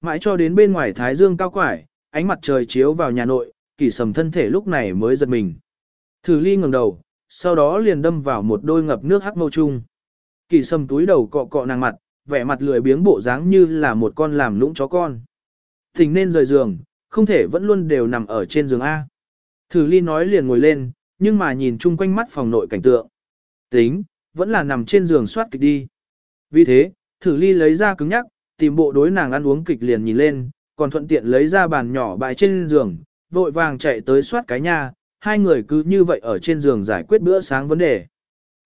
Mãi cho đến bên ngoài thái dương cao quải, ánh mặt trời chiếu vào nhà nội, kỷ sầm thân thể lúc này mới giật mình. Thử ly ngẩng đầu, sau đó liền đâm vào một đôi ngập nước hắc mâu chung. Kỷ sầm túi đầu cọ cọ nàng mặt, vẻ mặt lười biếng bộ dáng như là một con làm lũng chó con. Tình nên rời giường, không thể vẫn luôn đều nằm ở trên giường A. Thử ly nói liền ngồi lên, nhưng mà nhìn chung quanh mắt phòng nội cảnh tượng. Tính, vẫn là nằm trên giường soát kịch đi. Vì thế, thử ly lấy ra cứng nhắc, tìm bộ đối nàng ăn uống kịch liền nhìn lên, còn thuận tiện lấy ra bàn nhỏ bài trên giường, vội vàng chạy tới soát cái nhà, hai người cứ như vậy ở trên giường giải quyết bữa sáng vấn đề.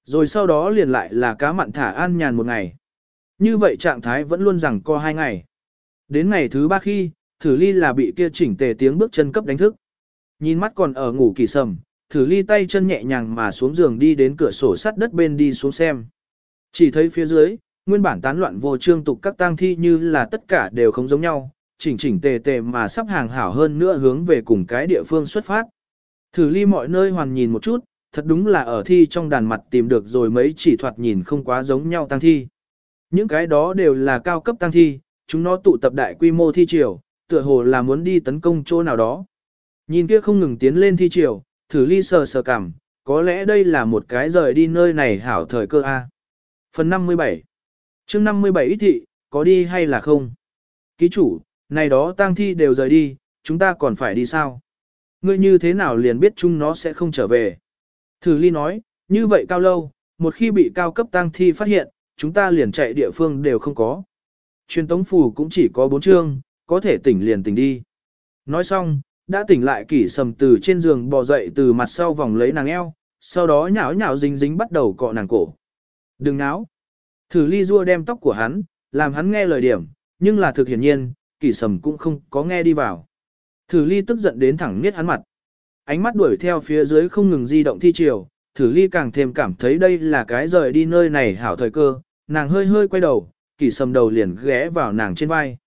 Rồi sau đó liền lại là cá mặn thả an nhàn một ngày. Như vậy trạng thái vẫn luôn rằng co hai ngày. Đến ngày thứ ba khi, thử ly là bị kia chỉnh tề tiếng bước chân cấp đánh thức. Nhìn mắt còn ở ngủ kỳ sầm, thử ly tay chân nhẹ nhàng mà xuống giường đi đến cửa sổ sắt đất bên đi xuống xem. Chỉ thấy phía dưới, nguyên bản tán loạn vô trương tục các tang thi như là tất cả đều không giống nhau, chỉnh chỉnh tề tề mà sắp hàng hảo hơn nữa hướng về cùng cái địa phương xuất phát. Thử ly mọi nơi hoàn nhìn một chút, thật đúng là ở thi trong đàn mặt tìm được rồi mấy chỉ thoạt nhìn không quá giống nhau tang thi. Những cái đó đều là cao cấp tang thi, chúng nó tụ tập đại quy mô thi triều, tựa hồ là muốn đi tấn công chỗ nào đó. Nhìn kia không ngừng tiến lên thi triều, thử ly sờ sờ cảm, có lẽ đây là một cái rời đi nơi này hảo thời cơ A. Phần 57 chương 57 ít thị, có đi hay là không? Ký chủ, này đó tang thi đều rời đi, chúng ta còn phải đi sao? Ngươi như thế nào liền biết chúng nó sẽ không trở về? Thử ly nói, như vậy cao lâu, một khi bị cao cấp tang thi phát hiện, chúng ta liền chạy địa phương đều không có. Truyền tống phù cũng chỉ có bốn chương, có thể tỉnh liền tỉnh đi. Nói xong, đã tỉnh lại kỷ sầm từ trên giường bò dậy từ mặt sau vòng lấy nàng eo, sau đó nhão nhão dính dính bắt đầu cọ nàng cổ. Đừng náo. Thử ly rua đem tóc của hắn, làm hắn nghe lời điểm, nhưng là thực hiển nhiên, kỷ sầm cũng không có nghe đi vào. Thử ly tức giận đến thẳng miết hắn mặt. Ánh mắt đuổi theo phía dưới không ngừng di động thi chiều, thử ly càng thêm cảm thấy đây là cái rời đi nơi này hảo thời cơ, nàng hơi hơi quay đầu, kỷ sầm đầu liền ghé vào nàng trên vai.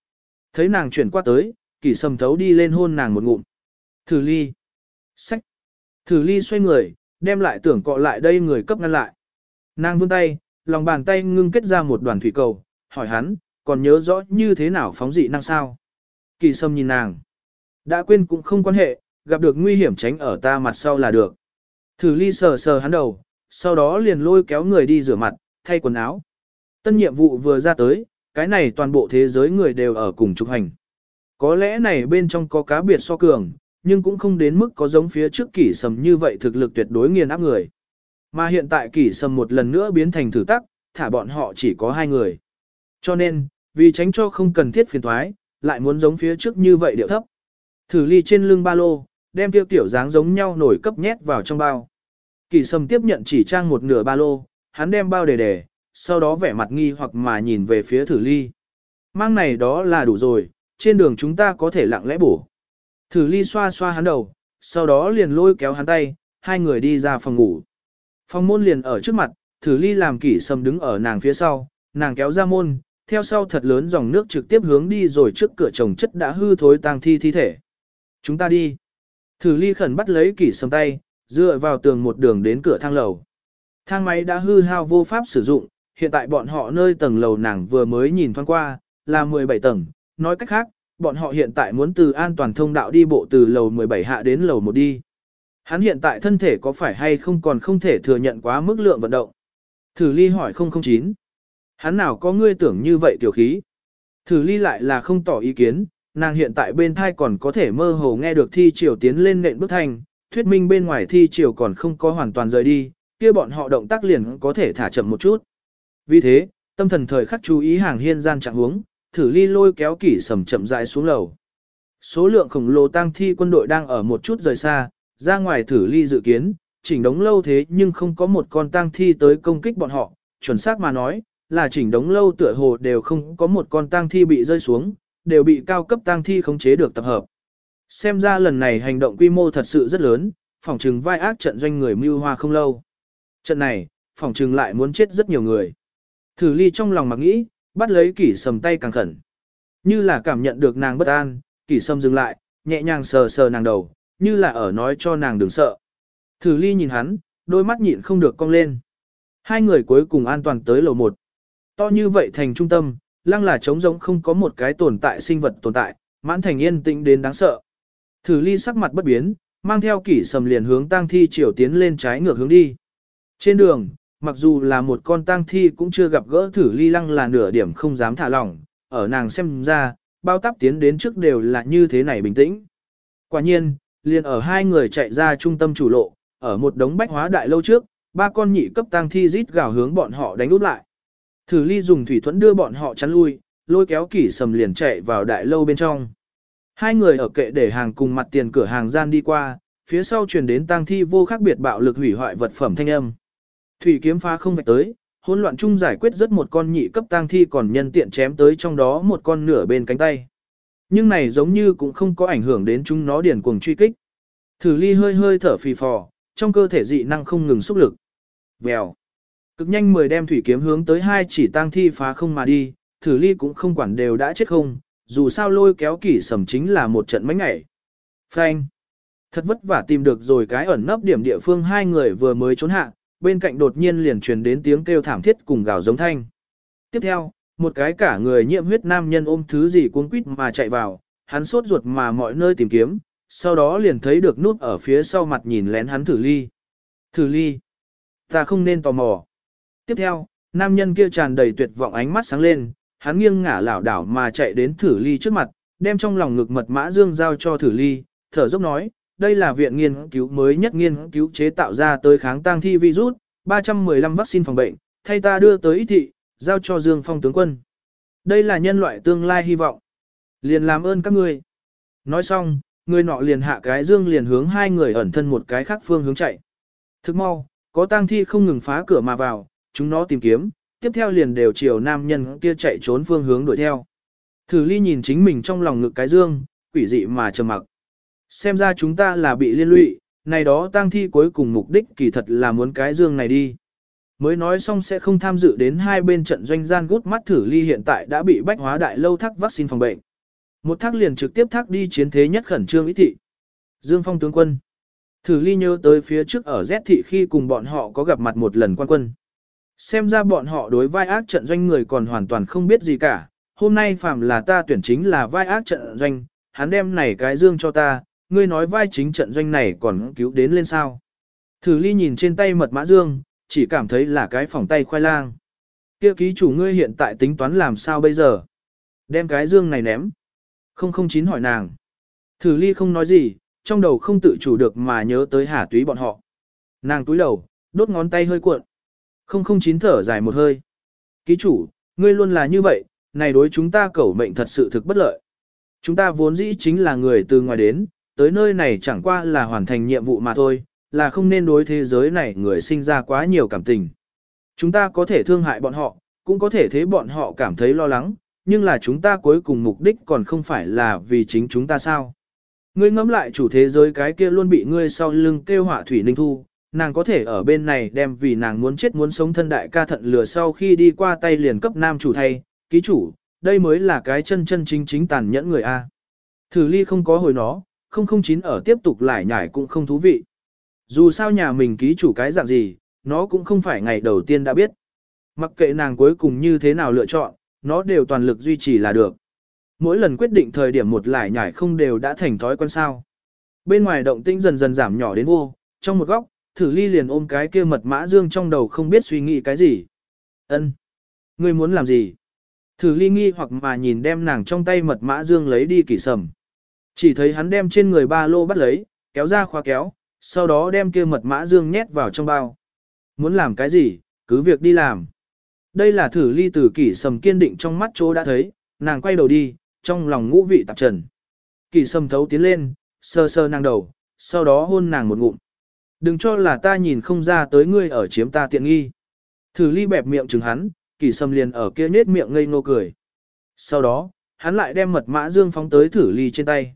Thấy nàng chuyển qua tới, kỷ sầm thấu đi lên hôn nàng một ngụm. Thử ly. Sách. Thử ly xoay người, đem lại tưởng cọ lại đây người cấp ngăn lại. Nàng vươn tay, lòng bàn tay ngưng kết ra một đoàn thủy cầu, hỏi hắn, còn nhớ rõ như thế nào phóng dị năng sao? Kỳ sâm nhìn nàng. Đã quên cũng không quan hệ, gặp được nguy hiểm tránh ở ta mặt sau là được. Thử ly sờ sờ hắn đầu, sau đó liền lôi kéo người đi rửa mặt, thay quần áo. Tân nhiệm vụ vừa ra tới, cái này toàn bộ thế giới người đều ở cùng trục hành. Có lẽ này bên trong có cá biệt so cường, nhưng cũng không đến mức có giống phía trước kỷ sầm như vậy thực lực tuyệt đối nghiền áp người. Mà hiện tại kỷ sầm một lần nữa biến thành thử tắc, thả bọn họ chỉ có hai người. Cho nên, vì tránh cho không cần thiết phiền thoái, lại muốn giống phía trước như vậy điệu thấp. Thử ly trên lưng ba lô, đem tiêu tiểu dáng giống nhau nổi cấp nhét vào trong bao. Kỷ sầm tiếp nhận chỉ trang một nửa ba lô, hắn đem bao đề đề, sau đó vẻ mặt nghi hoặc mà nhìn về phía thử ly. Mang này đó là đủ rồi, trên đường chúng ta có thể lặng lẽ bổ. Thử ly xoa xoa hắn đầu, sau đó liền lôi kéo hắn tay, hai người đi ra phòng ngủ. Phòng môn liền ở trước mặt, thử ly làm kỷ sầm đứng ở nàng phía sau, nàng kéo ra môn, theo sau thật lớn dòng nước trực tiếp hướng đi rồi trước cửa chồng chất đã hư thối tang thi thi thể. Chúng ta đi. Thử ly khẩn bắt lấy kỷ sầm tay, dựa vào tường một đường đến cửa thang lầu. Thang máy đã hư hao vô pháp sử dụng, hiện tại bọn họ nơi tầng lầu nàng vừa mới nhìn thoáng qua, là 17 tầng, nói cách khác, bọn họ hiện tại muốn từ an toàn thông đạo đi bộ từ lầu 17 hạ đến lầu 1 đi. Hắn hiện tại thân thể có phải hay không còn không thể thừa nhận quá mức lượng vận động. Thử ly hỏi 009. Hắn nào có ngươi tưởng như vậy tiểu khí. Thử ly lại là không tỏ ý kiến, nàng hiện tại bên thai còn có thể mơ hồ nghe được thi triều tiến lên nện bước thanh, thuyết minh bên ngoài thi triều còn không có hoàn toàn rời đi, kia bọn họ động tác liền có thể thả chậm một chút. Vì thế, tâm thần thời khắc chú ý hàng hiên gian trạng huống, thử ly lôi kéo kỷ sầm chậm rãi xuống lầu. Số lượng khổng lồ tang thi quân đội đang ở một chút rời xa, ra ngoài thử ly dự kiến, chỉnh đống lâu thế nhưng không có một con tang thi tới công kích bọn họ, chuẩn xác mà nói, là chỉnh đống lâu tựa hồ đều không có một con tang thi bị rơi xuống, đều bị cao cấp tang thi khống chế được tập hợp. Xem ra lần này hành động quy mô thật sự rất lớn, phòng trừng vai ác trận doanh người mưu hoa không lâu. Trận này, phòng trừng lại muốn chết rất nhiều người. Thử ly trong lòng mặc nghĩ, bắt lấy kỷ sầm tay càng khẩn. Như là cảm nhận được nàng bất an, kỷ sầm dừng lại, nhẹ nhàng sờ sờ nàng đầu, như là ở nói cho nàng đừng sợ. Thử ly nhìn hắn, đôi mắt nhịn không được cong lên. Hai người cuối cùng an toàn tới lầu một. To như vậy thành trung tâm, lăng là trống rỗng không có một cái tồn tại sinh vật tồn tại, mãn thành yên tĩnh đến đáng sợ. Thử ly sắc mặt bất biến, mang theo kỷ sầm liền hướng tang thi chiều tiến lên trái ngược hướng đi. Trên đường, mặc dù là một con tang thi cũng chưa gặp gỡ thử ly lăng là nửa điểm không dám thả lỏng, ở nàng xem ra, bao táp tiến đến trước đều là như thế này bình tĩnh. Quả nhiên, liền ở hai người chạy ra trung tâm chủ lộ, ở một đống bách hóa đại lâu trước, ba con nhị cấp tang thi rít gào hướng bọn họ đánh úp lại. Thử ly dùng thủy thuẫn đưa bọn họ chắn lui, lôi kéo kỷ sầm liền chạy vào đại lâu bên trong. Hai người ở kệ để hàng cùng mặt tiền cửa hàng gian đi qua, phía sau truyền đến tang thi vô khác biệt bạo lực hủy hoại vật phẩm thanh âm. Thủy kiếm phá không vạch tới, hỗn loạn chung giải quyết rất một con nhị cấp tang thi còn nhân tiện chém tới trong đó một con nửa bên cánh tay. Nhưng này giống như cũng không có ảnh hưởng đến chúng nó điền cuồng truy kích. Thử ly hơi hơi thở phì phò, trong cơ thể dị năng không ngừng xúc lực. Vèo. Cực nhanh mười đem thủy kiếm hướng tới hai chỉ tang thi phá không mà đi, thử ly cũng không quản đều đã chết không, dù sao lôi kéo kỷ sầm chính là một trận mấy ngày. Phanh. Thật vất vả tìm được rồi cái ẩn nấp điểm địa phương hai người vừa mới trốn hạ, bên cạnh đột nhiên liền truyền đến tiếng kêu thảm thiết cùng gào giống thanh. Tiếp theo, một cái cả người nhiễm huyết nam nhân ôm thứ gì cuốn quýt mà chạy vào, hắn sốt ruột mà mọi nơi tìm kiếm, sau đó liền thấy được nút ở phía sau mặt nhìn lén hắn thử ly. Thử ly. Ta không nên tò mò. Tiếp theo, nam nhân kia tràn đầy tuyệt vọng ánh mắt sáng lên, hắn nghiêng ngả lảo đảo mà chạy đến thử ly trước mặt, đem trong lòng ngực mật mã dương giao cho thử ly, thở dốc nói, đây là viện nghiên cứu mới nhất nghiên cứu chế tạo ra tới kháng tăng thi virus, 315 vaccine phòng bệnh, thay ta đưa tới ý thị, giao cho Dương Phong tướng quân. Đây là nhân loại tương lai hy vọng. Liền làm ơn các ngươi. Nói xong, người nọ liền hạ cái Dương liền hướng hai người ẩn thân một cái khác phương hướng chạy. Thức mau, có tang thi không ngừng phá cửa mà vào, chúng nó tìm kiếm, tiếp theo liền đều chiều nam nhân kia chạy trốn phương hướng đuổi theo. Thử ly nhìn chính mình trong lòng ngực cái dương, quỷ dị mà trầm mặc. Xem ra chúng ta là bị liên lụy, này đó tang thi cuối cùng mục đích kỳ thật là muốn cái dương này đi. Mới nói xong sẽ không tham dự đến hai bên trận doanh gian gút mắt thử ly hiện tại đã bị bách hóa đại lâu thắc vaccine phòng bệnh. Một thác liền trực tiếp thác đi chiến thế nhất khẩn trương ý thị. Dương Phong tướng quân. Thử ly nhớ tới phía trước ở Z thị khi cùng bọn họ có gặp mặt một lần quan quân. Xem ra bọn họ đối vai ác trận doanh người còn hoàn toàn không biết gì cả, hôm nay phàm là ta tuyển chính là vai ác trận doanh, hắn đem này cái dương cho ta, ngươi nói vai chính trận doanh này còn cứu đến lên sao. Thử ly nhìn trên tay mật mã dương, chỉ cảm thấy là cái phòng tay khoai lang. Kia ký chủ ngươi hiện tại tính toán làm sao bây giờ? Đem cái dương này ném. 009 hỏi nàng. Thử ly không nói gì, trong đầu không tự chủ được mà nhớ tới hà túy bọn họ. Nàng túi đầu, đốt ngón tay hơi cuộn. 009 thở dài một hơi. Ký chủ, ngươi luôn là như vậy, này đối chúng ta cẩu mệnh thật sự thực bất lợi. Chúng ta vốn dĩ chính là người từ ngoài đến, tới nơi này chẳng qua là hoàn thành nhiệm vụ mà thôi, là không nên đối thế giới này người sinh ra quá nhiều cảm tình. Chúng ta có thể thương hại bọn họ, cũng có thể thế bọn họ cảm thấy lo lắng, nhưng là chúng ta cuối cùng mục đích còn không phải là vì chính chúng ta sao. Ngươi ngẫm lại chủ thế giới cái kia luôn bị ngươi sau lưng kêu họa thủy ninh thu, nàng có thể ở bên này đem vì nàng muốn chết muốn sống thân đại ca thận lừa sau khi đi qua tay liền cấp nam chủ thay, ký chủ, đây mới là cái chân chân chính chính tàn nhẫn người A. Thử ly không có hồi nó, 009 ở tiếp tục lại nhải cũng không thú vị. Dù sao nhà mình ký chủ cái dạng gì, nó cũng không phải ngày đầu tiên đã biết. Mặc kệ nàng cuối cùng như thế nào lựa chọn, nó đều toàn lực duy trì là được. Mỗi lần quyết định thời điểm một lại nhải không đều đã thành thói quen sao. Bên ngoài động tĩnh dần dần giảm nhỏ đến vô, trong một góc, thử ly liền ôm cái kia mật mã dương trong đầu không biết suy nghĩ cái gì. ân Ngươi muốn làm gì? Thử ly nghi hoặc mà nhìn đem nàng trong tay mật mã dương lấy đi kỳ sầm. Chỉ thấy hắn đem trên người ba lô bắt lấy, kéo ra khóa kéo, sau đó đem kia mật mã dương nhét vào trong bao. Muốn làm cái gì, cứ việc đi làm. Đây là thử ly từ kỷ sầm kiên định trong mắt chỗ đã thấy, nàng quay đầu đi, trong lòng ngũ vị tạp trần. Kỷ sầm thấu tiến lên, sơ sơ nàng đầu, sau đó hôn nàng một ngụm. Đừng cho là ta nhìn không ra tới ngươi ở chiếm ta tiện nghi. Thử ly bẹp miệng chừng hắn, kỳ sầm liền ở kia nết miệng ngây ngô cười. Sau đó, hắn lại đem mật mã dương phóng tới thử ly trên tay.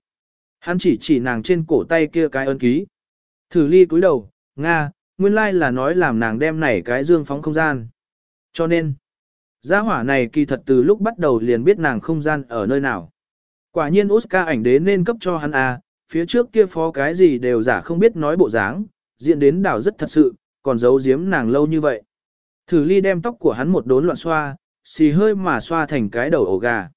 Hắn chỉ chỉ nàng trên cổ tay kia cái ân ký. Thử ly cúi đầu, Nga, nguyên lai là nói làm nàng đem này cái dương phóng không gian. Cho nên, gia hỏa này kỳ thật từ lúc bắt đầu liền biết nàng không gian ở nơi nào. Quả nhiên Oscar ảnh đế nên cấp cho hắn à, phía trước kia phó cái gì đều giả không biết nói bộ dáng, diện đến đảo rất thật sự, còn giấu giếm nàng lâu như vậy. Thử ly đem tóc của hắn một đốn loạn xoa, xì hơi mà xoa thành cái đầu ổ gà.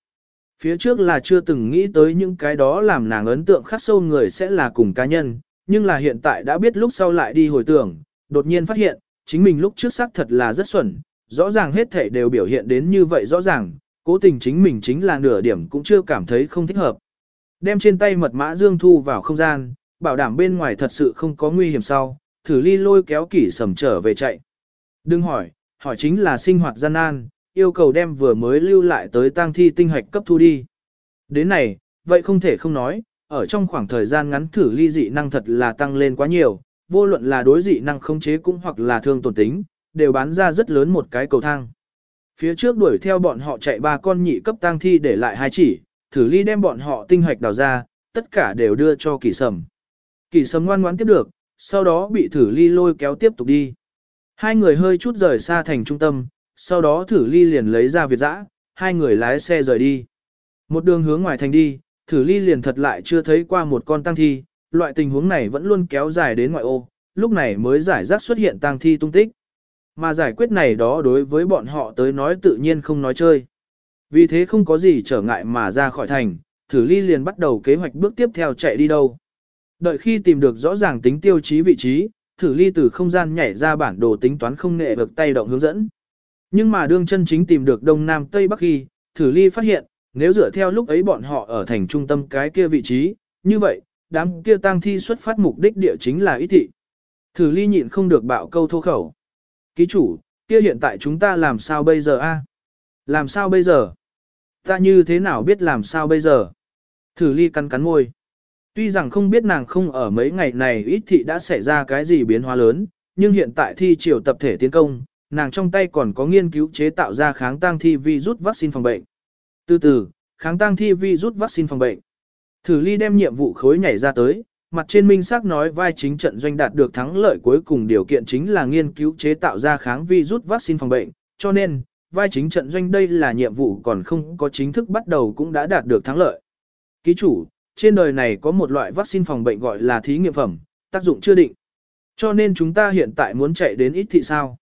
Phía trước là chưa từng nghĩ tới những cái đó làm nàng ấn tượng khắc sâu người sẽ là cùng cá nhân, nhưng là hiện tại đã biết lúc sau lại đi hồi tưởng, đột nhiên phát hiện, chính mình lúc trước xác thật là rất xuẩn, rõ ràng hết thể đều biểu hiện đến như vậy rõ ràng, cố tình chính mình chính là nửa điểm cũng chưa cảm thấy không thích hợp. Đem trên tay mật mã dương thu vào không gian, bảo đảm bên ngoài thật sự không có nguy hiểm sau, thử ly lôi kéo kỷ sầm trở về chạy. Đừng hỏi, hỏi chính là sinh hoạt gian nan, yêu cầu đem vừa mới lưu lại tới tang thi tinh hoạch cấp thu đi. Đến này, vậy không thể không nói, ở trong khoảng thời gian ngắn thử ly dị năng thật là tăng lên quá nhiều, vô luận là đối dị năng không chế cũng hoặc là thương tổn tính, đều bán ra rất lớn một cái cầu thang. Phía trước đuổi theo bọn họ chạy ba con nhị cấp tang thi để lại hai chỉ, thử ly đem bọn họ tinh hoạch đào ra, tất cả đều đưa cho kỳ sầm. Kỳ sầm ngoan ngoãn tiếp được, sau đó bị thử ly lôi kéo tiếp tục đi. Hai người hơi chút rời xa thành trung tâm, sau đó thử ly liền lấy ra Việt dã, hai người lái xe rời đi. Một đường hướng ngoài thành đi, thử ly liền thật lại chưa thấy qua một con tăng thi, loại tình huống này vẫn luôn kéo dài đến ngoại ô, lúc này mới giải rác xuất hiện tăng thi tung tích. Mà giải quyết này đó đối với bọn họ tới nói tự nhiên không nói chơi. Vì thế không có gì trở ngại mà ra khỏi thành, thử ly liền bắt đầu kế hoạch bước tiếp theo chạy đi đâu. Đợi khi tìm được rõ ràng tính tiêu chí vị trí, thử ly từ không gian nhảy ra bản đồ tính toán không nghệ vực tay động hướng dẫn. Nhưng mà đương chân chính tìm được Đông Nam Tây Bắc khi, thử ly phát hiện, nếu dựa theo lúc ấy bọn họ ở thành trung tâm cái kia vị trí, như vậy, đám kia tang thi xuất phát mục đích địa chính là ý thị. Thử ly nhịn không được bạo câu thô khẩu. Ký chủ, kia hiện tại chúng ta làm sao bây giờ a? Làm sao bây giờ? Ta như thế nào biết làm sao bây giờ? Thử ly cắn cắn môi. Tuy rằng không biết nàng không ở mấy ngày này ít thị đã xảy ra cái gì biến hóa lớn, nhưng hiện tại thi triều tập thể tiến công, nàng trong tay còn có nghiên cứu chế tạo ra kháng tăng thi virus vaccine phòng bệnh. Từ từ, kháng tăng thi vi rút vaccine phòng bệnh. Thử ly đem nhiệm vụ khối nhảy ra tới, mặt trên minh xác nói vai chính trận doanh đạt được thắng lợi cuối cùng điều kiện chính là nghiên cứu chế tạo ra kháng vi rút vaccine phòng bệnh, cho nên, vai chính trận doanh đây là nhiệm vụ còn không có chính thức bắt đầu cũng đã đạt được thắng lợi. Ký chủ, trên đời này có một loại vaccine phòng bệnh gọi là thí nghiệm phẩm, tác dụng chưa định. Cho nên chúng ta hiện tại muốn chạy đến ít thị sao.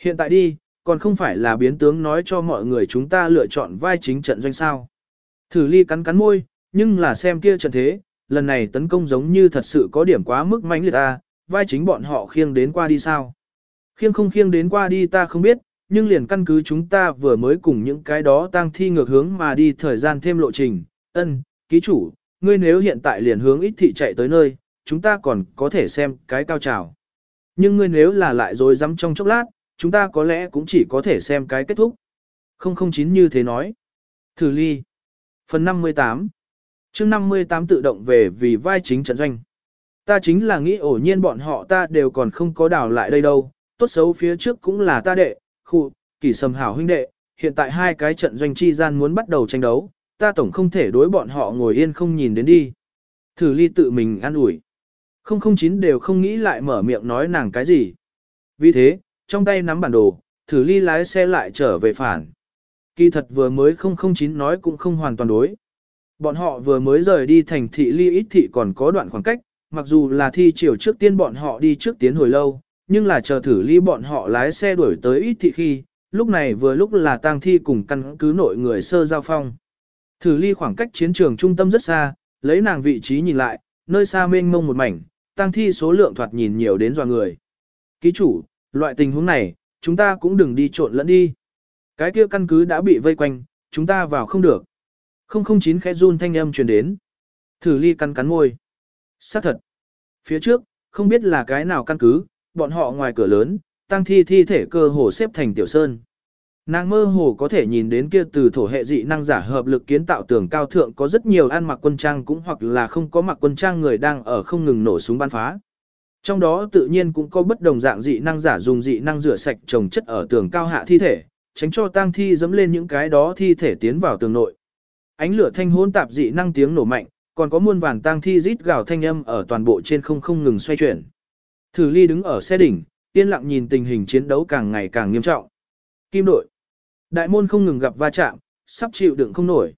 Hiện tại đi, còn không phải là biến tướng nói cho mọi người chúng ta lựa chọn vai chính trận doanh sao. Thử ly cắn cắn môi, nhưng là xem kia trận thế, lần này tấn công giống như thật sự có điểm quá mức mãnh liệt ta, vai chính bọn họ khiêng đến qua đi sao. Khiêng không khiêng đến qua đi ta không biết, nhưng liền căn cứ chúng ta vừa mới cùng những cái đó tăng thi ngược hướng mà đi thời gian thêm lộ trình. Ân, ký chủ, ngươi nếu hiện tại liền hướng ít thị chạy tới nơi, chúng ta còn có thể xem cái cao trào. Nhưng ngươi nếu là lại rồi dám trong chốc lát, chúng ta có lẽ cũng chỉ có thể xem cái kết thúc. 009 như thế nói. Thử ly. Phần 58 chương 58 tự động về vì vai chính trận doanh. Ta chính là nghĩ ổ nhiên bọn họ ta đều còn không có đảo lại đây đâu, tốt xấu phía trước cũng là ta đệ, khu, kỳ sầm hảo huynh đệ, hiện tại hai cái trận doanh chi gian muốn bắt đầu tranh đấu, ta tổng không thể đối bọn họ ngồi yên không nhìn đến đi. Thử ly tự mình an ủi. 009 đều không nghĩ lại mở miệng nói nàng cái gì. Vì thế, trong tay nắm bản đồ, thử ly lái xe lại trở về phản. Kỳ thật vừa mới 009 nói cũng không hoàn toàn đối. Bọn họ vừa mới rời đi thành thị ly ít thị còn có đoạn khoảng cách, mặc dù là thi chiều trước tiên bọn họ đi trước tiến hồi lâu, nhưng là chờ thử ly bọn họ lái xe đuổi tới ít thị khi, lúc này vừa lúc là tang thi cùng căn cứ nội người sơ giao phong. Thử ly khoảng cách chiến trường trung tâm rất xa, lấy nàng vị trí nhìn lại, nơi xa mênh mông một mảnh, tang thi số lượng thoạt nhìn nhiều đến dò người. Ký chủ, loại tình huống này, chúng ta cũng đừng đi trộn lẫn đi. Cái kia căn cứ đã bị vây quanh, chúng ta vào không được. 009 khẽ run thanh âm truyền đến. Thử ly cắn cắn môi. Xác thật. Phía trước, không biết là cái nào căn cứ, bọn họ ngoài cửa lớn, tăng thi thi thể cơ hồ xếp thành tiểu sơn. Nàng mơ hồ có thể nhìn đến kia từ thổ hệ dị năng giả hợp lực kiến tạo tường cao thượng có rất nhiều ăn mặc quân trang cũng hoặc là không có mặc quân trang người đang ở không ngừng nổ súng bắn phá. Trong đó tự nhiên cũng có bất đồng dạng dị năng giả dùng dị năng rửa sạch trồng chất ở tường cao hạ thi thể, tránh cho tang thi dẫm lên những cái đó thi thể tiến vào tường nội. Ánh lửa thanh hỗn tạp dị năng tiếng nổ mạnh, còn có muôn vàn tang thi rít gào thanh âm ở toàn bộ trên không không ngừng xoay chuyển. Thử ly đứng ở xe đỉnh, yên lặng nhìn tình hình chiến đấu càng ngày càng nghiêm trọng. Kim đội. Đại môn không ngừng gặp va chạm, sắp chịu đựng không nổi.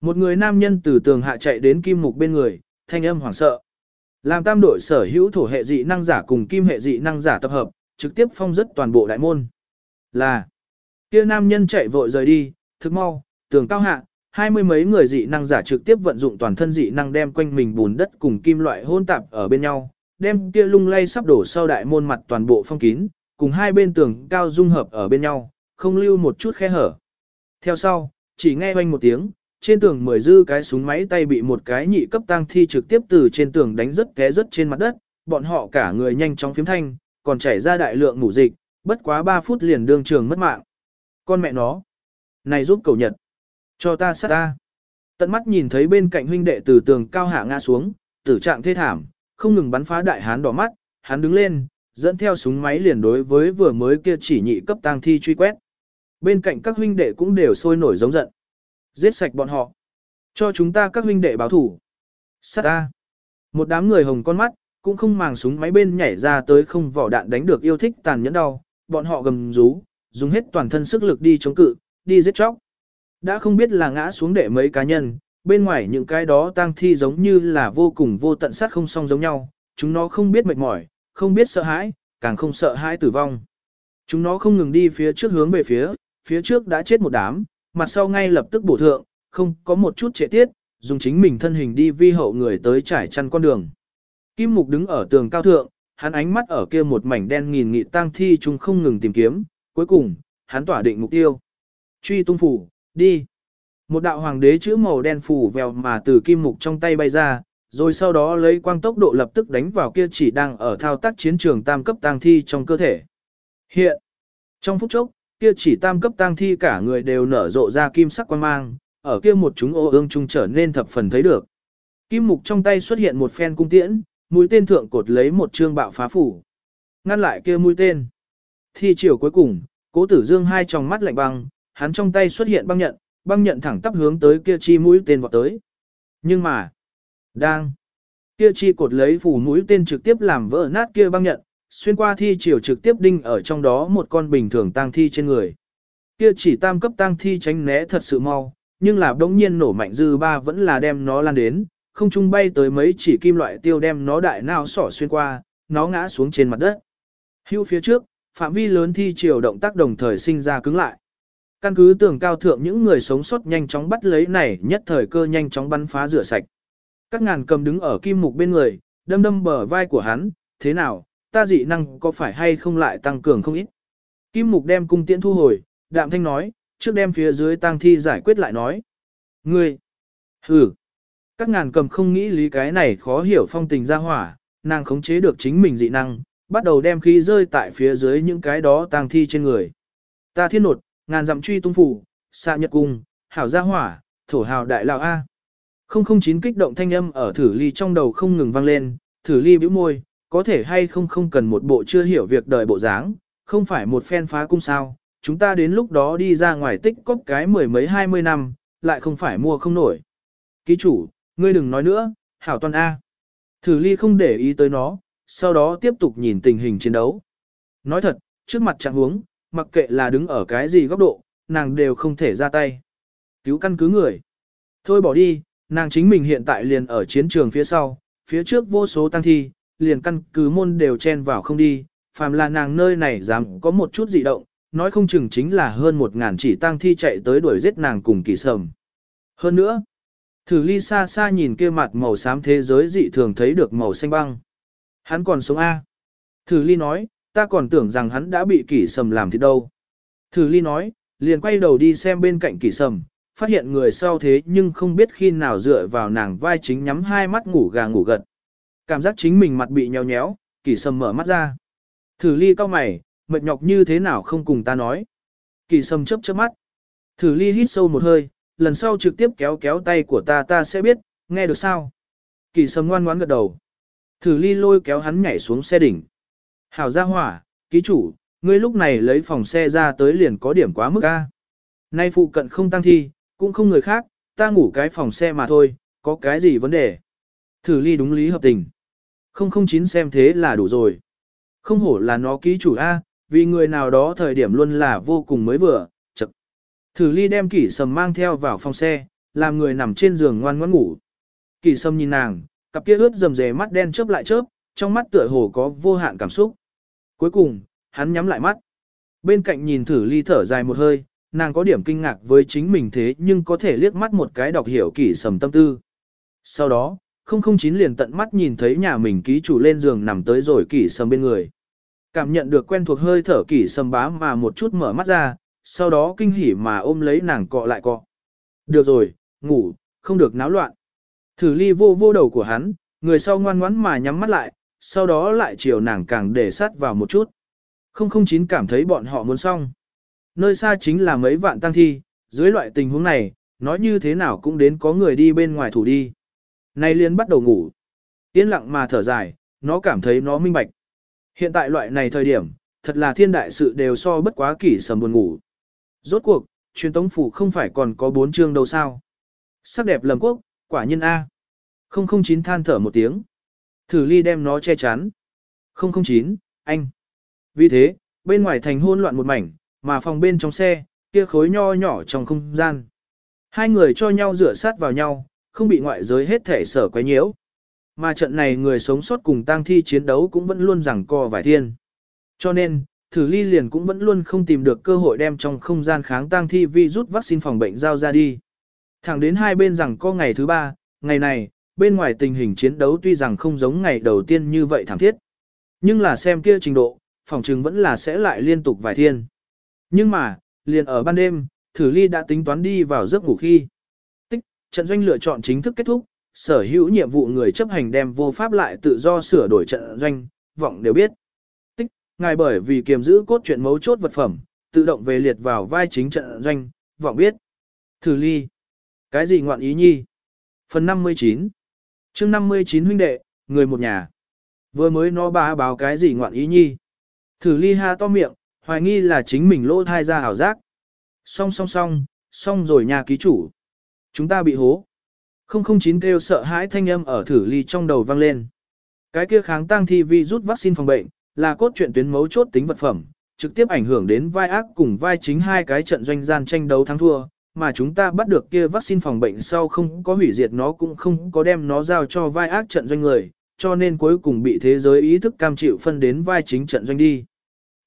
Một người nam nhân từ tường hạ chạy đến kim mục bên người, thanh âm hoảng sợ. Làm tam đội sở hữu thổ hệ dị năng giả cùng kim hệ dị năng giả tập hợp, trực tiếp phong rất toàn bộ đại môn. Là Kia nam nhân chạy vội rời đi, thức mau, tường cao hạ, hai mươi mấy người dị năng giả trực tiếp vận dụng toàn thân dị năng đem quanh mình bùn đất cùng kim loại hôn tạp ở bên nhau, đem kia lung lay sắp đổ sau đại môn mặt toàn bộ phong kín, cùng hai bên tường cao dung hợp ở bên nhau, không lưu một chút khe hở. Theo sau, chỉ nghe oanh một tiếng, trên tường mười dư cái súng máy tay bị một cái nhị cấp tăng thi trực tiếp từ trên tường đánh rất té rất trên mặt đất, bọn họ cả người nhanh chóng phiếm thanh, còn chảy ra đại lượng ngủ dịch, bất quá 3 phút liền đương trường mất mạng. Con mẹ nó, này giúp cầu nhật, cho ta sát ta. Tận mắt nhìn thấy bên cạnh huynh đệ từ tường cao hạ ngã xuống, tử trạng thê thảm, không ngừng bắn phá đại hán đỏ mắt, hắn đứng lên, dẫn theo súng máy liền đối với vừa mới kia chỉ nhị cấp tang thi truy quét. Bên cạnh các huynh đệ cũng đều sôi nổi giống giận. Giết sạch bọn họ. Cho chúng ta các huynh đệ báo thủ. Sát ta. Một đám người hồng con mắt, cũng không màng súng máy bên nhảy ra tới không vỏ đạn đánh được yêu thích tàn nhẫn đau. Bọn họ gầm rú, dùng hết toàn thân sức lực đi chống cự, đi giết chóc. Đã không biết là ngã xuống để mấy cá nhân, bên ngoài những cái đó tang thi giống như là vô cùng vô tận sát không song giống nhau, chúng nó không biết mệt mỏi, không biết sợ hãi, càng không sợ hãi tử vong. Chúng nó không ngừng đi phía trước hướng về phía, phía trước đã chết một đám, mặt sau ngay lập tức bổ thượng, không có một chút trễ tiết, dùng chính mình thân hình đi vi hậu người tới trải chăn con đường. Kim Mục đứng ở tường cao thượng, hắn ánh mắt ở kia một mảnh đen nghìn nghị tang thi chúng không ngừng tìm kiếm, cuối cùng, hắn tỏa định mục tiêu. Truy tung phủ, đi. Một đạo hoàng đế chữ màu đen phủ vèo mà từ kim mục trong tay bay ra, rồi sau đó lấy quang tốc độ lập tức đánh vào kia chỉ đang ở thao tác chiến trường tam cấp tang thi trong cơ thể. Hiện, trong phút chốc, kia chỉ tam cấp tang thi cả người đều nở rộ ra kim sắc quan mang, ở kia một chúng ô ương trung trở nên thập phần thấy được. Kim mục trong tay xuất hiện một phen cung tiễn, mũi tên thượng cột lấy một trương bạo phá phủ. Ngăn lại kia mũi tên. Thi chiều cuối cùng, cố tử dương hai tròng mắt lạnh băng, hắn trong tay xuất hiện băng nhận, băng nhận thẳng tắp hướng tới kia chi mũi tên vọt tới. Nhưng mà, đang, kia chi cột lấy phủ mũi tên trực tiếp làm vỡ nát kia băng nhận, xuyên qua thi chiều trực tiếp đinh ở trong đó một con bình thường tang thi trên người. Kia chỉ tam cấp tang thi tránh né thật sự mau, nhưng là đống nhiên nổ mạnh dư ba vẫn là đem nó lan đến, không trung bay tới mấy chỉ kim loại tiêu đem nó đại nào sỏ xuyên qua, nó ngã xuống trên mặt đất. Hưu phía trước, phạm vi lớn thi chiều động tác đồng thời sinh ra cứng lại. Căn cứ tường cao thượng những người sống sót nhanh chóng bắt lấy này nhất thời cơ nhanh chóng bắn phá rửa sạch. Các ngàn cầm đứng ở kim mục bên người, đâm đâm bờ vai của hắn, thế nào, ta dị năng có phải hay không lại tăng cường không ít. Kim mục đem cung tiễn thu hồi, đạm thanh nói, trước đem phía dưới tăng thi giải quyết lại nói. Ngươi, hừ, các ngàn cầm không nghĩ lý cái này khó hiểu phong tình ra hỏa, nàng khống chế được chính mình dị năng, bắt đầu đem khí rơi tại phía dưới những cái đó tăng thi trên người. Ta thiên nột, ngàn dặm truy tung phủ, xạ nhật cung, hảo gia hỏa, thổ hào đại lão A. 009 kích động thanh âm ở thử ly trong đầu không ngừng vang lên, thử ly bĩu môi, có thể hay không không cần một bộ chưa hiểu việc đời bộ dáng, không phải một phen phá cung sao, chúng ta đến lúc đó đi ra ngoài tích cóp cái mười mấy hai mươi năm, lại không phải mua không nổi. Ký chủ, ngươi đừng nói nữa, hảo toàn A. Thử ly không để ý tới nó, sau đó tiếp tục nhìn tình hình chiến đấu. Nói thật, trước mặt trạng huống, mặc kệ là đứng ở cái gì góc độ, nàng đều không thể ra tay. Cứu căn cứ người. Thôi bỏ đi, nàng chính mình hiện tại liền ở chiến trường phía sau, phía trước vô số tăng thi, liền căn cứ môn đều chen vào không đi, phàm là nàng nơi này dám có một chút dị động, nói không chừng chính là hơn một ngàn chỉ tăng thi chạy tới đuổi giết nàng cùng kỳ sầm. Hơn nữa, thử ly xa xa nhìn kia mặt màu xám thế giới dị thường thấy được màu xanh băng. Hắn còn sống A. Thử ly nói, ta còn tưởng rằng hắn đã bị kỷ sầm làm thì đâu. Thử ly nói, liền quay đầu đi xem bên cạnh kỷ sầm, phát hiện người sau thế nhưng không biết khi nào dựa vào nàng vai chính nhắm hai mắt ngủ gà ngủ gật. Cảm giác chính mình mặt bị nhéo nhéo, kỷ sầm mở mắt ra. Thử ly cao mày, mệt nhọc như thế nào không cùng ta nói. Kỷ sầm chớp chớp mắt. Thử ly hít sâu một hơi, lần sau trực tiếp kéo kéo tay của ta ta sẽ biết, nghe được sao. Kỷ sầm ngoan ngoãn gật đầu. Thử ly lôi kéo hắn nhảy xuống xe đỉnh. Hảo gia hỏa, ký chủ, ngươi lúc này lấy phòng xe ra tới liền có điểm quá mức a. Nay phụ cận không tăng thi, cũng không người khác, ta ngủ cái phòng xe mà thôi, có cái gì vấn đề. Thử ly đúng lý hợp tình. Không không chín xem thế là đủ rồi. Không hổ là nó ký chủ A, vì người nào đó thời điểm luôn là vô cùng mới vừa, chật. Thử ly đem kỷ sầm mang theo vào phòng xe, làm người nằm trên giường ngoan ngoãn ngủ. Kỷ sầm nhìn nàng, cặp kia ướt rầm rề mắt đen chớp lại chớp, trong mắt tựa hồ có vô hạn cảm xúc. Cuối cùng, hắn nhắm lại mắt. Bên cạnh nhìn thử ly thở dài một hơi, nàng có điểm kinh ngạc với chính mình thế nhưng có thể liếc mắt một cái đọc hiểu kỹ sầm tâm tư. Sau đó, 009 liền tận mắt nhìn thấy nhà mình ký chủ lên giường nằm tới rồi kỷ sầm bên người. Cảm nhận được quen thuộc hơi thở kỷ sầm bá mà một chút mở mắt ra, sau đó kinh hỉ mà ôm lấy nàng cọ lại cọ. Được rồi, ngủ, không được náo loạn. Thử ly vô vô đầu của hắn, người sau ngoan ngoãn mà nhắm mắt lại, sau đó lại chiều nàng càng để sát vào một chút. 009 cảm thấy bọn họ muốn xong. Nơi xa chính là mấy vạn tăng thi, dưới loại tình huống này, nói như thế nào cũng đến có người đi bên ngoài thủ đi. Nay liền bắt đầu ngủ. Yên lặng mà thở dài, nó cảm thấy nó minh bạch. Hiện tại loại này thời điểm, thật là thiên đại sự đều so bất quá kỷ sầm buồn ngủ. Rốt cuộc, truyền tống phủ không phải còn có bốn chương đâu sao. Sắc đẹp lầm quốc, quả nhân A. 009 than thở một tiếng. Thử ly đem nó che chắn. 009, anh. Vì thế, bên ngoài thành hôn loạn một mảnh, mà phòng bên trong xe, kia khối nho nhỏ trong không gian. Hai người cho nhau rửa sát vào nhau, không bị ngoại giới hết thể sở quấy nhiễu. Mà trận này người sống sót cùng tang thi chiến đấu cũng vẫn luôn rằng co vài thiên. Cho nên, thử ly liền cũng vẫn luôn không tìm được cơ hội đem trong không gian kháng tang thi vi rút vaccine phòng bệnh giao ra đi. Thẳng đến hai bên rằng co ngày thứ ba, ngày này, bên ngoài tình hình chiến đấu tuy rằng không giống ngày đầu tiên như vậy thảm thiết. Nhưng là xem kia trình độ, phòng trừng vẫn là sẽ lại liên tục vài thiên. Nhưng mà, liền ở ban đêm, thử ly đã tính toán đi vào giấc ngủ khi. Trận doanh lựa chọn chính thức kết thúc, sở hữu nhiệm vụ người chấp hành đem vô pháp lại tự do sửa đổi trận doanh, vọng đều biết. Tích, ngài bởi vì kiềm giữ cốt truyện mấu chốt vật phẩm, tự động về liệt vào vai chính trận doanh, vọng biết. Thử ly. Cái gì ngoạn ý nhi? Phần 59 chương 59 huynh đệ, người một nhà. Vừa mới nó bá báo cái gì ngoạn ý nhi? Thử ly ha to miệng, hoài nghi là chính mình lỗ thai ra ảo giác. Song song song, song rồi nhà ký chủ. Chúng ta bị hố. 009 kêu sợ hãi thanh âm ở thử ly trong đầu vang lên. Cái kia kháng tăng thi vi rút vaccine phòng bệnh, là cốt truyện tuyến mấu chốt tính vật phẩm, trực tiếp ảnh hưởng đến vai ác cùng vai chính hai cái trận doanh gian tranh đấu thắng thua, mà chúng ta bắt được kia vaccine phòng bệnh sau không có hủy diệt nó cũng không có đem nó giao cho vai ác trận doanh người, cho nên cuối cùng bị thế giới ý thức cam chịu phân đến vai chính trận doanh đi.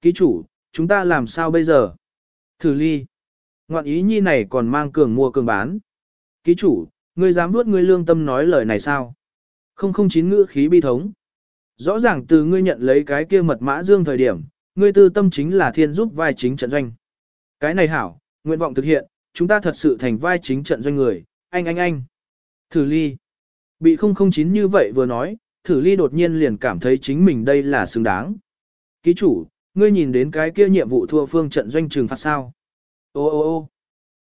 Ký chủ, chúng ta làm sao bây giờ? Thử ly. Ngoạn ý nhi này còn mang cường mua cường bán. Ký chủ, ngươi dám nuốt ngươi lương tâm nói lời này sao? Không không chín ngữ khí bi thống. Rõ ràng từ ngươi nhận lấy cái kia mật mã dương thời điểm, ngươi tư tâm chính là thiên giúp vai chính trận doanh. Cái này hảo, nguyện vọng thực hiện, chúng ta thật sự thành vai chính trận doanh người, anh anh anh. Thử ly. Bị 009 như vậy vừa nói, thử ly đột nhiên liền cảm thấy chính mình đây là xứng đáng. Ký chủ, ngươi nhìn đến cái kia nhiệm vụ thua phương trận doanh trừng phạt sao. Ô ô ô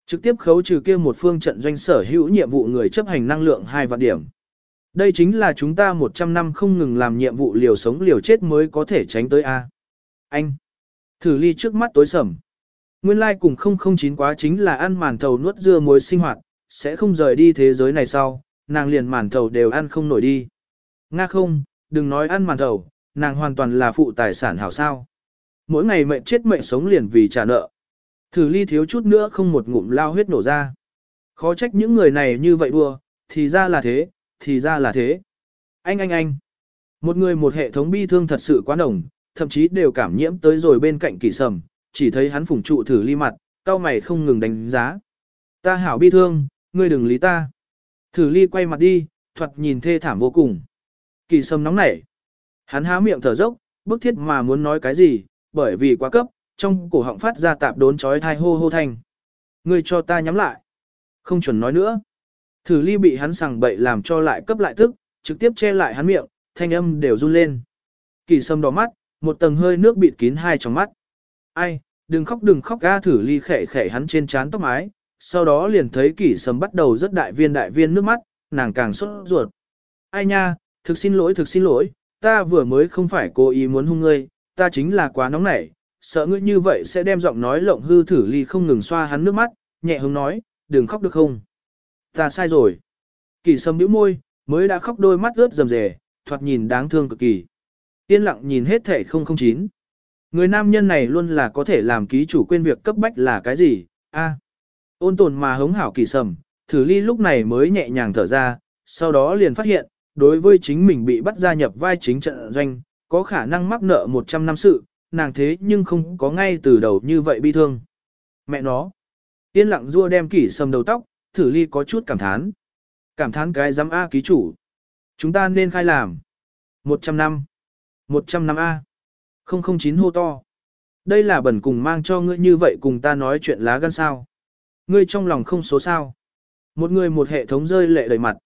trực tiếp khấu trừ kia một phương trận doanh sở hữu nhiệm vụ người chấp hành năng lượng hai vạn điểm. Đây chính là chúng ta 100 năm không ngừng làm nhiệm vụ liều sống liều chết mới có thể tránh tới A. Anh, thử ly trước mắt tối sầm. Nguyên lai like cùng 009 quá chính là ăn màn thầu nuốt dưa muối sinh hoạt, sẽ không rời đi thế giới này sau, nàng liền màn thầu đều ăn không nổi đi. Nga không, đừng nói ăn màn thầu, nàng hoàn toàn là phụ tài sản hảo sao. Mỗi ngày mệnh chết mệnh sống liền vì trả nợ. Thử ly thiếu chút nữa không một ngụm lao huyết nổ ra. Khó trách những người này như vậy đua, thì ra là thế, thì ra là thế. Anh anh anh. Một người một hệ thống bi thương thật sự quá đồng, thậm chí đều cảm nhiễm tới rồi bên cạnh kỳ sầm, chỉ thấy hắn phủng trụ thử ly mặt, cao mày không ngừng đánh giá. Ta hảo bi thương, ngươi đừng lý ta. Thử ly quay mặt đi, thuật nhìn thê thảm vô cùng. Kỳ sầm nóng nảy. Hắn há miệng thở dốc, bức thiết mà muốn nói cái gì, bởi vì quá cấp, trong cổ họng phát ra tạp đốn chói thai hô hô thanh. Ngươi cho ta nhắm lại. Không chuẩn nói nữa. Thử ly bị hắn sằng bậy làm cho lại cấp lại tức, trực tiếp che lại hắn miệng, thanh âm đều run lên. Kỳ sâm đỏ mắt, một tầng hơi nước bịt kín hai trong mắt. Ai, đừng khóc đừng khóc ga thử ly khẽ khẽ hắn trên trán tóc mái, sau đó liền thấy kỳ sâm bắt đầu rất đại viên đại viên nước mắt, nàng càng sốt ruột. Ai nha, thực xin lỗi thực xin lỗi, ta vừa mới không phải cố ý muốn hung ngươi, ta chính là quá nóng nảy, sợ ngươi như vậy sẽ đem giọng nói lộng hư thử ly không ngừng xoa hắn nước mắt, nhẹ hứng nói, đừng khóc được không. Ta sai rồi. Kỳ sâm bĩu môi, mới đã khóc đôi mắt ướt rầm rề, thoạt nhìn đáng thương cực kỳ. Yên lặng nhìn hết thể 009. Người nam nhân này luôn là có thể làm ký chủ quên việc cấp bách là cái gì, a Ôn tồn mà hống hảo kỳ sầm, thử ly lúc này mới nhẹ nhàng thở ra, sau đó liền phát hiện, đối với chính mình bị bắt gia nhập vai chính trận doanh, có khả năng mắc nợ 100 năm sự, nàng thế nhưng không có ngay từ đầu như vậy bi thương. Mẹ nó. Yên lặng rua đem kỷ sầm đầu tóc, thử ly có chút cảm thán. Cảm thán cái giám A ký chủ. Chúng ta nên khai làm. 100 năm. 100 năm A. 009 hô to. Đây là bẩn cùng mang cho ngươi như vậy cùng ta nói chuyện lá gan sao. Ngươi trong lòng không số sao. Một người một hệ thống rơi lệ đầy mặt.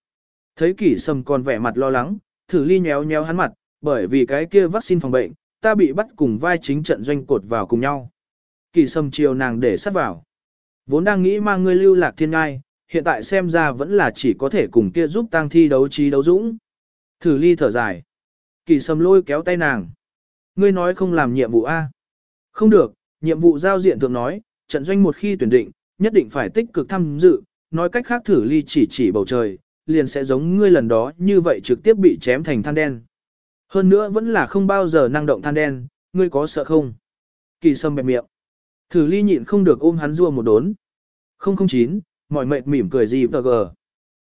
Thấy kỷ sầm còn vẻ mặt lo lắng, thử ly nhéo nhéo hắn mặt, bởi vì cái kia vaccine phòng bệnh, ta bị bắt cùng vai chính trận doanh cột vào cùng nhau. Kỳ sầm chiều nàng để sát vào. Vốn đang nghĩ mang ngươi lưu lạc thiên ngai, hiện tại xem ra vẫn là chỉ có thể cùng kia giúp tang thi đấu trí đấu dũng. Thử ly thở dài. Kỳ sầm lôi kéo tay nàng. Ngươi nói không làm nhiệm vụ A. Không được, nhiệm vụ giao diện thường nói, trận doanh một khi tuyển định, nhất định phải tích cực tham dự, nói cách khác thử ly chỉ chỉ bầu trời, liền sẽ giống ngươi lần đó như vậy trực tiếp bị chém thành than đen. Hơn nữa vẫn là không bao giờ năng động than đen, ngươi có sợ không? Kỳ sâm bẹp miệng. Thử ly nhịn không được ôm hắn rua một đốn. 009, mọi mệt mỉm cười gì tờ gờ.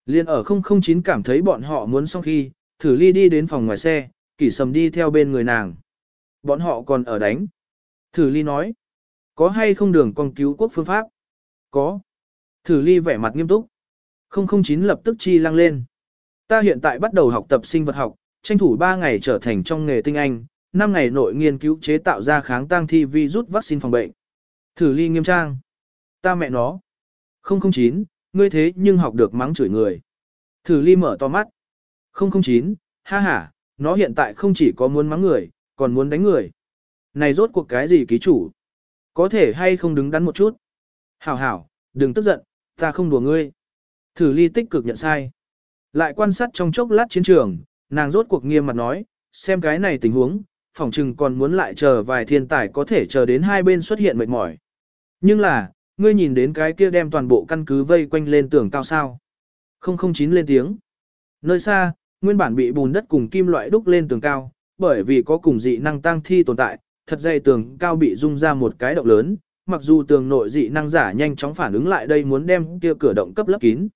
Liên ở 009 cảm thấy bọn họ muốn xong khi, thử ly đi đến phòng ngoài xe, kỳ sầm đi theo bên người nàng. Bọn họ còn ở đánh. Thử ly nói. Có hay không đường con cứu quốc phương pháp? Có. Thử ly vẻ mặt nghiêm túc. 009 lập tức chi lăng lên. Ta hiện tại bắt đầu học tập sinh vật học, tranh thủ 3 ngày trở thành trong nghề tinh anh, 5 ngày nội nghiên cứu chế tạo ra kháng tăng thi virus vaccine phòng bệnh. Thử ly nghiêm trang. Ta mẹ nó. 009, ngươi thế nhưng học được mắng chửi người. Thử ly mở to mắt. 009, ha ha, nó hiện tại không chỉ có muốn mắng người, còn muốn đánh người. Này rốt cuộc cái gì ký chủ? Có thể hay không đứng đắn một chút? Hảo hảo, đừng tức giận, ta không đùa ngươi. Thử ly tích cực nhận sai. Lại quan sát trong chốc lát chiến trường, nàng rốt cuộc nghiêm mặt nói, xem cái này tình huống, phỏng chừng còn muốn lại chờ vài thiên tài có thể chờ đến hai bên xuất hiện mệt mỏi. Nhưng là, ngươi nhìn đến cái kia đem toàn bộ căn cứ vây quanh lên tường cao sao. 009 lên tiếng. Nơi xa, nguyên bản bị bùn đất cùng kim loại đúc lên tường cao, bởi vì có cùng dị năng tăng thi tồn tại, thật dây tường cao bị rung ra một cái động lớn, mặc dù tường nội dị năng giả nhanh chóng phản ứng lại đây muốn đem kia cửa động cấp lấp kín.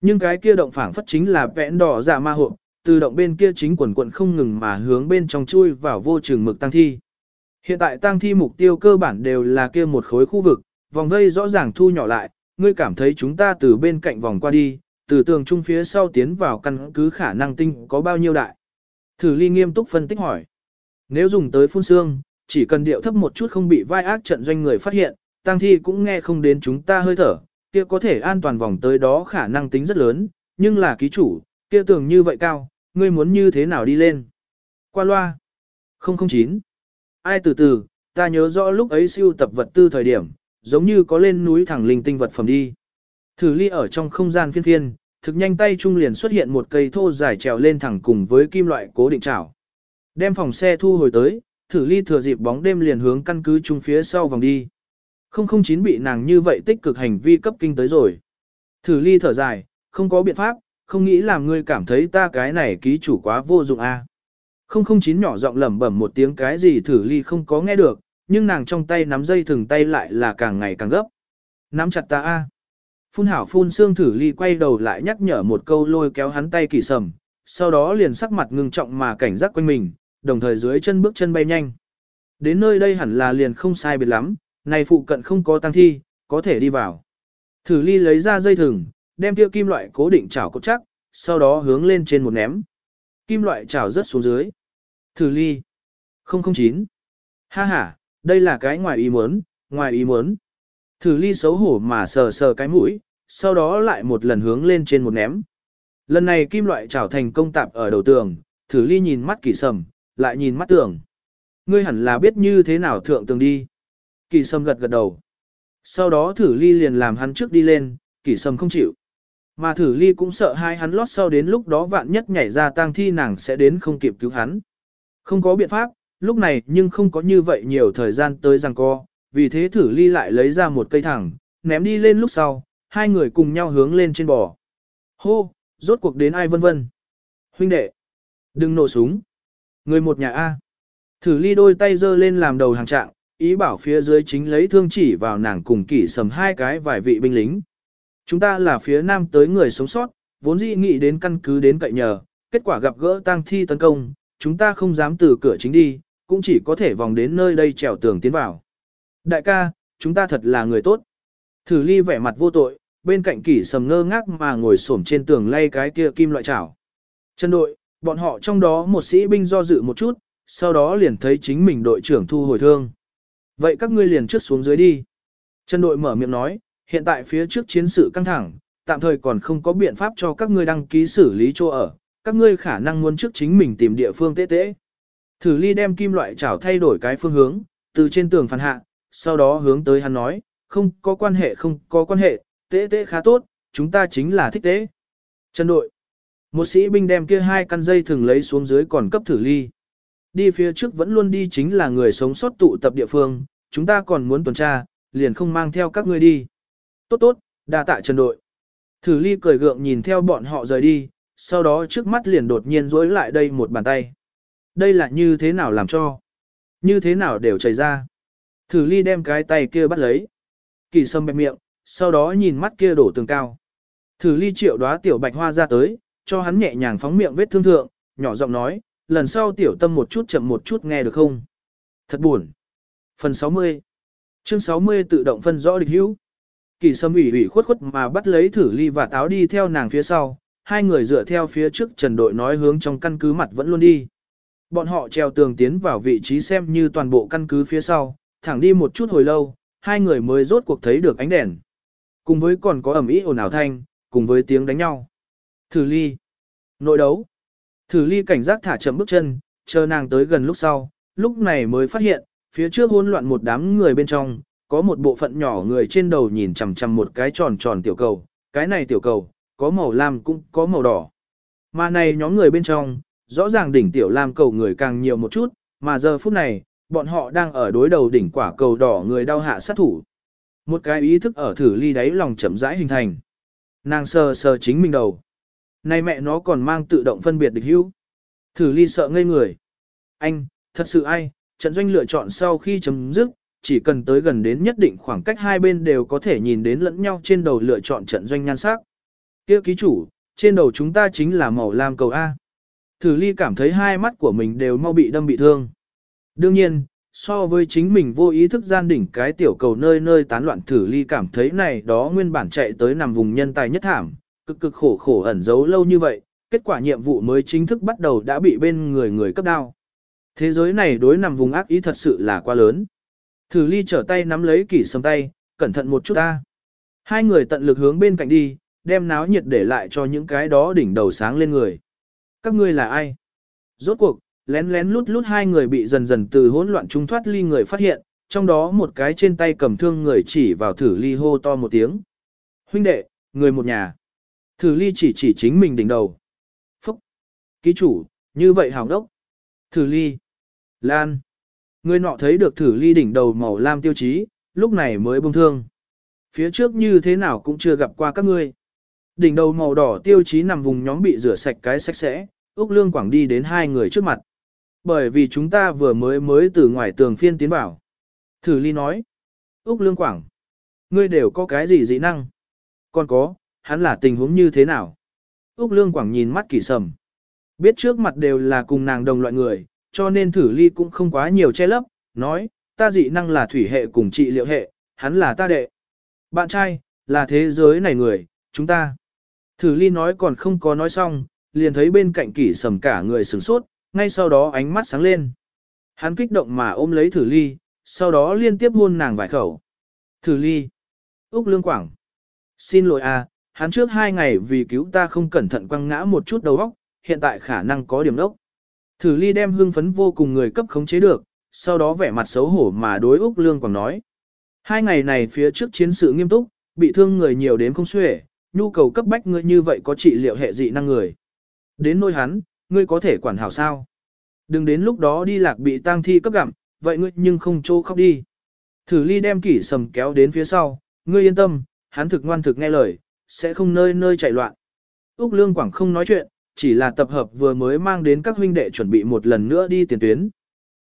Nhưng cái kia động phản phất chính là vẽn đỏ giả ma hộp, từ động bên kia chính quần quận không ngừng mà hướng bên trong chui vào vô trường mực tăng thi. Hiện tại tăng thi mục tiêu cơ bản đều là kia một khối khu vực, vòng vây rõ ràng thu nhỏ lại, ngươi cảm thấy chúng ta từ bên cạnh vòng qua đi, từ tường trung phía sau tiến vào căn cứ khả năng tinh có bao nhiêu đại. Thử ly nghiêm túc phân tích hỏi. Nếu dùng tới phun xương, chỉ cần điệu thấp một chút không bị vai ác trận doanh người phát hiện, tăng thi cũng nghe không đến chúng ta hơi thở, kia có thể an toàn vòng tới đó khả năng tính rất lớn, nhưng là ký chủ, kia tường như vậy cao, ngươi muốn như thế nào đi lên. Qua loa. 009. Ai từ từ, ta nhớ rõ lúc ấy siêu tập vật tư thời điểm, giống như có lên núi thẳng linh tinh vật phẩm đi. Thử ly ở trong không gian phiên phiên, thực nhanh tay trung liền xuất hiện một cây thô dài trèo lên thẳng cùng với kim loại cố định chảo. Đem phòng xe thu hồi tới, thử ly thừa dịp bóng đêm liền hướng căn cứ trung phía sau vòng đi. 009 bị nàng như vậy tích cực hành vi cấp kinh tới rồi. Thử ly thở dài, không có biện pháp, không nghĩ làm ngươi cảm thấy ta cái này ký chủ quá vô dụng a. À. 009 nhỏ giọng lẩm bẩm một tiếng cái gì thử ly không có nghe được, nhưng nàng trong tay nắm dây thừng tay lại là càng ngày càng gấp. Nắm chặt ta a. Phun hảo phun xương thử ly quay đầu lại nhắc nhở một câu lôi kéo hắn tay kỳ sầm, sau đó liền sắc mặt ngưng trọng mà cảnh giác quanh mình, đồng thời dưới chân bước chân bay nhanh. Đến nơi đây hẳn là liền không sai biệt lắm, này phụ cận không có tăng thi, có thể đi vào. Thử ly lấy ra dây thừng, đem tiêu kim loại cố định chảo cột chắc, sau đó hướng lên trên một ném. Kim loại chảo rớt xuống dưới. Thử ly. 009. Ha ha, đây là cái ngoài ý muốn, ngoài ý muốn. Thử ly xấu hổ mà sờ sờ cái mũi, sau đó lại một lần hướng lên trên một ném. Lần này kim loại chảo thành công tạp ở đầu tường, thử ly nhìn mắt kỳ sầm, lại nhìn mắt tường. Ngươi hẳn là biết như thế nào thượng tường đi. Kỳ sầm gật gật đầu. Sau đó thử ly liền làm hắn trước đi lên, kỳ sầm không chịu. Mà thử ly cũng sợ hai hắn lót sau đến lúc đó vạn nhất nhảy ra tang thi nàng sẽ đến không kịp cứu hắn. Không có biện pháp, lúc này nhưng không có như vậy nhiều thời gian tới rằng co, vì thế thử ly lại lấy ra một cây thẳng, ném đi lên lúc sau, hai người cùng nhau hướng lên trên bò. Hô, rốt cuộc đến ai vân vân. Huynh đệ, đừng nổ súng. Người một nhà A. Thử ly đôi tay giơ lên làm đầu hàng trạng, ý bảo phía dưới chính lấy thương chỉ vào nàng cùng kỷ sầm hai cái vài vị binh lính. Chúng ta là phía nam tới người sống sót, vốn dĩ nghĩ đến căn cứ đến cậy nhờ, kết quả gặp gỡ tang thi tấn công, chúng ta không dám từ cửa chính đi, cũng chỉ có thể vòng đến nơi đây trèo tường tiến vào. Đại ca, chúng ta thật là người tốt. Thử ly vẻ mặt vô tội, bên cạnh kỷ sầm ngơ ngác mà ngồi xổm trên tường lay cái kia kim loại chảo. Chân đội, bọn họ trong đó một sĩ binh do dự một chút, sau đó liền thấy chính mình đội trưởng thu hồi thương. Vậy các ngươi liền trước xuống dưới đi. Chân đội mở miệng nói, hiện tại phía trước chiến sự căng thẳng, tạm thời còn không có biện pháp cho các ngươi đăng ký xử lý chỗ ở, các ngươi khả năng muốn trước chính mình tìm địa phương tế tế. Thử ly đem kim loại chảo thay đổi cái phương hướng, từ trên tường phản hạ, sau đó hướng tới hắn nói, không có quan hệ không có quan hệ, tế tế khá tốt, chúng ta chính là thích tế. Trần đội. Một sĩ binh đem kia hai căn dây thường lấy xuống dưới còn cấp thử ly. Đi phía trước vẫn luôn đi chính là người sống sót tụ tập địa phương, chúng ta còn muốn tuần tra, liền không mang theo các ngươi đi. Tốt tốt, đa tạ Trần đội. Thử ly cười gượng nhìn theo bọn họ rời đi, sau đó trước mắt liền đột nhiên rối lại đây một bàn tay. Đây là như thế nào làm cho? Như thế nào đều chảy ra? Thử ly đem cái tay kia bắt lấy. Kỳ sâm bẹp miệng, sau đó nhìn mắt kia đổ tường cao. Thử ly triệu đóa tiểu bạch hoa ra tới, cho hắn nhẹ nhàng phóng miệng vết thương thượng, nhỏ giọng nói, lần sau tiểu tâm một chút chậm một chút nghe được không? Thật buồn. Phần 60 Chương 60 tự động phân rõ địch hữu. Kỳ sâm ủy ủy khuất khuất mà bắt lấy thử ly và táo đi theo nàng phía sau, hai người dựa theo phía trước trần đội nói hướng trong căn cứ mặt vẫn luôn đi. Bọn họ treo tường tiến vào vị trí xem như toàn bộ căn cứ phía sau, thẳng đi một chút hồi lâu, hai người mới rốt cuộc thấy được ánh đèn. Cùng với còn có ẩm ý ồn ào thanh, cùng với tiếng đánh nhau. Thử ly. Nội đấu. Thử ly cảnh giác thả chậm bước chân, chờ nàng tới gần lúc sau, lúc này mới phát hiện, phía trước hỗn loạn một đám người bên trong, có một bộ phận nhỏ người trên đầu nhìn chằm chằm một cái tròn tròn tiểu cầu, cái này tiểu cầu, có màu lam cũng có màu đỏ. Mà này nhóm người bên trong, rõ ràng đỉnh tiểu lam cầu người càng nhiều một chút, mà giờ phút này, bọn họ đang ở đối đầu đỉnh quả cầu đỏ người đau hạ sát thủ. Một cái ý thức ở thử ly đáy lòng chậm rãi hình thành. Nàng sờ sờ chính mình đầu. Này mẹ nó còn mang tự động phân biệt địch hữu. Thử ly sợ ngây người. Anh, thật sự ai, trận doanh lựa chọn sau khi chấm dứt, chỉ cần tới gần đến nhất định khoảng cách hai bên đều có thể nhìn đến lẫn nhau trên đầu lựa chọn trận doanh nhan sắc. Kia ký chủ, trên đầu chúng ta chính là màu lam cầu A. Thử ly cảm thấy hai mắt của mình đều mau bị đâm bị thương. Đương nhiên, so với chính mình vô ý thức gian đỉnh cái tiểu cầu nơi nơi tán loạn thử ly cảm thấy này đó nguyên bản chạy tới nằm vùng nhân tài nhất thảm, cực cực khổ khổ ẩn giấu lâu như vậy, kết quả nhiệm vụ mới chính thức bắt đầu đã bị bên người người cấp đao. Thế giới này đối nằm vùng ác ý thật sự là quá lớn. Thử ly trở tay nắm lấy kỷ sầm tay, cẩn thận một chút ta. Hai người tận lực hướng bên cạnh đi, đem náo nhiệt để lại cho những cái đó đỉnh đầu sáng lên người. Các ngươi là ai? Rốt cuộc, lén lén lút lút hai người bị dần dần từ hỗn loạn trung thoát ly người phát hiện, trong đó một cái trên tay cầm thương người chỉ vào thử ly hô to một tiếng. Huynh đệ, người một nhà. Thử ly chỉ chỉ chính mình đỉnh đầu. Phúc. Ký chủ, như vậy hào đốc. Thử ly. Lan. Người nọ thấy được thử ly đỉnh đầu màu lam tiêu chí, lúc này mới bông thương. Phía trước như thế nào cũng chưa gặp qua các ngươi. Đỉnh đầu màu đỏ tiêu chí nằm vùng nhóm bị rửa sạch cái sạch sẽ, Úc Lương Quảng đi đến hai người trước mặt. Bởi vì chúng ta vừa mới mới từ ngoài tường phiên tiến vào. Thử ly nói. Úc Lương Quảng. Ngươi đều có cái gì dị năng? Còn có, hắn là tình huống như thế nào? Úc Lương Quảng nhìn mắt kỳ sầm. Biết trước mặt đều là cùng nàng đồng loại người, cho nên thử ly cũng không quá nhiều che lấp, nói, ta dị năng là thủy hệ cùng trị liệu hệ, hắn là ta đệ. Bạn trai, là thế giới này người, chúng ta. Thử ly nói còn không có nói xong, liền thấy bên cạnh kỷ sầm cả người sửng sốt, ngay sau đó ánh mắt sáng lên. Hắn kích động mà ôm lấy thử ly, sau đó liên tiếp hôn nàng vài khẩu. Thử ly. Úc Lương Quảng. Xin lỗi à, hắn trước hai ngày vì cứu ta không cẩn thận quăng ngã một chút đầu óc, hiện tại khả năng có điểm đốc. Thử ly đem hương phấn vô cùng người cấp khống chế được, sau đó vẻ mặt xấu hổ mà đối Úc Lương Quảng nói. Hai ngày này phía trước chiến sự nghiêm túc, bị thương người nhiều đến không xuể, nhu cầu cấp bách ngươi như vậy có trị liệu hệ dị năng người. Đến nôi hắn, ngươi có thể quản hảo sao. Đừng đến lúc đó đi lạc bị tang thi cấp gặm, vậy ngươi nhưng không trô khóc đi. Thử ly đem kỷ sầm kéo đến phía sau, ngươi yên tâm, hắn thực ngoan thực nghe lời, sẽ không nơi nơi chạy loạn. Úc Lương Quảng không nói chuyện, chỉ là tập hợp vừa mới mang đến các huynh đệ chuẩn bị một lần nữa đi tiền tuyến.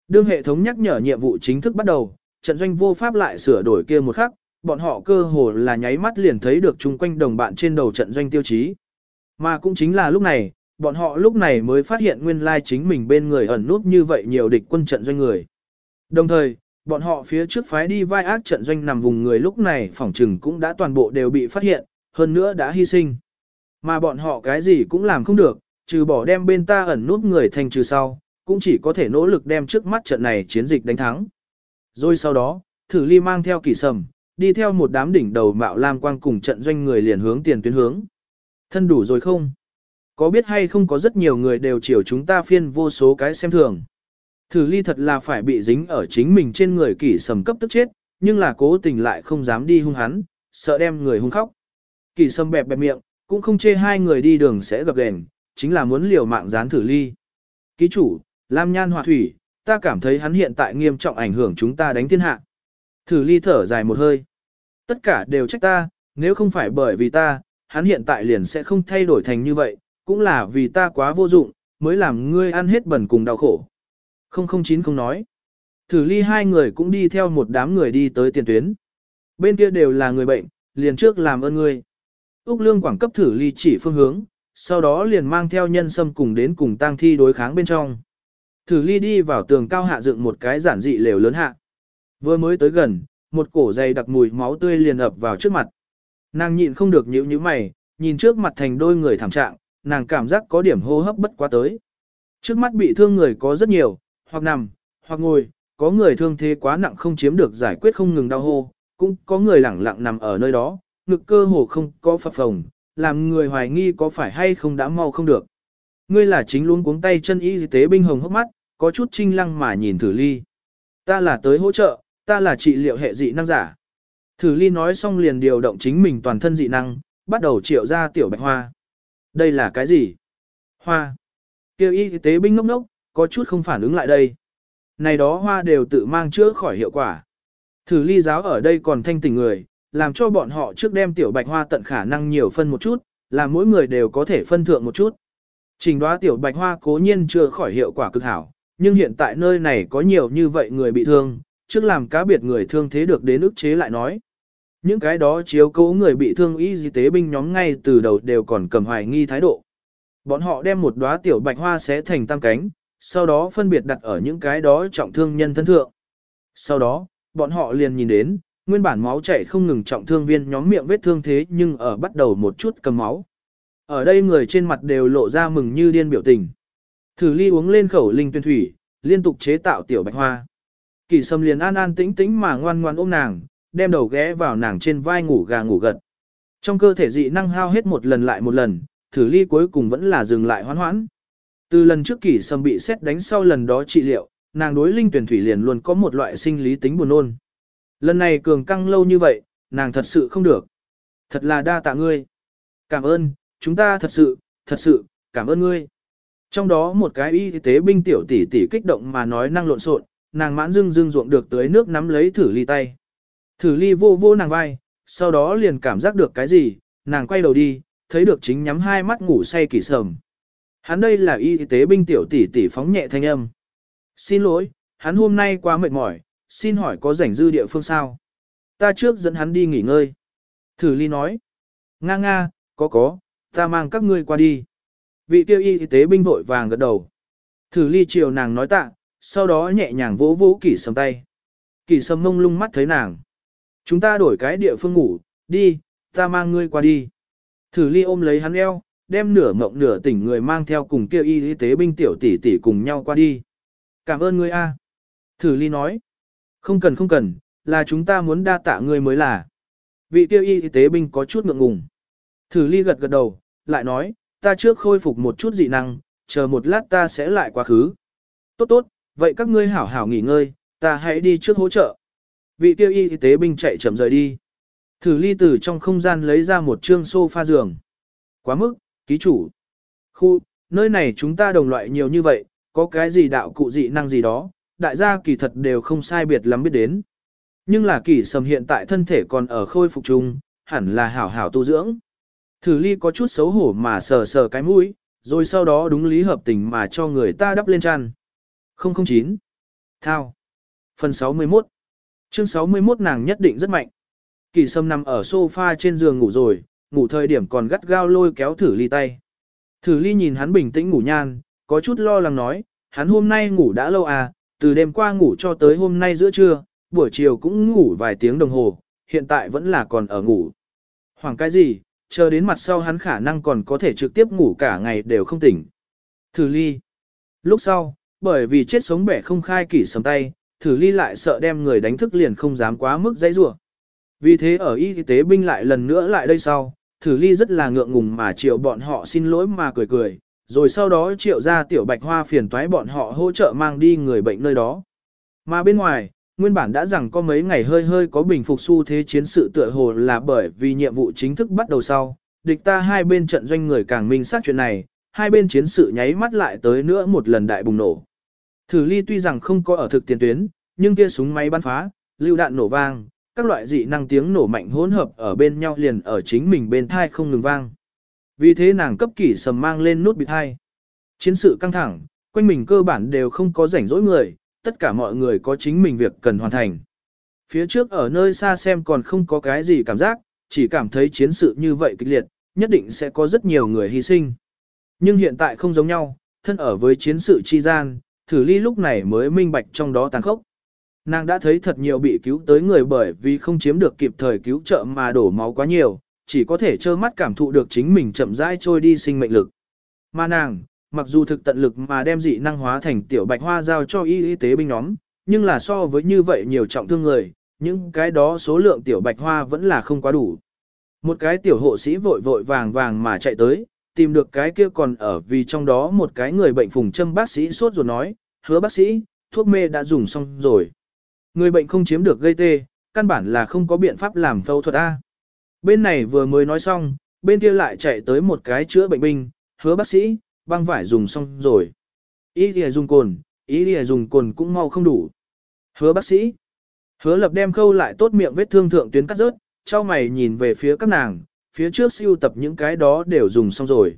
Đương hệ thống nhắc nhở nhiệm vụ chính thức bắt đầu, trận doanh vô pháp lại sửa đổi kia một khắc, bọn họ cơ hồ là nháy mắt liền thấy được chung quanh đồng bạn trên đầu trận doanh tiêu chí. Mà cũng chính là lúc này, bọn họ lúc này mới phát hiện nguyên lai chính mình bên người ẩn nút như vậy nhiều địch quân trận doanh người. Đồng thời, bọn họ phía trước phái đi vai ác trận doanh nằm vùng người lúc này phỏng trừng cũng đã toàn bộ đều bị phát hiện, hơn nữa đã hy sinh. Mà bọn họ cái gì cũng làm không được, trừ bỏ đem bên ta ẩn nút người thành trừ sau, cũng chỉ có thể nỗ lực đem trước mắt trận này chiến dịch đánh thắng. Rồi sau đó, thử ly mang theo kỳ sầm, đi theo một đám đỉnh đầu mạo lam quang cùng trận doanh người liền hướng tiền tuyến hướng. Thân đủ rồi không? Có biết hay không có rất nhiều người đều chiều chúng ta phiên vô số cái xem thường. Thử ly thật là phải bị dính ở chính mình trên người kỷ sầm cấp tức chết, nhưng là cố tình lại không dám đi hung hắn, sợ đem người hung khóc. Kỷ sầm bẹp bẹp miệng, cũng không chê hai người đi đường sẽ gặp gền, chính là muốn liều mạng dán thử ly. Ký chủ, Lam Nhan Hòa Thủy, ta cảm thấy hắn hiện tại nghiêm trọng ảnh hưởng chúng ta đánh thiên hạ. Thử ly thở dài một hơi. Tất cả đều trách ta, nếu không phải bởi vì ta, hắn hiện tại liền sẽ không thay đổi thành như vậy, cũng là vì ta quá vô dụng, mới làm ngươi ăn hết bẩn cùng đau khổ. 009 không nói. Thử ly hai người cũng đi theo một đám người đi tới tiền tuyến. Bên kia đều là người bệnh, liền trước làm ơn ngươi. Úc Lương Quảng cấp thử ly chỉ phương hướng, sau đó liền mang theo nhân sâm cùng đến cùng tang thi đối kháng bên trong. Thử ly đi vào tường cao hạ dựng một cái giản dị lều lớn hạ. Vừa mới tới gần, một cổ dày đặc mùi máu tươi liền ập vào trước mặt. Nàng nhịn không được nhíu nhíu mày, nhìn trước mặt thành đôi người thảm trạng, nàng cảm giác có điểm hô hấp bất quá tới. Trước mắt bị thương người có rất nhiều, hoặc nằm, hoặc ngồi, có người thương thế quá nặng không chiếm được giải quyết không ngừng đau hô, cũng có người lẳng lặng nằm ở nơi đó, ngực cơ hồ không có phập phồng, làm người hoài nghi có phải hay không đã mau không được. Ngươi là chính luôn cuống tay chân y tế binh hồng hốc mắt, có chút trinh lăng mà nhìn thử ly. Ta là tới hỗ trợ, ta là trị liệu hệ dị năng giả. Thử ly nói xong liền điều động chính mình toàn thân dị năng, bắt đầu triệu ra tiểu bạch hoa. Đây là cái gì? Hoa. Kêu y tế binh ngốc ngốc, có chút không phản ứng lại đây. Này đó hoa đều tự mang chữa khỏi hiệu quả. Thử ly giáo ở đây còn thanh tỉnh người, làm cho bọn họ trước đem tiểu bạch hoa tận khả năng nhiều phân một chút, làm mỗi người đều có thể phân thượng một chút. Trình đoá tiểu bạch hoa cố nhiên chưa khỏi hiệu quả cực hảo, nhưng hiện tại nơi này có nhiều như vậy người bị thương, trước làm cá biệt người thương thế được đến ức chế lại nói. Những cái đó chiếu cố người bị thương y tế binh nhóm ngay từ đầu đều còn cầm hoài nghi thái độ. Bọn họ đem một đóa tiểu bạch hoa xé thành tam cánh, sau đó phân biệt đặt ở những cái đó trọng thương nhân thân thượng. Sau đó, bọn họ liền nhìn đến, nguyên bản máu chảy không ngừng trọng thương viên nhóm miệng vết thương thế nhưng ở bắt đầu một chút cầm máu. Ở đây người trên mặt đều lộ ra mừng như điên biểu tình. Thử ly uống lên khẩu linh tuyên thủy, liên tục chế tạo tiểu bạch hoa. Kỳ sâm liền an an tĩnh tĩnh mà ngoan ngoan ôm nàng, đem đầu ghé vào nàng trên vai ngủ gà ngủ gật. Trong cơ thể dị năng hao hết một lần lại một lần, thử ly cuối cùng vẫn là dừng lại hoãn hoãn. Từ lần trước kỳ sâm bị xét đánh sau lần đó trị liệu, nàng đối linh tuyển thủy liền luôn có một loại sinh lý tính buồn nôn. Lần này cường căng lâu như vậy, nàng thật sự không được. Thật là đa tạ ngươi. Cảm ơn, chúng ta thật sự, thật sự, cảm ơn ngươi. Trong đó một cái y tế binh tiểu tỷ tỷ kích động mà nói năng lộn xộn, nàng mãn dưng dưng ruộng được tới nước nắm lấy thử ly tay. Thử ly vô vô nàng vai, sau đó liền cảm giác được cái gì, nàng quay đầu đi, thấy được chính nhắm hai mắt ngủ say kỳ sầm. Hắn đây là y tế binh tiểu tỷ tỷ phóng nhẹ thanh âm. Xin lỗi, hắn hôm nay quá mệt mỏi, xin hỏi có rảnh dư địa phương sao? Ta trước dẫn hắn đi nghỉ ngơi. Thử ly nói. Nga nga, có có, ta mang các ngươi qua đi. Vị tiêu y tế binh vội vàng gật đầu. Thử ly chiều nàng nói tạ, sau đó nhẹ nhàng vỗ vỗ kỷ sầm tay. Kỷ sầm mông lung mắt thấy nàng. Chúng ta đổi cái địa phương ngủ, đi, ta mang ngươi qua đi. Thử ly ôm lấy hắn eo, đem nửa mộng nửa tỉnh người mang theo cùng kêu y tế binh tiểu tỷ tỷ cùng nhau qua đi. Cảm ơn ngươi a. Thử ly nói. Không cần không cần, là chúng ta muốn đa tạ ngươi mới là. Vị tiêu y tế binh có chút ngượng ngùng. Thử ly gật gật đầu, lại nói, ta trước khôi phục một chút dị năng, chờ một lát ta sẽ lại quá khứ. Tốt tốt, vậy các ngươi hảo hảo nghỉ ngơi, ta hãy đi trước hỗ trợ. Vị tiêu y tế binh chạy chậm rời đi. Thử ly từ trong không gian lấy ra một chương sofa giường. Quá mức, ký chủ. Khu, nơi này chúng ta đồng loại nhiều như vậy, có cái gì đạo cụ dị năng gì đó, đại gia kỳ thật đều không sai biệt lắm biết đến. Nhưng là kỳ sầm hiện tại thân thể còn ở khôi phục chung, hẳn là hảo hảo tu dưỡng. Thử ly có chút xấu hổ mà sờ sờ cái mũi, rồi sau đó đúng lý hợp tình mà cho người ta đắp lên chăn. 009. Thao. Phần 61. Chương 61 nàng nhất định rất mạnh. Kỳ sâm nằm ở sofa trên giường ngủ rồi, ngủ thời điểm còn gắt gao lôi kéo thử ly tay. Thử ly nhìn hắn bình tĩnh ngủ nhan, có chút lo lắng nói, hắn hôm nay ngủ đã lâu à, từ đêm qua ngủ cho tới hôm nay giữa trưa, buổi chiều cũng ngủ vài tiếng đồng hồ, hiện tại vẫn là còn ở ngủ. Hoàng cái gì, chờ đến mặt sau hắn khả năng còn có thể trực tiếp ngủ cả ngày đều không tỉnh. Thử ly. Lúc sau, bởi vì chết sống bẻ không khai kỷ sầm tay, thử ly lại sợ đem người đánh thức liền không dám quá mức dãy rủa. Vì thế ở y tế binh lại lần nữa lại đây sau, thử ly rất là ngượng ngùng mà triệu bọn họ xin lỗi mà cười cười, rồi sau đó triệu ra tiểu bạch hoa phiền toái bọn họ hỗ trợ mang đi người bệnh nơi đó. Mà bên ngoài, nguyên bản đã rằng có mấy ngày hơi hơi có bình phục xu thế chiến sự tựa hồ là bởi vì nhiệm vụ chính thức bắt đầu sau, địch ta hai bên trận doanh người càng minh xác chuyện này, hai bên chiến sự nháy mắt lại tới nữa một lần đại bùng nổ. Thử ly tuy rằng không có ở thực tiền tuyến, nhưng kia súng máy bắn phá, lưu đạn nổ vang, các loại dị năng tiếng nổ mạnh hỗn hợp ở bên nhau liền ở chính mình bên thai không ngừng vang. Vì thế nàng cấp kỷ sầm mang lên nút bịt thai. Chiến sự căng thẳng, quanh mình cơ bản đều không có rảnh rỗi người, tất cả mọi người có chính mình việc cần hoàn thành. Phía trước ở nơi xa xem còn không có cái gì cảm giác, chỉ cảm thấy chiến sự như vậy kịch liệt, nhất định sẽ có rất nhiều người hy sinh. Nhưng hiện tại không giống nhau, thân ở với chiến sự chi gian, thử ly lúc này mới minh bạch trong đó tàn khốc. Nàng đã thấy thật nhiều bị cứu tới người bởi vì không chiếm được kịp thời cứu trợ mà đổ máu quá nhiều, chỉ có thể trơ mắt cảm thụ được chính mình chậm rãi trôi đi sinh mệnh lực. Mà nàng, mặc dù thực tận lực mà đem dị năng hóa thành tiểu bạch hoa giao cho y y tế binh nhóm, nhưng là so với như vậy nhiều trọng thương người, những cái đó số lượng tiểu bạch hoa vẫn là không quá đủ. Một cái tiểu hộ sĩ vội vội vàng vàng mà chạy tới, tìm được cái kia còn ở vì trong đó một cái người bệnh phùng châm bác sĩ sốt rồi nói, hứa bác sĩ, thuốc mê đã dùng xong rồi. Người bệnh không chiếm được gây tê, căn bản là không có biện pháp làm phẫu thuật A. Bên này vừa mới nói xong, bên kia lại chạy tới một cái chữa bệnh binh, hứa bác sĩ, băng vải dùng xong rồi. Ý thì dùng cồn, ý thì dùng cồn cũng mau không đủ. Hứa bác sĩ. Hứa lập đem khâu lại tốt miệng vết thương thượng tuyến cắt rớt, cho mày nhìn về phía các nàng, phía trước siêu tập những cái đó đều dùng xong rồi.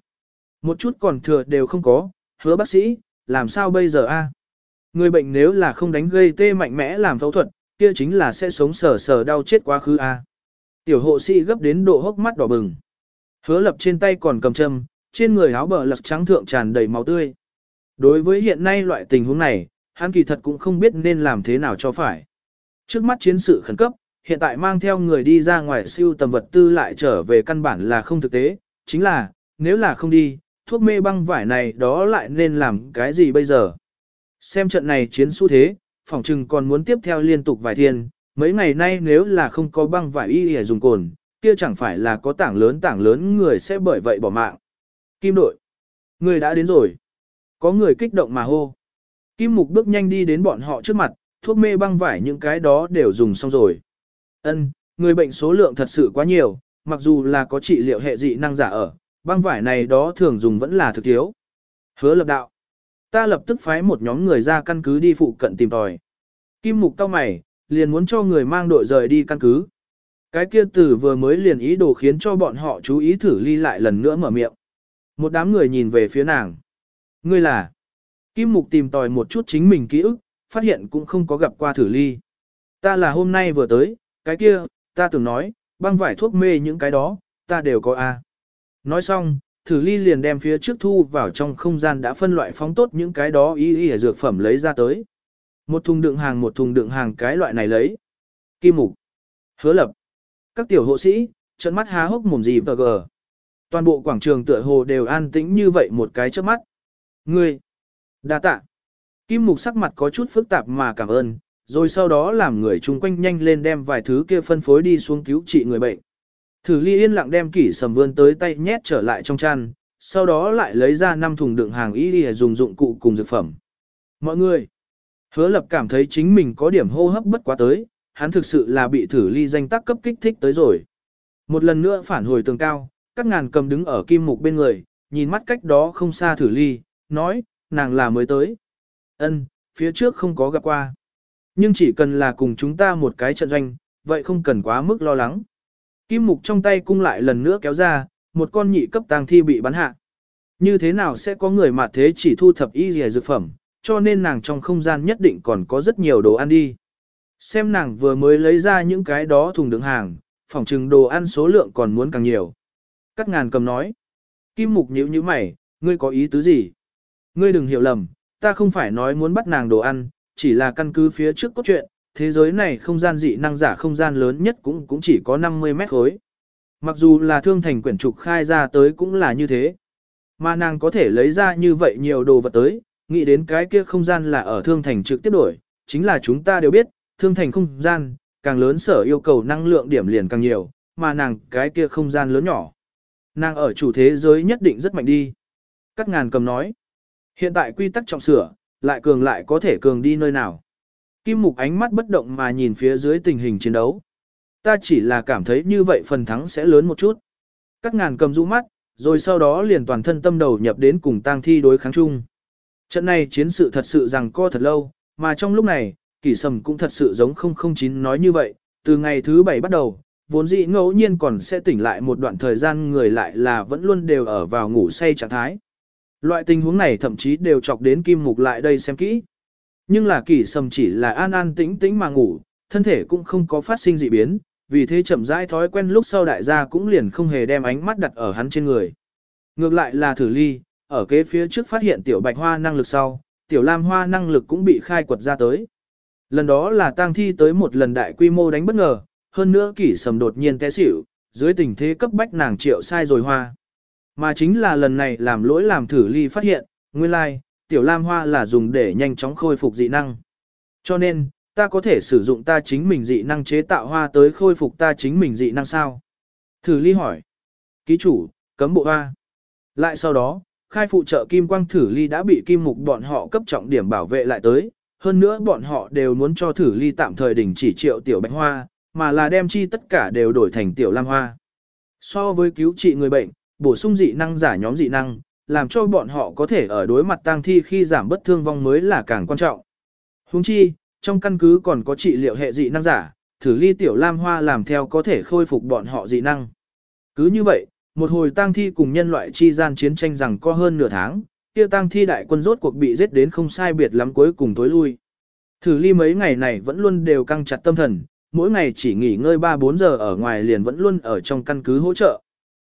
Một chút còn thừa đều không có, hứa bác sĩ, làm sao bây giờ a? Người bệnh nếu là không đánh gây tê mạnh mẽ làm phẫu thuật, kia chính là sẽ sống sờ sờ đau chết quá khứ a. Tiểu hộ sĩ gấp đến độ hốc mắt đỏ bừng. Hứa lập trên tay còn cầm châm, trên người áo bờ lật trắng thượng tràn đầy máu tươi. Đối với hiện nay loại tình huống này, hắn kỳ thật cũng không biết nên làm thế nào cho phải. Trước mắt chiến sự khẩn cấp, hiện tại mang theo người đi ra ngoài siêu tầm vật tư lại trở về căn bản là không thực tế, chính là, nếu là không đi, thuốc mê băng vải này đó lại nên làm cái gì bây giờ. Xem trận này chiến xu thế, phòng trừng còn muốn tiếp theo liên tục vài thiên, mấy ngày nay nếu là không có băng vải y để dùng cồn, kia chẳng phải là có tảng lớn tảng lớn người sẽ bởi vậy bỏ mạng. Kim đội, người đã đến rồi. Có người kích động mà hô. Kim mục bước nhanh đi đến bọn họ trước mặt, thuốc mê băng vải những cái đó đều dùng xong rồi. Ân, người bệnh số lượng thật sự quá nhiều, mặc dù là có trị liệu hệ dị năng giả ở, băng vải này đó thường dùng vẫn là thực thiếu. Hứa lập đạo. Ta lập tức phái một nhóm người ra căn cứ đi phụ cận tìm tòi. Kim mục cao mày, liền muốn cho người mang đội rời đi căn cứ. Cái kia tử vừa mới liền ý đồ khiến cho bọn họ chú ý thử ly lại lần nữa mở miệng. Một đám người nhìn về phía nàng. Ngươi là. Kim mục tìm tòi một chút chính mình ký ức, phát hiện cũng không có gặp qua thử ly. Ta là hôm nay vừa tới, cái kia, ta từng nói, băng vải thuốc mê những cái đó, ta đều có a. Nói xong, thử ly liền đem phía trước thu vào trong không gian đã phân loại phóng tốt những cái đó y y dược phẩm lấy ra tới. Một thùng đựng hàng một thùng đựng hàng cái loại này lấy. Kim mục. Hứa lập. Các tiểu hộ sĩ, trận mắt há hốc mồm gì vờ gờ. Toàn bộ quảng trường tựa hồ đều an tĩnh như vậy một cái trước mắt. Ngươi. đa tạ. Kim mục sắc mặt có chút phức tạp mà cảm ơn, rồi sau đó làm người chung quanh nhanh lên đem vài thứ kia phân phối đi xuống cứu trị người bệnh. Thử ly yên lặng đem kỷ sầm vươn tới tay nhét trở lại trong chăn, sau đó lại lấy ra năm thùng đựng hàng y đi dùng dụng cụ cùng dược phẩm. Mọi người, hứa lập cảm thấy chính mình có điểm hô hấp bất quá tới, hắn thực sự là bị thử ly danh tác cấp kích thích tới rồi. Một lần nữa phản hồi tường cao, các ngàn cầm đứng ở kim mục bên người, nhìn mắt cách đó không xa thử ly, nói, nàng là mới tới. ân phía trước không có gặp qua. Nhưng chỉ cần là cùng chúng ta một cái trận doanh, vậy không cần quá mức lo lắng. Kim mục trong tay cung lại lần nữa kéo ra, một con nhị cấp tang thi bị bắn hạ. Như thế nào sẽ có người mà thế chỉ thu thập y dìa dược phẩm, cho nên nàng trong không gian nhất định còn có rất nhiều đồ ăn đi. Xem nàng vừa mới lấy ra những cái đó thùng đựng hàng, phòng trừng đồ ăn số lượng còn muốn càng nhiều. Cắt ngàn cầm nói. Kim mục nhíu như mày, ngươi có ý tứ gì? Ngươi đừng hiểu lầm, ta không phải nói muốn bắt nàng đồ ăn, chỉ là căn cứ phía trước cốt truyện, thế giới này không gian dị năng giả không gian lớn nhất cũng cũng chỉ có 50 mét khối. Mặc dù là thương thành quyển trục khai ra tới cũng là như thế. Mà nàng có thể lấy ra như vậy nhiều đồ vật tới, nghĩ đến cái kia không gian là ở thương thành trực tiếp đổi, chính là chúng ta đều biết, thương thành không gian, càng lớn sở yêu cầu năng lượng điểm liền càng nhiều, mà nàng cái kia không gian lớn nhỏ. Nàng ở chủ thế giới nhất định rất mạnh đi. Cắt ngàn cầm nói, hiện tại quy tắc trọng sửa, lại cường lại có thể cường đi nơi nào. Kim mục ánh mắt bất động mà nhìn phía dưới tình hình chiến đấu. Ta chỉ là cảm thấy như vậy phần thắng sẽ lớn một chút. Cắt ngàn cầm rũ mắt, rồi sau đó liền toàn thân tâm đầu nhập đến cùng tang thi đối kháng chung. Trận này chiến sự thật sự rằng co thật lâu, mà trong lúc này, kỷ sầm cũng thật sự giống 009 nói như vậy, từ ngày thứ bảy bắt đầu, vốn dĩ ngẫu nhiên còn sẽ tỉnh lại một đoạn thời gian người lại là vẫn luôn đều ở vào ngủ say trạng thái. Loại tình huống này thậm chí đều chọc đến kim mục lại đây xem kỹ. Nhưng là kỷ sầm chỉ là an an tĩnh tĩnh mà ngủ, thân thể cũng không có phát sinh dị biến, vì thế chậm rãi thói quen lúc sau đại gia cũng liền không hề đem ánh mắt đặt ở hắn trên người. Ngược lại là thử ly, ở kế phía trước phát hiện tiểu bạch hoa năng lực sau, tiểu lam hoa năng lực cũng bị khai quật ra tới. Lần đó là tang thi tới một lần đại quy mô đánh bất ngờ, hơn nữa kỷ sầm đột nhiên té xỉu, dưới tình thế cấp bách nàng triệu sai rồi hoa. Mà chính là lần này làm lỗi làm thử ly phát hiện, nguyên lai, like, tiểu lam hoa là dùng để nhanh chóng khôi phục dị năng. Cho nên, ta có thể sử dụng ta chính mình dị năng chế tạo hoa tới khôi phục ta chính mình dị năng sao? Thử ly hỏi. Ký chủ, cấm bộ hoa. Lại sau đó, khai phụ trợ kim quang thử ly đã bị kim mục bọn họ cấp trọng điểm bảo vệ lại tới. Hơn nữa bọn họ đều muốn cho thử ly tạm thời đình chỉ triệu tiểu bạch hoa, mà là đem chi tất cả đều đổi thành tiểu lam hoa. So với cứu trị người bệnh, bổ sung dị năng giả nhóm dị năng, làm cho bọn họ có thể ở đối mặt tang thi khi giảm bất thương vong mới là càng quan trọng. Huống chi, trong căn cứ còn có trị liệu hệ dị năng giả, thử ly tiểu lam hoa làm theo có thể khôi phục bọn họ dị năng. Cứ như vậy, một hồi tang thi cùng nhân loại chi gian chiến tranh rằng có hơn nửa tháng, kia tang thi đại quân rốt cuộc bị giết đến không sai biệt lắm cuối cùng tối lui. Thử ly mấy ngày này vẫn luôn đều căng chặt tâm thần, mỗi ngày chỉ nghỉ ngơi 3-4 giờ ở ngoài liền vẫn luôn ở trong căn cứ hỗ trợ.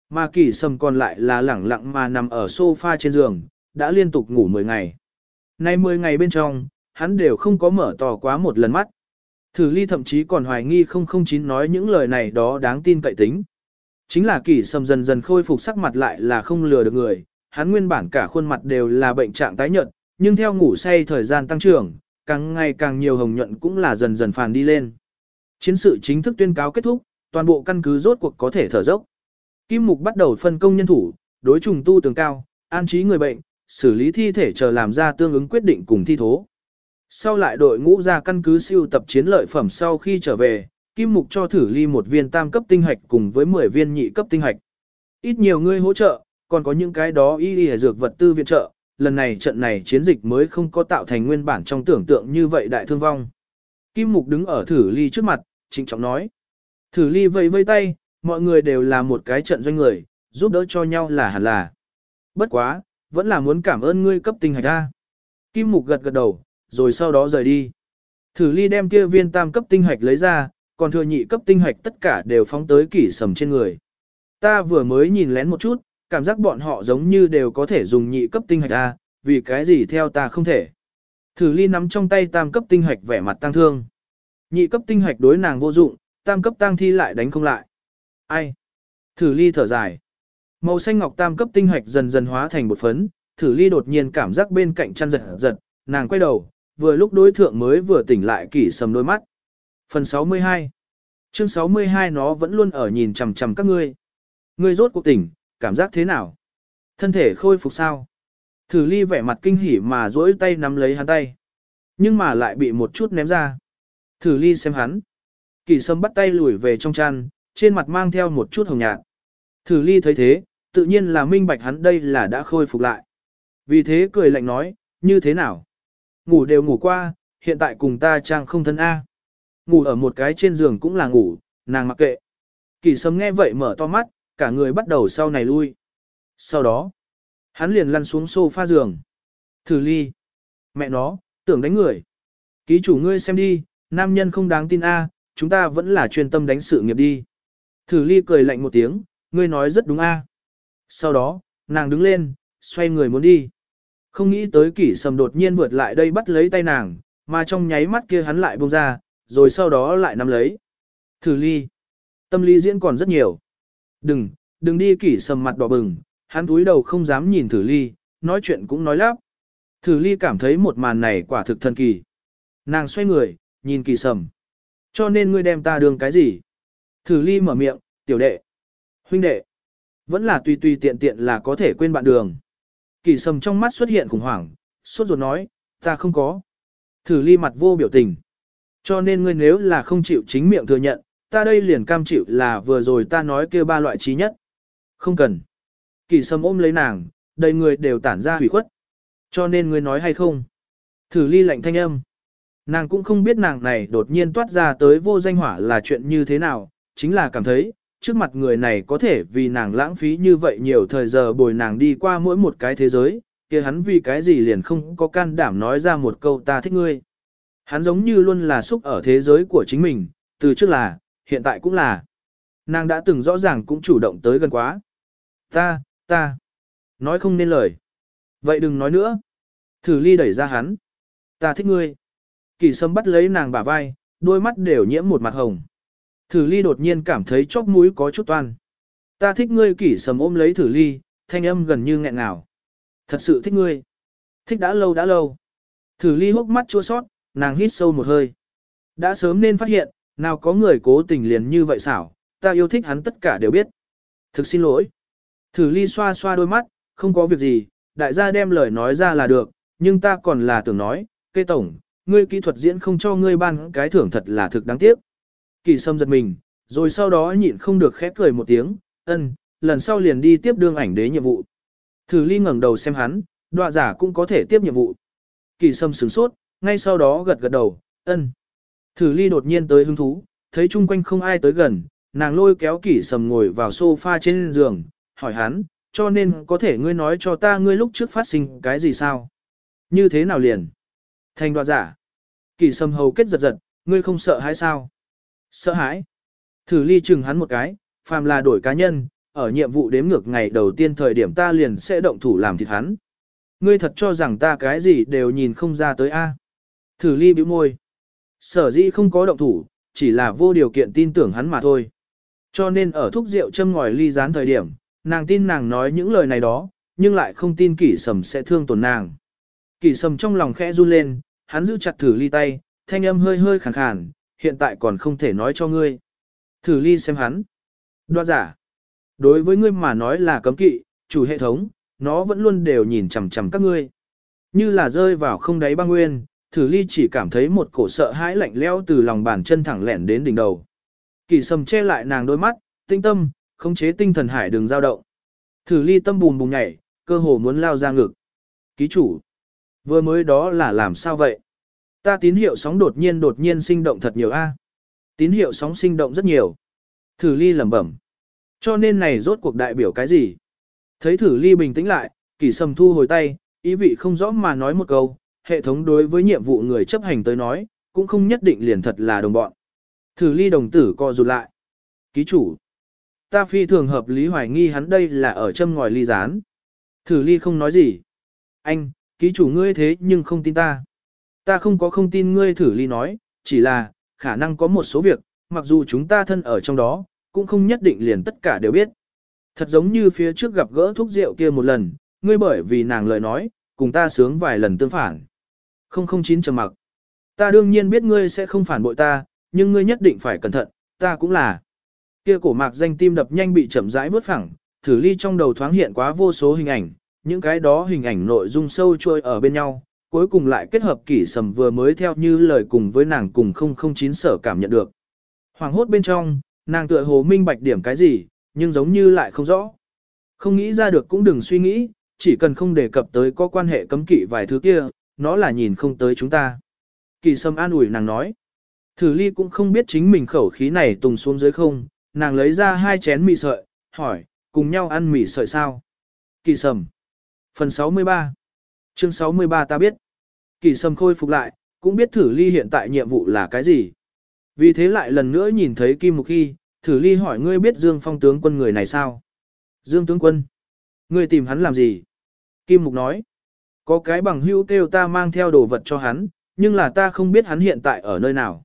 Mà kỳ sầm còn lại là lẳng lặng mà nằm ở sofa trên giường, đã liên tục ngủ 10 ngày. Nay 10 ngày bên trong, hắn đều không có mở to quá một lần mắt. Thử ly thậm chí còn hoài nghi 009 nói những lời này đó đáng tin cậy tính. Chính là kỳ sầm dần dần khôi phục sắc mặt lại là không lừa được người, hắn nguyên bản cả khuôn mặt đều là bệnh trạng tái nhợt, nhưng theo ngủ say thời gian tăng trưởng, càng ngày càng nhiều hồng nhuận cũng là dần dần phàn đi lên. Chiến sự chính thức tuyên cáo kết thúc, toàn bộ căn cứ rốt cuộc có thể thở dốc. Kim Mục bắt đầu phân công nhân thủ, đối trùng tu tường cao, an trí người bệnh, xử lý thi thể chờ làm ra tương ứng quyết định cùng thi thố. Sau lại đội ngũ ra căn cứ siêu tập chiến lợi phẩm sau khi trở về, Kim Mục cho thử ly một viên tam cấp tinh hạch cùng với 10 viên nhị cấp tinh hạch. Ít nhiều ngươi hỗ trợ, còn có những cái đó y y dược vật tư viện trợ, lần này trận này chiến dịch mới không có tạo thành nguyên bản trong tưởng tượng như vậy đại thương vong. Kim Mục đứng ở thử ly trước mặt, trịnh trọng nói. Thử ly vây vây tay, mọi người đều là một cái trận doanh người, giúp đỡ cho nhau là hẳn là. Bất quá, vẫn là muốn cảm ơn ngươi cấp tinh hạch ra. Kim Mục gật gật đầu, rồi sau đó rời đi. Thử ly đem kia viên tam cấp tinh hạch lấy ra, còn thừa nhị cấp tinh hạch tất cả đều phóng tới kỷ sầm trên người. Ta vừa mới nhìn lén một chút, cảm giác bọn họ giống như đều có thể dùng nhị cấp tinh hạch A, vì cái gì theo ta không thể. Thử ly nắm trong tay tam cấp tinh hạch vẻ mặt tăng thương. Nhị cấp tinh hạch đối nàng vô dụng, tam cấp tăng thi lại đánh không lại. Ai? Thử ly thở dài. Màu xanh ngọc tam cấp tinh hạch dần dần hóa thành một phấn, thử ly đột nhiên cảm giác bên cạnh chăn giật giật, nàng quay đầu, vừa lúc đối thượng mới vừa tỉnh lại kỷ sầm đôi mắt. Phần 62 Chương 62 nó vẫn luôn ở nhìn chằm chằm các ngươi. Ngươi rốt cuộc tỉnh, cảm giác thế nào? Thân thể khôi phục sao? Thử ly vẻ mặt kinh hỉ mà duỗi tay nắm lấy hắn tay. Nhưng mà lại bị một chút ném ra. Thử ly xem hắn. Kỳ sâm bắt tay lùi về trong chăn, trên mặt mang theo một chút hồng nhạt. Thử ly thấy thế, tự nhiên là minh bạch hắn đây là đã khôi phục lại. Vì thế cười lạnh nói, như thế nào? Ngủ đều ngủ qua, hiện tại cùng ta trang không thân A. Ngủ ở một cái trên giường cũng là ngủ, nàng mặc kệ. Kỳ sâm nghe vậy mở to mắt, cả người bắt đầu sau này lui. Sau đó, hắn liền lăn xuống sofa giường. Thử ly. Mẹ nó, tưởng đánh người. Ký chủ ngươi xem đi, nam nhân không đáng tin a, chúng ta vẫn là chuyên tâm đánh sự nghiệp đi. Thử ly cười lạnh một tiếng, ngươi nói rất đúng a. Sau đó, nàng đứng lên, xoay người muốn đi. Không nghĩ tới kỷ sầm đột nhiên vượt lại đây bắt lấy tay nàng, mà trong nháy mắt kia hắn lại buông ra, rồi sau đó lại nắm lấy. Thử ly. Tâm lý diễn còn rất nhiều. Đừng, đừng đi kỷ sầm mặt đỏ bừng, hắn túi đầu không dám nhìn thử ly, nói chuyện cũng nói lắp. Thử ly cảm thấy một màn này quả thực thần kỳ. Nàng xoay người, nhìn kỳ sầm. Cho nên ngươi đem ta đường cái gì? Thử ly mở miệng, tiểu đệ. Huynh đệ. Vẫn là tùy tùy tiện tiện là có thể quên bạn đường. Kỳ sầm trong mắt xuất hiện khủng hoảng, suốt ruột nói, ta không có. Thử ly mặt vô biểu tình. Cho nên ngươi nếu là không chịu chính miệng thừa nhận, ta đây liền cam chịu là vừa rồi ta nói kia ba loại trí nhất. Không cần. Kỳ sâm ôm lấy nàng, đầy người đều tản ra hủy khuất. Cho nên ngươi nói hay không? Thử ly lạnh thanh âm. Nàng cũng không biết nàng này đột nhiên toát ra tới vô danh hỏa là chuyện như thế nào, chính là cảm thấy, trước mặt người này có thể vì nàng lãng phí như vậy nhiều thời giờ bồi nàng đi qua mỗi một cái thế giới, kia hắn vì cái gì liền không có can đảm nói ra một câu ta thích ngươi. Hắn giống như luôn là xúc ở thế giới của chính mình, từ trước là, hiện tại cũng là. Nàng đã từng rõ ràng cũng chủ động tới gần quá. Ta, ta, nói không nên lời. Vậy đừng nói nữa. Thử ly đẩy ra hắn. Ta thích ngươi. Kỳ sâm bắt lấy nàng bả vai, đôi mắt đều nhiễm một mặt hồng. Thử ly đột nhiên cảm thấy chóp mũi có chút toan. Ta thích ngươi kỷ sầm ôm lấy thử ly, thanh âm gần như nghẹn ngào. Thật sự thích ngươi. Thích đã lâu đã lâu. Thử ly hốc mắt chua sót, nàng hít sâu một hơi. Đã sớm nên phát hiện, nào có người cố tình liền như vậy xảo, ta yêu thích hắn tất cả đều biết. Thực xin lỗi. Thử ly xoa xoa đôi mắt, không có việc gì, đại gia đem lời nói ra là được, nhưng ta còn là tưởng nói, cây tổng, ngươi kỹ thuật diễn không cho ngươi ban cái thưởng thật là thực đáng tiếc. Kỳ sâm giật mình, rồi sau đó nhịn không được khép cười một tiếng, ân, lần sau liền đi tiếp đương ảnh đế nhiệm vụ. Thử ly ngẩng đầu xem hắn, đọa giả cũng có thể tiếp nhiệm vụ. Kỳ sâm sửng sốt, ngay sau đó gật gật đầu, ân. Thử ly đột nhiên tới hứng thú, thấy chung quanh không ai tới gần, nàng lôi kéo kỷ sầm ngồi vào sofa trên giường, hỏi hắn, cho nên có thể ngươi nói cho ta ngươi lúc trước phát sinh cái gì sao? Như thế nào liền? Thành đoạ giả. Kỷ sầm hầu kết giật giật, ngươi không sợ hãi sao? Sợ hãi. Thử ly chừng hắn một cái, phàm là đổi cá nhân, ở nhiệm vụ đếm ngược ngày đầu tiên thời điểm ta liền sẽ động thủ làm thịt hắn. Ngươi thật cho rằng ta cái gì đều nhìn không ra tới a? Thử ly bĩu môi. Sở dĩ không có động thủ, chỉ là vô điều kiện tin tưởng hắn mà thôi. Cho nên ở thúc rượu châm ngòi ly gián thời điểm, nàng tin nàng nói những lời này đó, nhưng lại không tin kỷ sầm sẽ thương tổn nàng. Kỷ sầm trong lòng khẽ run lên, hắn giữ chặt thử ly tay, thanh âm hơi hơi khàn khàn, hiện tại còn không thể nói cho ngươi. Thử ly xem hắn. đoạ giả. Đối với ngươi mà nói là cấm kỵ, chủ hệ thống, nó vẫn luôn đều nhìn chằm chằm các ngươi. Như là rơi vào không đáy băng nguyên, thử ly chỉ cảm thấy một cổ sợ hãi lạnh leo từ lòng bàn chân thẳng lẻn đến đỉnh đầu. Kỳ sầm che lại nàng đôi mắt, tinh tâm, khống chế tinh thần hải đường dao động. Thử ly tâm bùn bùng nhảy, cơ hồ muốn lao ra ngực. Ký chủ. Vừa mới đó là làm sao vậy? Ta tín hiệu sóng đột nhiên đột nhiên sinh động thật nhiều a. Tín hiệu sóng sinh động rất nhiều. Thử ly lẩm bẩm. Cho nên này rốt cuộc đại biểu cái gì? Thấy thử ly bình tĩnh lại, kỳ sầm thu hồi tay, ý vị không rõ mà nói một câu, hệ thống đối với nhiệm vụ người chấp hành tới nói, cũng không nhất định liền thật là đồng bọn. Thử ly đồng tử co rụt lại. Ký chủ. Ta phi thường hợp lý hoài nghi hắn đây là ở châm ngòi ly gián. Thử ly không nói gì. Anh, ký chủ ngươi thế nhưng không tin ta. Ta không có không tin ngươi thử ly nói, chỉ là, khả năng có một số việc, mặc dù chúng ta thân ở trong đó, cũng không nhất định liền tất cả đều biết. Thật giống như phía trước gặp gỡ thuốc rượu kia một lần, ngươi bởi vì nàng lời nói, cùng ta sướng vài lần tương phản. 009 trầm mặc. Ta đương nhiên biết ngươi sẽ không phản bội ta, nhưng ngươi nhất định phải cẩn thận, ta cũng là. Kia cổ mạc danh tim đập nhanh bị chậm rãi vớt phẳng, thử ly trong đầu thoáng hiện quá vô số hình ảnh, những cái đó hình ảnh nội dung sâu trôi ở bên nhau, cuối cùng lại kết hợp kỷ sầm vừa mới theo như lời cùng với nàng cùng 009 sở cảm nhận được. Hoàng hốt bên trong, nàng tựa hồ minh bạch điểm cái gì, nhưng giống như lại không rõ. Không nghĩ ra được cũng đừng suy nghĩ, chỉ cần không đề cập tới có quan hệ cấm kỵ vài thứ kia, nó là nhìn không tới chúng ta. Kỳ sâm an ủi nàng nói. Thử ly cũng không biết chính mình khẩu khí này tùng xuống dưới không, nàng lấy ra hai chén mì sợi, hỏi, cùng nhau ăn mì sợi sao? Kỳ sầm. Phần 63 Chương 63 ta biết. Kỳ sầm khôi phục lại, cũng biết thử ly hiện tại nhiệm vụ là cái gì. Vì thế lại lần nữa nhìn thấy Kim Mục Khi, thử ly hỏi ngươi biết Dương Phong tướng quân người này sao? Dương tướng quân. Ngươi tìm hắn làm gì? Kim Mục nói, có cái bằng hữu kêu ta mang theo đồ vật cho hắn, nhưng là ta không biết hắn hiện tại ở nơi nào.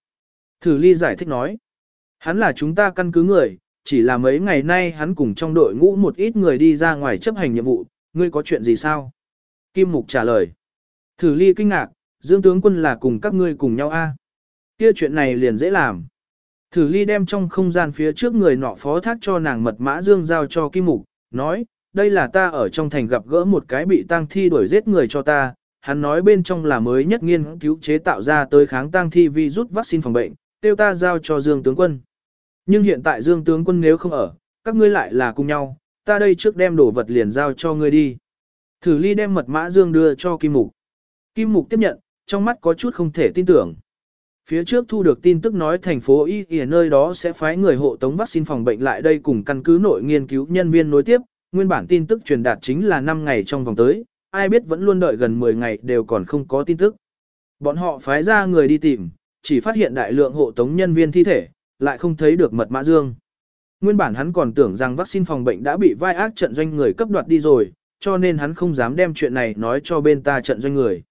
Thử ly giải thích nói, hắn là chúng ta căn cứ người, chỉ là mấy ngày nay hắn cùng trong đội ngũ một ít người đi ra ngoài chấp hành nhiệm vụ, ngươi có chuyện gì sao? Kim Mục trả lời, thử ly kinh ngạc, Dương tướng quân là cùng các ngươi cùng nhau a Kia chuyện này liền dễ làm. Thử ly đem trong không gian phía trước người nọ phó thác cho nàng mật mã Dương giao cho Kim Mục, nói, đây là ta ở trong thành gặp gỡ một cái bị tang thi đuổi giết người cho ta, hắn nói bên trong là mới nhất nghiên cứu chế tạo ra tới kháng tang thi vi rút vaccine phòng bệnh, tiêu ta giao cho Dương tướng quân. Nhưng hiện tại Dương tướng quân nếu không ở, các ngươi lại là cùng nhau, ta đây trước đem đồ vật liền giao cho ngươi đi. Thử ly đem mật mã Dương đưa cho Kim Mục. Kim Mục tiếp nhận, trong mắt có chút không thể tin tưởng. Phía trước thu được tin tức nói thành phố Y ở nơi đó sẽ phái người hộ tống vaccine phòng bệnh lại đây cùng căn cứ nội nghiên cứu nhân viên nối tiếp, nguyên bản tin tức truyền đạt chính là 5 ngày trong vòng tới, ai biết vẫn luôn đợi gần 10 ngày đều còn không có tin tức. Bọn họ phái ra người đi tìm, chỉ phát hiện đại lượng hộ tống nhân viên thi thể, lại không thấy được mật mã dương. Nguyên bản hắn còn tưởng rằng vaccine phòng bệnh đã bị vai ác trận doanh người cấp đoạt đi rồi, cho nên hắn không dám đem chuyện này nói cho bên ta trận doanh người.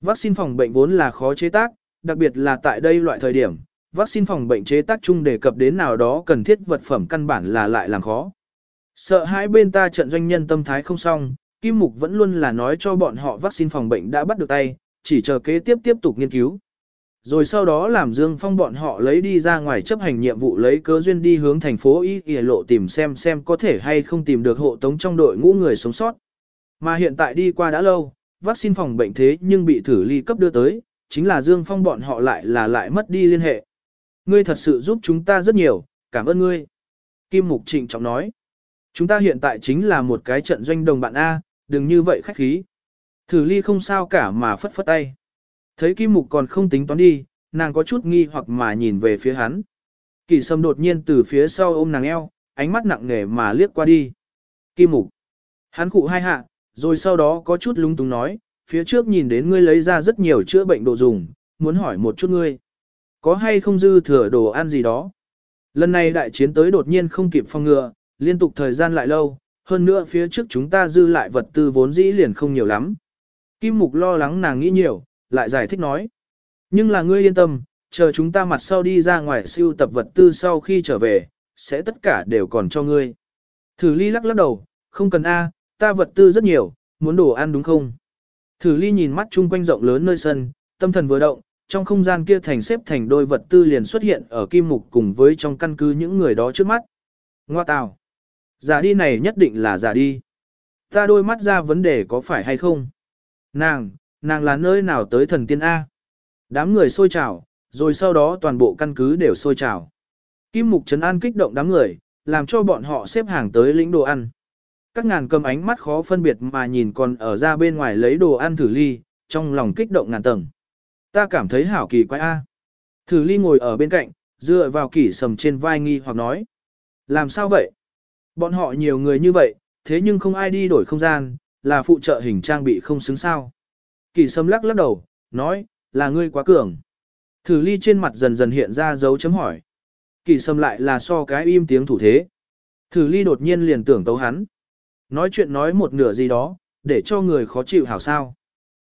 Vaccine phòng bệnh vốn là khó chế tác, đặc biệt là tại đây loại thời điểm, vaccine phòng bệnh chế tác chung đề cập đến nào đó cần thiết vật phẩm căn bản là lại làm khó. Sợ hãi bên ta trận doanh nhân tâm thái không xong, Kim Mục vẫn luôn là nói cho bọn họ vaccine phòng bệnh đã bắt được tay, chỉ chờ kế tiếp tiếp tục nghiên cứu. Rồi sau đó làm Dương Phong bọn họ lấy đi ra ngoài chấp hành nhiệm vụ lấy cớ duyên đi hướng thành phố Y Y lộ tìm xem xem có thể hay không tìm được hộ tống trong đội ngũ người sống sót. Mà hiện tại đi qua đã lâu, vaccine phòng bệnh thế nhưng bị thử ly cấp đưa tới, chính là Dương Phong bọn họ lại là lại mất đi liên hệ. Ngươi thật sự giúp chúng ta rất nhiều, cảm ơn ngươi. Kim Mục Trịnh trọng nói. Chúng ta hiện tại chính là một cái trận doanh đồng bạn A, đừng như vậy khách khí. Thử ly không sao cả mà phất phất tay. Thấy Kim Mục còn không tính toán đi, nàng có chút nghi hoặc mà nhìn về phía hắn. Kỳ sâm đột nhiên từ phía sau ôm nàng eo, ánh mắt nặng nề mà liếc qua đi. Kim Mục. Hắn cụ hai hạ, rồi sau đó có chút lung túng nói, phía trước nhìn đến ngươi lấy ra rất nhiều chữa bệnh đồ dùng, muốn hỏi một chút ngươi. Có hay không dư thừa đồ ăn gì đó? Lần này đại chiến tới đột nhiên không kịp phòng ngừa, liên tục thời gian lại lâu, hơn nữa phía trước chúng ta dư lại vật tư vốn dĩ liền không nhiều lắm. Kim Mục lo lắng nàng nghĩ nhiều, lại giải thích nói. Nhưng là ngươi yên tâm, chờ chúng ta mặt sau đi ra ngoài siêu tập vật tư sau khi trở về, sẽ tất cả đều còn cho ngươi. Thử ly lắc lắc đầu, không cần A, ta vật tư rất nhiều, muốn đồ ăn đúng không? Thử ly nhìn mắt chung quanh rộng lớn nơi sân, tâm thần vừa động, trong không gian kia thành xếp thành đôi vật tư liền xuất hiện ở kim mục cùng với trong căn cứ những người đó trước mắt. Ngoa tào. Giả đi này nhất định là giả đi. Ta đôi mắt ra vấn đề có phải hay không? Nàng, nàng là nơi nào tới thần tiên A? Đám người sôi trào, rồi sau đó toàn bộ căn cứ đều sôi trào. Kim mục trấn an kích động đám người, làm cho bọn họ xếp hàng tới lĩnh đồ ăn. Các ngàn cầm ánh mắt khó phân biệt mà nhìn còn ở ra bên ngoài lấy đồ ăn thử ly, trong lòng kích động ngàn tầng. Ta cảm thấy hảo kỳ quái A. Thử ly ngồi ở bên cạnh, dựa vào kỷ sầm trên vai nghi hoặc nói. Làm sao vậy? Bọn họ nhiều người như vậy, thế nhưng không ai đi đổi không gian, là phụ trợ hình trang bị không xứng sao. Kỷ Sâm lắc lắc đầu, nói, là ngươi quá cường. Thử ly trên mặt dần dần hiện ra dấu chấm hỏi. Kỷ Sâm lại là so cái im tiếng thủ thế. Thử ly đột nhiên liền tưởng tấu hắn. Nói chuyện nói một nửa gì đó, để cho người khó chịu hảo sao.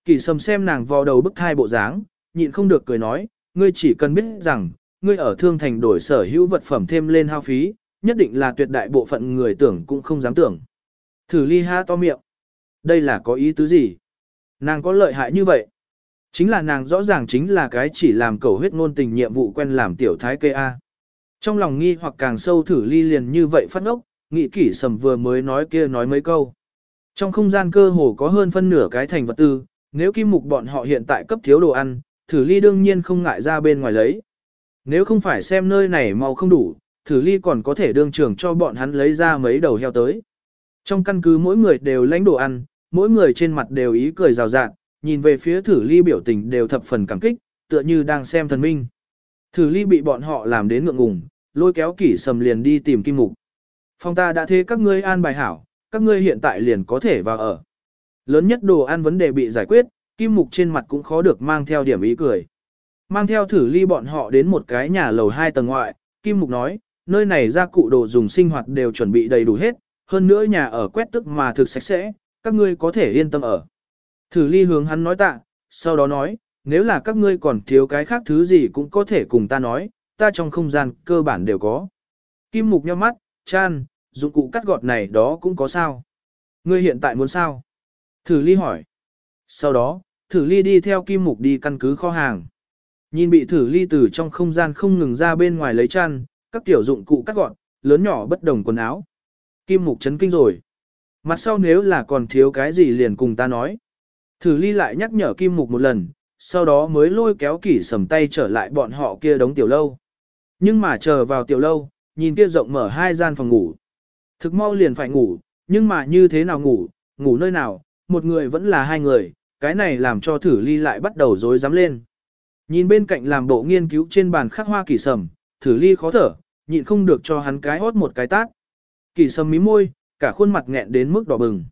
Kỳ Sâm xem nàng vò đầu bức thai bộ dáng, nhịn không được cười nói, ngươi chỉ cần biết rằng, ngươi ở thương thành đổi sở hữu vật phẩm thêm lên hao phí, nhất định là tuyệt đại bộ phận người tưởng cũng không dám tưởng. Thử ly ha to miệng. Đây là có ý tứ gì? Nàng có lợi hại như vậy? Chính là nàng rõ ràng chính là cái chỉ làm cầu huyết ngôn tình nhiệm vụ quen làm tiểu thái kê A. Trong lòng nghi hoặc càng sâu thử ly liền như vậy phát ốc, nghị kỷ sầm vừa mới nói kia nói mấy câu. Trong không gian cơ hồ có hơn phân nửa cái thành vật tư, nếu kim mục bọn họ hiện tại cấp thiếu đồ ăn, thử ly đương nhiên không ngại ra bên ngoài lấy. Nếu không phải xem nơi này màu không đủ, thử ly còn có thể đương trưởng cho bọn hắn lấy ra mấy đầu heo tới. Trong căn cứ mỗi người đều lãnh đồ ăn, mỗi người trên mặt đều ý cười rào rạng, nhìn về phía thử ly biểu tình đều thập phần cảm kích, tựa như đang xem thần minh. Thử ly bị bọn họ làm đến ngượng ngùng, lôi kéo kỷ sầm liền đi tìm kim mục. Phong ta đã thế các ngươi an bài hảo, các ngươi hiện tại liền có thể vào ở. Lớn nhất đồ ăn vấn đề bị giải quyết, kim mục trên mặt cũng khó được mang theo điểm ý cười. Mang theo thử ly bọn họ đến một cái nhà lầu hai tầng ngoại, kim mục nói, nơi này gia cụ đồ dùng sinh hoạt đều chuẩn bị đầy đủ hết, hơn nữa nhà ở quét tức mà thực sạch sẽ, các ngươi có thể yên tâm ở. Thử ly hướng hắn nói tạ, sau đó nói, nếu là các ngươi còn thiếu cái khác thứ gì cũng có thể cùng ta nói, ta trong không gian cơ bản đều có. Kim mục nhau mắt, chan, dụng cụ cắt gọt này đó cũng có sao. Ngươi hiện tại muốn sao? Thử ly hỏi. Sau đó, thử ly đi theo kim mục đi căn cứ kho hàng. Nhìn bị thử ly từ trong không gian không ngừng ra bên ngoài lấy chăn, các tiểu dụng cụ cắt gọn, lớn nhỏ bất đồng quần áo. Kim mục chấn kinh rồi. Mặt sau nếu là còn thiếu cái gì liền cùng ta nói. Thử ly lại nhắc nhở kim mục một lần, sau đó mới lôi kéo kỷ sầm tay trở lại bọn họ kia đóng tiểu lâu. Nhưng mà chờ vào tiểu lâu, nhìn kia rộng mở hai gian phòng ngủ. Thực mau liền phải ngủ, nhưng mà như thế nào ngủ, ngủ nơi nào, một người vẫn là hai người, cái này làm cho thử ly lại bắt đầu dối dám lên. Nhìn bên cạnh làm bộ nghiên cứu trên bàn khắc hoa kỳ sầm, thử ly khó thở, nhịn không được cho hắn cái hốt một cái tát. Kỳ sầm mí môi, cả khuôn mặt nghẹn đến mức đỏ bừng.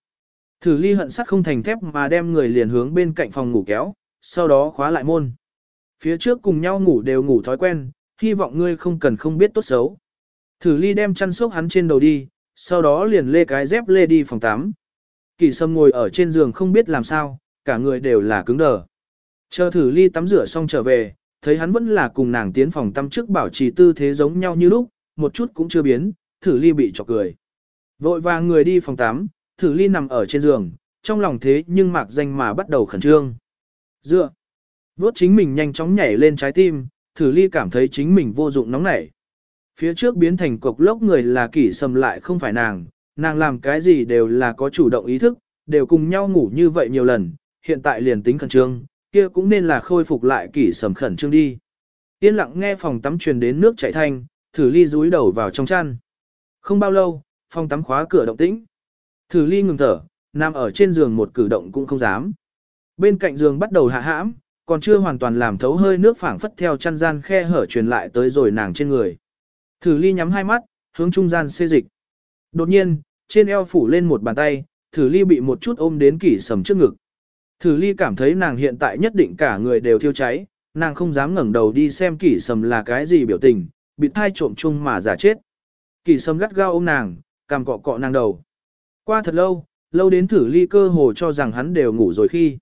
Thử ly hận sắt không thành thép mà đem người liền hướng bên cạnh phòng ngủ kéo, sau đó khóa lại môn. Phía trước cùng nhau ngủ đều ngủ thói quen, hy vọng ngươi không cần không biết tốt xấu. Thử ly đem chăn sốc hắn trên đầu đi, sau đó liền lê cái dép lê đi phòng tắm. Kỳ sâm ngồi ở trên giường không biết làm sao, cả người đều là cứng đờ. Chờ thử ly tắm rửa xong trở về, thấy hắn vẫn là cùng nàng tiến phòng tắm trước bảo trì tư thế giống nhau như lúc, một chút cũng chưa biến, thử ly bị chọc cười. Vội vàng người đi phòng tắm, thử ly nằm ở trên giường, trong lòng thế nhưng mạc danh mà bắt đầu khẩn trương. Dựa, vuốt chính mình nhanh chóng nhảy lên trái tim, thử ly cảm thấy chính mình vô dụng nóng nảy. Phía trước biến thành cục lốc người là kỷ sầm lại không phải nàng, nàng làm cái gì đều là có chủ động ý thức, đều cùng nhau ngủ như vậy nhiều lần, hiện tại liền tính khẩn trương, kia cũng nên là khôi phục lại kỷ sầm khẩn trương đi. Yên lặng nghe phòng tắm truyền đến nước chảy thanh, thử ly rúi đầu vào trong chăn. Không bao lâu, phòng tắm khóa cửa động tĩnh. Thử ly ngừng thở, nằm ở trên giường một cử động cũng không dám. Bên cạnh giường bắt đầu hạ hãm, còn chưa hoàn toàn làm thấu hơi nước phảng phất theo chăn gian khe hở truyền lại tới rồi nàng trên người. Thử ly nhắm hai mắt, hướng trung gian xê dịch. Đột nhiên, trên eo phủ lên một bàn tay, thử ly bị một chút ôm đến kỷ sầm trước ngực. Thử ly cảm thấy nàng hiện tại nhất định cả người đều thiêu cháy, nàng không dám ngẩng đầu đi xem kỷ sầm là cái gì biểu tình, bị thai trộm chung mà giả chết. Kỷ sầm gắt gao ôm nàng, cằm cọ cọ nàng đầu. Qua thật lâu, lâu đến thử ly cơ hồ cho rằng hắn đều ngủ rồi khi.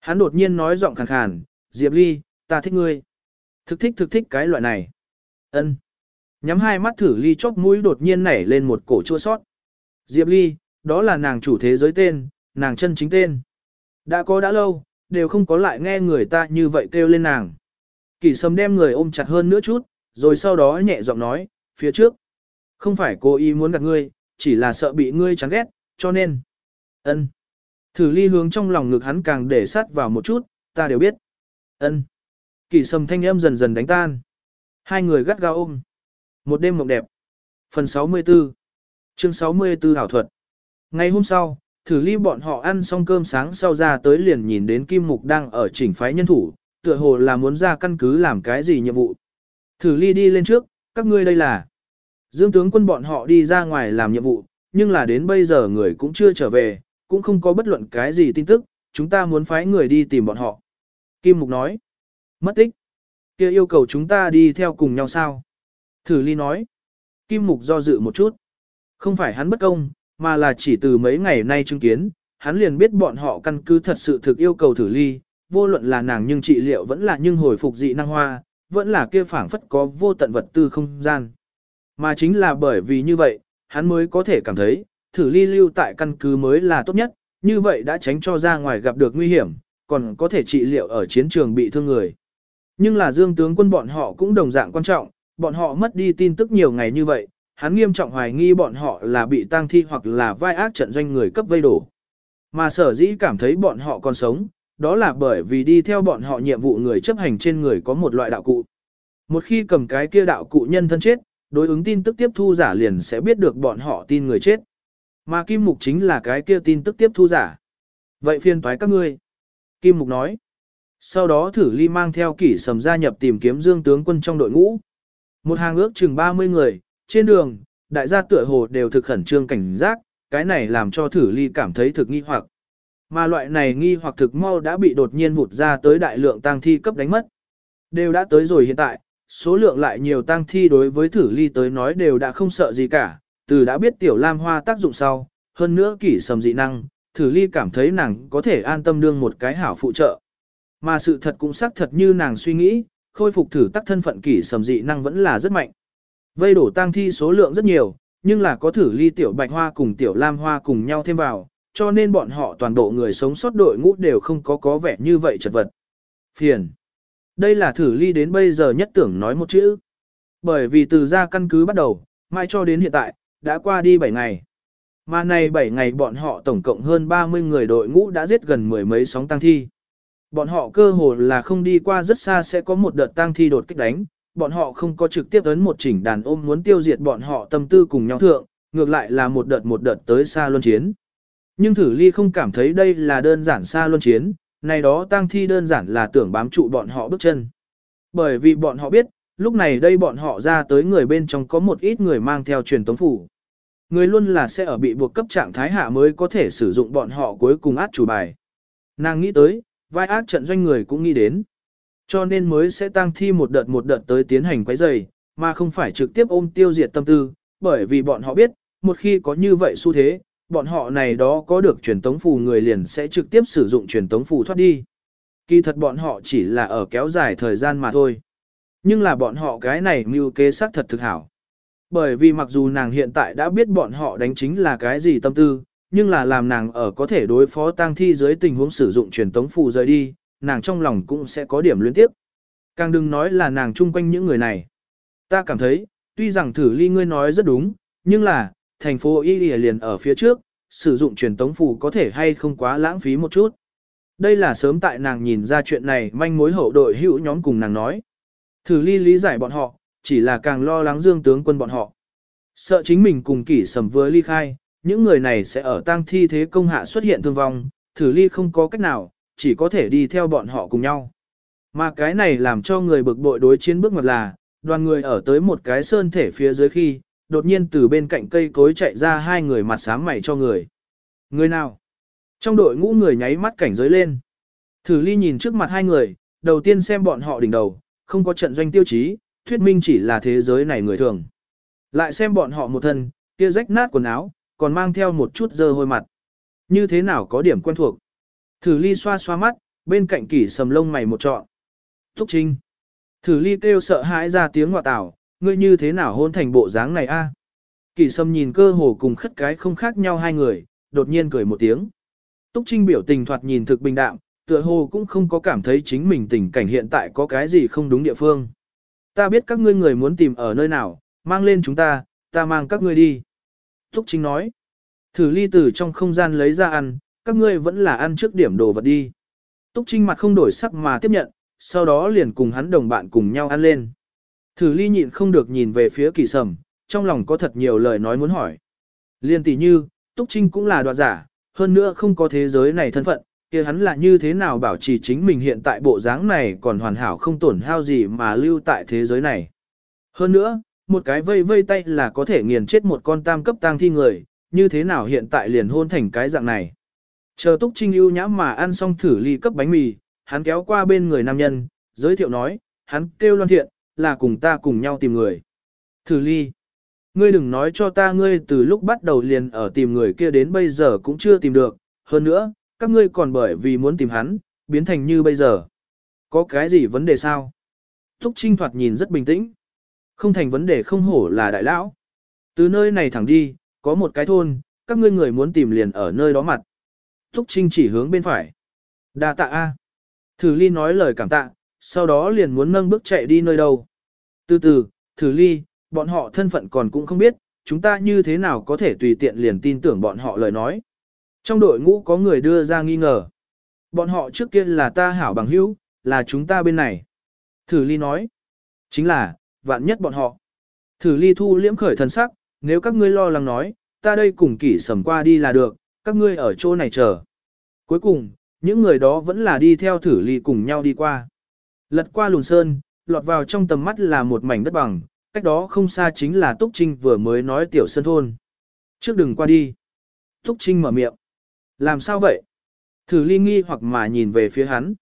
Hắn đột nhiên nói giọng khàn khàn, Diệp ly, ta thích ngươi. Thực thích thực thích cái loại này. ân Nhắm hai mắt thử ly chóp mũi đột nhiên nảy lên một cổ chua sót. Diệp ly, đó là nàng chủ thế giới tên, nàng chân chính tên. Đã có đã lâu, đều không có lại nghe người ta như vậy kêu lên nàng. Kỳ sầm đem người ôm chặt hơn nữa chút, rồi sau đó nhẹ giọng nói, phía trước. Không phải cô ý muốn gặp ngươi, chỉ là sợ bị ngươi chán ghét, cho nên. ân. Thử ly hướng trong lòng ngực hắn càng để sát vào một chút, ta đều biết. ân. Kỳ sầm thanh âm dần dần đánh tan. Hai người gắt gao ôm. Một đêm mộng đẹp. Phần 64. Chương 64 hảo thuật. Ngày hôm sau, thử ly bọn họ ăn xong cơm sáng sau ra tới liền nhìn đến Kim Mục đang ở chỉnh phái nhân thủ, tựa hồ là muốn ra căn cứ làm cái gì nhiệm vụ. Thử ly đi lên trước, các ngươi đây là. Dương tướng quân bọn họ đi ra ngoài làm nhiệm vụ, nhưng là đến bây giờ người cũng chưa trở về, cũng không có bất luận cái gì tin tức, chúng ta muốn phái người đi tìm bọn họ. Kim Mục nói, mất tích, kia yêu cầu chúng ta đi theo cùng nhau sao? Thử ly nói, Kim Mục do dự một chút, không phải hắn bất công, mà là chỉ từ mấy ngày nay chứng kiến, hắn liền biết bọn họ căn cứ thật sự thực yêu cầu thử ly, vô luận là nàng nhưng trị liệu vẫn là nhưng hồi phục dị năng hoa, vẫn là kia phảng phất có vô tận vật tư không gian. Mà chính là bởi vì như vậy, hắn mới có thể cảm thấy, thử ly lưu tại căn cứ mới là tốt nhất, như vậy đã tránh cho ra ngoài gặp được nguy hiểm, còn có thể trị liệu ở chiến trường bị thương người. Nhưng là dương tướng quân bọn họ cũng đồng dạng quan trọng, bọn họ mất đi tin tức nhiều ngày như vậy, hắn nghiêm trọng hoài nghi bọn họ là bị tang thi hoặc là vai ác trận doanh người cấp vây đổ. Mà sở dĩ cảm thấy bọn họ còn sống, đó là bởi vì đi theo bọn họ nhiệm vụ người chấp hành trên người có một loại đạo cụ. Một khi cầm cái kia đạo cụ nhân thân chết, đối ứng tin tức tiếp thu giả liền sẽ biết được bọn họ tin người chết. Mà Kim Mục chính là cái kia tin tức tiếp thu giả. Vậy phiên toái các ngươi. Kim Mục nói. Sau đó thử ly mang theo kỷ sầm gia nhập tìm kiếm dương tướng quân trong đội ngũ. Một hàng ước chừng 30 người, trên đường, đại gia tựa hồ đều thực khẩn trương cảnh giác, cái này làm cho thử ly cảm thấy thực nghi hoặc. Mà loại này nghi hoặc thực mau đã bị đột nhiên vụt ra tới đại lượng tang thi cấp đánh mất. Đều đã tới rồi hiện tại, số lượng lại nhiều tang thi đối với thử ly tới nói đều đã không sợ gì cả, từ đã biết tiểu lam hoa tác dụng sau, hơn nữa kỷ sầm dị năng, thử ly cảm thấy nàng có thể an tâm đương một cái hảo phụ trợ. Mà sự thật cũng xác thật như nàng suy nghĩ, khôi phục thử tắc thân phận kỷ sầm dị năng vẫn là rất mạnh. Vây đổ tang thi số lượng rất nhiều, nhưng là có thử ly tiểu bạch hoa cùng tiểu lam hoa cùng nhau thêm vào, cho nên bọn họ toàn bộ người sống sót đội ngũ đều không có có vẻ như vậy chật vật. Phiền. Đây là thử ly đến bây giờ nhất tưởng nói một chữ. Bởi vì từ ra căn cứ bắt đầu, mai cho đến hiện tại, đã qua đi 7 ngày. Mà này 7 ngày bọn họ tổng cộng hơn 30 người đội ngũ đã giết gần mười mấy sóng tăng thi. Bọn họ cơ hồ là không đi qua rất xa sẽ có một đợt tăng thi đột kích đánh, bọn họ không có trực tiếp ấn một chỉnh đàn ôm muốn tiêu diệt bọn họ tâm tư cùng nhau thượng, ngược lại là một đợt một đợt tới xa luân chiến. Nhưng thử ly không cảm thấy đây là đơn giản xa luân chiến, này đó tăng thi đơn giản là tưởng bám trụ bọn họ bước chân. Bởi vì bọn họ biết, lúc này đây bọn họ ra tới người bên trong có một ít người mang theo truyền tống phủ. Người luôn là sẽ ở bị buộc cấp trạng thái hạ mới có thể sử dụng bọn họ cuối cùng át chủ bài. Nàng nghĩ tới, vai ác trận doanh người cũng nghĩ đến. Cho nên mới sẽ tăng thi một đợt một đợt tới tiến hành quấy rầy, mà không phải trực tiếp ôm tiêu diệt tâm tư, bởi vì bọn họ biết, một khi có như vậy xu thế, bọn họ này đó có được truyền tống phù người liền sẽ trực tiếp sử dụng truyền tống phù thoát đi. Kỳ thật bọn họ chỉ là ở kéo dài thời gian mà thôi. Nhưng là bọn họ cái này mưu kế xác thật thực hảo. Bởi vì mặc dù nàng hiện tại đã biết bọn họ đánh chính là cái gì tâm tư, nhưng là làm nàng ở có thể đối phó tang thi dưới tình huống sử dụng truyền tống phù rời đi, nàng trong lòng cũng sẽ có điểm liên tiếp. Càng đừng nói là nàng chung quanh những người này. Ta cảm thấy, tuy rằng thử ly ngươi nói rất đúng, nhưng là, thành phố Y liền ở phía trước, sử dụng truyền tống phù có thể hay không quá lãng phí một chút. Đây là sớm tại nàng nhìn ra chuyện này manh mối hậu đội hữu nhóm cùng nàng nói. Thử ly lý giải bọn họ, chỉ là càng lo lắng dương tướng quân bọn họ. Sợ chính mình cùng kỷ sầm vừa ly khai, những người này sẽ ở tang thi thế công hạ xuất hiện thương vong, thử ly không có cách nào, chỉ có thể đi theo bọn họ cùng nhau. Mà cái này làm cho người bực bội đối chiến bước ngoặt là, đoàn người ở tới một cái sơn thể phía dưới khi, đột nhiên từ bên cạnh cây cối chạy ra hai người mặt sám mày cho người. Người nào? Trong đội ngũ người nháy mắt cảnh giới lên. Thử ly nhìn trước mặt hai người, đầu tiên xem bọn họ đỉnh đầu, không có trận doanh tiêu chí, thuyết minh chỉ là thế giới này người thường. Lại xem bọn họ một thân, kia rách nát quần áo, còn mang theo một chút dơ hôi mặt. Như thế nào có điểm quen thuộc. Thử ly xoa xoa mắt, bên cạnh kỷ sầm lông mày một trọn. Thúc Trinh. Thử ly kêu sợ hãi ra tiếng ngọa tảo, ngươi như thế nào hôn thành bộ dáng này a? Kỷ sầm nhìn cơ hồ cùng khất cái không khác nhau hai người, đột nhiên cười một tiếng. Túc Trinh biểu tình thoạt nhìn thực bình đạm, tựa hồ cũng không có cảm thấy chính mình tình cảnh hiện tại có cái gì không đúng địa phương. Ta biết các ngươi người muốn tìm ở nơi nào, mang lên chúng ta, ta mang các ngươi đi. Túc Trinh nói. Thử ly từ trong không gian lấy ra ăn, các ngươi vẫn là ăn trước điểm đồ vật đi. Túc Trinh mặt không đổi sắc mà tiếp nhận, sau đó liền cùng hắn đồng bạn cùng nhau ăn lên. Thử ly nhịn không được nhìn về phía kỳ sầm, trong lòng có thật nhiều lời nói muốn hỏi. Liên tỷ như, Túc Trinh cũng là đoạt giả, hơn nữa không có thế giới này thân phận, kia hắn là như thế nào bảo trì chính mình hiện tại bộ dáng này còn hoàn hảo không tổn hao gì mà lưu tại thế giới này. Hơn nữa, một cái vây vây tay là có thể nghiền chết một con tam cấp tang thi người, như thế nào hiện tại liền hôn thành cái dạng này. Chờ Túc Trinh ưu nhãm mà ăn xong thử ly cấp bánh mì, hắn kéo qua bên người nam nhân, giới thiệu nói, hắn kêu loan thiện, là cùng ta cùng nhau tìm người. Thử ly, ngươi đừng nói cho ta ngươi từ lúc bắt đầu liền ở tìm người kia đến bây giờ cũng chưa tìm được, hơn nữa, các ngươi còn bởi vì muốn tìm hắn, biến thành như bây giờ. Có cái gì vấn đề sao? Túc Trinh thoạt nhìn rất bình tĩnh. Không thành vấn đề không hổ là đại lão. Từ nơi này thẳng đi, có một cái thôn, các ngươi người muốn tìm liền ở nơi đó mặt. Túc Trinh chỉ hướng bên phải. Đa tạ A. Thử ly nói lời cảm tạ, sau đó liền muốn nâng bước chạy đi nơi đâu. Từ từ, thử ly, bọn họ thân phận còn cũng không biết, chúng ta như thế nào có thể tùy tiện liền tin tưởng bọn họ lời nói. Trong đội ngũ có người đưa ra nghi ngờ. Bọn họ trước kia là ta hảo bằng hữu, là chúng ta bên này. Thử ly nói. Chính là, vạn nhất bọn họ. Thử ly thu liễm khởi thần sắc, nếu các ngươi lo lắng nói, ta đây cùng kỷ sầm qua đi là được, các ngươi ở chỗ này chờ. Cuối cùng, những người đó vẫn là đi theo thử ly cùng nhau đi qua. Lật qua lùn sơn, lọt vào trong tầm mắt là một mảnh đất bằng, cách đó không xa chính là Túc Trinh vừa mới nói tiểu sơn thôn. Trước đừng qua đi. Túc Trinh mở miệng. Làm sao vậy? Thử ly nghi hoặc mà nhìn về phía hắn.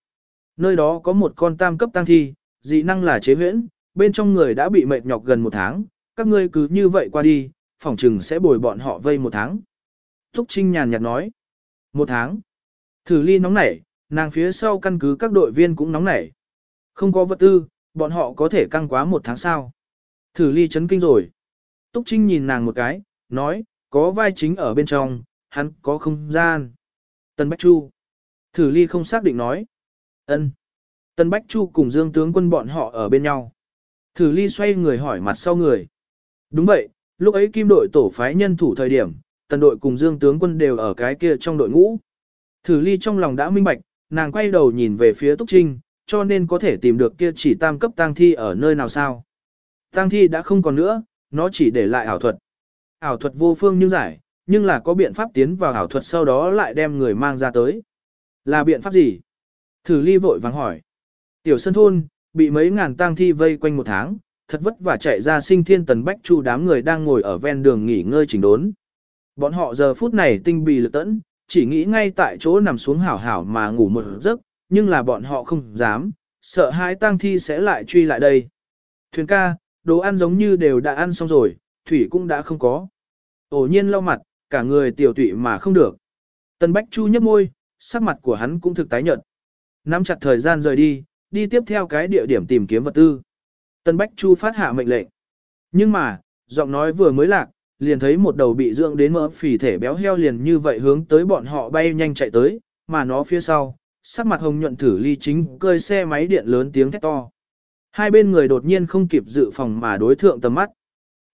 Nơi đó có một con tam cấp tăng thi, dị năng là chế huyễn, bên trong người đã bị mệt nhọc gần một tháng, các ngươi cứ như vậy qua đi, phỏng chừng sẽ bồi bọn họ vây một tháng. Thúc Trinh nhàn nhạt nói. Một tháng. Thử ly nóng nảy, nàng phía sau căn cứ các đội viên cũng nóng nảy. Không có vật tư, bọn họ có thể căng quá một tháng sau. Thử ly chấn kinh rồi. Túc Trinh nhìn nàng một cái, nói, có vai chính ở bên trong, hắn có không gian. Tân Bách Chu. Thử ly không xác định nói. ân. Tân Bách Chu cùng Dương tướng quân bọn họ ở bên nhau. Thử ly xoay người hỏi mặt sau người. Đúng vậy, lúc ấy kim đội tổ phái nhân thủ thời điểm, tần đội cùng Dương tướng quân đều ở cái kia trong đội ngũ. Thử ly trong lòng đã minh bạch, nàng quay đầu nhìn về phía Túc Trinh, cho nên có thể tìm được kia chỉ tam cấp tang thi ở nơi nào sao. Tang thi đã không còn nữa, nó chỉ để lại ảo thuật. Ảo thuật vô phương như giải, nhưng là có biện pháp tiến vào ảo thuật sau đó lại đem người mang ra tới. Là biện pháp gì? Thử ly vội vàng hỏi. Tiểu sân thôn, bị mấy ngàn tang thi vây quanh một tháng, thật vất vả chạy ra sinh thiên tần bách chu đám người đang ngồi ở ven đường nghỉ ngơi chỉnh đốn. Bọn họ giờ phút này tinh bì lực tẫn, chỉ nghĩ ngay tại chỗ nằm xuống hảo hảo mà ngủ một giấc, nhưng là bọn họ không dám, sợ hai tang thi sẽ lại truy lại đây. Thuyền ca, đồ ăn giống như đều đã ăn xong rồi, thủy cũng đã không có. Ổ nhiên lau mặt, cả người tiểu tụy mà không được. Tần Bách Chu nhấp môi, sắc mặt của hắn cũng thực tái nhợt. Nắm chặt thời gian rời đi, đi tiếp theo cái địa điểm tìm kiếm vật tư. Tần Bách Chu phát hạ mệnh lệnh. Nhưng mà, giọng nói vừa mới lạc, liền thấy một đầu bị dưỡng đến mỡ phì thể béo heo liền như vậy hướng tới bọn họ bay nhanh chạy tới, mà nó phía sau, sắc mặt hồng nhuận thử ly chính cơi xe máy điện lớn tiếng thét to. Hai bên người đột nhiên không kịp dự phòng mà đối thượng tầm mắt.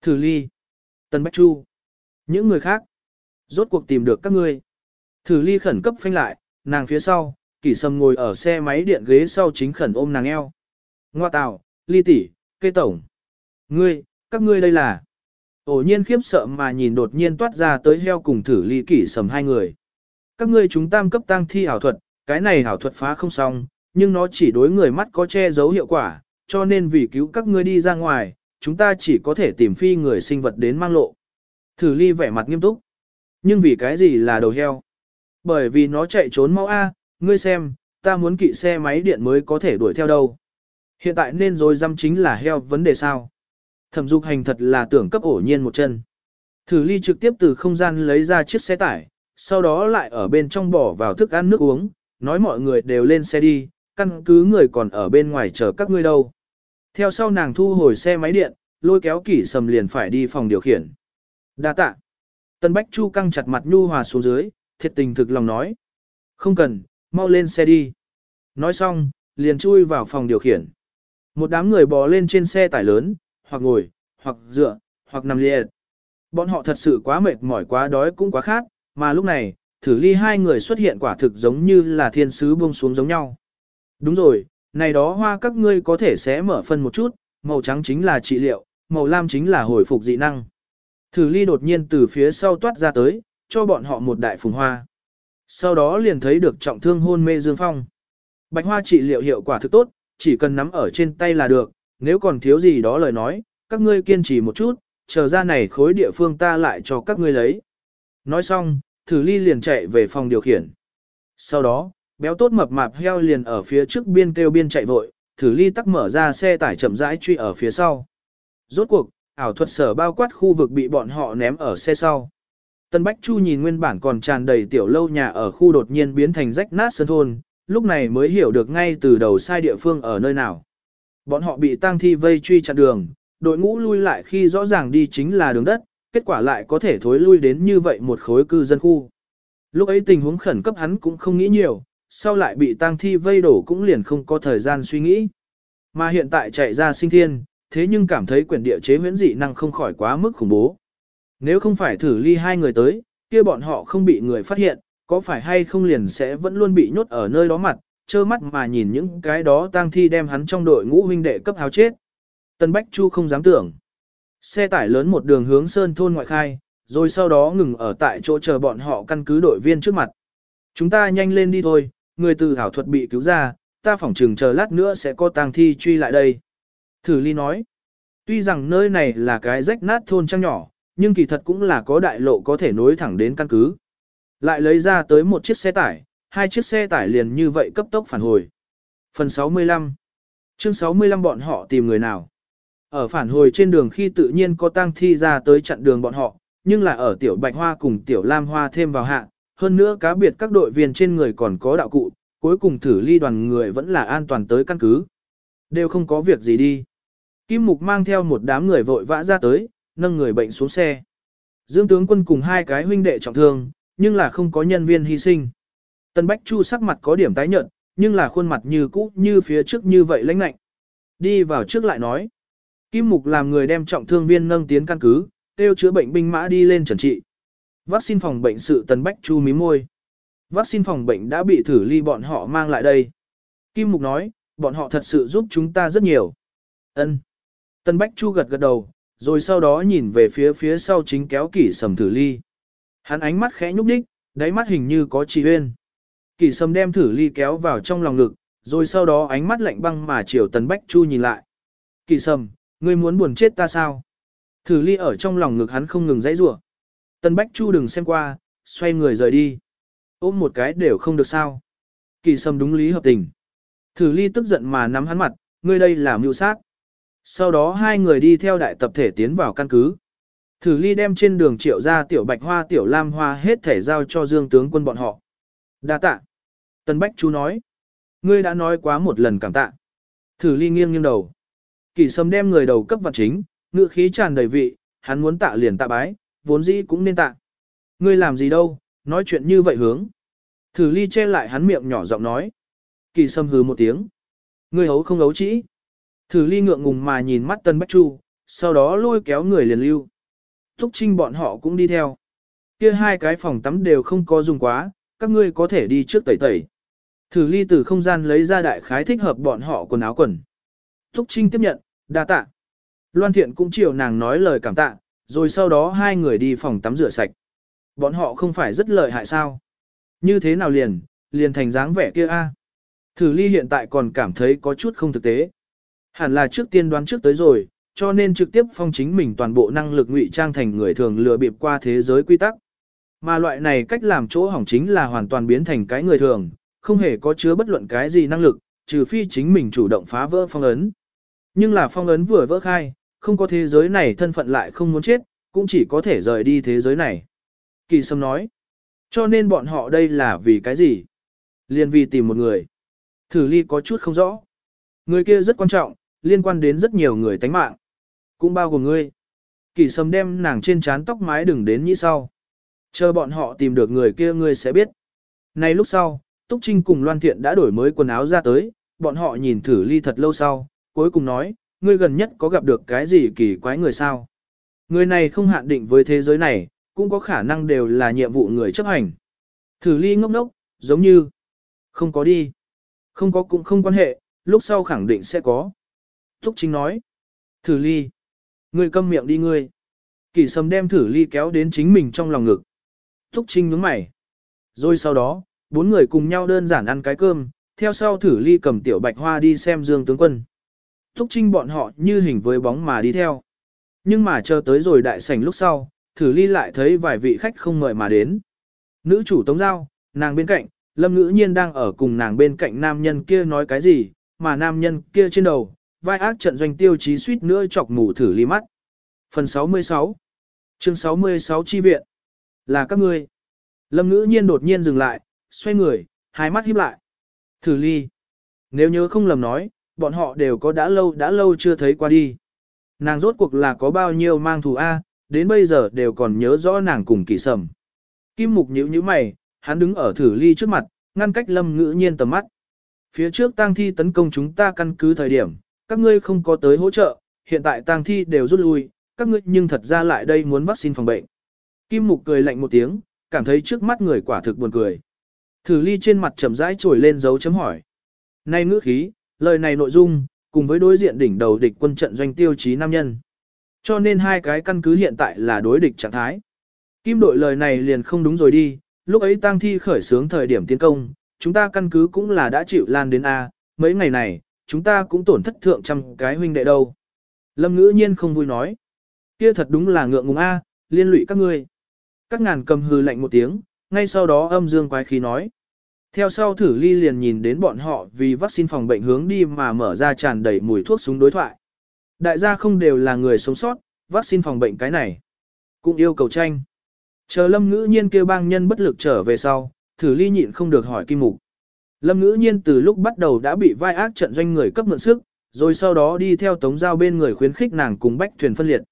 Thử ly, Tần Bách Chu, những người khác, rốt cuộc tìm được các ngươi. Thử ly khẩn cấp phanh lại, nàng phía sau, kỷ sâm ngồi ở xe máy điện ghế sau chính khẩn ôm nàng eo. Ngoa tào, ly tỷ, cây tổng. Ngươi, các ngươi đây là. Ổ nhiên khiếp sợ mà nhìn đột nhiên toát ra tới heo cùng thử ly kỷ sầm hai người. Các ngươi chúng tam cấp tăng thi ảo thuật, cái này ảo thuật phá không xong, nhưng nó chỉ đối người mắt có che giấu hiệu quả, cho nên vì cứu các ngươi đi ra ngoài, chúng ta chỉ có thể tìm phi người sinh vật đến mang lộ. Thử ly vẻ mặt nghiêm túc. Nhưng vì cái gì là đầu heo? Bởi vì nó chạy trốn mau A, ngươi xem, ta muốn kỵ xe máy điện mới có thể đuổi theo đâu. Hiện tại nên rồi dăm chính là heo vấn đề sao. Thẩm dục hành thật là tưởng cấp ổ nhiên một chân. Thử ly trực tiếp từ không gian lấy ra chiếc xe tải, sau đó lại ở bên trong bỏ vào thức ăn nước uống, nói mọi người đều lên xe đi, căn cứ người còn ở bên ngoài chờ các ngươi đâu. Theo sau nàng thu hồi xe máy điện, lôi kéo kỷ sầm liền phải đi phòng điều khiển. Đa tạ. Tân Bách Chu căng chặt mặt nhu hòa xuống dưới, thiệt tình thực lòng nói. Không cần, mau lên xe đi. Nói xong, liền chui vào phòng điều khiển. Một đám người bò lên trên xe tải lớn, hoặc ngồi, hoặc dựa, hoặc nằm liệt. Bọn họ thật sự quá mệt mỏi quá đói cũng quá khát, mà lúc này, thử ly hai người xuất hiện quả thực giống như là thiên sứ buông xuống giống nhau. Đúng rồi, này đó hoa các ngươi có thể sẽ mở phân một chút, màu trắng chính là trị liệu, màu lam chính là hồi phục dị năng. Thử ly đột nhiên từ phía sau toát ra tới, cho bọn họ một đại phùng hoa. Sau đó liền thấy được trọng thương hôn mê Dương Phong. Bạch hoa trị liệu hiệu quả thực tốt, chỉ cần nắm ở trên tay là được, nếu còn thiếu gì đó lời nói, các ngươi kiên trì một chút, chờ ra này khối địa phương ta lại cho các ngươi lấy. Nói xong, thử ly liền chạy về phòng điều khiển. Sau đó, béo tốt mập mạp heo liền ở phía trước biên kêu biên chạy vội, thử ly tắc mở ra xe tải chậm rãi truy ở phía sau. Rốt cuộc, ảo thuật sở bao quát khu vực bị bọn họ ném ở xe sau. Tân Bách Chu nhìn nguyên bản còn tràn đầy tiểu lâu nhà ở khu đột nhiên biến thành rách nát sơn thôn, lúc này mới hiểu được ngay từ đầu sai địa phương ở nơi nào. Bọn họ bị tang thi vây truy chặn đường, đội ngũ lui lại khi rõ ràng đi chính là đường đất, kết quả lại có thể thối lui đến như vậy một khối cư dân khu. Lúc ấy tình huống khẩn cấp hắn cũng không nghĩ nhiều, sau lại bị tang thi vây đổ cũng liền không có thời gian suy nghĩ. Mà hiện tại chạy ra sinh thiên, thế nhưng cảm thấy quyển địa chế huyễn dị năng không khỏi quá mức khủng bố. Nếu không phải thử ly hai người tới, kia bọn họ không bị người phát hiện, có phải hay không liền sẽ vẫn luôn bị nhốt ở nơi đó mặt, trơ mắt mà nhìn những cái đó tang thi đem hắn trong đội ngũ huynh đệ cấp háo chết. Tân Bách Chu không dám tưởng. Xe tải lớn một đường hướng sơn thôn ngoại khai, rồi sau đó ngừng ở tại chỗ chờ bọn họ căn cứ đội viên trước mặt. Chúng ta nhanh lên đi thôi, người từ hảo thuật bị cứu ra, ta phỏng chừng chờ lát nữa sẽ có tang thi truy lại đây. Thử ly nói, tuy rằng nơi này là cái rách nát thôn trang nhỏ, nhưng kỳ thật cũng là có đại lộ có thể nối thẳng đến căn cứ. Lại lấy ra tới một chiếc xe tải, hai chiếc xe tải liền như vậy cấp tốc phản hồi. Phần 65 Chương 65 bọn họ tìm người nào? Ở phản hồi trên đường khi tự nhiên có tang thi ra tới chặn đường bọn họ, nhưng là ở tiểu bạch hoa cùng tiểu lam hoa thêm vào hạ, hơn nữa cá biệt các đội viên trên người còn có đạo cụ, cuối cùng thử ly đoàn người vẫn là an toàn tới căn cứ. Đều không có việc gì đi. Kim Mục mang theo một đám người vội vã ra tới, nâng người bệnh xuống xe. Dương tướng quân cùng hai cái huynh đệ trọng thương, nhưng là không có nhân viên hy sinh. Tân Bách Chu sắc mặt có điểm tái nhợt, nhưng là khuôn mặt như cũ như phía trước như vậy lãnh lạnh. Đi vào trước lại nói. Kim Mục làm người đem trọng thương viên nâng tiến căn cứ, tiêu chữa bệnh binh mã đi lên trần trị. Vaccine phòng bệnh sự Tân Bách Chu mí môi. Vaccine phòng bệnh đã bị thử ly bọn họ mang lại đây. Kim Mục nói, bọn họ thật sự giúp chúng ta rất nhiều. Ân. Tân Bách Chu gật gật đầu, rồi sau đó nhìn về phía phía sau chính kéo kỷ sầm thử ly. Hắn ánh mắt khẽ nhúc đích, đáy mắt hình như có trì huyên. Kỳ Sâm đem thử ly kéo vào trong lòng ngực, rồi sau đó ánh mắt lạnh băng mà chiều tần Bách Chu nhìn lại. Kỳ Sâm, ngươi muốn buồn chết ta sao? Thử ly ở trong lòng ngực hắn không ngừng dãy rủa. Tần Bách Chu đừng xem qua, xoay người rời đi. Ôm một cái đều không được sao. Kỳ sâm đúng lý hợp tình. Thử ly tức giận mà nắm hắn mặt, ngươi đây là mưu sát. Sau đó hai người đi theo đại tập thể tiến vào căn cứ. Thử ly đem trên đường triệu ra tiểu bạch hoa tiểu lam hoa hết thể giao cho dương tướng quân bọn họ. đa tạ. Tân Bách Chu nói. Ngươi đã nói quá một lần cảm tạ. Thử ly nghiêng nghiêng đầu. Kỳ sâm đem người đầu cấp vật chính, ngựa khí tràn đầy vị, hắn muốn tạ liền tạ bái, vốn dĩ cũng nên tạ. Ngươi làm gì đâu, nói chuyện như vậy hướng. Thử ly che lại hắn miệng nhỏ giọng nói. Kỳ sâm hứ một tiếng. Ngươi hấu không ấu chỉ. Thử ly ngượng ngùng mà nhìn mắt Tân Bách Chu, sau đó lôi kéo người liền lưu. Thúc Trinh bọn họ cũng đi theo. Kia hai cái phòng tắm đều không có dùng quá, các ngươi có thể đi trước tẩy tẩy. Thử ly từ không gian lấy ra đại khái thích hợp bọn họ quần áo quần. Thúc Trinh tiếp nhận, đa tạ. Loan Thiện cũng chiều nàng nói lời cảm tạ, rồi sau đó hai người đi phòng tắm rửa sạch. Bọn họ không phải rất lợi hại sao? Như thế nào liền, liền thành dáng vẻ kia a? Thử ly hiện tại còn cảm thấy có chút không thực tế. Hẳn là trước tiên đoán trước tới rồi, cho nên trực tiếp phong chính mình toàn bộ năng lực ngụy trang thành người thường lừa bịp qua thế giới quy tắc. Mà loại này cách làm chỗ hỏng chính là hoàn toàn biến thành cái người thường, không hề có chứa bất luận cái gì năng lực, trừ phi chính mình chủ động phá vỡ phong ấn. Nhưng là phong ấn vừa vỡ khai, không có thế giới này thân phận lại không muốn chết, cũng chỉ có thể rời đi thế giới này. Kỳ Sâm nói, cho nên bọn họ đây là vì cái gì? Liên vì tìm một người. Thử ly có chút không rõ. Người kia rất quan trọng, liên quan đến rất nhiều người tánh mạng. Cũng bao gồm ngươi. Kỳ Sâm đem nàng trên trán tóc mái đừng đến như sau. Chờ bọn họ tìm được người kia ngươi sẽ biết. nay lúc sau, Túc Trinh cùng Loan Thiện đã đổi mới quần áo ra tới, bọn họ nhìn thử ly thật lâu sau, cuối cùng nói, ngươi gần nhất có gặp được cái gì kỳ quái người sao? Người này không hạn định với thế giới này, cũng có khả năng đều là nhiệm vụ người chấp hành. Thử ly ngốc ngốc, giống như, không có đi. Không có cũng không quan hệ, lúc sau khẳng định sẽ có. Túc Trinh nói, thử ly, ngươi câm miệng đi ngươi. Kỳ sầm đem thử ly kéo đến chính mình trong lòng ngực. Túc Trinh nhướng mày. Rồi sau đó, bốn người cùng nhau đơn giản ăn cái cơm, theo sau thử ly cầm tiểu bạch hoa đi xem Dương tướng quân. Thúc Trinh bọn họ như hình với bóng mà đi theo. Nhưng mà chờ tới rồi đại sảnh lúc sau, thử ly lại thấy vài vị khách không mời mà đến. Nữ chủ tống giao, nàng bên cạnh, lâm ngữ nhiên đang ở cùng nàng bên cạnh nam nhân kia nói cái gì, mà nam nhân kia trên đầu, vai ác trận doanh tiêu chí suýt nữa chọc mù thử ly mắt. Phần 66 Chương 66 Chi viện Là các ngươi. Lâm ngữ nhiên đột nhiên dừng lại, xoay người, hai mắt híp lại. Thử ly. Nếu nhớ không lầm nói, bọn họ đều có đã lâu đã lâu chưa thấy qua đi. Nàng rốt cuộc là có bao nhiêu mang thù A, đến bây giờ đều còn nhớ rõ nàng cùng kỳ sầm. Kim mục nhíu nhíu mày, hắn đứng ở thử ly trước mặt, ngăn cách lâm ngữ nhiên tầm mắt. Phía trước tang thi tấn công chúng ta căn cứ thời điểm, các ngươi không có tới hỗ trợ, hiện tại tang thi đều rút lui, các ngươi nhưng thật ra lại đây muốn vaccine phòng bệnh. Kim mục cười lạnh một tiếng, cảm thấy trước mắt người quả thực buồn cười. Thử ly trên mặt chậm rãi trồi lên dấu chấm hỏi. Này ngữ khí, lời này nội dung, cùng với đối diện đỉnh đầu địch quân trận doanh tiêu chí nam nhân. Cho nên hai cái căn cứ hiện tại là đối địch trạng thái. Kim đội lời này liền không đúng rồi đi, lúc ấy tang thi khởi sướng thời điểm tiến công, chúng ta căn cứ cũng là đã chịu lan đến A, mấy ngày này, chúng ta cũng tổn thất thượng trăm cái huynh đệ đâu. Lâm ngữ nhiên không vui nói. Kia thật đúng là ngượng ngùng A, liên lụy các ngươi. Các ngàn cầm hư lạnh một tiếng, ngay sau đó âm dương quái khí nói. Theo sau thử ly liền nhìn đến bọn họ vì vaccine phòng bệnh hướng đi mà mở ra tràn đầy mùi thuốc súng đối thoại. Đại gia không đều là người sống sót, vaccine phòng bệnh cái này. Cũng yêu cầu tranh. Chờ lâm ngữ nhiên kêu bang nhân bất lực trở về sau, thử ly nhịn không được hỏi kim mục. Lâm ngữ nhiên từ lúc bắt đầu đã bị vai ác trận doanh người cấp mượn sức, rồi sau đó đi theo tống giao bên người khuyến khích nàng cùng bách thuyền phân liệt.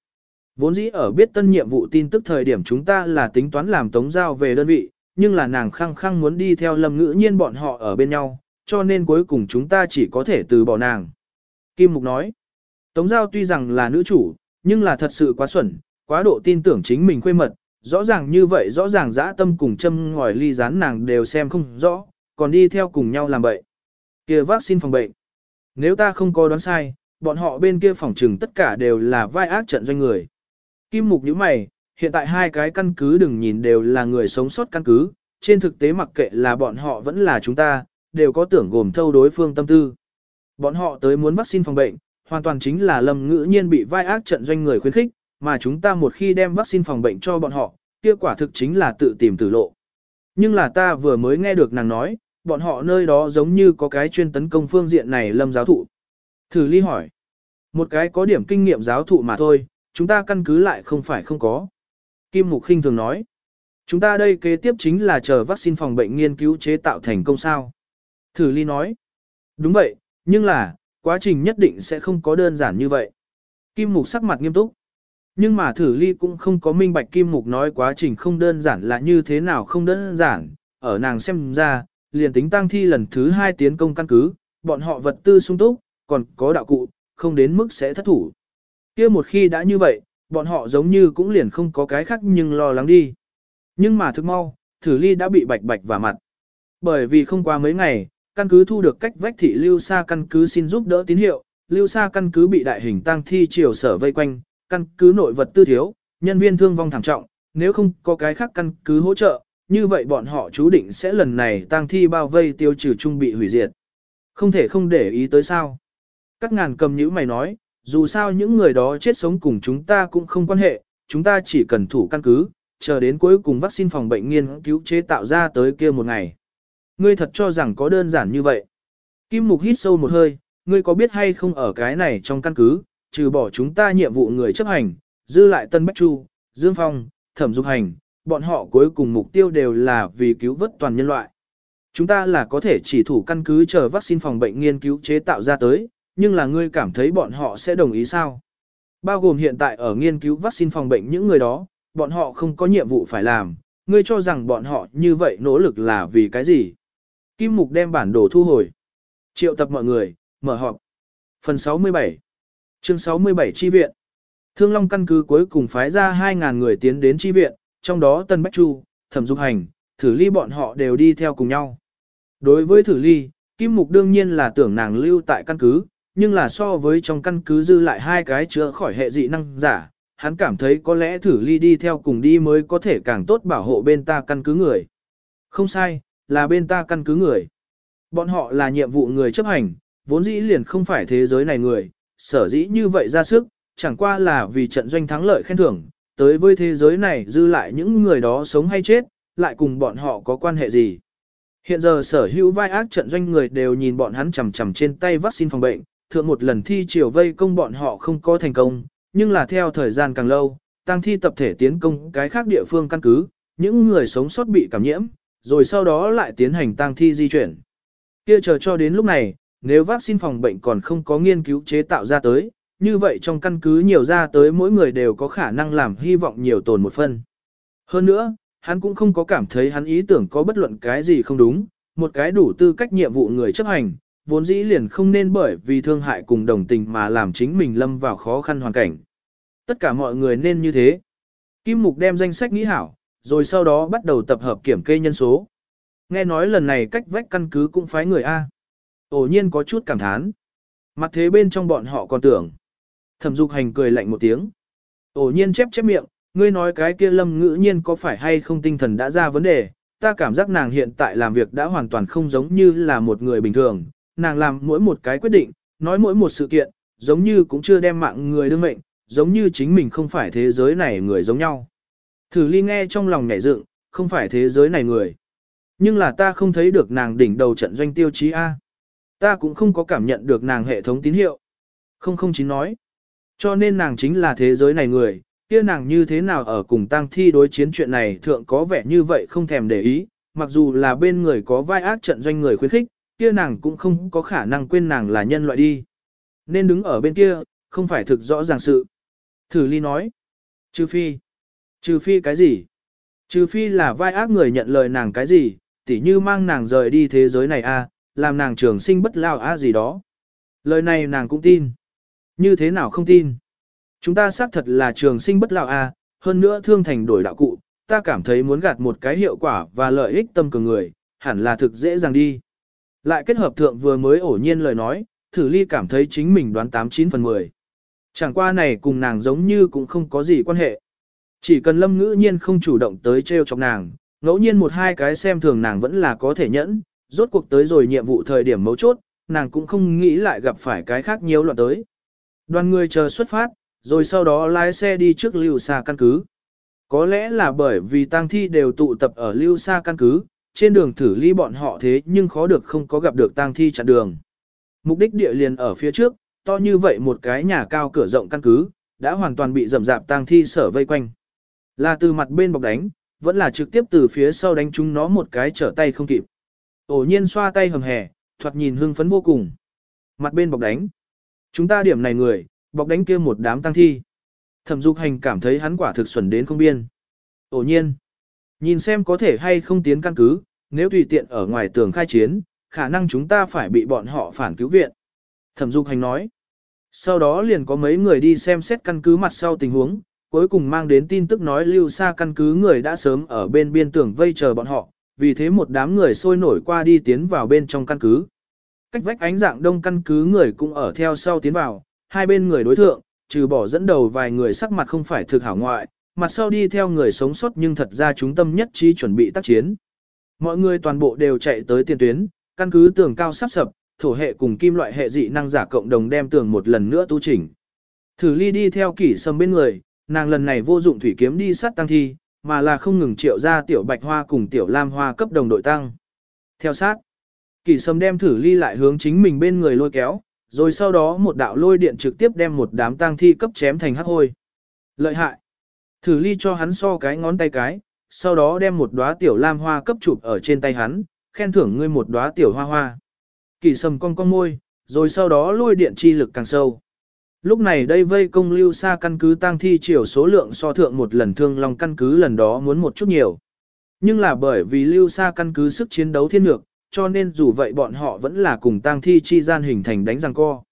Vốn dĩ ở biết tân nhiệm vụ tin tức thời điểm chúng ta là tính toán làm tống giao về đơn vị, nhưng là nàng khăng khăng muốn đi theo lâm ngữ nhiên bọn họ ở bên nhau, cho nên cuối cùng chúng ta chỉ có thể từ bỏ nàng. Kim Mục nói, Tống Giao tuy rằng là nữ chủ, nhưng là thật sự quá xuẩn, quá độ tin tưởng chính mình quê mật, rõ ràng như vậy rõ ràng dã tâm cùng châm ngòi ly rán nàng đều xem không rõ, còn đi theo cùng nhau làm bậy. kia vaccine phòng bệnh. Nếu ta không có đoán sai, bọn họ bên kia phòng trừng tất cả đều là vai ác trận doanh người. Kim Mục nhíu mày, hiện tại hai cái căn cứ đừng nhìn đều là người sống sót căn cứ, trên thực tế mặc kệ là bọn họ vẫn là chúng ta, đều có tưởng gồm thâu đối phương tâm tư. Bọn họ tới muốn vaccine phòng bệnh, hoàn toàn chính là lâm ngữ nhiên bị vai ác trận doanh người khuyến khích, mà chúng ta một khi đem vaccine phòng bệnh cho bọn họ, kia quả thực chính là tự tìm tử lộ. Nhưng là ta vừa mới nghe được nàng nói, bọn họ nơi đó giống như có cái chuyên tấn công phương diện này lâm giáo thụ. Thử ly hỏi. Một cái có điểm kinh nghiệm giáo thụ mà thôi, chúng ta căn cứ lại không phải không có. Kim Mục khinh thường nói. Chúng ta đây kế tiếp chính là chờ vaccine phòng bệnh nghiên cứu chế tạo thành công sao. Thử ly nói. Đúng vậy, nhưng là, quá trình nhất định sẽ không có đơn giản như vậy. Kim Mục sắc mặt nghiêm túc. Nhưng mà thử ly cũng không có minh bạch Kim Mục nói quá trình không đơn giản là như thế nào không đơn giản, ở nàng xem ra, liền tính tăng thi lần thứ hai tiến công căn cứ, bọn họ vật tư sung túc, còn có đạo cụ, không đến mức sẽ thất thủ. kia một khi đã như vậy, bọn họ giống như cũng liền không có cái khác nhưng lo lắng đi. Nhưng mà thức mau, thử ly đã bị bạch bạch vào mặt. Bởi vì không qua mấy ngày, căn cứ thu được cách vách thị lưu xa căn cứ xin giúp đỡ tín hiệu, lưu xa căn cứ bị đại hình tăng thi triều sở vây quanh, căn cứ nội vật tư thiếu, nhân viên thương vong thảm trọng, nếu không có cái khác căn cứ hỗ trợ, như vậy bọn họ chú định sẽ lần này tăng thi bao vây tiêu trừ trung bị hủy diệt. Không thể không để ý tới sao. Các ngàn cầm nhữ mày nói, dù sao những người đó chết sống cùng chúng ta cũng không quan hệ, chúng ta chỉ cần thủ căn cứ, chờ đến cuối cùng vaccine phòng bệnh nghiên cứu chế tạo ra tới kia một ngày. Ngươi thật cho rằng có đơn giản như vậy. Kim Mục hít sâu một hơi, ngươi có biết hay không ở cái này trong căn cứ, trừ bỏ chúng ta nhiệm vụ người chấp hành, dư lại Tân Bách Chu, Dương Phong, Thẩm Dục Hành, bọn họ cuối cùng mục tiêu đều là vì cứu vớt toàn nhân loại. Chúng ta là có thể chỉ thủ căn cứ chờ vaccine phòng bệnh nghiên cứu chế tạo ra tới, nhưng là ngươi cảm thấy bọn họ sẽ đồng ý sao? Bao gồm hiện tại ở nghiên cứu vaccine phòng bệnh những người đó, bọn họ không có nhiệm vụ phải làm, ngươi cho rằng bọn họ như vậy nỗ lực là vì cái gì? Kim Mục đem bản đồ thu hồi. Triệu tập mọi người, mở họp. Phần 67 Chương 67 Chi viện Thương Long căn cứ cuối cùng phái ra 2.000 người tiến đến chi viện, trong đó Tân Bách Chu, Thẩm Dục Hành, Thử Ly bọn họ đều đi theo cùng nhau. Đối với Thử Ly, Kim Mục đương nhiên là tưởng nàng lưu tại căn cứ, nhưng là so với trong căn cứ dư lại hai cái chữa khỏi hệ dị năng giả, hắn cảm thấy có lẽ Thử Ly đi theo cùng đi mới có thể càng tốt bảo hộ bên ta căn cứ người. Không sai, là bên ta căn cứ người. Bọn họ là nhiệm vụ người chấp hành, vốn dĩ liền không phải thế giới này người, sở dĩ như vậy ra sức, chẳng qua là vì trận doanh thắng lợi khen thưởng, tới với thế giới này dư lại những người đó sống hay chết, lại cùng bọn họ có quan hệ gì. Hiện giờ sở hữu vai ác trận doanh người đều nhìn bọn hắn chầm chầm trên tay vaccine phòng bệnh, thượng một lần thi chiều vây công bọn họ không có thành công, nhưng là theo thời gian càng lâu, tăng thi tập thể tiến công cái khác địa phương căn cứ, những người sống sót bị cảm nhiễm, rồi sau đó lại tiến hành tăng thi di chuyển. Kia chờ cho đến lúc này, nếu vaccine phòng bệnh còn không có nghiên cứu chế tạo ra tới, như vậy trong căn cứ nhiều ra tới mỗi người đều có khả năng làm hy vọng nhiều tồn một phân. Hơn nữa, hắn cũng không có cảm thấy hắn ý tưởng có bất luận cái gì không đúng, một cái đủ tư cách nhiệm vụ người chấp hành, vốn dĩ liền không nên bởi vì thương hại cùng đồng tình mà làm chính mình lâm vào khó khăn hoàn cảnh. Tất cả mọi người nên như thế. Kim Mục đem danh sách nghĩ hảo, rồi sau đó bắt đầu tập hợp kiểm kê nhân số. Nghe nói lần này cách vách căn cứ cũng phái người A. Ổ nhiên có chút cảm thán. Mặt thế bên trong bọn họ còn tưởng. Thẩm dục hành cười lạnh một tiếng. Ổ nhiên chép chép miệng, ngươi nói cái kia lâm ngữ nhiên có phải hay không tinh thần đã ra vấn đề, ta cảm giác nàng hiện tại làm việc đã hoàn toàn không giống như là một người bình thường, nàng làm mỗi một cái quyết định, nói mỗi một sự kiện, giống như cũng chưa đem mạng người đương mệnh, giống như chính mình không phải thế giới này người giống nhau. Thử ly nghe trong lòng nhảy dựng, không phải thế giới này người. Nhưng là ta không thấy được nàng đỉnh đầu trận doanh tiêu chí A. Ta cũng không có cảm nhận được nàng hệ thống tín hiệu. Không không chín nói. Cho nên nàng chính là thế giới này người, kia nàng như thế nào ở cùng tang thi đối chiến chuyện này thượng có vẻ như vậy không thèm để ý, mặc dù là bên người có vai ác trận doanh người khuyến khích, kia nàng cũng không có khả năng quên nàng là nhân loại đi. Nên đứng ở bên kia, không phải thực rõ ràng sự. Thử ly nói. Trừ phi. Trừ phi cái gì? Trừ phi là vai ác người nhận lời nàng cái gì, tỉ như mang nàng rời đi thế giới này a, làm nàng trường sinh bất lao a gì đó. Lời này nàng cũng tin. Như thế nào không tin? Chúng ta xác thật là trường sinh bất lao a, hơn nữa thương thành đổi đạo cụ, ta cảm thấy muốn gạt một cái hiệu quả và lợi ích tâm cường người, hẳn là thực dễ dàng đi. Lại kết hợp thượng vừa mới ổ nhiên lời nói, thử ly cảm thấy chính mình đoán 89 phần 10. Chẳng qua này cùng nàng giống như cũng không có gì quan hệ. Chỉ cần lâm ngữ nhiên không chủ động tới treo chọc nàng, ngẫu nhiên một hai cái xem thường nàng vẫn là có thể nhẫn, rốt cuộc tới rồi nhiệm vụ thời điểm mấu chốt, nàng cũng không nghĩ lại gặp phải cái khác nhiều loạn tới. Đoàn người chờ xuất phát, rồi sau đó lái xe đi trước lưu xa căn cứ. Có lẽ là bởi vì tang thi đều tụ tập ở lưu xa căn cứ, trên đường thử ly bọn họ thế nhưng khó được không có gặp được tang thi chặn đường. Mục đích địa liền ở phía trước, to như vậy một cái nhà cao cửa rộng căn cứ, đã hoàn toàn bị rầm rạp tang thi sở vây quanh. Là từ mặt bên bọc đánh, vẫn là trực tiếp từ phía sau đánh chúng nó một cái trở tay không kịp. Ổ nhiên xoa tay hầm hè, thoạt nhìn hưng phấn vô cùng. Mặt bên bọc đánh. Chúng ta điểm này người, bọc đánh kia một đám tang thi. Thẩm dục hành cảm thấy hắn quả thực xuẩn đến không biên. Ổ nhiên. Nhìn xem có thể hay không tiến căn cứ, nếu tùy tiện ở ngoài tường khai chiến, khả năng chúng ta phải bị bọn họ phản cứu viện. Thẩm dục hành nói. Sau đó liền có mấy người đi xem xét căn cứ mặt sau tình huống, cuối cùng mang đến tin tức nói lưu xa căn cứ người đã sớm ở bên biên tường vây chờ bọn họ, vì thế một đám người sôi nổi qua đi tiến vào bên trong căn cứ. Cách vách ánh dạng đông căn cứ người cũng ở theo sau tiến vào, hai bên người đối thượng, trừ bỏ dẫn đầu vài người sắc mặt không phải thực hảo ngoại, mặt sau đi theo người sống sót nhưng thật ra chúng tâm nhất trí chuẩn bị tác chiến. Mọi người toàn bộ đều chạy tới tiền tuyến, căn cứ tường cao sắp sập, thổ hệ cùng kim loại hệ dị năng giả cộng đồng đem tường một lần nữa tu chỉnh. Thử ly đi theo kỷ sâm bên người, nàng lần này vô dụng thủy kiếm đi sát tăng thi, mà là không ngừng triệu ra tiểu bạch hoa cùng tiểu lam hoa cấp đồng đội tăng. Theo sát, kỷ sâm đem thử ly lại hướng chính mình bên người lôi kéo, rồi sau đó một đạo lôi điện trực tiếp đem một đám tăng thi cấp chém thành hắc hôi. Lợi hại. Thử ly cho hắn so cái ngón tay cái, sau đó đem một đóa tiểu lam hoa cấp chụp ở trên tay hắn, khen thưởng ngươi một đóa tiểu hoa hoa. Kỳ sầm cong cong môi, rồi sau đó lôi điện chi lực càng sâu. Lúc này đây vây công lưu xa căn cứ tăng thi chiều số lượng so thượng một lần thương lòng căn cứ lần đó muốn một chút nhiều. Nhưng là bởi vì lưu xa căn cứ sức chiến đấu thiên lược, cho nên dù vậy bọn họ vẫn là cùng tăng thi chi gian hình thành đánh rằng co.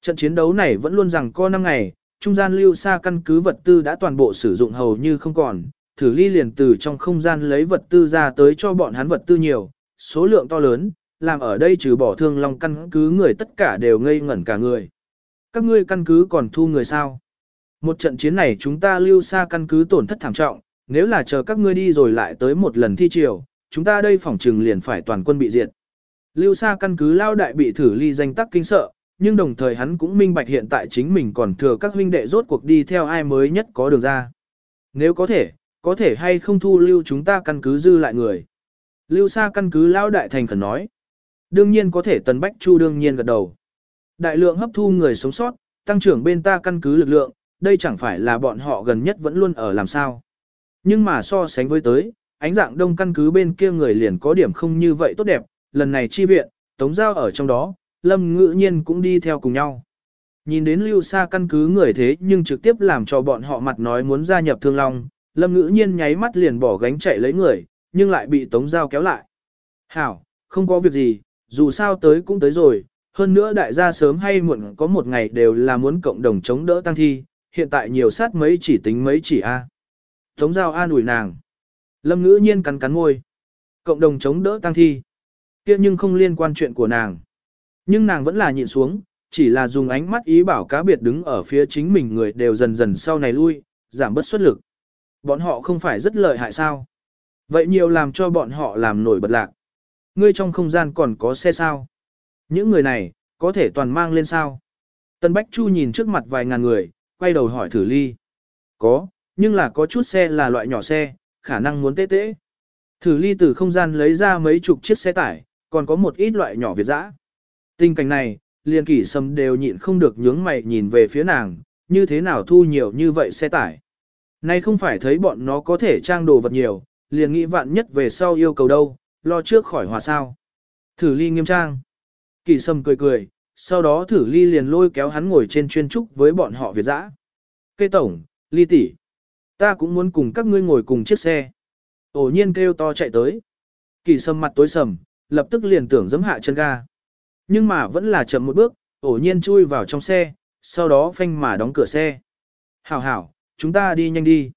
Trận chiến đấu này vẫn luôn rằng co 5 ngày, trung gian lưu xa căn cứ vật tư đã toàn bộ sử dụng hầu như không còn, thử ly liền từ trong không gian lấy vật tư ra tới cho bọn hắn vật tư nhiều, số lượng to lớn, làm ở đây trừ bỏ thương long căn cứ người tất cả đều ngây ngẩn cả người. Các ngươi căn cứ còn thu người sao? Một trận chiến này chúng ta lưu xa căn cứ tổn thất thảm trọng, nếu là chờ các ngươi đi rồi lại tới một lần thi triều, chúng ta đây phỏng trừng liền phải toàn quân bị diệt. Lưu xa căn cứ lao đại bị thử ly danh tắc kinh sợ, nhưng đồng thời hắn cũng minh bạch hiện tại chính mình còn thừa các huynh đệ rốt cuộc đi theo ai mới nhất có đường ra. Nếu có thể, có thể hay không thu lưu chúng ta căn cứ dư lại người. Lưu xa căn cứ lao đại thành khẩn nói. Đương nhiên có thể Tần Bách Chu đương nhiên gật đầu. Đại lượng hấp thu người sống sót, tăng trưởng bên ta căn cứ lực lượng, đây chẳng phải là bọn họ gần nhất vẫn luôn ở làm sao. Nhưng mà so sánh với tới, ánh dạng đông căn cứ bên kia người liền có điểm không như vậy tốt đẹp, lần này chi viện, tống giao ở trong đó, lâm ngữ nhiên cũng đi theo cùng nhau. Nhìn đến lưu xa căn cứ người thế nhưng trực tiếp làm cho bọn họ mặt nói muốn gia nhập thương long, lâm ngữ nhiên nháy mắt liền bỏ gánh chạy lấy người, nhưng lại bị tống giao kéo lại. Hảo, không có việc gì, dù sao tới cũng tới rồi, hơn nữa đại gia sớm hay muộn có một ngày đều là muốn cộng đồng chống đỡ tăng thi, hiện tại nhiều sát mấy chỉ tính mấy chỉ A. Tống giao an ủi nàng. Lâm ngữ nhiên cắn cắn môi. Cộng đồng chống đỡ tăng thi. kia nhưng không liên quan chuyện của nàng. Nhưng nàng vẫn là nhịn xuống, chỉ là dùng ánh mắt ý bảo cá biệt đứng ở phía chính mình người đều dần dần sau này lui, giảm bất xuất lực. Bọn họ không phải rất lợi hại sao? Vậy nhiều làm cho bọn họ làm nổi bật lạc. Ngươi trong không gian còn có xe sao? Những người này, có thể toàn mang lên sao? Tân Bách Chu nhìn trước mặt vài ngàn người, quay đầu hỏi thử ly. Có, nhưng là có chút xe là loại nhỏ xe, khả năng muốn tê tê. Thử ly từ không gian lấy ra mấy chục chiếc xe tải, còn có một ít loại nhỏ Việt dã. Tình cảnh này, liền kỷ sâm đều nhịn không được nhướng mày nhìn về phía nàng, như thế nào thu nhiều như vậy xe tải. Nay không phải thấy bọn nó có thể trang đồ vật nhiều, liền nghĩ vạn nhất về sau yêu cầu đâu, lo trước khỏi hòa sao. Thử ly nghiêm trang. Kỳ sâm cười cười, sau đó thử ly liền lôi kéo hắn ngồi trên chuyên trúc với bọn họ Việt dã. Cây tổng, ly tỷ, ta cũng muốn cùng các ngươi ngồi cùng chiếc xe. Ổ nhiên kêu to chạy tới. Kỳ sâm mặt tối sầm, lập tức liền tưởng giấm hạ chân ga. Nhưng mà vẫn là chậm một bước, ổ nhiên chui vào trong xe, sau đó phanh mà đóng cửa xe. Hảo hảo, chúng ta đi nhanh đi.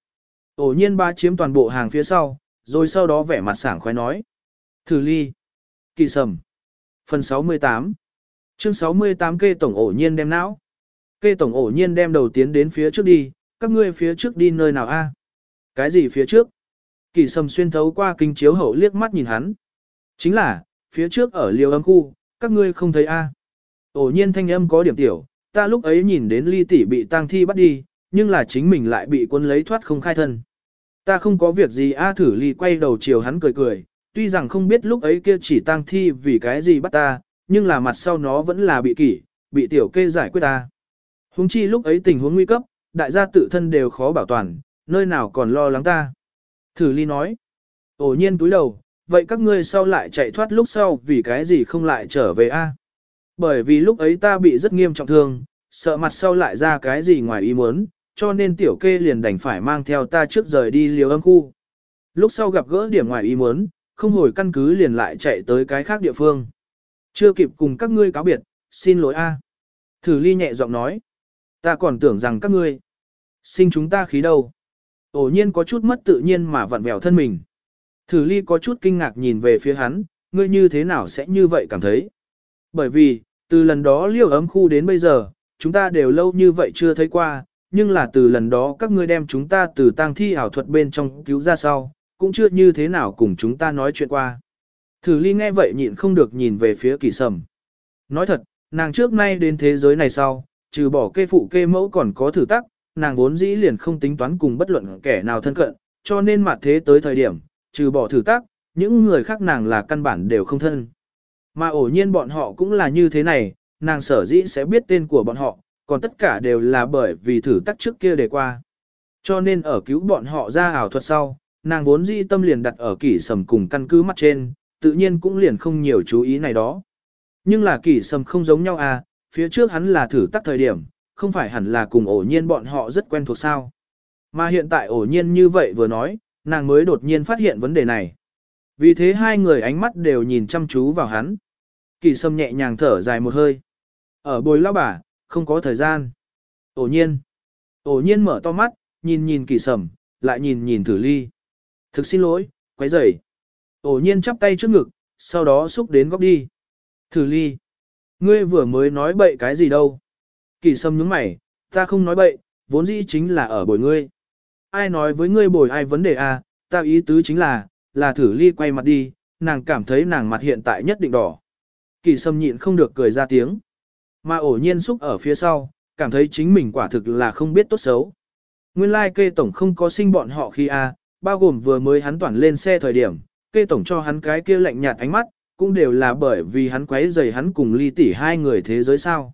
Ổ nhiên ba chiếm toàn bộ hàng phía sau, rồi sau đó vẻ mặt sảng khoái nói. Thử ly. Kỳ sầm. Phần 68. Chương 68 kê tổng ổ nhiên đem não. Kê tổng ổ nhiên đem đầu tiến đến phía trước đi, các ngươi phía trước đi nơi nào a? Cái gì phía trước? Kỳ sầm xuyên thấu qua kinh chiếu hậu liếc mắt nhìn hắn. Chính là, phía trước ở liều âm khu, các ngươi không thấy a? Ổ nhiên thanh âm có điểm tiểu, ta lúc ấy nhìn đến ly tỷ bị tang thi bắt đi, nhưng là chính mình lại bị quân lấy thoát không khai thân. Ta không có việc gì a thử ly quay đầu chiều hắn cười cười, tuy rằng không biết lúc ấy kia chỉ tang thi vì cái gì bắt ta, nhưng là mặt sau nó vẫn là bị kỷ, bị tiểu kê giải quyết ta. Hùng chi lúc ấy tình huống nguy cấp, đại gia tự thân đều khó bảo toàn, nơi nào còn lo lắng ta. Thử ly nói, ổ nhiên túi đầu, vậy các ngươi sau lại chạy thoát lúc sau vì cái gì không lại trở về a? Bởi vì lúc ấy ta bị rất nghiêm trọng thương, sợ mặt sau lại ra cái gì ngoài ý muốn, cho nên tiểu kê liền đành phải mang theo ta trước rời đi liều âm khu. Lúc sau gặp gỡ điểm ngoài ý muốn, không hồi căn cứ liền lại chạy tới cái khác địa phương. Chưa kịp cùng các ngươi cáo biệt, xin lỗi a. Thử ly nhẹ giọng nói. Ta còn tưởng rằng các ngươi sinh chúng ta khí đâu. Ổ nhiên có chút mất tự nhiên mà vặn vẹo thân mình. Thử ly có chút kinh ngạc nhìn về phía hắn, ngươi như thế nào sẽ như vậy cảm thấy. Bởi vì, từ lần đó liêu ấm khu đến bây giờ, chúng ta đều lâu như vậy chưa thấy qua, nhưng là từ lần đó các ngươi đem chúng ta từ tang thi ảo thuật bên trong cứu ra sau, cũng chưa như thế nào cùng chúng ta nói chuyện qua. Thử ly nghe vậy nhịn không được nhìn về phía kỳ sầm. Nói thật, nàng trước nay đến thế giới này sau, trừ bỏ kê phụ kê mẫu còn có thử tắc, nàng vốn dĩ liền không tính toán cùng bất luận kẻ nào thân cận, cho nên mặt thế tới thời điểm, trừ bỏ thử tắc, những người khác nàng là căn bản đều không thân. Mà ổ nhiên bọn họ cũng là như thế này, nàng sở dĩ sẽ biết tên của bọn họ, còn tất cả đều là bởi vì thử tắc trước kia để qua. Cho nên ở cứu bọn họ ra ảo thuật sau, nàng vốn dĩ tâm liền đặt ở kỷ sầm cùng căn cứ mắt trên, tự nhiên cũng liền không nhiều chú ý này đó. Nhưng là kỷ sầm không giống nhau à, phía trước hắn là thử tắc thời điểm, không phải hẳn là cùng ổ nhiên bọn họ rất quen thuộc sao. Mà hiện tại ổ nhiên như vậy vừa nói, nàng mới đột nhiên phát hiện vấn đề này. Vì thế hai người ánh mắt đều nhìn chăm chú vào hắn. Kỳ sâm nhẹ nhàng thở dài một hơi. Ở bồi lao bà, không có thời gian. Ổ nhiên. Ổ nhiên mở to mắt, nhìn nhìn kỳ sầm, lại nhìn nhìn thử ly. Thực xin lỗi, quấy rầy. Ổ nhiên chắp tay trước ngực, sau đó xúc đến góc đi. Thử ly. Ngươi vừa mới nói bậy cái gì đâu. Kỳ sâm nhướng mày, ta không nói bậy, vốn dĩ chính là ở bồi ngươi. Ai nói với ngươi bồi ai vấn đề à, ta ý tứ chính là, là thử ly quay mặt đi, nàng cảm thấy nàng mặt hiện tại nhất định đỏ. Kỳ sâm nhịn không được cười ra tiếng. Mà ổ nhiên xúc ở phía sau, cảm thấy chính mình quả thực là không biết tốt xấu. Nguyên lai like kê tổng không có sinh bọn họ khi a, à, bao gồm vừa mới hắn toàn lên xe thời điểm, kê tổng cho hắn cái kia lạnh nhạt ánh mắt, cũng đều là bởi vì hắn quấy rầy hắn cùng ly tỷ hai người thế giới sao.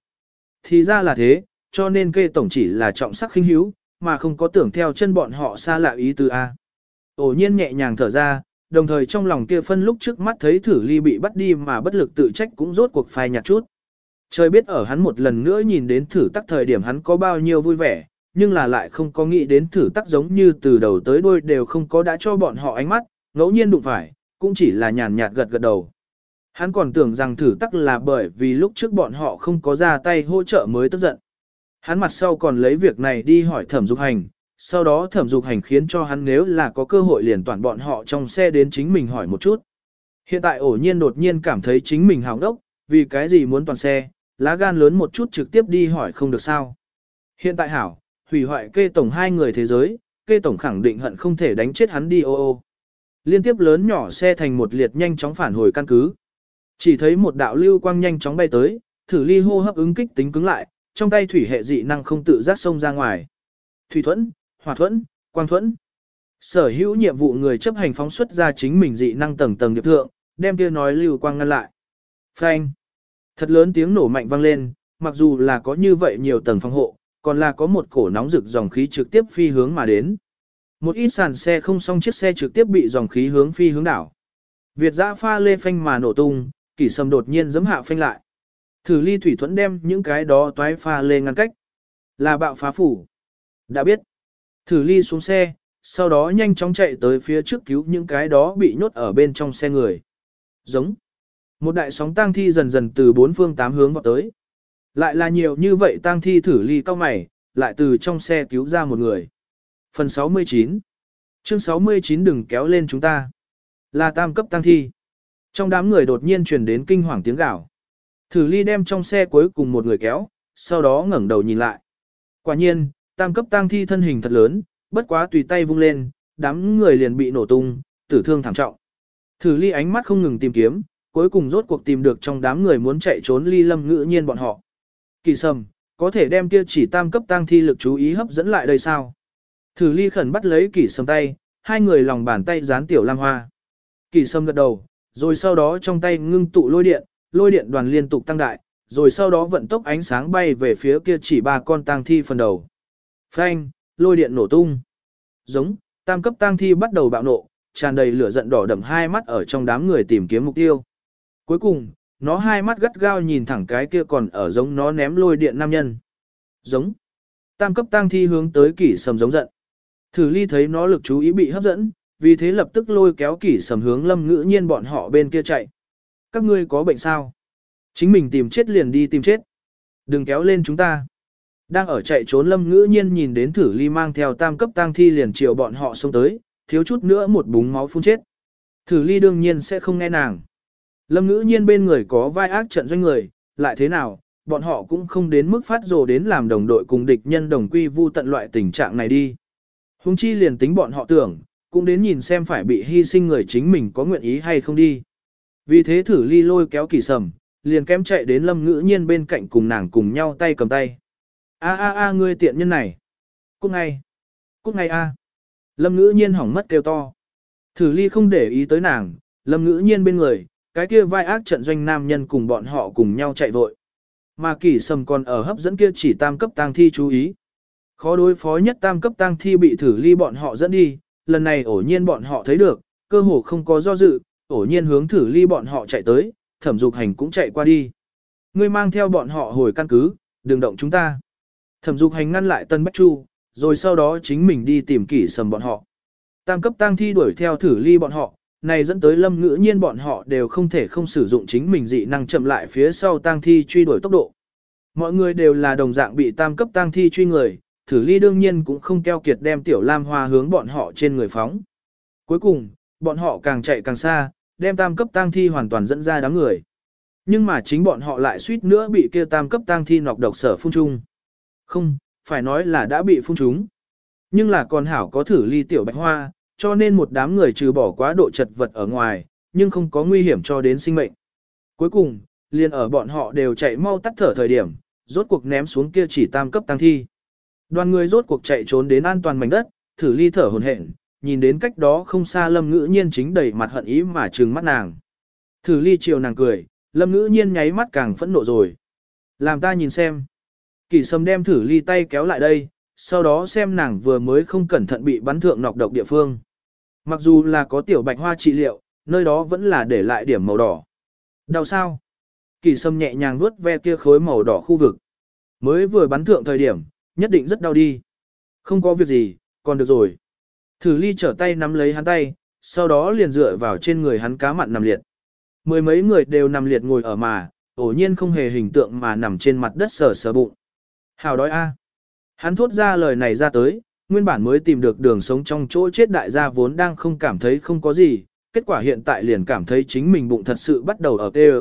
Thì ra là thế, cho nên kê tổng chỉ là trọng sắc khinh hiếu, mà không có tưởng theo chân bọn họ xa lạ ý từ A. Ổ nhiên nhẹ nhàng thở ra, đồng thời trong lòng kia phân lúc trước mắt thấy thử ly bị bắt đi mà bất lực tự trách cũng rốt cuộc phai nhạt chút. Trời biết ở hắn một lần nữa nhìn đến thử tắc thời điểm hắn có bao nhiêu vui vẻ, nhưng là lại không có nghĩ đến thử tắc giống như từ đầu tới đuôi đều không có đã cho bọn họ ánh mắt, ngẫu nhiên đụng phải, cũng chỉ là nhàn nhạt gật gật đầu. Hắn còn tưởng rằng thử tắc là bởi vì lúc trước bọn họ không có ra tay hỗ trợ mới tức giận. Hắn mặt sau còn lấy việc này đi hỏi thẩm dục hành, sau đó thẩm dục hành khiến cho hắn nếu là có cơ hội liền toàn bọn họ trong xe đến chính mình hỏi một chút. Hiện tại ổ nhiên đột nhiên cảm thấy chính mình hào đốc, vì cái gì muốn toàn xe, lá gan lớn một chút trực tiếp đi hỏi không được sao. Hiện tại hảo, hủy hoại kê tổng hai người thế giới, kê tổng khẳng định hận không thể đánh chết hắn đi ô ô. Liên tiếp lớn nhỏ xe thành một liệt nhanh chóng phản hồi căn cứ. Chỉ thấy một đạo lưu quang nhanh chóng bay tới, thử ly hô hấp ứng kích tính cứng lại, trong tay thủy hệ dị năng không tự giác xông ra ngoài. Thủy thuẫn, hỏa thuẫn, quang thuẫn. Sở hữu nhiệm vụ người chấp hành phóng xuất ra chính mình dị năng tầng tầng điệp thượng, đem kia nói lưu quang ngăn lại. Phanh. Thật lớn tiếng nổ mạnh vang lên, mặc dù là có như vậy nhiều tầng phòng hộ, còn là có một cổ nóng rực dòng khí trực tiếp phi hướng mà đến. Một ít sàn xe không xong chiếc xe trực tiếp bị dòng khí hướng phi hướng đảo. Việt giã pha lê phanh mà nổ tung, kỷ sầm đột nhiên giấm hạ phanh lại. Thử ly thủy thuẫn đem những cái đó toái pha lê ngăn cách. Là bạo phá phủ. Đã biết. Thử ly xuống xe, sau đó nhanh chóng chạy tới phía trước cứu những cái đó bị nhốt ở bên trong xe người. Giống. Một đại sóng tang thi dần dần từ bốn phương tám hướng vào tới. Lại là nhiều như vậy tang thi thử ly cao mày, lại từ trong xe cứu ra một người. Phần 69 Chương 69 đừng kéo lên chúng ta. Là tam cấp tang thi. Trong đám người đột nhiên truyền đến kinh hoàng tiếng gào. Thử ly đem trong xe cuối cùng một người kéo, sau đó ngẩng đầu nhìn lại. Quả nhiên, tam cấp tang thi thân hình thật lớn, bất quá tùy tay vung lên, đám người liền bị nổ tung, tử thương thảm trọng. Thử ly ánh mắt không ngừng tìm kiếm, cuối cùng rốt cuộc tìm được trong đám người muốn chạy trốn ly lâm ngữ nhiên bọn họ. Kỳ sầm, có thể đem kia chỉ tam cấp tang thi lực chú ý hấp dẫn lại đây sao? Thử ly khẩn bắt lấy kỳ sầm tay, hai người lòng bàn tay dán tiểu lam hoa. Kỳ sầm gật đầu, rồi sau đó trong tay ngưng tụ lôi điện, lôi điện đoàn liên tục tăng đại, rồi sau đó vận tốc ánh sáng bay về phía kia chỉ ba con tang thi phần đầu. Phanh, lôi điện nổ tung. Giống, tam cấp tang thi bắt đầu bạo nộ, tràn đầy lửa giận đỏ đậm hai mắt ở trong đám người tìm kiếm mục tiêu. Cuối cùng, nó hai mắt gắt gao nhìn thẳng cái kia còn ở giống nó ném lôi điện nam nhân. Giống. Tam cấp tang thi hướng tới kỷ sầm giống giận. Thử ly thấy nó lực chú ý bị hấp dẫn, vì thế lập tức lôi kéo kỷ sầm hướng lâm ngữ nhiên bọn họ bên kia chạy. Các ngươi có bệnh sao? Chính mình tìm chết liền đi tìm chết. Đừng kéo lên chúng ta. Đang ở chạy trốn lâm ngữ nhiên nhìn đến thử ly mang theo tam cấp tang thi liền chiều bọn họ xông tới, thiếu chút nữa một búng máu phun chết. Thử ly đương nhiên sẽ không nghe nàng. Lâm ngữ nhiên bên người có vai ác trận doanh người, lại thế nào, bọn họ cũng không đến mức phát rồ đến làm đồng đội cùng địch nhân đồng quy vu tận loại tình trạng này đi. Hùng chi liền tính bọn họ tưởng, cũng đến nhìn xem phải bị hy sinh người chính mình có nguyện ý hay không đi. Vì thế thử ly lôi kéo kỳ sầm, liền kém chạy đến lâm ngữ nhiên bên cạnh cùng nàng cùng nhau tay cầm tay. A a a ngươi tiện nhân này. Cút ngay. Cút ngay a. Lâm ngữ nhiên hỏng mất kêu to. Thử ly không để ý tới nàng, lâm ngữ nhiên bên người, cái kia vai ác trận doanh nam nhân cùng bọn họ cùng nhau chạy vội. Mà kỳ sầm còn ở hấp dẫn kia chỉ tam cấp tang thi chú ý. Khó đối phó nhất tam cấp tang thi bị thử ly bọn họ dẫn đi, lần này ổ nhiên bọn họ thấy được, cơ hồ không có do dự, ổ nhiên hướng thử ly bọn họ chạy tới, thẩm dục hành cũng chạy qua đi. Ngươi mang theo bọn họ hồi căn cứ, đừng động chúng ta. Thẩm dục hành ngăn lại Tân Bách Chu, rồi sau đó chính mình đi tìm kỷ sầm bọn họ. Tam cấp tang thi đuổi theo thử ly bọn họ, này dẫn tới lâm ngữ nhiên bọn họ đều không thể không sử dụng chính mình dị năng chậm lại phía sau tang thi truy đuổi tốc độ. Mọi người đều là đồng dạng bị tam cấp tang thi truy người, thử ly đương nhiên cũng không keo kiệt đem tiểu lam hoa hướng bọn họ trên người phóng. Cuối cùng, bọn họ càng chạy càng xa, đem tam cấp tang thi hoàn toàn dẫn ra đám người. Nhưng mà chính bọn họ lại suýt nữa bị kia tam cấp tang thi nọc độc sở phun trung. Không, phải nói là đã bị phun trúng. Nhưng là còn hảo có thử ly tiểu bạch hoa, cho nên một đám người trừ bỏ quá độ chật vật ở ngoài, nhưng không có nguy hiểm cho đến sinh mệnh. Cuối cùng, liền ở bọn họ đều chạy mau tắt thở thời điểm, rốt cuộc ném xuống kia chỉ tam cấp tăng thi. Đoàn người rốt cuộc chạy trốn đến an toàn mảnh đất, thử ly thở hồn hển, nhìn đến cách đó không xa lâm ngữ nhiên chính đầy mặt hận ý mà trừng mắt nàng. Thử ly chiều nàng cười, lâm ngữ nhiên nháy mắt càng phẫn nộ rồi. Làm ta nhìn xem. Kỳ sâm đem thử ly tay kéo lại đây, sau đó xem nàng vừa mới không cẩn thận bị bắn thượng nọc độc địa phương. Mặc dù là có tiểu bạch hoa trị liệu, nơi đó vẫn là để lại điểm màu đỏ. Đau sao? Kỳ sâm nhẹ nhàng vuốt ve kia khối màu đỏ khu vực. Mới vừa bắn thượng thời điểm, nhất định rất đau đi. Không có việc gì, còn được rồi. Thử ly trở tay nắm lấy hắn tay, sau đó liền dựa vào trên người hắn cá mặn nằm liệt. Mười mấy người đều nằm liệt ngồi ở mà, ổ nhiên không hề hình tượng mà nằm trên mặt đất sờ sờ bụng. Hào đói a. Hắn thốt ra lời này ra tới, nguyên bản mới tìm được đường sống trong chỗ chết đại gia vốn đang không cảm thấy không có gì, kết quả hiện tại liền cảm thấy chính mình bụng thật sự bắt đầu ở tê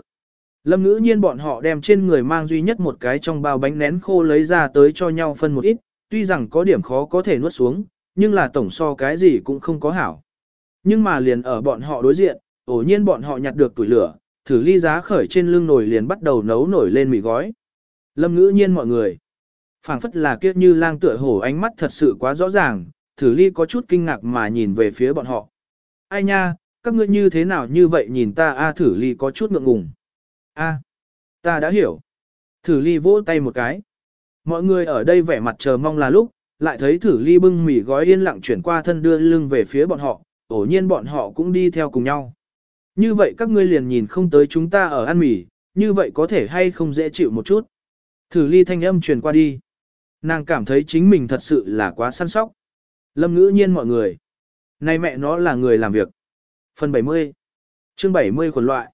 Lâm ngữ nhiên bọn họ đem trên người mang duy nhất một cái trong bao bánh nén khô lấy ra tới cho nhau phân một ít, tuy rằng có điểm khó có thể nuốt xuống, nhưng là tổng so cái gì cũng không có hảo. Nhưng mà liền ở bọn họ đối diện, ổ nhiên bọn họ nhặt được tuổi lửa, thử ly giá khởi trên lưng nồi liền bắt đầu nấu nổi lên mì gói. Lâm ngữ nhiên mọi người phảng phất là kiếp như lang tựa hổ ánh mắt thật sự quá rõ ràng, thử ly có chút kinh ngạc mà nhìn về phía bọn họ. Ai nha, các ngươi như thế nào như vậy nhìn ta a thử ly có chút ngượng ngùng. a ta đã hiểu. Thử ly vỗ tay một cái. Mọi người ở đây vẻ mặt chờ mong là lúc, lại thấy thử ly bưng mì gói yên lặng chuyển qua thân đưa lưng về phía bọn họ, ổ nhiên bọn họ cũng đi theo cùng nhau. Như vậy các ngươi liền nhìn không tới chúng ta ở ăn mì, như vậy có thể hay không dễ chịu một chút. Thử ly thanh âm truyền qua đi. Nàng cảm thấy chính mình thật sự là quá săn sóc. Lâm ngữ nhiên mọi người. Này mẹ nó là người làm việc. Phần 70. Chương 70 quần loại.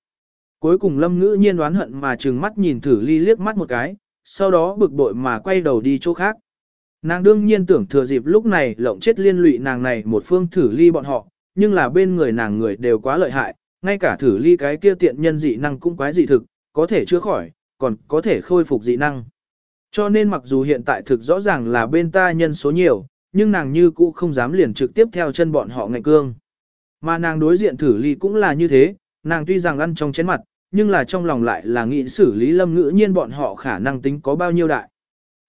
Cuối cùng lâm ngữ nhiên đoán hận mà trừng mắt nhìn thử ly liếc mắt một cái, sau đó bực bội mà quay đầu đi chỗ khác. Nàng đương nhiên tưởng thừa dịp lúc này lộng chết liên lụy nàng này một phương thử ly bọn họ, nhưng là bên người nàng người đều quá lợi hại, ngay cả thử ly cái kia tiện nhân dị năng cũng quái dị thực, có thể chữa khỏi, còn có thể khôi phục dị năng. Cho nên mặc dù hiện tại thực rõ ràng là bên ta nhân số nhiều, nhưng nàng như cũ không dám liền trực tiếp theo chân bọn họ ngạnh cương. Mà nàng đối diện thử ly cũng là như thế, nàng tuy rằng ăn trong chén mặt, nhưng là trong lòng lại là nghĩ xử lý lâm ngữ nhiên bọn họ khả năng tính có bao nhiêu đại.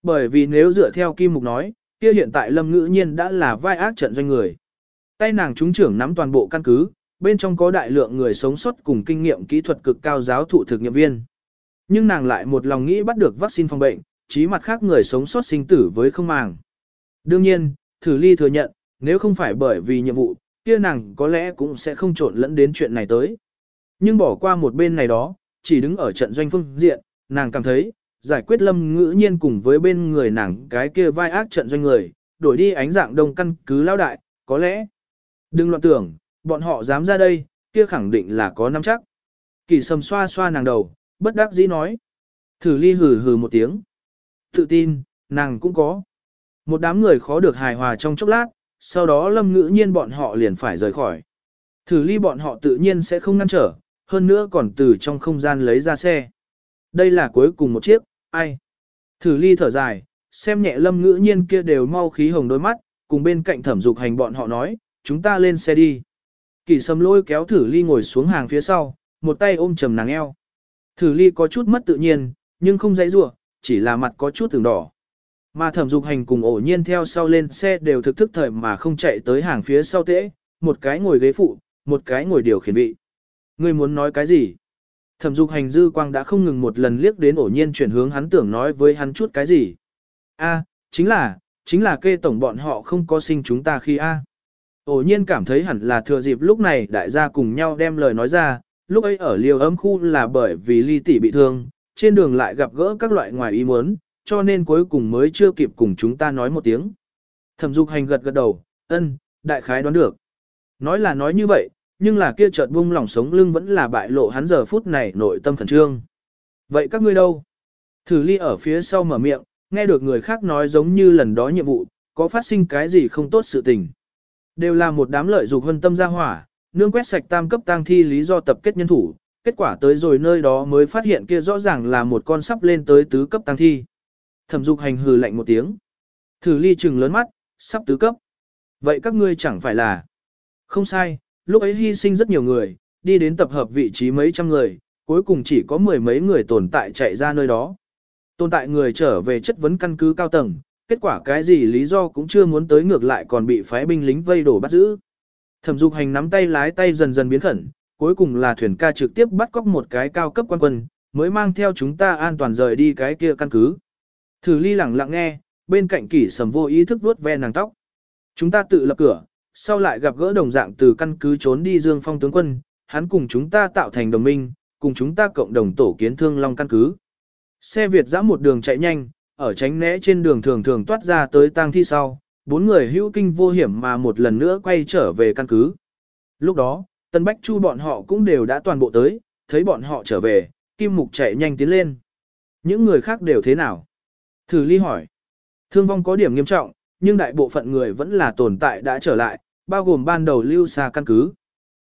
Bởi vì nếu dựa theo Kim Mục nói, kia hiện tại lâm ngữ nhiên đã là vai ác trận doanh người. Tay nàng trúng trưởng nắm toàn bộ căn cứ, bên trong có đại lượng người sống sót cùng kinh nghiệm kỹ thuật cực cao giáo thụ thực nghiệm viên. Nhưng nàng lại một lòng nghĩ bắt được vaccine phòng bệnh, chí mặt khác người sống sót sinh tử với không màng. Đương nhiên, thử ly thừa nhận, nếu không phải bởi vì nhiệm vụ, kia nàng có lẽ cũng sẽ không trộn lẫn đến chuyện này tới. Nhưng bỏ qua một bên này đó, chỉ đứng ở trận doanh phương diện, nàng cảm thấy, giải quyết lâm ngữ nhiên cùng với bên người nàng cái kia vai ác trận doanh người, đổi đi ánh dạng đông căn cứ lao đại, có lẽ. Đừng loạn tưởng, bọn họ dám ra đây, kia khẳng định là có nắm chắc. Kỳ sầm xoa xoa nàng đầu, bất đắc dĩ nói. Thử ly hừ hừ một tiếng. Tự tin, nàng cũng có. Một đám người khó được hài hòa trong chốc lát, sau đó lâm ngữ nhiên bọn họ liền phải rời khỏi. Thử ly bọn họ tự nhiên sẽ không ngăn trở, hơn nữa còn từ trong không gian lấy ra xe. Đây là cuối cùng một chiếc, ai? Thử ly thở dài, xem nhẹ lâm ngữ nhiên kia đều mau khí hồng đôi mắt, cùng bên cạnh thẩm dục hành bọn họ nói, chúng ta lên xe đi. Kỳ sầm lôi kéo thử ly ngồi xuống hàng phía sau, một tay ôm trầm nàng eo. Thử ly có chút mất tự nhiên, nhưng không dãy rủa chỉ là mặt có chút từng đỏ. Mà thẩm dục hành cùng ổ nhiên theo sau lên xe đều thực thức thời mà không chạy tới hàng phía sau tễ, một cái ngồi ghế phụ, một cái ngồi điều khiển vị. Ngươi muốn nói cái gì? Thẩm dục hành dư quang đã không ngừng một lần liếc đến ổ nhiên chuyển hướng hắn tưởng nói với hắn chút cái gì. A, chính là, chính là kê tổng bọn họ không có sinh chúng ta khi A. Ổ nhiên cảm thấy hẳn là thừa dịp lúc này đại gia cùng nhau đem lời nói ra, lúc ấy ở liều ấm khu là bởi vì ly tỷ bị thương, trên đường lại gặp gỡ các loại ngoài ý muốn, cho nên cuối cùng mới chưa kịp cùng chúng ta nói một tiếng. Thẩm dục hành gật gật đầu, ân, đại khái đoán được. Nói là nói như vậy, nhưng là kia chợt bung lỏng sống lưng vẫn là bại lộ hắn giờ phút này nội tâm khẩn trương. Vậy các ngươi đâu? Thử ly ở phía sau mở miệng, nghe được người khác nói giống như lần đó nhiệm vụ, có phát sinh cái gì không tốt sự tình. Đều là một đám lợi dục hân tâm ra hỏa, nương quét sạch tam cấp tang thi lý do tập kết nhân thủ, kết quả tới rồi nơi đó mới phát hiện kia rõ ràng là một con sắp lên tới tứ cấp tang thi. Thẩm dục hành hừ lạnh một tiếng. Thử ly trừng lớn mắt, sắp tứ cấp. Vậy các ngươi chẳng phải là... Không sai, lúc ấy hy sinh rất nhiều người, đi đến tập hợp vị trí mấy trăm người, cuối cùng chỉ có mười mấy người tồn tại chạy ra nơi đó. Tồn tại người trở về chất vấn căn cứ cao tầng, kết quả cái gì lý do cũng chưa muốn tới ngược lại còn bị phái binh lính vây đổ bắt giữ. Thẩm dục hành nắm tay lái tay dần dần biến khẩn, cuối cùng là thuyền ca trực tiếp bắt cóc một cái cao cấp quan quân, mới mang theo chúng ta an toàn rời đi cái kia căn cứ. Thử ly lẳng lặng nghe, bên cạnh kỷ sầm vô ý thức vuốt ve nàng tóc. Chúng ta tự lập cửa, sau lại gặp gỡ đồng dạng từ căn cứ trốn đi Dương Phong tướng quân, hắn cùng chúng ta tạo thành đồng minh, cùng chúng ta cộng đồng tổ kiến thương long căn cứ. Xe Việt dã một đường chạy nhanh, ở tránh né trên đường thường thường toát ra tới tang thi sau, bốn người hữu kinh vô hiểm mà một lần nữa quay trở về căn cứ. Lúc đó, Tân Bách Chu bọn họ cũng đều đã toàn bộ tới, thấy bọn họ trở về, Kim Mục chạy nhanh tiến lên. Những người khác đều thế nào? Thử ly hỏi. Thương vong có điểm nghiêm trọng, nhưng đại bộ phận người vẫn là tồn tại đã trở lại, bao gồm ban đầu lưu xa căn cứ.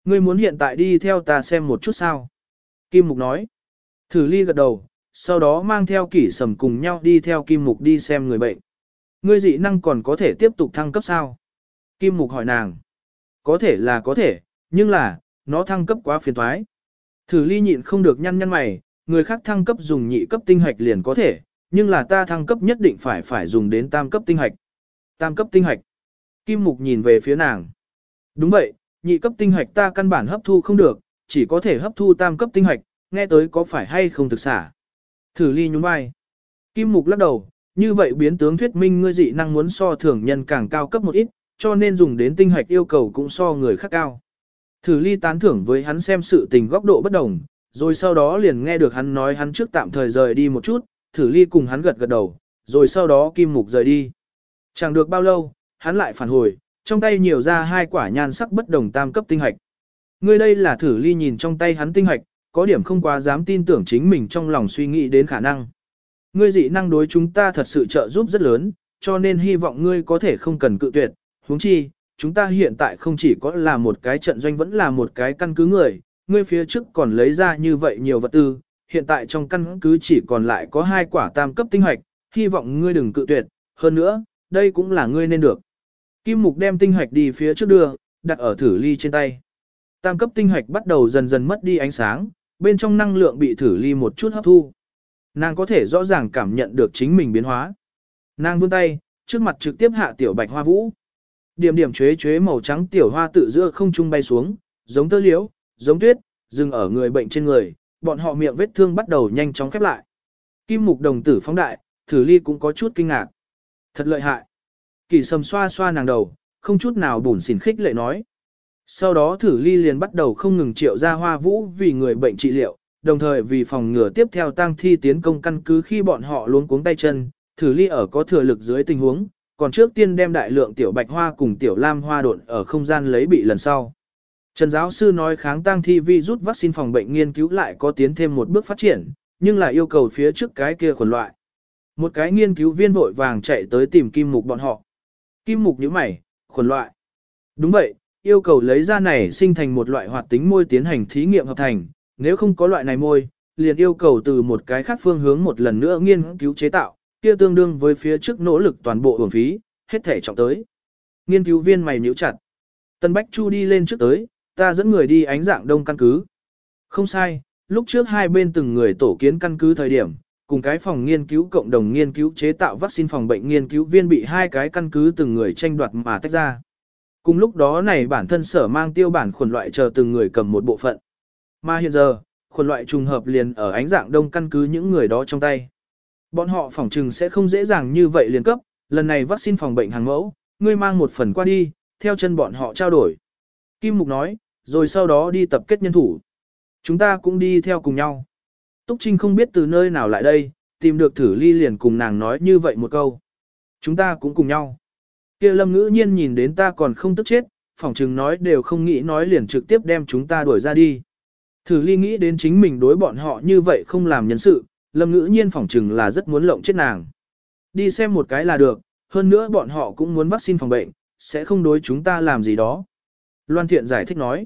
Ngươi muốn hiện tại đi theo ta xem một chút sao? Kim Mục nói. Thử ly gật đầu, sau đó mang theo kỷ sầm cùng nhau đi theo Kim Mục đi xem người bệnh. Ngươi dị năng còn có thể tiếp tục thăng cấp sao? Kim Mục hỏi nàng. Có thể là có thể, nhưng là, nó thăng cấp quá phiền thoái. Thử ly nhịn không được nhăn nhăn mày, người khác thăng cấp dùng nhị cấp tinh hạch liền có thể, nhưng là ta thăng cấp nhất định phải phải dùng đến tam cấp tinh hạch. Tam cấp tinh hạch. Kim Mục nhìn về phía nàng. Đúng vậy, nhị cấp tinh hoạch ta căn bản hấp thu không được, chỉ có thể hấp thu tam cấp tinh hoạch, nghe tới có phải hay không thực xả. Thử ly nhún vai. Kim Mục lắc đầu, như vậy biến tướng thuyết minh ngươi dị năng muốn so thường nhân càng cao cấp một ít, cho nên dùng đến tinh hạch yêu cầu cũng so người khác cao. Thử ly tán thưởng với hắn xem sự tình góc độ bất đồng, rồi sau đó liền nghe được hắn nói hắn trước tạm thời rời đi một chút, thử ly cùng hắn gật gật đầu, rồi sau đó kim mục rời đi. Chẳng được bao lâu, hắn lại phản hồi, trong tay nhiều ra hai quả nhan sắc bất đồng tam cấp tinh hạch. Ngươi đây là thử ly nhìn trong tay hắn tinh hạch, có điểm không quá dám tin tưởng chính mình trong lòng suy nghĩ đến khả năng. Ngươi dị năng đối chúng ta thật sự trợ giúp rất lớn, cho nên hy vọng ngươi có thể không cần cự tuyệt, huống chi, chúng ta hiện tại không chỉ có là một cái trận doanh vẫn là một cái căn cứ người, ngươi phía trước còn lấy ra như vậy nhiều vật tư, hiện tại trong căn cứ chỉ còn lại có hai quả tam cấp tinh hoạch, hy vọng ngươi đừng cự tuyệt, hơn nữa, đây cũng là ngươi nên được. Kim Mục đem tinh hoạch đi phía trước đưa, đặt ở thử ly trên tay. Tam cấp tinh hoạch bắt đầu dần dần mất đi ánh sáng, bên trong năng lượng bị thử ly một chút hấp thu. Nàng có thể rõ ràng cảm nhận được chính mình biến hóa. Nàng vươn tay, trước mặt trực tiếp hạ tiểu bạch hoa vũ. Điểm điểm chế chế màu trắng tiểu hoa tự giữa không trung bay xuống, giống tơ liễu, giống tuyết, dừng ở người bệnh trên người, bọn họ miệng vết thương bắt đầu nhanh chóng khép lại. Kim mục đồng tử phóng đại, thử ly cũng có chút kinh ngạc. Thật lợi hại. Kỳ sầm xoa xoa nàng đầu, không chút nào bùn xỉn khích lệ nói. Sau đó thử ly liền bắt đầu không ngừng triệu ra hoa vũ vì người bệnh trị liệu, đồng thời vì phòng ngừa tiếp theo tăng thi tiến công căn cứ khi bọn họ luống cuống tay chân, thử ly ở có thừa lực dưới tình huống, còn trước tiên đem đại lượng tiểu bạch hoa cùng tiểu lam hoa độn ở không gian lấy bị lần sau. Trần giáo sư nói kháng tăng thi vi rút vaccine phòng bệnh nghiên cứu lại có tiến thêm một bước phát triển, nhưng lại yêu cầu phía trước cái kia khuẩn loại. Một cái nghiên cứu viên vội vàng chạy tới tìm kim mục bọn họ. Kim mục nhíu mày, khuẩn loại. Đúng vậy, yêu cầu lấy ra này sinh thành một loại hoạt tính môi tiến hành thí nghiệm hợp thành, nếu không có loại này môi, liền yêu cầu từ một cái khác phương hướng một lần nữa nghiên cứu chế tạo, kia tương đương với phía trước nỗ lực toàn bộ hưởng phí, hết thể trọng tới. Nghiên cứu viên mày nhíu chặt. Tân Bách Chu đi lên trước tới, ta dẫn người đi ánh dạng đông căn cứ. Không sai, lúc trước hai bên từng người tổ kiến căn cứ thời điểm, cùng cái phòng nghiên cứu cộng đồng nghiên cứu chế tạo vaccine phòng bệnh nghiên cứu viên bị hai cái căn cứ từng người tranh đoạt mà tách ra. Cùng lúc đó này bản thân sở mang tiêu bản khuẩn loại chờ từng người cầm một bộ phận. Mà hiện giờ, khuẩn loại trùng hợp liền ở ánh dạng đông căn cứ những người đó trong tay. Bọn họ phòng trừng sẽ không dễ dàng như vậy liền cấp, lần này vaccine phòng bệnh hàng mẫu, ngươi mang một phần qua đi, theo chân bọn họ trao đổi. Kim Mục nói, rồi sau đó đi tập kết nhân thủ. Chúng ta cũng đi theo cùng nhau. Túc Trinh không biết từ nơi nào lại đây, tìm được thử ly liền cùng nàng nói như vậy một câu. Chúng ta cũng cùng nhau. kia lâm ngữ nhiên nhìn đến ta còn không tức chết, phỏng chừng nói đều không nghĩ nói liền trực tiếp đem chúng ta đuổi ra đi. Thử ly nghĩ đến chính mình đối bọn họ như vậy không làm nhân sự, lâm ngữ nhiên phỏng chừng là rất muốn lộng chết nàng. Đi xem một cái là được, hơn nữa bọn họ cũng muốn vaccine phòng bệnh, sẽ không đối chúng ta làm gì đó. Loan Thiện giải thích nói.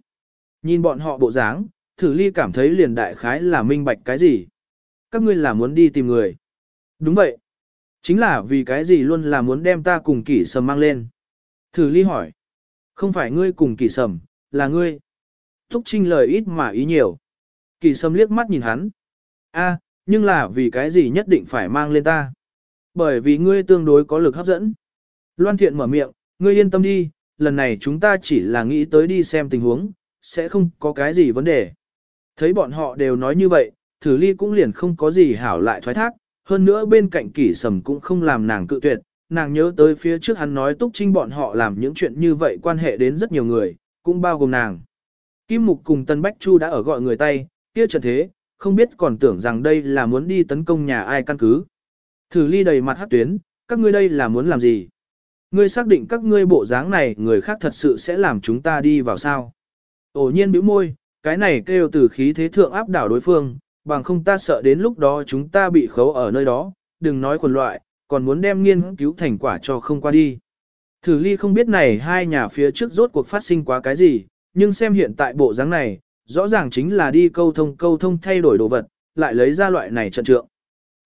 Nhìn bọn họ bộ dáng, thử ly cảm thấy liền đại khái là minh bạch cái gì. Các ngươi là muốn đi tìm người. Đúng vậy. Chính là vì cái gì luôn là muốn đem ta cùng kỷ sầm mang lên. Thử ly hỏi. Không phải ngươi cùng kỷ sầm, là ngươi. Thúc Trinh lời ít mà ý nhiều. Kỷ sầm liếc mắt nhìn hắn. a nhưng là vì cái gì nhất định phải mang lên ta. Bởi vì ngươi tương đối có lực hấp dẫn. Loan Thiện mở miệng, ngươi yên tâm đi, lần này chúng ta chỉ là nghĩ tới đi xem tình huống, sẽ không có cái gì vấn đề. Thấy bọn họ đều nói như vậy, thử ly cũng liền không có gì hảo lại thoái thác, hơn nữa bên cạnh kỷ sầm cũng không làm nàng cự tuyệt, nàng nhớ tới phía trước hắn nói túc trinh bọn họ làm những chuyện như vậy quan hệ đến rất nhiều người, cũng bao gồm nàng. Kim Mục cùng Tân Bách Chu đã ở gọi người tay, kia trận thế, không biết còn tưởng rằng đây là muốn đi tấn công nhà ai căn cứ. Thử ly đầy mặt hát tuyến, các ngươi đây là muốn làm gì? Ngươi xác định các ngươi bộ dáng này người khác thật sự sẽ làm chúng ta đi vào sao? Ổ nhiên bĩu môi, cái này kêu từ khí thế thượng áp đảo đối phương, bằng không ta sợ đến lúc đó chúng ta bị khấu ở nơi đó, đừng nói quần loại, còn muốn đem nghiên cứu thành quả cho không qua đi. Thử ly không biết này hai nhà phía trước rốt cuộc phát sinh quá cái gì, nhưng xem hiện tại bộ dáng này, rõ ràng chính là đi câu thông câu thông thay đổi đồ vật, lại lấy ra loại này trận trượng.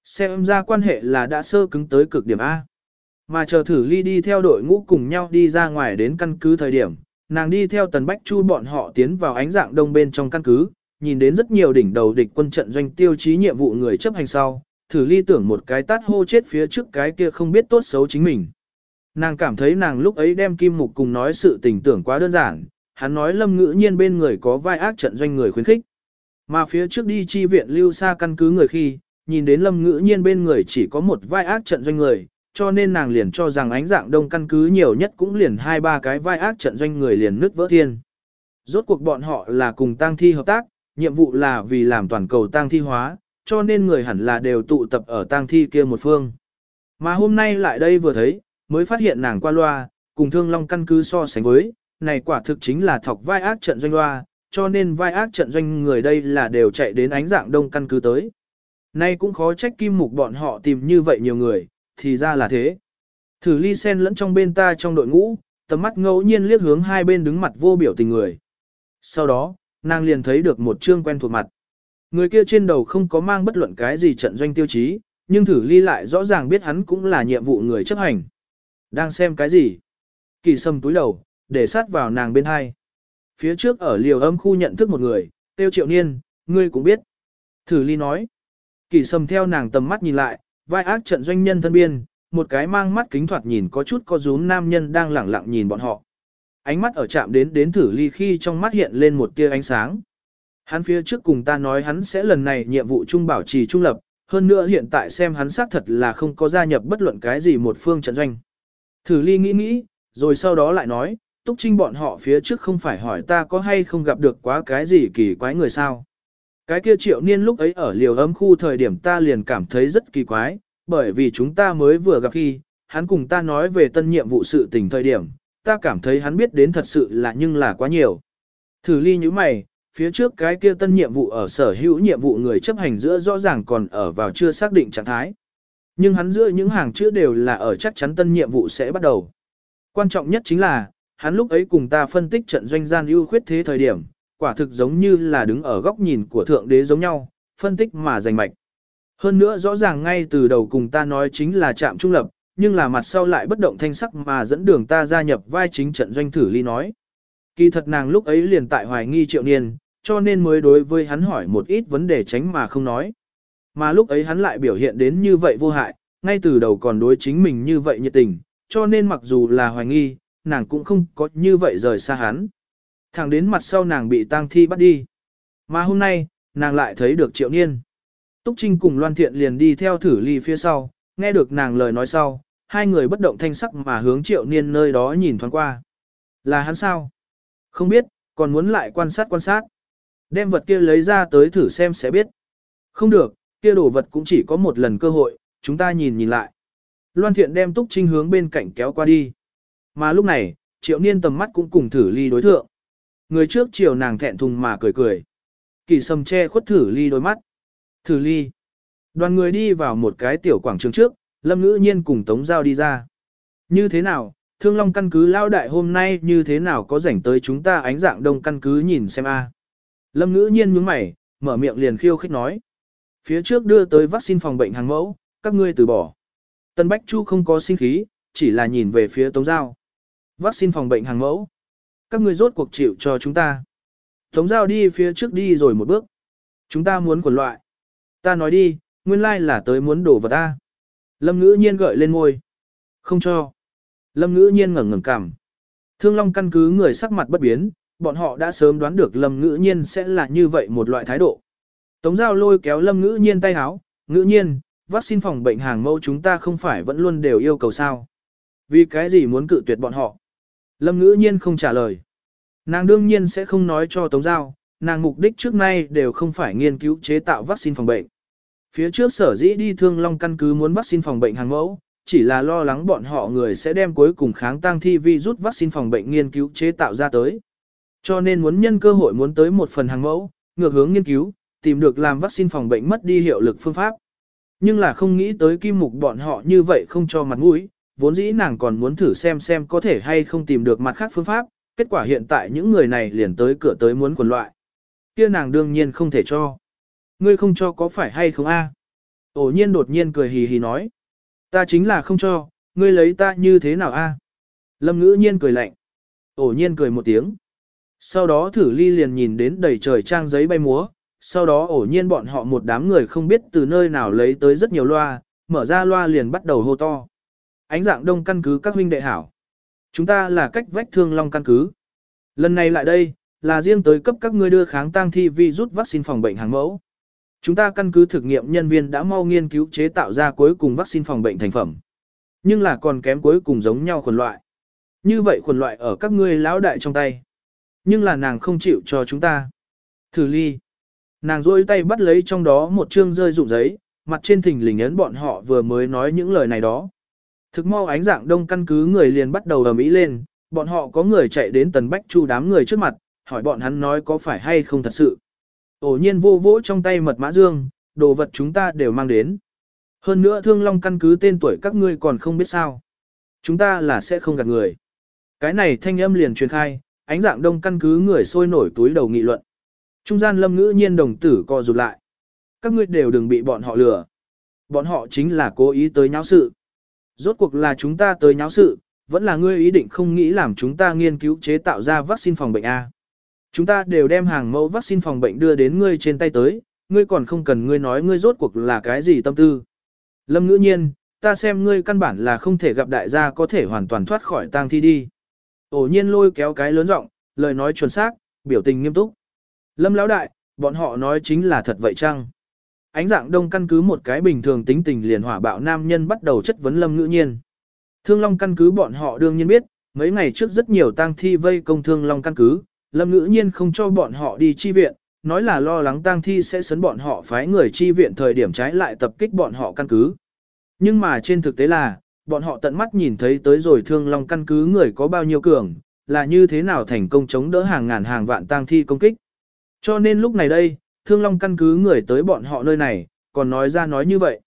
Xem ra quan hệ là đã sơ cứng tới cực điểm A. Mà chờ thử ly đi theo đội ngũ cùng nhau đi ra ngoài đến căn cứ thời điểm, nàng đi theo tần bách chu bọn họ tiến vào ánh dạng đông bên trong căn cứ, nhìn đến rất nhiều đỉnh đầu địch quân trận doanh tiêu chí nhiệm vụ người chấp hành sau, thử ly tưởng một cái tát hô chết phía trước cái kia không biết tốt xấu chính mình. Nàng cảm thấy nàng lúc ấy đem kim mục cùng nói sự tình tưởng quá đơn giản, hắn nói lâm ngữ nhiên bên người có vai ác trận doanh người khuyến khích. Mà phía trước đi chi viện lưu xa căn cứ người khi, nhìn đến lâm ngữ nhiên bên người chỉ có một vai ác trận doanh người, cho nên nàng liền cho rằng ánh dạng đông căn cứ nhiều nhất cũng liền hai ba cái vai ác trận doanh người liền nứt vỡ thiên. Rốt cuộc bọn họ là cùng tang thi hợp tác, nhiệm vụ là vì làm toàn cầu tang thi hóa, cho nên người hẳn là đều tụ tập ở tang thi kia một phương. Mà hôm nay lại đây vừa thấy, mới phát hiện nàng qua loa, cùng thương long căn cứ so sánh với, này quả thực chính là thọc vai ác trận doanh loa, cho nên vai ác trận doanh người đây là đều chạy đến ánh dạng đông căn cứ tới. Nay cũng khó trách kim mục bọn họ tìm như vậy nhiều người, thì ra là thế. Thử ly sen lẫn trong bên ta trong đội ngũ, tầm mắt ngẫu nhiên liếc hướng hai bên đứng mặt vô biểu tình người. Sau đó, nàng liền thấy được một trương quen thuộc mặt. Người kia trên đầu không có mang bất luận cái gì trận doanh tiêu chí, nhưng thử ly lại rõ ràng biết hắn cũng là nhiệm vụ người chấp hành. Đang xem cái gì? Kỳ sâm túi đầu, để sát vào nàng bên hai. Phía trước ở liều âm khu nhận thức một người, tiêu triệu niên, ngươi cũng biết. Thử ly nói. Kỳ sâm theo nàng tầm mắt nhìn lại, vai ác trận doanh nhân thân biên, một cái mang mắt kính thoạt nhìn có chút có rúm nam nhân đang lẳng lặng nhìn bọn họ. Ánh mắt ở chạm đến đến thử ly khi trong mắt hiện lên một tia ánh sáng. Hắn phía trước cùng ta nói hắn sẽ lần này nhiệm vụ trung bảo trì trung lập, hơn nữa hiện tại xem hắn xác thật là không có gia nhập bất luận cái gì một phương trận doanh. Thử ly nghĩ nghĩ, rồi sau đó lại nói, Túc Trinh bọn họ phía trước không phải hỏi ta có hay không gặp được quá cái gì kỳ quái người sao. Cái kia triệu niên lúc ấy ở liều ấm khu thời điểm ta liền cảm thấy rất kỳ quái, bởi vì chúng ta mới vừa gặp khi, hắn cùng ta nói về tân nhiệm vụ sự tình thời điểm, ta cảm thấy hắn biết đến thật sự là nhưng là quá nhiều. Thử ly như mày, phía trước cái kia tân nhiệm vụ ở sở hữu nhiệm vụ người chấp hành giữa rõ ràng còn ở vào chưa xác định trạng thái. Nhưng hắn giữa những hàng chữ đều là ở chắc chắn tân nhiệm vụ sẽ bắt đầu. Quan trọng nhất chính là, hắn lúc ấy cùng ta phân tích trận doanh gian ưu khuyết thế thời điểm, quả thực giống như là đứng ở góc nhìn của thượng đế giống nhau, phân tích mà giành mạch. Hơn nữa rõ ràng ngay từ đầu cùng ta nói chính là chạm trung lập, nhưng là mặt sau lại bất động thanh sắc mà dẫn đường ta gia nhập vai chính trận doanh thử ly nói. Kỳ thật nàng lúc ấy liền tại hoài nghi triệu niên, cho nên mới đối với hắn hỏi một ít vấn đề tránh mà không nói. Mà lúc ấy hắn lại biểu hiện đến như vậy vô hại, ngay từ đầu còn đối chính mình như vậy nhiệt tình, cho nên mặc dù là hoài nghi, nàng cũng không có như vậy rời xa hắn. Thẳng đến mặt sau nàng bị tang thi bắt đi. Mà hôm nay, nàng lại thấy được triệu niên. Túc Trinh cùng Loan Thiện liền đi theo thử ly phía sau, nghe được nàng lời nói sau, hai người bất động thanh sắc mà hướng triệu niên nơi đó nhìn thoáng qua. Là hắn sao? Không biết, còn muốn lại quan sát quan sát. Đem vật kia lấy ra tới thử xem sẽ biết. Không được, kia đồ vật cũng chỉ có một lần cơ hội, chúng ta nhìn nhìn lại. Loan Thiện đem Túc Trinh hướng bên cạnh kéo qua đi. Mà lúc này, triệu niên tầm mắt cũng cùng thử ly đối thượng. Người trước chiều nàng thẹn thùng mà cười cười. Kỳ sầm che khuất thử ly đôi mắt. Thử ly. Đoàn người đi vào một cái tiểu quảng trường trước, Lâm Ngữ Nhiên cùng Tống Giao đi ra. Như thế nào, Thương Long căn cứ lao đại hôm nay như thế nào có rảnh tới chúng ta ánh dạng đông căn cứ nhìn xem a. Lâm Ngữ Nhiên nhướng mày, mở miệng liền khiêu khích nói. Phía trước đưa tới vaccine phòng bệnh hàng mẫu, các ngươi từ bỏ. Tân Bách Chu không có sinh khí, chỉ là nhìn về phía Tống Giao. Vaccine phòng bệnh hàng mẫu. Các ngươi rốt cuộc chịu cho chúng ta. Tống Giao đi phía trước đi rồi một bước. Chúng ta muốn quần loại. Ta nói đi, nguyên lai là tới muốn đổ vào ta. Lâm ngữ nhiên gợi lên ngôi. Không cho. Lâm ngữ nhiên ngẩng ngẩng cằm. Thương Long căn cứ người sắc mặt bất biến, bọn họ đã sớm đoán được Lâm ngữ nhiên sẽ là như vậy một loại thái độ. Tống giao lôi kéo Lâm ngữ nhiên tay háo, ngữ nhiên, vaccine phòng bệnh hàng mẫu chúng ta không phải vẫn luôn đều yêu cầu sao. Vì cái gì muốn cự tuyệt bọn họ? Lâm ngữ nhiên không trả lời. Nàng đương nhiên sẽ không nói cho Tống Giao, nàng mục đích trước nay đều không phải nghiên cứu chế tạo vaccine phòng bệnh. Phía trước sở dĩ đi thương long căn cứ muốn vaccine phòng bệnh hàng mẫu, chỉ là lo lắng bọn họ người sẽ đem cuối cùng kháng tăng thi vi rút vaccine phòng bệnh nghiên cứu chế tạo ra tới. Cho nên muốn nhân cơ hội muốn tới một phần hàng mẫu, ngược hướng nghiên cứu, tìm được làm vaccine phòng bệnh mất đi hiệu lực phương pháp. Nhưng là không nghĩ tới kim mục bọn họ như vậy không cho mặt mũi, vốn dĩ nàng còn muốn thử xem xem có thể hay không tìm được mặt khác phương pháp, kết quả hiện tại những người này liền tới cửa tới muốn quần loại. kia nàng đương nhiên không thể cho. Ngươi không cho có phải hay không a? À? Ổ nhiên đột nhiên cười hì hì nói. Ta chính là không cho, ngươi lấy ta như thế nào a? Lâm ngữ nhiên cười lạnh. Ổ nhiên cười một tiếng. Sau đó thử ly liền nhìn đến đầy trời trang giấy bay múa, sau đó ổ nhiên bọn họ một đám người không biết từ nơi nào lấy tới rất nhiều loa, mở ra loa liền bắt đầu hô to. Ánh dạng đông căn cứ các huynh đệ hảo. Chúng ta là cách vách thương long căn cứ. Lần này lại đây, là riêng tới cấp các ngươi đưa kháng tăng thi vi rút vaccine phòng bệnh hàng mẫu. Chúng ta căn cứ thực nghiệm nhân viên đã mau nghiên cứu chế tạo ra cuối cùng vaccine phòng bệnh thành phẩm. Nhưng là còn kém cuối cùng giống nhau khuẩn loại. Như vậy khuẩn loại ở các ngươi lão đại trong tay. Nhưng là nàng không chịu cho chúng ta. Thử ly. Nàng rôi tay bắt lấy trong đó một chương rơi rụng giấy, mặt trên thình lình ấn bọn họ vừa mới nói những lời này đó. Thực mau ánh dạng đông căn cứ người liền bắt đầu ầm ĩ lên, bọn họ có người chạy đến tần bách chu đám người trước mặt, hỏi bọn hắn nói có phải hay không thật sự. Ổ nhiên vô vỗ trong tay mật mã dương, đồ vật chúng ta đều mang đến. Hơn nữa thương long căn cứ tên tuổi các ngươi còn không biết sao. Chúng ta là sẽ không gạt người. Cái này thanh âm liền truyền khai, ánh dạng đông căn cứ người sôi nổi túi đầu nghị luận. Trung gian lâm ngữ nhiên đồng tử co rụt lại. Các ngươi đều đừng bị bọn họ lừa. Bọn họ chính là cố ý tới nháo sự. Rốt cuộc là chúng ta tới nháo sự, vẫn là ngươi ý định không nghĩ làm chúng ta nghiên cứu chế tạo ra vaccine phòng bệnh A. Chúng ta đều đem hàng mẫu vaccine phòng bệnh đưa đến ngươi trên tay tới, ngươi còn không cần ngươi nói ngươi rốt cuộc là cái gì tâm tư. Lâm ngữ nhiên, ta xem ngươi căn bản là không thể gặp đại gia có thể hoàn toàn thoát khỏi tang thi đi. Ổ nhiên lôi kéo cái lớn giọng, lời nói chuẩn xác, biểu tình nghiêm túc. Lâm lão đại, bọn họ nói chính là thật vậy chăng? Ánh dạng đông căn cứ một cái bình thường tính tình liền hỏa bạo nam nhân bắt đầu chất vấn lâm ngữ nhiên. Thương Long căn cứ bọn họ đương nhiên biết, mấy ngày trước rất nhiều tang thi vây công Thương Long căn cứ, lâm ngữ nhiên không cho bọn họ đi chi viện, nói là lo lắng tang thi sẽ sấn bọn họ phái người chi viện thời điểm trái lại tập kích bọn họ căn cứ. Nhưng mà trên thực tế là, bọn họ tận mắt nhìn thấy tới rồi Thương Long căn cứ người có bao nhiêu cường, là như thế nào thành công chống đỡ hàng ngàn hàng vạn tang thi công kích. Cho nên lúc này đây, Thương Long căn cứ người tới bọn họ nơi này, còn nói ra nói như vậy.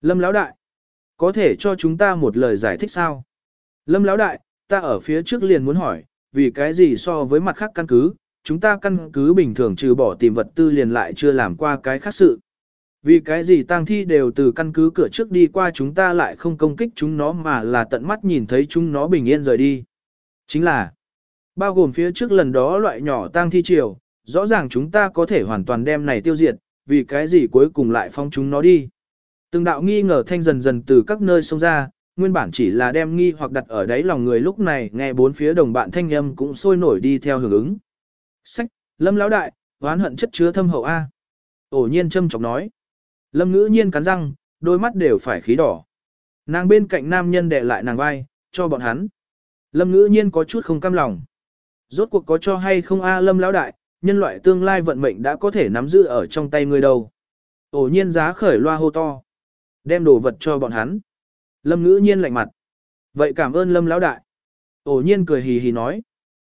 Lâm Lão Đại, có thể cho chúng ta một lời giải thích sao? Lâm Lão Đại, ta ở phía trước liền muốn hỏi, vì cái gì so với mặt khác căn cứ, chúng ta căn cứ bình thường trừ bỏ tìm vật tư liền lại chưa làm qua cái khác sự. Vì cái gì tang thi đều từ căn cứ cửa trước đi qua chúng ta lại không công kích chúng nó mà là tận mắt nhìn thấy chúng nó bình yên rời đi. Chính là, bao gồm phía trước lần đó loại nhỏ tang thi triều, rõ ràng chúng ta có thể hoàn toàn đem này tiêu diệt, vì cái gì cuối cùng lại phong chúng nó đi. Từng đạo nghi ngờ thanh dần dần từ các nơi xông ra, nguyên bản chỉ là đem nghi hoặc đặt ở đáy lòng người lúc này nghe bốn phía đồng bạn thanh âm cũng sôi nổi đi theo hưởng ứng. Sách, lâm lão đại, oán hận chất chứa thâm hậu A. Ổ nhiên châm chọc nói. Lâm ngữ nhiên cắn răng, đôi mắt đều phải khí đỏ. Nàng bên cạnh nam nhân đè lại nàng vai, cho bọn hắn. Lâm ngữ nhiên có chút không cam lòng. Rốt cuộc có cho hay không A lâm lão đại, nhân loại tương lai vận mệnh đã có thể nắm giữ ở trong tay người đâu. Ổ nhiên giá khởi loa hô to. Đem đồ vật cho bọn hắn. Lâm ngữ nhiên lạnh mặt. Vậy cảm ơn lâm lão đại. Ổ nhiên cười hì hì nói.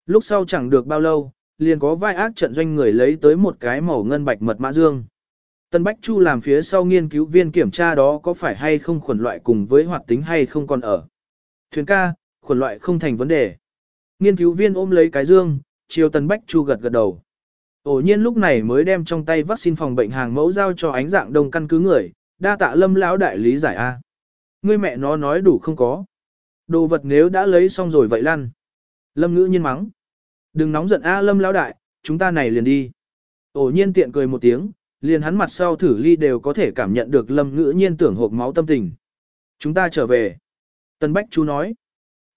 Lúc sau chẳng được bao lâu, liền có vai ác trận doanh người lấy tới một cái màu ngân bạch mật mã dương. Tân Bách Chu làm phía sau nghiên cứu viên kiểm tra đó có phải hay không khuẩn loại cùng với hoạt tính hay không còn ở. Thuyền ca, khuẩn loại không thành vấn đề. Nghiên cứu viên ôm lấy cái dương, chiều Tân Bách Chu gật gật đầu. Ổ nhiên lúc này mới đem trong tay vaccine phòng bệnh hàng mẫu giao cho ánh dạng đông căn cứ người, đa tạ lâm lão đại lý giải A. Ngươi mẹ nó nói đủ không có. Đồ vật nếu đã lấy xong rồi vậy lăn. Lâm ngữ nhiên mắng. Đừng nóng giận A lâm lão đại, chúng ta này liền đi. Ổ nhiên tiện cười một tiếng, liền hắn mặt sau thử ly đều có thể cảm nhận được lâm ngữ nhiên tưởng hộp máu tâm tình. Chúng ta trở về. Tân Bách chú nói.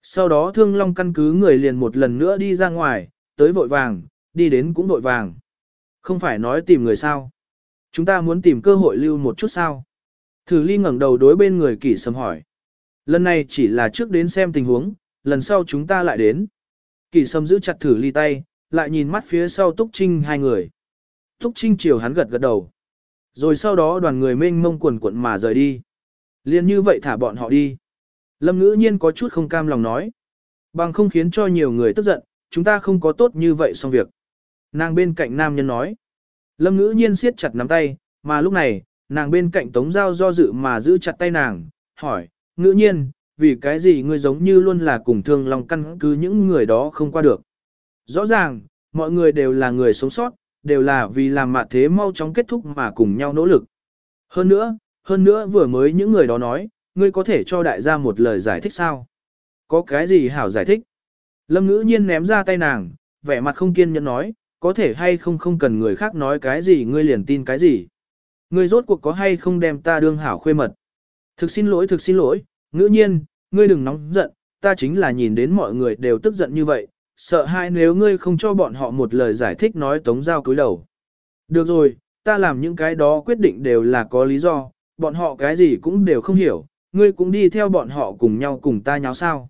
Sau đó thương long căn cứ người liền một lần nữa đi ra ngoài, tới vội vàng, đi đến cũng vội vàng. Không phải nói tìm người sao. Chúng ta muốn tìm cơ hội lưu một chút sao. Thử ly ngẩng đầu đối bên người kỷ sầm hỏi. Lần này chỉ là trước đến xem tình huống, lần sau chúng ta lại đến. Kỷ sầm giữ chặt thử ly tay, lại nhìn mắt phía sau Túc Trinh hai người. Túc Trinh chiều hắn gật gật đầu. Rồi sau đó đoàn người mênh mông quần quận mà rời đi. Liên như vậy thả bọn họ đi. Lâm ngữ nhiên có chút không cam lòng nói. Bằng không khiến cho nhiều người tức giận, chúng ta không có tốt như vậy xong việc. Nàng bên cạnh nam nhân nói. Lâm ngữ nhiên siết chặt nắm tay, mà lúc này, nàng bên cạnh tống giao do dự mà giữ chặt tay nàng, hỏi, ngữ nhiên, vì cái gì ngươi giống như luôn là cùng thương lòng căn cứ những người đó không qua được. Rõ ràng, mọi người đều là người sống sót, đều là vì làm mạt thế mau chóng kết thúc mà cùng nhau nỗ lực. Hơn nữa, hơn nữa vừa mới những người đó nói, ngươi có thể cho đại gia một lời giải thích sao? Có cái gì hảo giải thích? Lâm ngữ nhiên ném ra tay nàng, vẻ mặt không kiên nhẫn nói, có thể hay không không cần người khác nói cái gì ngươi liền tin cái gì. Ngươi rốt cuộc có hay không đem ta đương hảo khuê mật. Thực xin lỗi thực xin lỗi, ngữ nhiên, ngươi đừng nóng giận, ta chính là nhìn đến mọi người đều tức giận như vậy, sợ hai nếu ngươi không cho bọn họ một lời giải thích nói tống giao cúi đầu. Được rồi, ta làm những cái đó quyết định đều là có lý do, bọn họ cái gì cũng đều không hiểu, ngươi cũng đi theo bọn họ cùng nhau cùng ta nháo sao.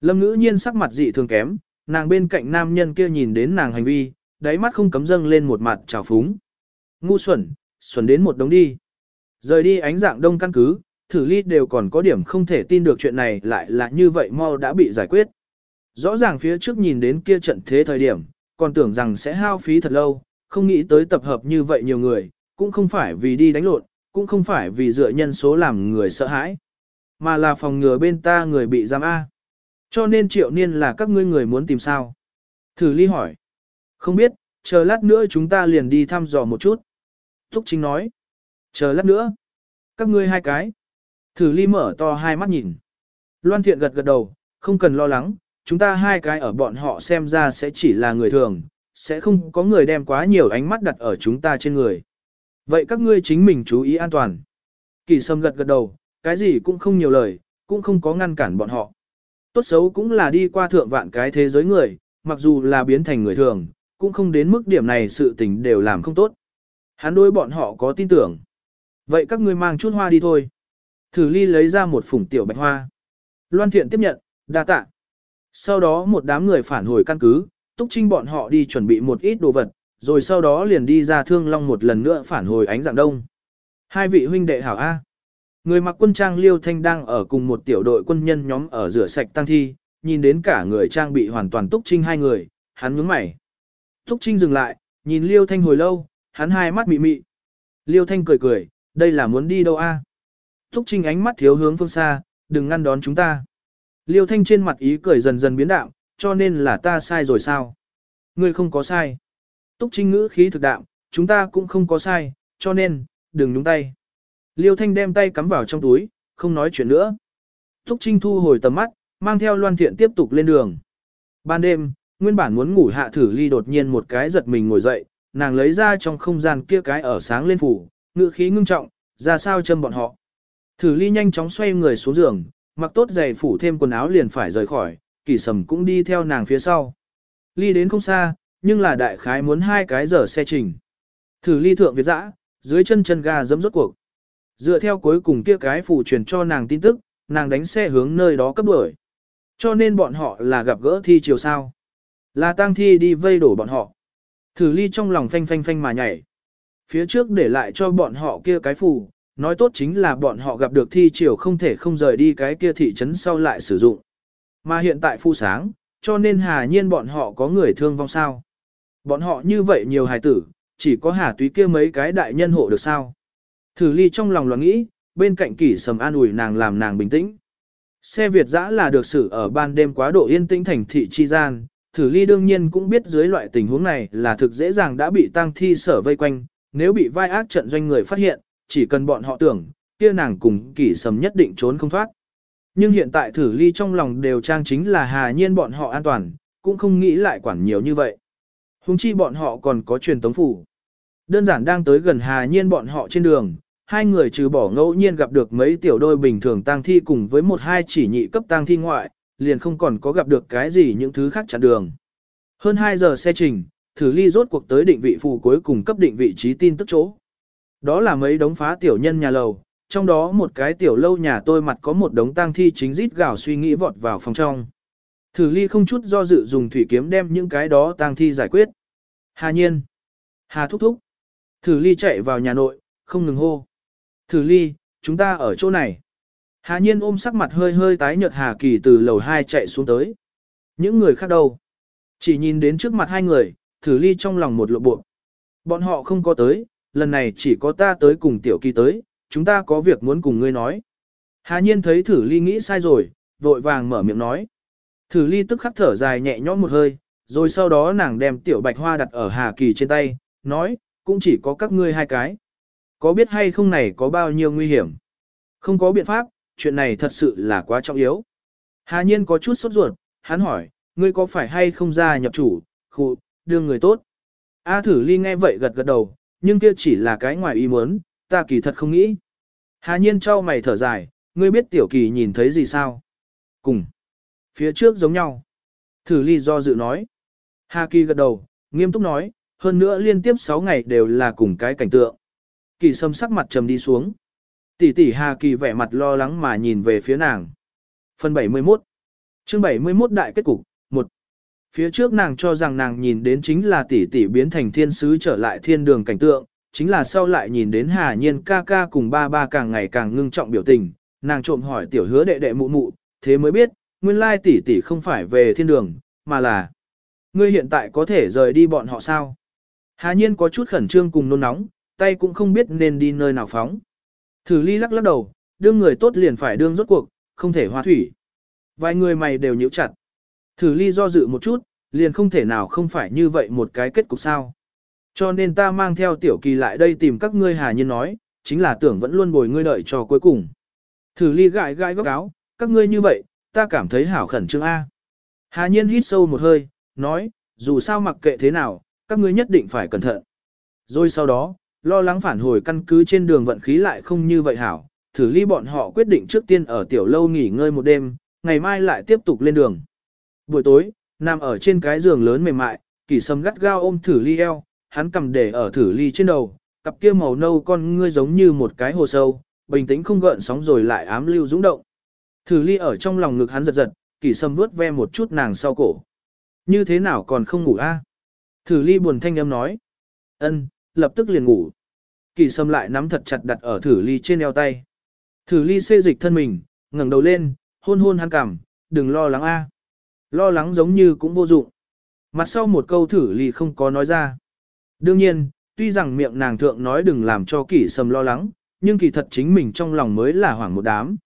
Lâm ngữ nhiên sắc mặt dị thường kém, nàng bên cạnh nam nhân kia nhìn đến nàng hành vi, đáy mắt không cấm dâng lên một mặt trào phúng. Ngu xuẩn, xuẩn đến một đống đi. Rời đi ánh dạng đông căn cứ, thử ly đều còn có điểm không thể tin được chuyện này lại là như vậy mau đã bị giải quyết. Rõ ràng phía trước nhìn đến kia trận thế thời điểm, còn tưởng rằng sẽ hao phí thật lâu, không nghĩ tới tập hợp như vậy nhiều người, cũng không phải vì đi đánh lộn, cũng không phải vì dựa nhân số làm người sợ hãi, mà là phòng ngừa bên ta người bị giam A. Cho nên triệu niên là các ngươi người muốn tìm sao? Thử ly hỏi. Không biết, chờ lát nữa chúng ta liền đi thăm dò một chút. Thúc chính nói. Chờ lát nữa. Các ngươi hai cái. Thử ly mở to hai mắt nhìn. Loan thiện gật gật đầu, không cần lo lắng, chúng ta hai cái ở bọn họ xem ra sẽ chỉ là người thường, sẽ không có người đem quá nhiều ánh mắt đặt ở chúng ta trên người. Vậy các ngươi chính mình chú ý an toàn. Kỳ sâm gật gật đầu, cái gì cũng không nhiều lời, cũng không có ngăn cản bọn họ. Tốt xấu cũng là đi qua thượng vạn cái thế giới người, mặc dù là biến thành người thường, cũng không đến mức điểm này sự tình đều làm không tốt. Hắn đối bọn họ có tin tưởng. Vậy các ngươi mang chút hoa đi thôi. Thử ly lấy ra một phủng tiểu bạch hoa. Loan thiện tiếp nhận, đa tạ. Sau đó một đám người phản hồi căn cứ, túc trinh bọn họ đi chuẩn bị một ít đồ vật, rồi sau đó liền đi ra thương long một lần nữa phản hồi ánh dạng đông. Hai vị huynh đệ hảo A. Người mặc quân trang liêu thanh đang ở cùng một tiểu đội quân nhân nhóm ở rửa sạch tăng thi, nhìn đến cả người trang bị hoàn toàn túc trinh hai người, hắn nhướng mày. Túc trinh dừng lại, nhìn liêu thanh hồi lâu, hắn hai mắt mị mị. Liêu thanh cười cười, đây là muốn đi đâu a? Túc trinh ánh mắt thiếu hướng phương xa, đừng ngăn đón chúng ta. Liêu thanh trên mặt ý cười dần dần biến đạo, cho nên là ta sai rồi sao? Ngươi không có sai. Túc trinh ngữ khí thực đạo, chúng ta cũng không có sai, cho nên, đừng nhúng tay. Liêu thanh đem tay cắm vào trong túi, không nói chuyện nữa. Túc trinh thu hồi tầm mắt, mang theo loan thiện tiếp tục lên đường. Ban đêm, nguyên bản muốn ngủ hạ thử ly đột nhiên một cái giật mình ngồi dậy, nàng lấy ra trong không gian kia cái ở sáng lên phủ, ngữ khí ngưng trọng, ra sao châm bọn họ. Thử ly nhanh chóng xoay người xuống giường, mặc tốt giày phủ thêm quần áo liền phải rời khỏi, kỳ sầm cũng đi theo nàng phía sau. Ly đến không xa, nhưng là đại khái muốn hai cái giờ xe trình. Thử ly thượng Việt dã, dưới chân chân ga dẫm rốt cuộc. Dựa theo cuối cùng kia cái phủ truyền cho nàng tin tức, nàng đánh xe hướng nơi đó cấp đuổi. Cho nên bọn họ là gặp gỡ thi chiều sao. Là tang thi đi vây đổ bọn họ. Thử ly trong lòng phanh phanh phanh mà nhảy. Phía trước để lại cho bọn họ kia cái phù, nói tốt chính là bọn họ gặp được thi chiều không thể không rời đi cái kia thị trấn sau lại sử dụng. Mà hiện tại phu sáng, cho nên hà nhiên bọn họ có người thương vong sao. Bọn họ như vậy nhiều hài tử, chỉ có hà túy kia mấy cái đại nhân hộ được sao. Thử ly trong lòng loạn nghĩ, bên cạnh kỷ sầm an ủi nàng làm nàng bình tĩnh. Xe Việt dã là được xử ở ban đêm quá độ yên tĩnh thành thị chi gian, thử ly đương nhiên cũng biết dưới loại tình huống này là thực dễ dàng đã bị tang thi sở vây quanh, nếu bị vai ác trận doanh người phát hiện, chỉ cần bọn họ tưởng, kia nàng cùng kỷ sầm nhất định trốn không thoát. Nhưng hiện tại thử ly trong lòng đều trang chính là hà nhiên bọn họ an toàn, cũng không nghĩ lại quản nhiều như vậy. Hùng chi bọn họ còn có truyền tống phủ. Đơn giản đang tới gần hà nhiên bọn họ trên đường, hai người trừ bỏ ngẫu nhiên gặp được mấy tiểu đôi bình thường tang thi cùng với một hai chỉ nhị cấp tang thi ngoại, liền không còn có gặp được cái gì những thứ khác chặn đường. Hơn 2 giờ xe trình, thử ly rốt cuộc tới định vị phù cuối cùng cấp định vị trí tin tức chỗ. Đó là mấy đống phá tiểu nhân nhà lầu, trong đó một cái tiểu lâu nhà tôi mặt có một đống tang thi chính rít gào suy nghĩ vọt vào phòng trong. Thử ly không chút do dự dùng thủy kiếm đem những cái đó tang thi giải quyết. Hà nhiên. Hà thúc thúc. Thử ly chạy vào nhà nội, không ngừng hô. Thử ly, chúng ta ở chỗ này. Hà nhiên ôm sắc mặt hơi hơi tái nhợt Hà Kỳ từ lầu 2 chạy xuống tới. Những người khác đâu? Chỉ nhìn đến trước mặt hai người, thử ly trong lòng một lộ bộ. Bọn họ không có tới, lần này chỉ có ta tới cùng tiểu kỳ tới, chúng ta có việc muốn cùng ngươi nói. Hà nhiên thấy thử ly nghĩ sai rồi, vội vàng mở miệng nói. Thử ly tức khắc thở dài nhẹ nhõm một hơi, rồi sau đó nàng đem tiểu bạch hoa đặt ở Hà Kỳ trên tay, nói, cũng chỉ có các ngươi hai cái. Có biết hay không này có bao nhiêu nguy hiểm? Không có biện pháp, chuyện này thật sự là quá trọng yếu. Hà nhiên có chút sốt ruột, hắn hỏi, ngươi có phải hay không ra nhập chủ, khu, đương người tốt. A thử ly nghe vậy gật gật đầu, nhưng kia chỉ là cái ngoài ý muốn, ta kỳ thật không nghĩ. Hà nhiên trao mày thở dài, ngươi biết tiểu kỳ nhìn thấy gì sao? Cùng. Phía trước giống nhau. Thử ly do dự nói. Hà kỳ gật đầu, nghiêm túc nói, hơn nữa liên tiếp 6 ngày đều là cùng cái cảnh tượng. Kỳ sâm sắc mặt trầm đi xuống. Tỷ tỷ Hà Kỳ vẻ mặt lo lắng mà nhìn về phía nàng. Phần 71 chương 71 đại kết cục, 1. Phía trước nàng cho rằng nàng nhìn đến chính là tỷ tỷ biến thành thiên sứ trở lại thiên đường cảnh tượng, chính là sau lại nhìn đến Hà Nhiên ca ca cùng ba ba càng ngày càng ngưng trọng biểu tình, nàng trộm hỏi tiểu hứa đệ đệ mụ mụ, thế mới biết, nguyên lai tỷ tỷ không phải về thiên đường, mà là ngươi hiện tại có thể rời đi bọn họ sao? Hà Nhiên có chút khẩn trương cùng nôn nóng, tay cũng không biết nên đi nơi nào phóng. Thử ly lắc lắc đầu, đương người tốt liền phải đương rốt cuộc, không thể hoa thủy. Vài người mày đều nhíu chặt. Thử ly do dự một chút, liền không thể nào không phải như vậy một cái kết cục sao. Cho nên ta mang theo tiểu kỳ lại đây tìm các ngươi hà Nhiên nói, chính là tưởng vẫn luôn bồi ngươi đợi cho cuối cùng. Thử ly gãi gãi góc áo, các ngươi như vậy, ta cảm thấy hảo khẩn trương A. Hà nhiên hít sâu một hơi, nói, dù sao mặc kệ thế nào, các ngươi nhất định phải cẩn thận. Rồi sau đó, lo lắng phản hồi căn cứ trên đường vận khí lại không như vậy hảo, thử ly bọn họ quyết định trước tiên ở tiểu lâu nghỉ ngơi một đêm, ngày mai lại tiếp tục lên đường. Buổi tối, nằm ở trên cái giường lớn mềm mại, kỳ sâm gắt gao ôm thử ly eo, hắn cầm để ở thử ly trên đầu, cặp kia màu nâu con ngươi giống như một cái hồ sâu, bình tĩnh không gợn sóng rồi lại ám lưu dũng động. Thử ly ở trong lòng ngực hắn giật giật, kỳ sâm vuốt ve một chút nàng sau cổ. Như thế nào còn không ngủ a? Thử ly buồn thanh âm nói. Ân, lập tức liền ngủ. Kỳ sâm lại nắm thật chặt đặt ở thử ly trên eo tay. Thử ly xê dịch thân mình, ngẩng đầu lên, hôn hôn hắn cảm, đừng lo lắng a. Lo lắng giống như cũng vô dụng. Mặt sau một câu thử ly không có nói ra. Đương nhiên, tuy rằng miệng nàng thượng nói đừng làm cho kỷ sầm lo lắng, nhưng kỳ thật chính mình trong lòng mới là hoảng một đám.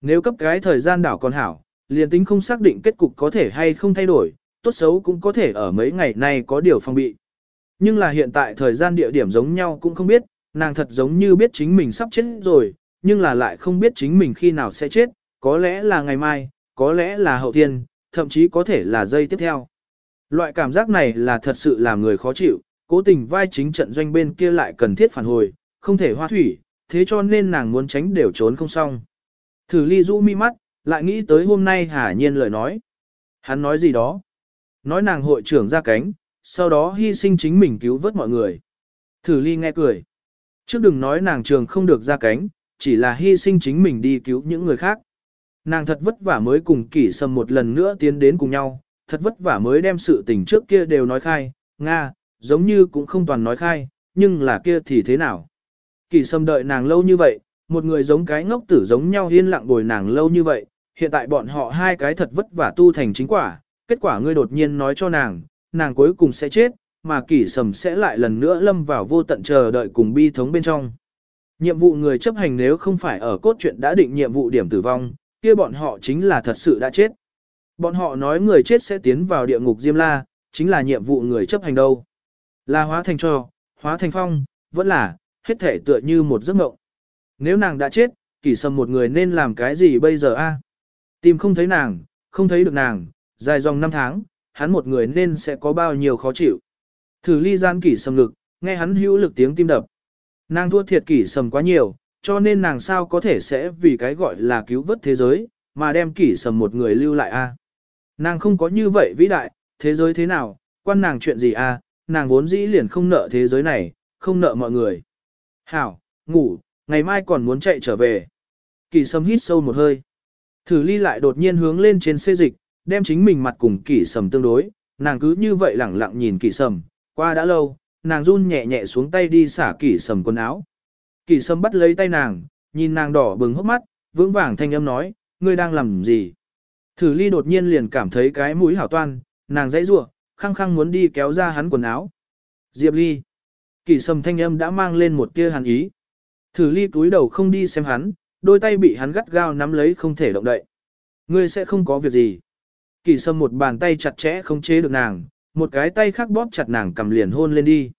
Nếu cấp cái thời gian đảo còn hảo, liền tính không xác định kết cục có thể hay không thay đổi, tốt xấu cũng có thể ở mấy ngày nay có điều phòng bị. Nhưng là hiện tại thời gian địa điểm giống nhau cũng không biết, nàng thật giống như biết chính mình sắp chết rồi, nhưng là lại không biết chính mình khi nào sẽ chết, có lẽ là ngày mai, có lẽ là hậu thiên, thậm chí có thể là giây tiếp theo. Loại cảm giác này là thật sự làm người khó chịu, cố tình vai chính trận doanh bên kia lại cần thiết phản hồi, không thể hoa thủy, thế cho nên nàng muốn tránh đều trốn không xong. Thử ly rũ mi mắt, lại nghĩ tới hôm nay Hà Nhiên lời nói. Hắn nói gì đó? Nói nàng hội trưởng ra cánh, sau đó hy sinh chính mình cứu vớt mọi người. Thử ly nghe cười. Trước đừng nói nàng trường không được ra cánh, chỉ là hy sinh chính mình đi cứu những người khác. Nàng thật vất vả mới cùng kỷ sâm một lần nữa tiến đến cùng nhau, thật vất vả mới đem sự tình trước kia đều nói khai, Nga, giống như cũng không toàn nói khai, nhưng là kia thì thế nào? Kỷ sâm đợi nàng lâu như vậy, một người giống cái ngốc tử giống nhau yên lặng bồi nàng lâu như vậy, hiện tại bọn họ hai cái thật vất vả tu thành chính quả, kết quả ngươi đột nhiên nói cho nàng, nàng cuối cùng sẽ chết, mà kỷ sầm sẽ lại lần nữa lâm vào vô tận chờ đợi cùng bi thống bên trong. Nhiệm vụ người chấp hành nếu không phải ở cốt truyện đã định nhiệm vụ điểm tử vong, kia bọn họ chính là thật sự đã chết. Bọn họ nói người chết sẽ tiến vào địa ngục Diêm La, chính là nhiệm vụ người chấp hành đâu. Là hóa thành trò, hóa thành phong, vẫn là, hết thể tựa như một giấc mộng. Nếu nàng đã chết, kỳ sầm một người nên làm cái gì bây giờ a? Tìm không thấy nàng, không thấy được nàng, dài dòng năm tháng, hắn một người nên sẽ có bao nhiêu khó chịu. Thử ly gian kỷ sầm lực, nghe hắn hữu lực tiếng tim đập. Nàng thua thiệt kỷ sầm quá nhiều, cho nên nàng sao có thể sẽ vì cái gọi là cứu vớt thế giới, mà đem kỷ sầm một người lưu lại a. Nàng không có như vậy vĩ đại, thế giới thế nào, quan nàng chuyện gì a? nàng vốn dĩ liền không nợ thế giới này, không nợ mọi người. Hảo, ngủ, ngày mai còn muốn chạy trở về. Kỷ sầm hít sâu một hơi. Thử ly lại đột nhiên hướng lên trên xê dịch, đem chính mình mặt cùng kỷ sầm tương đối, nàng cứ như vậy lẳng lặng nhìn kỷ sầm, qua đã lâu, nàng run nhẹ nhẹ xuống tay đi xả kỷ sầm quần áo. Kỷ sầm bắt lấy tay nàng, nhìn nàng đỏ bừng hốc mắt, vững vàng thanh âm nói, ngươi đang làm gì? Thử ly đột nhiên liền cảm thấy cái mũi hảo toan, nàng dãy rủa, khăng khăng muốn đi kéo ra hắn quần áo. Diệp ly. Kỷ sầm thanh âm đã mang lên một tia hàn ý. Thử ly túi đầu không đi xem hắn, đôi tay bị hắn gắt gao nắm lấy không thể động đậy. Ngươi sẽ không có việc gì. Kỳ sâm một bàn tay chặt chẽ không chế được nàng, một cái tay khác bóp chặt nàng cầm liền hôn lên đi.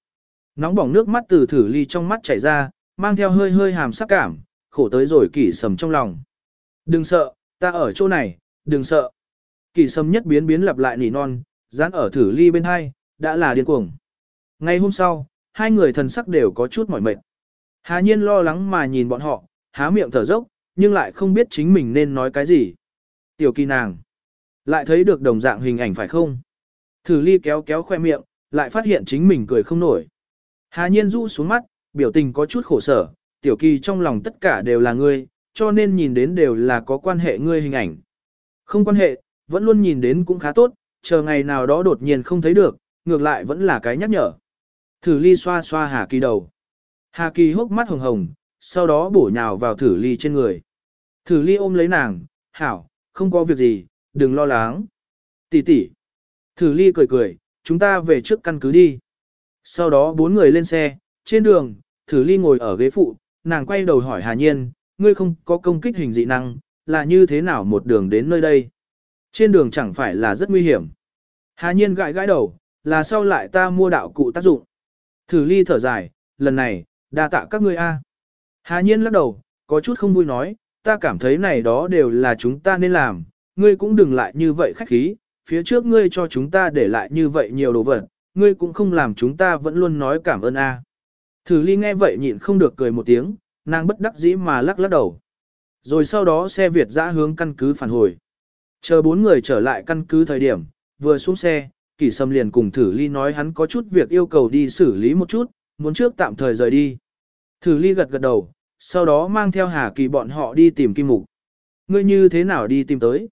Nóng bỏng nước mắt từ thử ly trong mắt chảy ra, mang theo hơi hơi hàm sắc cảm, khổ tới rồi kỳ sầm trong lòng. Đừng sợ, ta ở chỗ này, đừng sợ. Kỳ sâm nhất biến biến lặp lại nỉ non, dán ở thử ly bên hai, đã là điên cuồng. Ngay hôm sau, hai người thần sắc đều có chút mỏi mệt. Hà nhiên lo lắng mà nhìn bọn họ, há miệng thở dốc, nhưng lại không biết chính mình nên nói cái gì. Tiểu kỳ nàng. Lại thấy được đồng dạng hình ảnh phải không? Thử ly kéo kéo khoe miệng, lại phát hiện chính mình cười không nổi. Hà nhiên rũ xuống mắt, biểu tình có chút khổ sở, tiểu kỳ trong lòng tất cả đều là ngươi, cho nên nhìn đến đều là có quan hệ ngươi hình ảnh. Không quan hệ, vẫn luôn nhìn đến cũng khá tốt, chờ ngày nào đó đột nhiên không thấy được, ngược lại vẫn là cái nhắc nhở. Thử ly xoa xoa Hà Kỳ đầu. Hà Kỳ hốc mắt hồng hồng, sau đó bổ nhào vào thử ly trên người. Thử ly ôm lấy nàng, hảo, không có việc gì, đừng lo lắng. Tỷ tỷ. Thử ly cười cười, chúng ta về trước căn cứ đi. Sau đó bốn người lên xe, trên đường, thử ly ngồi ở ghế phụ, nàng quay đầu hỏi Hà Nhiên, ngươi không có công kích hình dị năng, là như thế nào một đường đến nơi đây? Trên đường chẳng phải là rất nguy hiểm. Hà Nhiên gãi gãi đầu, là sau lại ta mua đạo cụ tác dụng. Thử ly thở dài, lần này, đa tạ các ngươi a. Hà Nhiên lắc đầu, có chút không vui nói, ta cảm thấy này đó đều là chúng ta nên làm, ngươi cũng đừng lại như vậy khách khí, phía trước ngươi cho chúng ta để lại như vậy nhiều đồ vật, ngươi cũng không làm chúng ta vẫn luôn nói cảm ơn a. À. Thử ly nghe vậy nhịn không được cười một tiếng, nàng bất đắc dĩ mà lắc lắc đầu. Rồi sau đó xe Việt dã hướng căn cứ phản hồi. Chờ bốn người trở lại căn cứ thời điểm, vừa xuống xe, kỷ sâm liền cùng thử ly nói hắn có chút việc yêu cầu đi xử lý một chút, muốn trước tạm thời rời đi. Thử ly gật gật đầu, sau đó mang theo Hà Kỳ bọn họ đi tìm Kim Mục. Ngươi như thế nào đi tìm tới?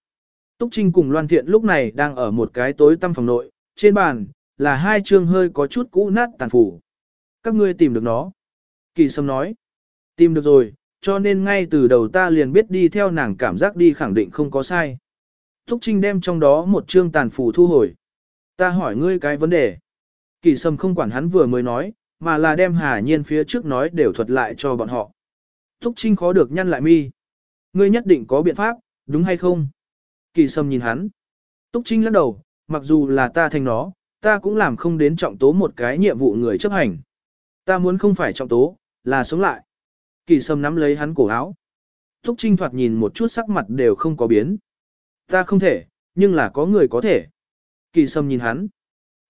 Túc Trinh cùng Loan Thiện lúc này đang ở một cái tối tăm phòng nội, trên bàn, là hai chương hơi có chút cũ nát tàn phủ. Các ngươi tìm được nó. Kỳ Sâm nói. Tìm được rồi, cho nên ngay từ đầu ta liền biết đi theo nàng cảm giác đi khẳng định không có sai. Túc Trinh đem trong đó một chương tàn phủ thu hồi. Ta hỏi ngươi cái vấn đề. Kỳ Sâm không quản hắn vừa mới nói, mà là đem Hà Nhiên phía trước nói đều thuật lại cho bọn họ. Túc Trinh khó được nhăn lại mi. Ngươi nhất định có biện pháp, đúng hay không? Kỳ Sâm nhìn hắn. Túc Trinh lắc đầu, mặc dù là ta thành nó, ta cũng làm không đến trọng tố một cái nhiệm vụ người chấp hành. Ta muốn không phải trọng tố, là sống lại. Kỳ Sâm nắm lấy hắn cổ áo. Túc Trinh thoạt nhìn một chút sắc mặt đều không có biến. Ta không thể, nhưng là có người có thể. Kỳ Sâm nhìn hắn.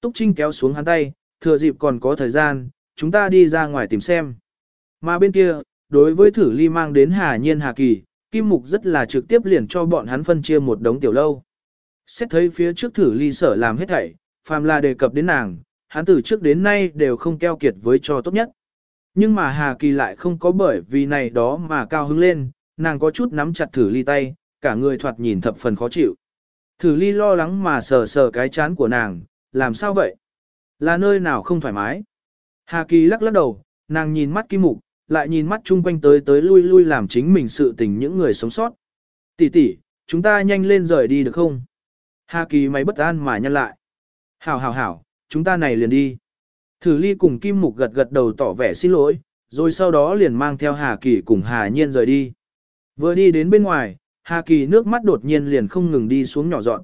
Túc Trinh kéo xuống hắn tay, thừa dịp còn có thời gian, chúng ta đi ra ngoài tìm xem. Mà bên kia, đối với thử ly mang đến Hà Nhiên Hà Kỳ, Kim Mục rất là trực tiếp liền cho bọn hắn phân chia một đống tiểu lâu. Xét thấy phía trước thử ly sở làm hết thảy, phàm là đề cập đến nàng, hắn từ trước đến nay đều không keo kiệt với cho tốt nhất. Nhưng mà Hà Kỳ lại không có bởi vì này đó mà cao hứng lên, nàng có chút nắm chặt thử ly tay, cả người thoạt nhìn thập phần khó chịu. Thử ly lo lắng mà sờ sờ cái chán của nàng, làm sao vậy? Là nơi nào không thoải mái? Hà Kỳ lắc lắc đầu, nàng nhìn mắt Kim Mục, lại nhìn mắt chung quanh tới tới lui lui làm chính mình sự tình những người sống sót. Tỷ tỷ, chúng ta nhanh lên rời đi được không? Hà Kỳ máy bất an mà nhăn lại. Hảo hảo hảo, chúng ta này liền đi. Thử ly cùng Kim Mục gật gật đầu tỏ vẻ xin lỗi, rồi sau đó liền mang theo Hà Kỳ cùng Hà Nhiên rời đi. Vừa đi đến bên ngoài, Hà Kỳ nước mắt đột nhiên liền không ngừng đi xuống nhỏ dọn.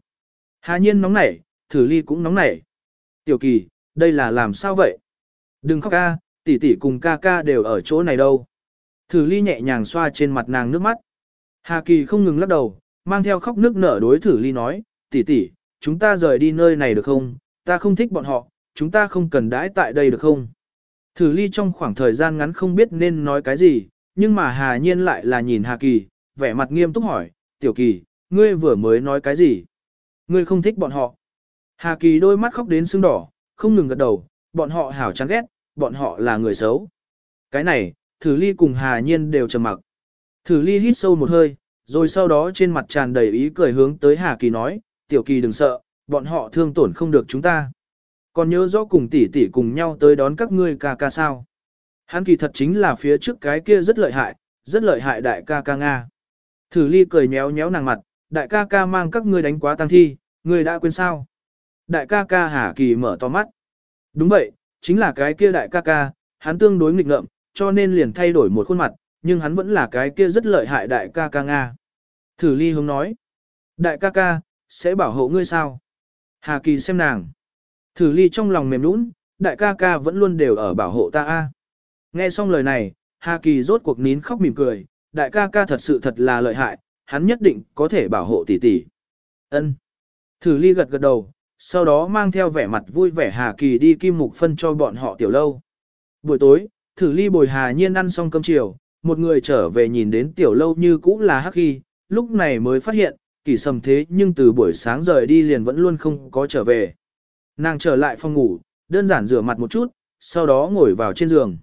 Hà Nhiên nóng nảy, thử ly cũng nóng nảy. Tiểu Kỳ, đây là làm sao vậy? Đừng khóc ca, tỷ tỷ cùng ca ca đều ở chỗ này đâu. Thử ly nhẹ nhàng xoa trên mặt nàng nước mắt. Hà Kỳ không ngừng lắc đầu, mang theo khóc nước nở đối thử ly nói, tỷ tỷ, chúng ta rời đi nơi này được không? Ta không thích bọn họ, chúng ta không cần đãi tại đây được không? Thử ly trong khoảng thời gian ngắn không biết nên nói cái gì, nhưng mà Hà Nhiên lại là nhìn Hà Kỳ, vẻ mặt nghiêm túc hỏi, tiểu kỳ, ngươi vừa mới nói cái gì? Ngươi không thích bọn họ. Hà Kỳ đôi mắt khóc đến sưng đỏ, không ngừng gật đầu, bọn họ hảo chán ghét, bọn họ là người xấu. Cái này, thử ly cùng Hà Nhiên đều trầm mặc. Thử ly hít sâu một hơi, rồi sau đó trên mặt tràn đầy ý cười hướng tới Hà Kỳ nói, tiểu kỳ đừng sợ, bọn họ thương tổn không được chúng ta. Còn nhớ rõ cùng tỷ tỷ cùng nhau tới đón các ngươi ca ca sao. Hắn kỳ thật chính là phía trước cái kia rất lợi hại, rất lợi hại đại ca ca Nga. Thử ly cười nhéo nhéo nàng mặt, đại ca ca mang các ngươi đánh quá tăng thi, ngươi đã quên sao. Đại ca ca Hà Kỳ mở to mắt. Đúng vậy, chính là cái kia đại ca ca, hắn tương đối nghịch ngợm, cho nên liền thay đổi một khuôn mặt, nhưng hắn vẫn là cái kia rất lợi hại đại ca ca Nga. Thử ly hướng nói. Đại ca ca, sẽ bảo hộ ngươi sao? Hà Kỳ xem nàng. Thử ly trong lòng mềm nũng, đại ca ca vẫn luôn đều ở bảo hộ ta a. Nghe xong lời này, Hà Kỳ rốt cuộc nín khóc mỉm cười, đại ca ca thật sự thật là lợi hại, hắn nhất định có thể bảo hộ tỷ tỷ. Ân. Thử ly gật gật đầu, sau đó mang theo vẻ mặt vui vẻ Hà Kỳ đi kim mục phân cho bọn họ tiểu lâu. Buổi tối, thử ly bồi Hà Nhiên ăn xong cơm chiều, một người trở về nhìn đến tiểu lâu như cũ là hắc Hy, lúc này mới phát hiện, kỳ sầm thế nhưng từ buổi sáng rời đi liền vẫn luôn không có trở về. Nàng trở lại phòng ngủ, đơn giản rửa mặt một chút, sau đó ngồi vào trên giường.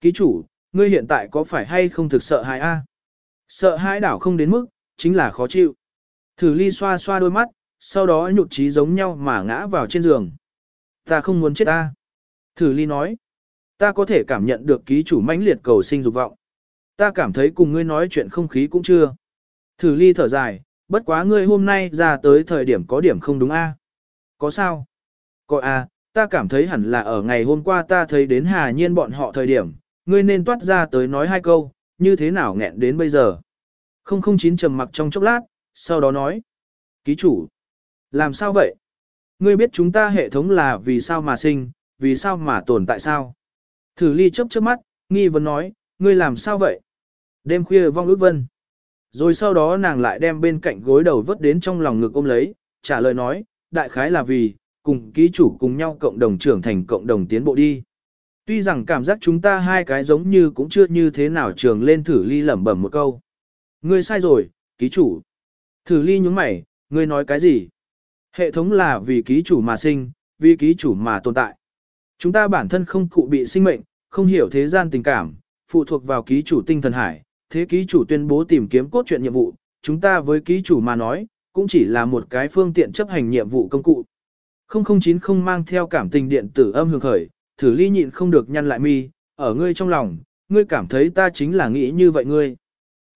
Ký chủ, ngươi hiện tại có phải hay không thực sợ hãi a? Sợ hãi đảo không đến mức, chính là khó chịu. Thử ly xoa xoa đôi mắt, sau đó nhụt chí giống nhau mà ngã vào trên giường. Ta không muốn chết ta. Thử ly nói. Ta có thể cảm nhận được ký chủ mãnh liệt cầu sinh dục vọng. Ta cảm thấy cùng ngươi nói chuyện không khí cũng chưa. Thử ly thở dài, bất quá ngươi hôm nay ra tới thời điểm có điểm không đúng a? Có sao? Có a, ta cảm thấy hẳn là ở ngày hôm qua ta thấy đến hà nhiên bọn họ thời điểm, ngươi nên toát ra tới nói hai câu, như thế nào nghẹn đến bây giờ. 009 trầm mặc trong chốc lát, sau đó nói. Ký chủ. Làm sao vậy? Ngươi biết chúng ta hệ thống là vì sao mà sinh, vì sao mà tồn tại sao? Thử ly chớp chớp mắt, nghi vấn nói, ngươi làm sao vậy? Đêm khuya vong ước vân. Rồi sau đó nàng lại đem bên cạnh gối đầu vớt đến trong lòng ngực ôm lấy, trả lời nói, đại khái là vì, cùng ký chủ cùng nhau cộng đồng trưởng thành cộng đồng tiến bộ đi. Tuy rằng cảm giác chúng ta hai cái giống như cũng chưa như thế nào trường lên thử ly lẩm bẩm một câu. Ngươi sai rồi, ký chủ. Thử ly nhúng mày, ngươi nói cái gì? Hệ thống là vì ký chủ mà sinh, vì ký chủ mà tồn tại. Chúng ta bản thân không cụ bị sinh mệnh, không hiểu thế gian tình cảm, phụ thuộc vào ký chủ tinh thần hải, thế ký chủ tuyên bố tìm kiếm cốt truyện nhiệm vụ, chúng ta với ký chủ mà nói, cũng chỉ là một cái phương tiện chấp hành nhiệm vụ công cụ. 009 không mang theo cảm tình điện tử âm hưởng khởi, thử ly nhịn không được nhăn lại mi, ở ngươi trong lòng, ngươi cảm thấy ta chính là nghĩ như vậy ngươi.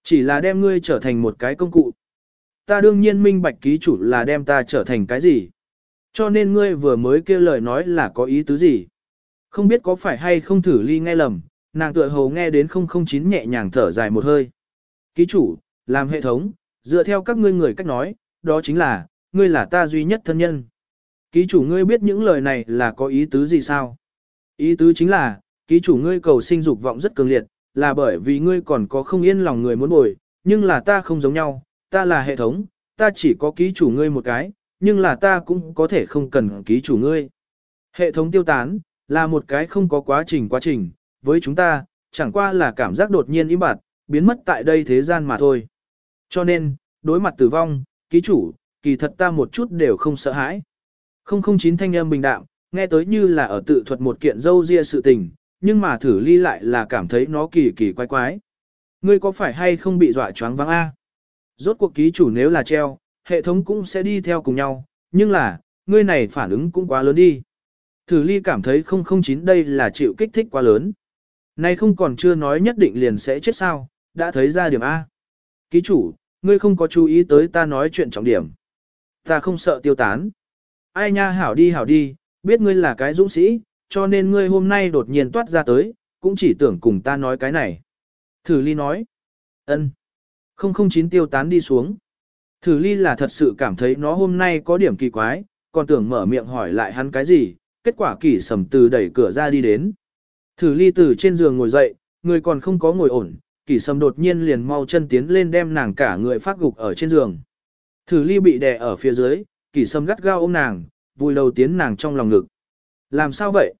Chỉ là đem ngươi trở thành một cái công cụ. Ta đương nhiên minh bạch ký chủ là đem ta trở thành cái gì. Cho nên ngươi vừa mới kêu lời nói là có ý tứ gì. Không biết có phải hay không thử ly nghe lầm, nàng tựa hồ nghe đến 009 nhẹ nhàng thở dài một hơi. Ký chủ, làm hệ thống, dựa theo các ngươi người cách nói, đó chính là, ngươi là ta duy nhất thân nhân. Ký chủ ngươi biết những lời này là có ý tứ gì sao? Ý tứ chính là, ký chủ ngươi cầu sinh dục vọng rất cường liệt, là bởi vì ngươi còn có không yên lòng người muốn bồi, nhưng là ta không giống nhau, ta là hệ thống, ta chỉ có ký chủ ngươi một cái, nhưng là ta cũng có thể không cần ký chủ ngươi. Hệ thống tiêu tán, là một cái không có quá trình quá trình, với chúng ta, chẳng qua là cảm giác đột nhiên im bặt, biến mất tại đây thế gian mà thôi. Cho nên, đối mặt tử vong, ký chủ, kỳ thật ta một chút đều không sợ hãi. 009 thanh âm bình đạm, nghe tới như là ở tự thuật một kiện dâu ria sự tình, nhưng mà thử ly lại là cảm thấy nó kỳ kỳ quái quái. Ngươi có phải hay không bị dọa choáng váng A? Rốt cuộc ký chủ nếu là treo, hệ thống cũng sẽ đi theo cùng nhau, nhưng là, ngươi này phản ứng cũng quá lớn đi. Thử ly cảm thấy 009 đây là chịu kích thích quá lớn. Nay không còn chưa nói nhất định liền sẽ chết sao, đã thấy ra điểm A. Ký chủ, ngươi không có chú ý tới ta nói chuyện trọng điểm. Ta không sợ tiêu tán. Ai nha hảo đi hảo đi, biết ngươi là cái dũng sĩ, cho nên ngươi hôm nay đột nhiên toát ra tới, cũng chỉ tưởng cùng ta nói cái này. Thử ly nói. ân. 009 tiêu tán đi xuống. Thử ly là thật sự cảm thấy nó hôm nay có điểm kỳ quái, còn tưởng mở miệng hỏi lại hắn cái gì, kết quả kỳ sầm từ đẩy cửa ra đi đến. Thử ly từ trên giường ngồi dậy, người còn không có ngồi ổn, kỳ sầm đột nhiên liền mau chân tiến lên đem nàng cả người phát gục ở trên giường. Thử ly bị đè ở phía dưới, kỳ sầm gắt gao ôm nàng, vui đầu tiến nàng trong lòng ngực. Làm sao vậy?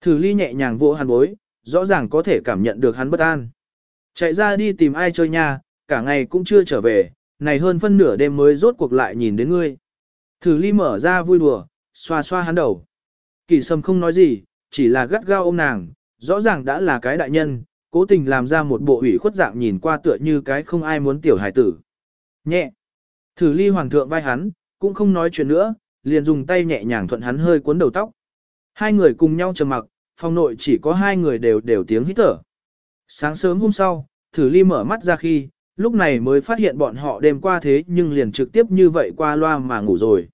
Thử ly nhẹ nhàng vỗ hắn bối, rõ ràng có thể cảm nhận được hắn bất an. Chạy ra đi tìm ai chơi nha, cả ngày cũng chưa trở về, này hơn phân nửa đêm mới rốt cuộc lại nhìn đến ngươi. Thử ly mở ra vui đùa, xoa xoa hắn đầu. Kỳ sâm không nói gì, chỉ là gắt gao ôm nàng, rõ ràng đã là cái đại nhân, cố tình làm ra một bộ ủy khuất dạng nhìn qua tựa như cái không ai muốn tiểu hải tử. Nhẹ. Thử ly hoàng thượng vai hắn, cũng không nói chuyện nữa, liền dùng tay nhẹ nhàng thuận hắn hơi cuốn đầu tóc. Hai người cùng nhau trầm mặc, phòng nội chỉ có hai người đều đều tiếng hít thở. Sáng sớm hôm sau, thử ly mở mắt ra khi, lúc này mới phát hiện bọn họ đêm qua thế nhưng liền trực tiếp như vậy qua loa mà ngủ rồi.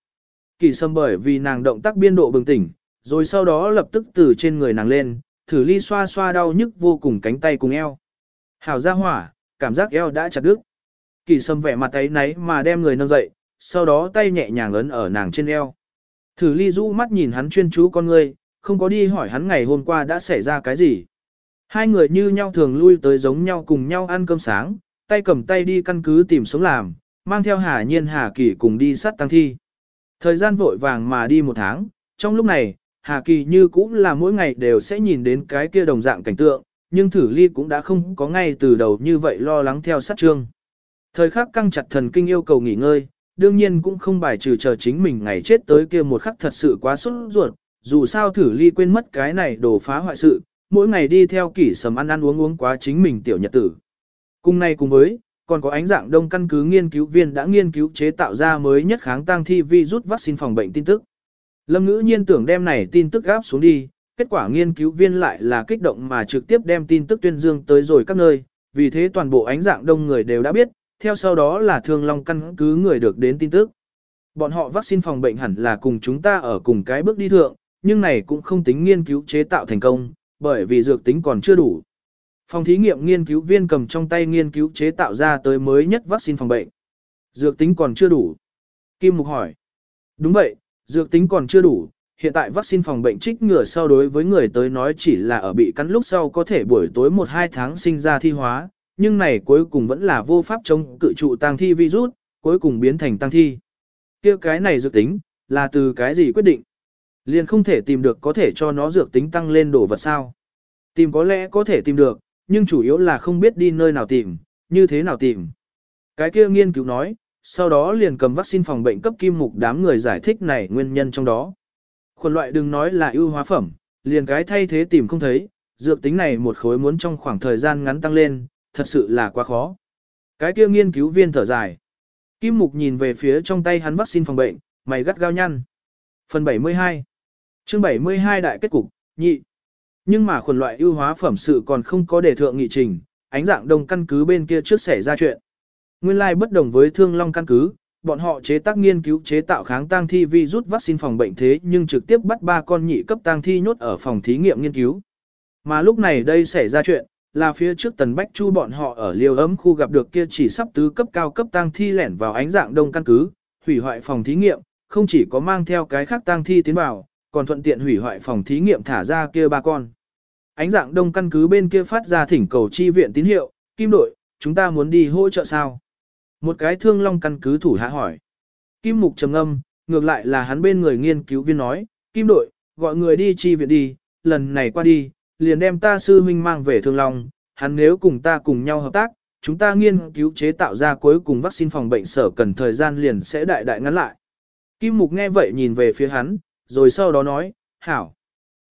Kỳ sâm bởi vì nàng động tác biên độ bừng tỉnh, rồi sau đó lập tức từ trên người nàng lên, thử ly xoa xoa đau nhức vô cùng cánh tay cùng eo. Hảo ra hỏa, cảm giác eo đã chặt đứt. Kỳ sâm vẻ mặt ấy náy mà đem người nâng dậy, sau đó tay nhẹ nhàng ấn ở nàng trên eo. Thử ly rũ mắt nhìn hắn chuyên chú con người không có đi hỏi hắn ngày hôm qua đã xảy ra cái gì. Hai người như nhau thường lui tới giống nhau cùng nhau ăn cơm sáng, tay cầm tay đi căn cứ tìm sống làm, mang theo Hà Nhiên Hà Kỳ cùng đi sát tăng thi. Thời gian vội vàng mà đi một tháng, trong lúc này, Hà Kỳ như cũng là mỗi ngày đều sẽ nhìn đến cái kia đồng dạng cảnh tượng, nhưng thử ly cũng đã không có ngay từ đầu như vậy lo lắng theo sát trương. Thời khắc căng chặt thần kinh yêu cầu nghỉ ngơi, đương nhiên cũng không bài trừ chờ chính mình ngày chết tới kia một khắc thật sự quá sốt ruột, dù sao thử ly quên mất cái này đổ phá hoại sự, mỗi ngày đi theo kỷ sầm ăn ăn uống uống quá chính mình tiểu nhật tử. Cùng này cùng với, còn có ánh dạng đông căn cứ nghiên cứu viên đã nghiên cứu chế tạo ra mới nhất kháng tăng thi virus vaccine phòng bệnh tin tức. Lâm ngữ nhiên tưởng đem này tin tức gáp xuống đi, kết quả nghiên cứu viên lại là kích động mà trực tiếp đem tin tức tuyên dương tới rồi các nơi, vì thế toàn bộ ánh dạng đông người đều đã biết, theo sau đó là thương long căn cứ người được đến tin tức. Bọn họ vaccine phòng bệnh hẳn là cùng chúng ta ở cùng cái bước đi thượng, nhưng này cũng không tính nghiên cứu chế tạo thành công, bởi vì dược tính còn chưa đủ. Phòng thí nghiệm nghiên cứu viên cầm trong tay nghiên cứu chế tạo ra tới mới nhất vaccine phòng bệnh. Dược tính còn chưa đủ. Kim Mục hỏi. Đúng vậy, dược tính còn chưa đủ. Hiện tại vaccine phòng bệnh trích ngừa sau đối với người tới nói chỉ là ở bị cắn lúc sau có thể buổi tối 1-2 tháng sinh ra thi hóa, nhưng này cuối cùng vẫn là vô pháp chống cự trụ tăng thi virus, cuối cùng biến thành tăng thi. kia cái này dược tính, là từ cái gì quyết định? Liền không thể tìm được có thể cho nó dược tính tăng lên đồ vật sao. Tìm có lẽ có thể tìm được, nhưng chủ yếu là không biết đi nơi nào tìm, như thế nào tìm. Cái kia nghiên cứu nói, sau đó liền cầm vaccine phòng bệnh cấp kim mục đám người giải thích này nguyên nhân trong đó. Khuẩn loại đừng nói là ưu hóa phẩm, liền cái thay thế tìm không thấy, dược tính này một khối muốn trong khoảng thời gian ngắn tăng lên, thật sự là quá khó. Cái kia nghiên cứu viên thở dài. Kim mục nhìn về phía trong tay hắn vaccine phòng bệnh, mày gắt gao nhăn. Phần 72 chương 72 đại kết cục, nhị. Nhưng mà khuẩn loại ưu hóa phẩm sự còn không có đề thượng nghị trình, ánh dạng đông căn cứ bên kia trước xảy ra chuyện. Nguyên lai like bất đồng với thương long căn cứ, bọn họ chế tác nghiên cứu chế tạo kháng tăng thi virus vaccine phòng bệnh thế nhưng trực tiếp bắt ba con nhị cấp tăng thi nhốt ở phòng thí nghiệm nghiên cứu. Mà lúc này đây xảy ra chuyện, là phía trước tần bách chu bọn họ ở liều ấm khu gặp được kia chỉ sắp tứ cấp cao cấp tăng thi lẻn vào ánh dạng đông căn cứ, hủy hoại phòng thí nghiệm, không chỉ có mang theo cái khác tăng thi tiến vào, còn thuận tiện hủy hoại phòng thí nghiệm thả ra kia ba con. Ánh dạng đông căn cứ bên kia phát ra thỉnh cầu chi viện tín hiệu, Kim đội, chúng ta muốn đi hỗ trợ sao? Một cái thương long căn cứ thủ hạ hỏi. Kim mục trầm âm, ngược lại là hắn bên người nghiên cứu viên nói, Kim đội, gọi người đi chi viện đi, lần này qua đi, liền đem ta sư huynh mang về thương long, hắn nếu cùng ta cùng nhau hợp tác, chúng ta nghiên cứu chế tạo ra cuối cùng vaccine phòng bệnh sở cần thời gian liền sẽ đại đại ngắn lại. Kim mục nghe vậy nhìn về phía hắn, rồi sau đó nói, hảo.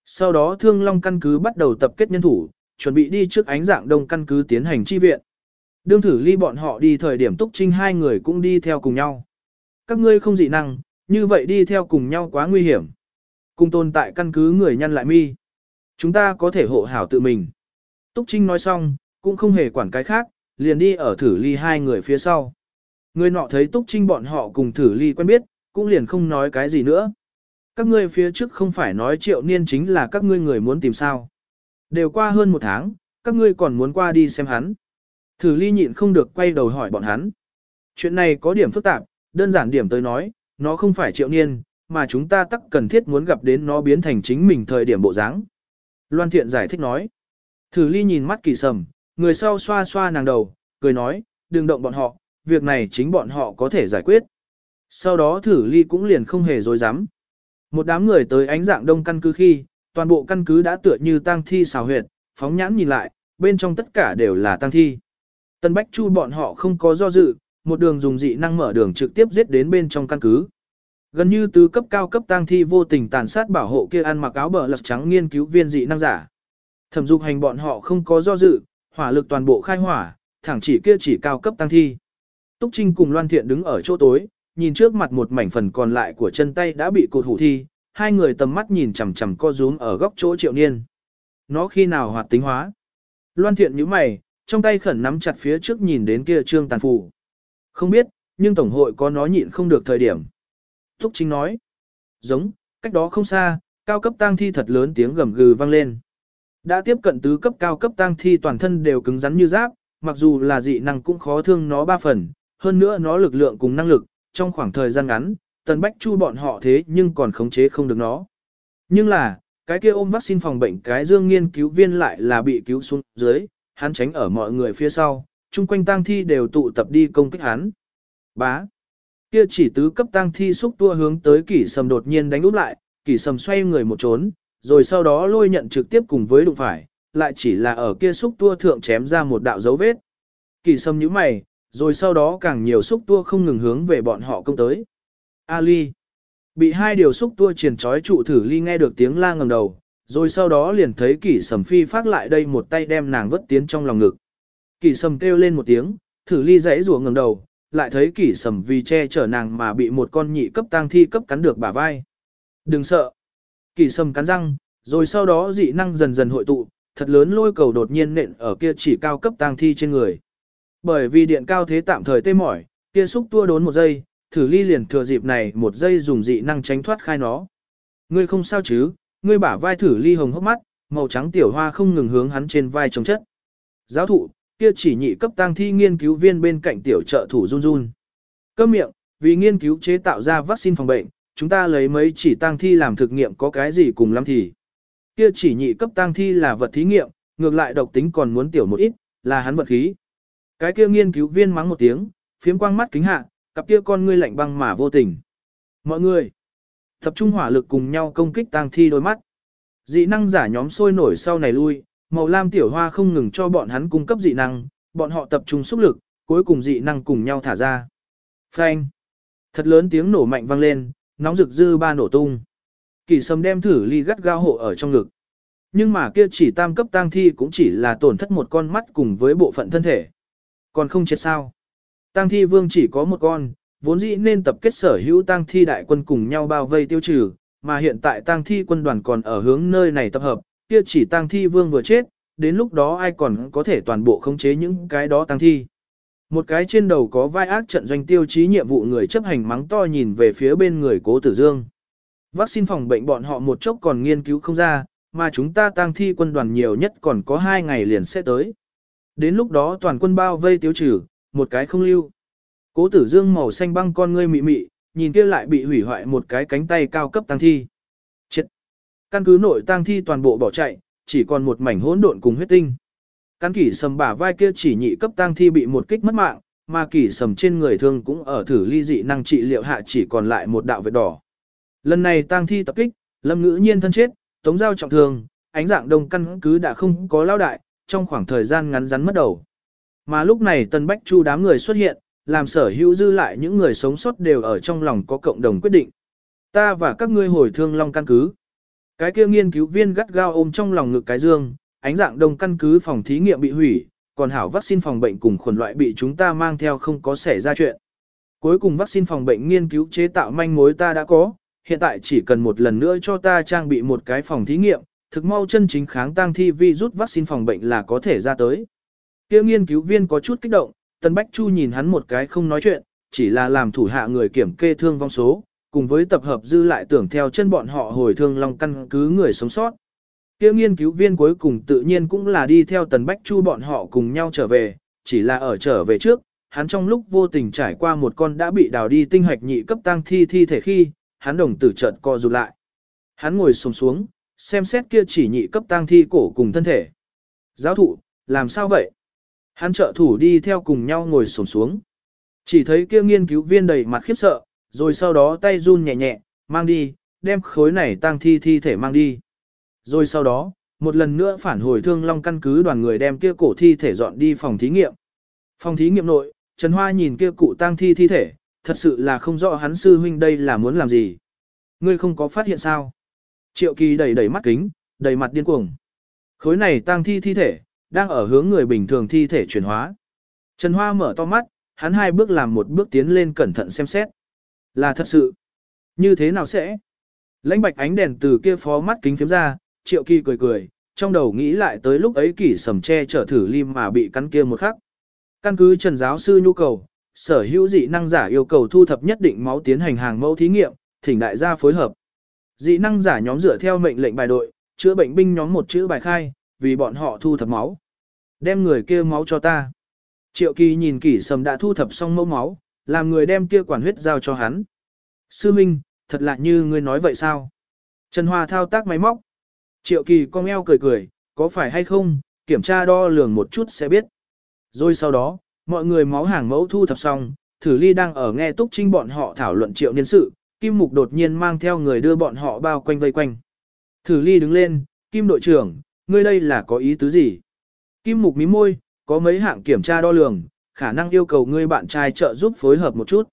Sau đó Thương Long căn cứ bắt đầu tập kết nhân thủ, chuẩn bị đi trước ánh dạng đông căn cứ tiến hành chi viện. Đương thử ly bọn họ đi thời điểm túc trinh hai người cũng đi theo cùng nhau. Các ngươi không dị năng, như vậy đi theo cùng nhau quá nguy hiểm. Cùng tồn tại căn cứ người nhăn lại mi. Chúng ta có thể hộ hảo tự mình. Túc Trinh nói xong, cũng không hề quản cái khác, liền đi ở thử ly hai người phía sau. Người nọ thấy Túc Trinh bọn họ cùng thử ly quen biết, cũng liền không nói cái gì nữa các ngươi phía trước không phải nói triệu niên chính là các ngươi người muốn tìm sao. Đều qua hơn một tháng, các ngươi còn muốn qua đi xem hắn. Thử ly nhịn không được quay đầu hỏi bọn hắn. Chuyện này có điểm phức tạp, đơn giản điểm tới nói, nó không phải triệu niên, mà chúng ta tắc cần thiết muốn gặp đến nó biến thành chính mình thời điểm bộ dáng. Loan thiện giải thích nói. Thử ly nhìn mắt kỳ sầm, người sau xoa xoa nàng đầu, cười nói, đừng động bọn họ, việc này chính bọn họ có thể giải quyết. Sau đó thử ly cũng liền không hề dối dám. Một đám người tới ánh dạng đông căn cứ khi, toàn bộ căn cứ đã tựa như tang thi xào huyệt, phóng nhãn nhìn lại, bên trong tất cả đều là tang thi. Tân Bách Chu bọn họ không có do dự, một đường dùng dị năng mở đường trực tiếp giết đến bên trong căn cứ. Gần như từ cấp cao cấp tang thi vô tình tàn sát bảo hộ kia ăn mặc áo bờ lật trắng nghiên cứu viên dị năng giả. Thẩm dục hành bọn họ không có do dự, hỏa lực toàn bộ khai hỏa, thẳng chỉ kia chỉ cao cấp tăng thi. Túc Trinh cùng Loan Thiện đứng ở chỗ tối, nhìn trước mặt một mảnh phần còn lại của chân tay đã bị cột hủ thi, hai người tầm mắt nhìn chằm chằm co rúm ở góc chỗ triệu niên. Nó khi nào hoạt tính hóa? Loan thiện như mày, trong tay khẩn nắm chặt phía trước nhìn đến kia trương tàn phù. Không biết, nhưng Tổng hội có nó nhịn không được thời điểm. Thúc Chính nói. Giống, cách đó không xa, cao cấp tang thi thật lớn tiếng gầm gừ vang lên. Đã tiếp cận tứ cấp cao cấp tang thi toàn thân đều cứng rắn như giáp, mặc dù là dị năng cũng khó thương nó ba phần, hơn nữa nó lực lượng cùng năng lực, trong khoảng thời gian ngắn, Tần Bách Chu bọn họ thế nhưng còn khống chế không được nó. Nhưng là, cái kia ôm vaccine phòng bệnh cái dương nghiên cứu viên lại là bị cứu xuống dưới, hắn tránh ở mọi người phía sau, chung quanh tang thi đều tụ tập đi công kích hắn. Bá. Kia chỉ tứ cấp tang thi xúc tua hướng tới kỷ sầm đột nhiên đánh úp lại, kỷ sầm xoay người một trốn, rồi sau đó lôi nhận trực tiếp cùng với đụng phải, lại chỉ là ở kia xúc tua thượng chém ra một đạo dấu vết. Kỷ sầm nhíu mày, rồi sau đó càng nhiều xúc tua không ngừng hướng về bọn họ công tới. Ali. Bị hai điều xúc tua triển trói trụ thử ly nghe được tiếng la ngầm đầu, rồi sau đó liền thấy kỷ sầm phi phát lại đây một tay đem nàng vứt tiến trong lòng ngực. Kỷ sầm kêu lên một tiếng, thử ly dãy rùa ngầm đầu, lại thấy kỷ sầm vì che chở nàng mà bị một con nhị cấp tang thi cấp cắn được bả vai. Đừng sợ. Kỷ sầm cắn răng, rồi sau đó dị năng dần dần hội tụ, thật lớn lôi cầu đột nhiên nện ở kia chỉ cao cấp tang thi trên người. Bởi vì điện cao thế tạm thời tê mỏi, kia xúc tua đốn một giây, thử ly liền thừa dịp này một giây dùng dị năng tránh thoát khai nó. Ngươi không sao chứ, ngươi bả vai thử ly hồng hốc mắt, màu trắng tiểu hoa không ngừng hướng hắn trên vai chống chất. Giáo thụ, kia chỉ nhị cấp tăng thi nghiên cứu viên bên cạnh tiểu trợ thủ run run. Câm miệng, vì nghiên cứu chế tạo ra vaccine phòng bệnh, chúng ta lấy mấy chỉ tăng thi làm thực nghiệm có cái gì cùng lắm thì. Kia chỉ nhị cấp tăng thi là vật thí nghiệm, ngược lại độc tính còn muốn tiểu một ít, là hắn vật khí. Cái kia nghiên cứu viên mắng một tiếng, phiếm quang mắt kính hạ, cặp kia con ngươi lạnh băng mà vô tình. Mọi người, tập trung hỏa lực cùng nhau công kích tang thi đôi mắt. Dị năng giả nhóm sôi nổi sau này lui, màu lam tiểu hoa không ngừng cho bọn hắn cung cấp dị năng, bọn họ tập trung sức lực, cuối cùng dị năng cùng nhau thả ra. Phanh! Thật lớn tiếng nổ mạnh vang lên, nóng rực dư ba nổ tung. Kỳ sâm đem thử ly gắt gao hộ ở trong ngực. Nhưng mà kia chỉ tam cấp tang thi cũng chỉ là tổn thất một con mắt cùng với bộ phận thân thể. Còn không chết sao. Tang thi vương chỉ có một con, vốn dĩ nên tập kết sở hữu tang thi đại quân cùng nhau bao vây tiêu trừ, mà hiện tại tang thi quân đoàn còn ở hướng nơi này tập hợp, kia chỉ tang thi vương vừa chết, đến lúc đó ai còn có thể toàn bộ khống chế những cái đó tang thi. Một cái trên đầu có vai ác trận doanh tiêu chí nhiệm vụ người chấp hành mắng to nhìn về phía bên người cố tử dương. Vaccine phòng bệnh bọn họ một chốc còn nghiên cứu không ra, mà chúng ta tang thi quân đoàn nhiều nhất còn có hai ngày liền sẽ tới. Đến lúc đó toàn quân bao vây tiêu trừ, một cái không lưu. Cố tử dương màu xanh băng con ngươi mị mị, nhìn kia lại bị hủy hoại một cái cánh tay cao cấp tăng thi. Chết! Căn cứ nội tăng thi toàn bộ bỏ chạy, chỉ còn một mảnh hỗn độn cùng huyết tinh. Căn kỷ sầm bả vai kia chỉ nhị cấp tăng thi bị một kích mất mạng, mà kỷ sầm trên người thương cũng ở thử ly dị năng trị liệu hạ chỉ còn lại một đạo vết đỏ. Lần này tăng thi tập kích, lâm ngữ nhiên thân chết, tống giao trọng thương, ánh dạng đông căn cứ đã không có lao đại, trong khoảng thời gian ngắn rắn mất đầu. Mà lúc này Tân Bách Chu đám người xuất hiện, làm sở hữu dư lại những người sống sót đều ở trong lòng có cộng đồng quyết định. Ta và các ngươi hồi thương long căn cứ. Cái kia nghiên cứu viên gắt gao ôm trong lòng ngực cái dương, ánh dạng đông căn cứ phòng thí nghiệm bị hủy, còn hảo vaccine phòng bệnh cùng khuẩn loại bị chúng ta mang theo không có xảy ra chuyện. Cuối cùng vaccine phòng bệnh nghiên cứu chế tạo manh mối ta đã có, hiện tại chỉ cần một lần nữa cho ta trang bị một cái phòng thí nghiệm, thực mau chân chính kháng tăng thi vi rút vaccine phòng bệnh là có thể ra tới. Kia nghiên cứu viên có chút kích động, Tân Bách Chu nhìn hắn một cái không nói chuyện, chỉ là làm thủ hạ người kiểm kê thương vong số, cùng với tập hợp dư lại tưởng theo chân bọn họ hồi thương long căn cứ người sống sót. Kia nghiên cứu viên cuối cùng tự nhiên cũng là đi theo Tần Bách Chu bọn họ cùng nhau trở về, chỉ là ở trở về trước, hắn trong lúc vô tình trải qua một con đã bị đào đi tinh hạch nhị cấp tăng thi thi thể khi, hắn đồng tử chợt co rụt lại. Hắn ngồi xổm xuống, xem xét kia chỉ nhị cấp tang thi cổ cùng thân thể. Giáo thụ, làm sao vậy? Hắn trợ thủ đi theo cùng nhau ngồi sổm xuống. Chỉ thấy kia nghiên cứu viên đầy mặt khiếp sợ, rồi sau đó tay run nhẹ nhẹ, mang đi, đem khối này tang thi thi thể mang đi. Rồi sau đó, một lần nữa phản hồi thương long căn cứ đoàn người đem kia cổ thi thể dọn đi phòng thí nghiệm. Phòng thí nghiệm nội, Trần Hoa nhìn kia cụ tang thi thi thể, thật sự là không rõ hắn sư huynh đây là muốn làm gì. Ngươi không có phát hiện sao? Triệu kỳ đầy đầy mắt kính, đầy mặt điên cuồng. Khối này tang thi thi thể, đang ở hướng người bình thường thi thể chuyển hóa. Trần Hoa mở to mắt, hắn hai bước làm một bước tiến lên cẩn thận xem xét. Là thật sự. Như thế nào sẽ? Lãnh bạch ánh đèn từ kia phó mắt kính phiếm ra, triệu kỳ cười cười, trong đầu nghĩ lại tới lúc ấy kỷ sầm che trở thử lim mà bị cắn kia một khắc. Căn cứ trần giáo sư nhu cầu, sở hữu dị năng giả yêu cầu thu thập nhất định máu tiến hành hàng mẫu thí nghiệm, thỉnh đại gia phối hợp. Dị năng giả nhóm dựa theo mệnh lệnh bài đội, chữa bệnh binh nhóm một chữ bài khai, vì bọn họ thu thập máu. Đem người kia máu cho ta. Triệu kỳ nhìn kỷ sầm đã thu thập xong mẫu máu, làm người đem kia quản huyết giao cho hắn. Sư Minh, thật lạ như ngươi nói vậy sao? Trần Hoa thao tác máy móc. Triệu kỳ cong eo cười cười, có phải hay không, kiểm tra đo lường một chút sẽ biết. Rồi sau đó, mọi người máu hàng mẫu thu thập xong, thử ly đang ở nghe túc trinh bọn họ thảo luận triệu niên sự, Kim Mục đột nhiên mang theo người đưa bọn họ bao quanh vây quanh. Thử ly đứng lên, Kim đội trưởng, ngươi đây là có ý tứ gì? Kim Mục mí môi, có mấy hạng kiểm tra đo lường, khả năng yêu cầu ngươi bạn trai trợ giúp phối hợp một chút.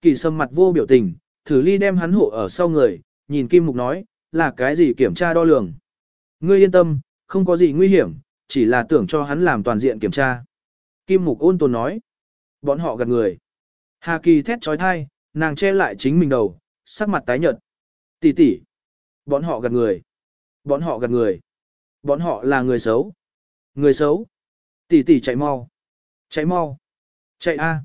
Kỳ sâm mặt vô biểu tình, thử ly đem hắn hộ ở sau người, nhìn Kim Mục nói, là cái gì kiểm tra đo lường. Ngươi yên tâm, không có gì nguy hiểm, chỉ là tưởng cho hắn làm toàn diện kiểm tra. Kim Mục ôn tồn nói, bọn họ gạt người. Hà Kỳ thét trói thai, nàng che lại chính mình đầu, sắc mặt tái nhợt. Tỷ tỷ, bọn họ gạt người. Bọn họ gạt người. Bọn họ là người xấu. Người xấu. Tỷ tỷ chạy mau. Chạy mau. Chạy a.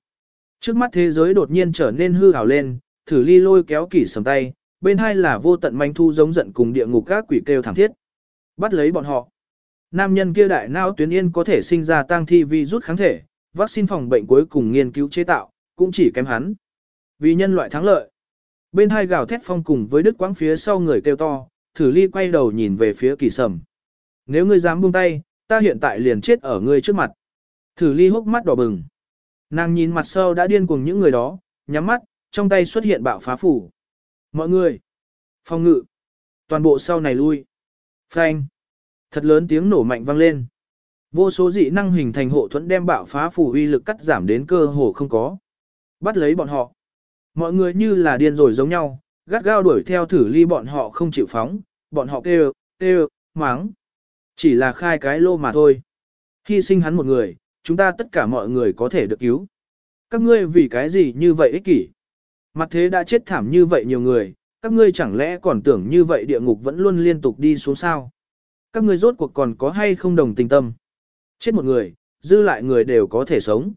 Trước mắt thế giới đột nhiên trở nên hư ảo lên, thử ly lôi kéo kỷ sầm tay, bên hai là vô tận manh thu giống giận cùng địa ngục các quỷ kêu thảm thiết. Bắt lấy bọn họ. Nam nhân kia đại não tuyến yên có thể sinh ra tang thi vi rút kháng thể, vaccine phòng bệnh cuối cùng nghiên cứu chế tạo, cũng chỉ kém hắn. Vì nhân loại thắng lợi. Bên hai gào thét phong cùng với đứt quãng phía sau người kêu to, thử ly quay đầu nhìn về phía kỳ sầm. Nếu ngươi dám buông tay, ta hiện tại liền chết ở ngươi trước mặt. Thử ly hốc mắt đỏ bừng. Nàng nhìn mặt sau đã điên cuồng những người đó, nhắm mắt, trong tay xuất hiện bạo phá phủ. Mọi người, phong ngự, toàn bộ sau này lui. Phanh, thật lớn tiếng nổ mạnh vang lên. Vô số dị năng hình thành hộ thuẫn đem bạo phá phủ uy lực cắt giảm đến cơ hồ không có. Bắt lấy bọn họ. Mọi người như là điên rồi giống nhau, gắt gao đuổi theo thử ly bọn họ không chịu phóng, bọn họ kêu, kêu, máng. Chỉ là khai cái lô mà thôi. Hy sinh hắn một người, chúng ta tất cả mọi người có thể được cứu. Các ngươi vì cái gì như vậy ích kỷ? Mặt thế đã chết thảm như vậy nhiều người, các ngươi chẳng lẽ còn tưởng như vậy địa ngục vẫn luôn liên tục đi xuống sao? Các ngươi rốt cuộc còn có hay không đồng tình tâm? Chết một người, dư lại người đều có thể sống.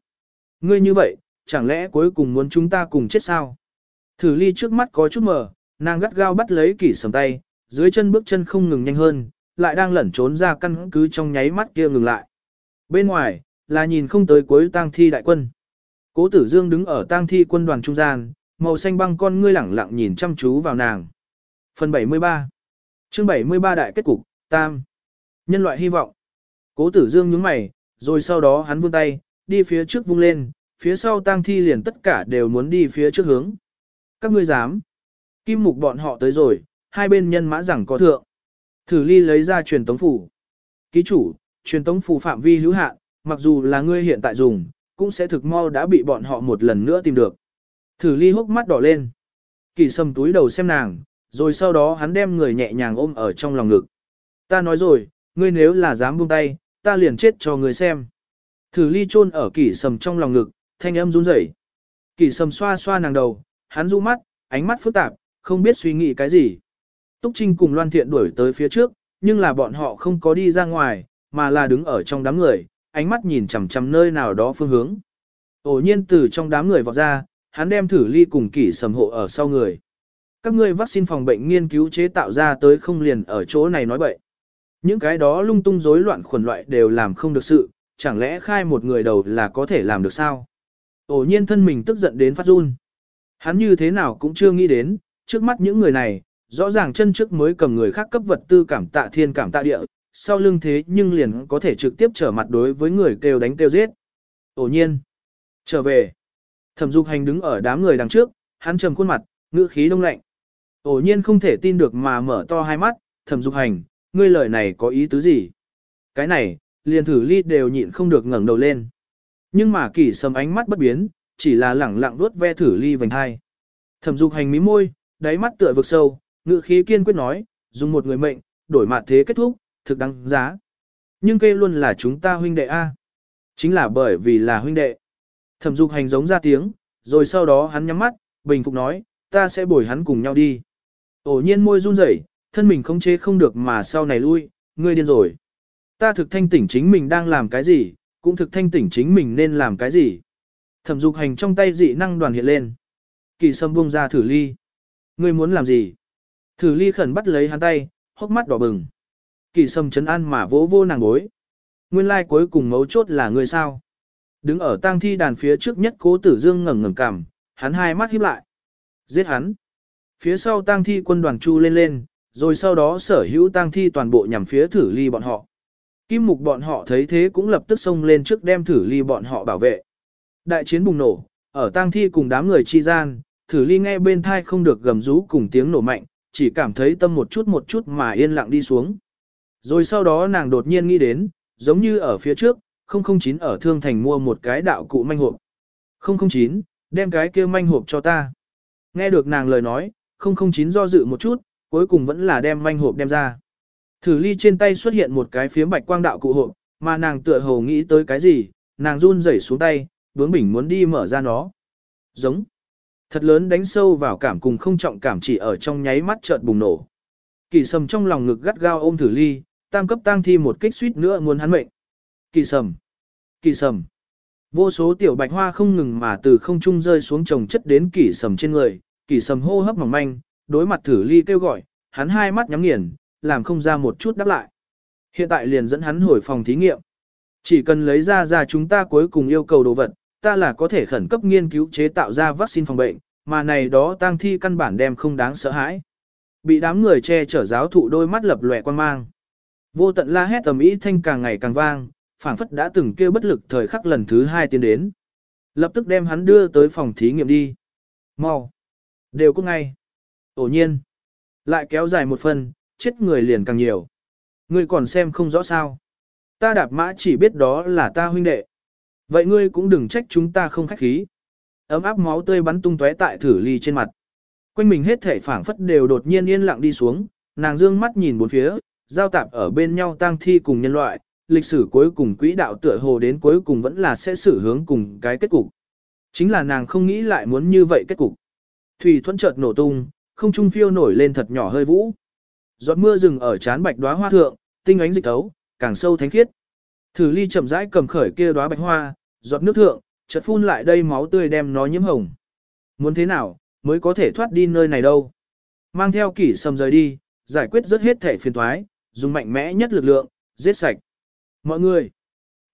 Ngươi như vậy, chẳng lẽ cuối cùng muốn chúng ta cùng chết sao? Thử ly trước mắt có chút mờ, nàng gắt gao bắt lấy kỷ sầm tay, dưới chân bước chân không ngừng nhanh hơn, lại đang lẩn trốn ra căn cứ trong nháy mắt kia ngừng lại. Bên ngoài, là nhìn không tới cuối tang thi đại quân. Cố tử dương đứng ở tang thi quân đoàn trung gian, màu xanh băng con ngươi lẳng lặng nhìn chăm chú vào nàng. Phần 73 chương 73 đại kết cục, tam. Nhân loại hy vọng. Cố tử dương nhướng mày, rồi sau đó hắn vươn tay, đi phía trước vung lên, phía sau tang thi liền tất cả đều muốn đi phía trước hướng. Các ngươi dám. Kim mục bọn họ tới rồi, hai bên nhân mã rằng có thượng. Thử ly lấy ra truyền tống phủ. Ký chủ, truyền tống phủ phạm vi hữu hạn, mặc dù là ngươi hiện tại dùng, cũng sẽ thực mau đã bị bọn họ một lần nữa tìm được. Thử ly hốc mắt đỏ lên. Kỳ sầm túi đầu xem nàng, rồi sau đó hắn đem người nhẹ nhàng ôm ở trong lòng ngực. Ta nói rồi, ngươi nếu là dám buông tay, ta liền chết cho ngươi xem. Thử ly chôn ở kỳ sầm trong lòng ngực, thanh âm run rẩy. Kỳ sầm xoa xoa nàng đầu, hắn du mắt, ánh mắt phức tạp, không biết suy nghĩ cái gì. Túc Trinh cùng Loan Thiện đuổi tới phía trước, nhưng là bọn họ không có đi ra ngoài, mà là đứng ở trong đám người, ánh mắt nhìn chằm chằm nơi nào đó phương hướng. Ổ nhiên từ trong đám người vọt ra, hắn đem thử ly cùng kỷ sầm hộ ở sau người. Các ngươi vaccine phòng bệnh nghiên cứu chế tạo ra tới không liền ở chỗ này nói bậy. Những cái đó lung tung rối loạn khuẩn loại đều làm không được sự, chẳng lẽ khai một người đầu là có thể làm được sao? Ổ nhiên thân mình tức giận đến phát run. Hắn như thế nào cũng chưa nghĩ đến, trước mắt những người này, rõ ràng chân trước mới cầm người khác cấp vật tư cảm tạ thiên cảm tạ địa, sau lưng thế nhưng liền có thể trực tiếp trở mặt đối với người kêu đánh kêu giết. Ổ nhiên. Trở về. Thẩm dục hành đứng ở đám người đằng trước, hắn trầm khuôn mặt, ngữ khí đông lạnh. Ổ nhiên không thể tin được mà mở to hai mắt, thẩm dục hành, ngươi lời này có ý tứ gì? Cái này, liền thử ly đều nhịn không được ngẩng đầu lên. Nhưng mà kỷ sầm ánh mắt bất biến, chỉ là lẳng lặng vuốt ve thử ly vành hai. Thẩm dục hành mí môi, đáy mắt tựa vực sâu, ngự khí kiên quyết nói, dùng một người mệnh, đổi mặt thế kết thúc, thực đáng giá. Nhưng kê luôn là chúng ta huynh đệ A. Chính là bởi vì là huynh đệ. Thẩm dục hành giống ra tiếng, rồi sau đó hắn nhắm mắt, bình phục nói, ta sẽ bồi hắn cùng nhau đi. Ổ nhiên môi run rẩy, thân mình không chế không được mà sau này lui, ngươi điên rồi. Ta thực thanh tỉnh chính mình đang làm cái gì, cũng thực thanh tỉnh chính mình nên làm cái gì. Thẩm dục hành trong tay dị năng đoàn hiện lên. Kỳ sâm buông ra thử ly. Ngươi muốn làm gì? Thử ly khẩn bắt lấy hắn tay, hốc mắt đỏ bừng. Kỳ sâm chấn an mà vỗ vô nàng bối. Nguyên lai like cuối cùng mấu chốt là ngươi sao? Đứng ở tang thi đàn phía trước nhất cố tử dương ngẩng ngẩng cằm, hắn hai mắt híp lại. Giết hắn. Phía sau tang thi quân đoàn chu lên lên, rồi sau đó sở hữu tang thi toàn bộ nhằm phía thử ly bọn họ. Kim mục bọn họ thấy thế cũng lập tức xông lên trước đem thử ly bọn họ bảo vệ. Đại chiến bùng nổ, ở tang thi cùng đám người chi gian, thử ly nghe bên thai không được gầm rú cùng tiếng nổ mạnh, chỉ cảm thấy tâm một chút một chút mà yên lặng đi xuống. Rồi sau đó nàng đột nhiên nghĩ đến, giống như ở phía trước, 009 ở Thương Thành mua một cái đạo cụ manh hộp. 009, đem cái kia manh hộp cho ta. Nghe được nàng lời nói, 009 do dự một chút, cuối cùng vẫn là đem manh hộp đem ra. Thử ly trên tay xuất hiện một cái phiếm bạch quang đạo cụ hộp, mà nàng tựa hồ nghĩ tới cái gì, nàng run rẩy xuống tay, bướng bỉnh muốn đi mở ra nó. Giống. Thật lớn đánh sâu vào cảm cùng không trọng cảm chỉ ở trong nháy mắt chợt bùng nổ. Kỳ sầm trong lòng ngực gắt gao ôm thử ly, tam cấp tăng thi một kích suýt nữa muốn hắn mệnh. Kỳ sầm. Kỳ sầm. Vô số tiểu bạch hoa không ngừng mà từ không trung rơi xuống trồng chất đến kỳ sầm trên người, kỳ sầm hô hấp mỏng manh, đối mặt thử ly kêu gọi, hắn hai mắt nhắm nghiền, làm không ra một chút đáp lại. Hiện tại liền dẫn hắn hồi phòng thí nghiệm. Chỉ cần lấy ra ra chúng ta cuối cùng yêu cầu đồ vật, ta là có thể khẩn cấp nghiên cứu chế tạo ra vaccine phòng bệnh, mà này đó tang thi căn bản đem không đáng sợ hãi. Bị đám người che chở giáo thụ đôi mắt lập lòe quan mang. Vô tận la hét tầm ý thanh càng ngày càng vang, phảng phất đã từng kêu bất lực thời khắc lần thứ hai tiến đến. Lập tức đem hắn đưa tới phòng thí nghiệm đi. Mau. Đều có ngay. tổ nhiên. Lại kéo dài một phần, chết người liền càng nhiều. Ngươi còn xem không rõ sao. Ta đạp mã chỉ biết đó là ta huynh đệ. Vậy ngươi cũng đừng trách chúng ta không khách khí. Ấm áp máu tươi bắn tung tóe tại thử ly trên mặt. Quanh mình hết thể phảng phất đều đột nhiên yên lặng đi xuống, nàng dương mắt nhìn bốn phía, giao tạp ở bên nhau tang thi cùng nhân loại, lịch sử cuối cùng quỹ đạo tựa hồ đến cuối cùng vẫn là sẽ xử hướng cùng cái kết cục. Chính là nàng không nghĩ lại muốn như vậy kết cục. Thủy thuẫn chợt nổ tung, không trung phiêu nổi lên thật nhỏ hơi vũ. Giọt mưa rừng ở chán bạch đóa hoa thượng, tinh ánh dịch tấu, càng sâu thánh khiết. Thử ly chậm rãi cầm khởi kia đóa bạch hoa, giọt nước thượng, chợt phun lại đây máu tươi đem nó nhiễm hồng. Muốn thế nào, mới có thể thoát đi nơi này đâu. Mang theo kỷ sầm rời đi, giải quyết rất hết thể phiền thoái, dùng mạnh mẽ nhất lực lượng, giết sạch. Mọi người,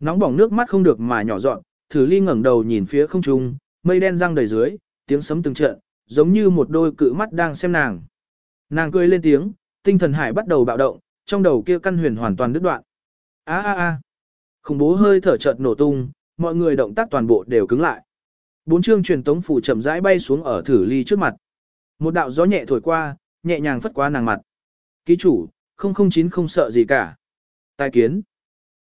nóng bỏng nước mắt không được mà nhỏ dọn, thử ly ngẩng đầu nhìn phía không trung, mây đen răng đầy dưới, tiếng sấm từng trận, giống như một đôi cự mắt đang xem nàng. Nàng cười lên tiếng, tinh thần hải bắt đầu bạo động, trong đầu kia căn huyền hoàn toàn đứt đoạn. A a a. Khủng bố hơi thở chợt nổ tung, mọi người động tác toàn bộ đều cứng lại. Bốn chương truyền tống phủ chậm rãi bay xuống ở thử ly trước mặt. Một đạo gió nhẹ thổi qua, nhẹ nhàng phất qua nàng mặt. Ký chủ, 009 không sợ gì cả. Tài kiến.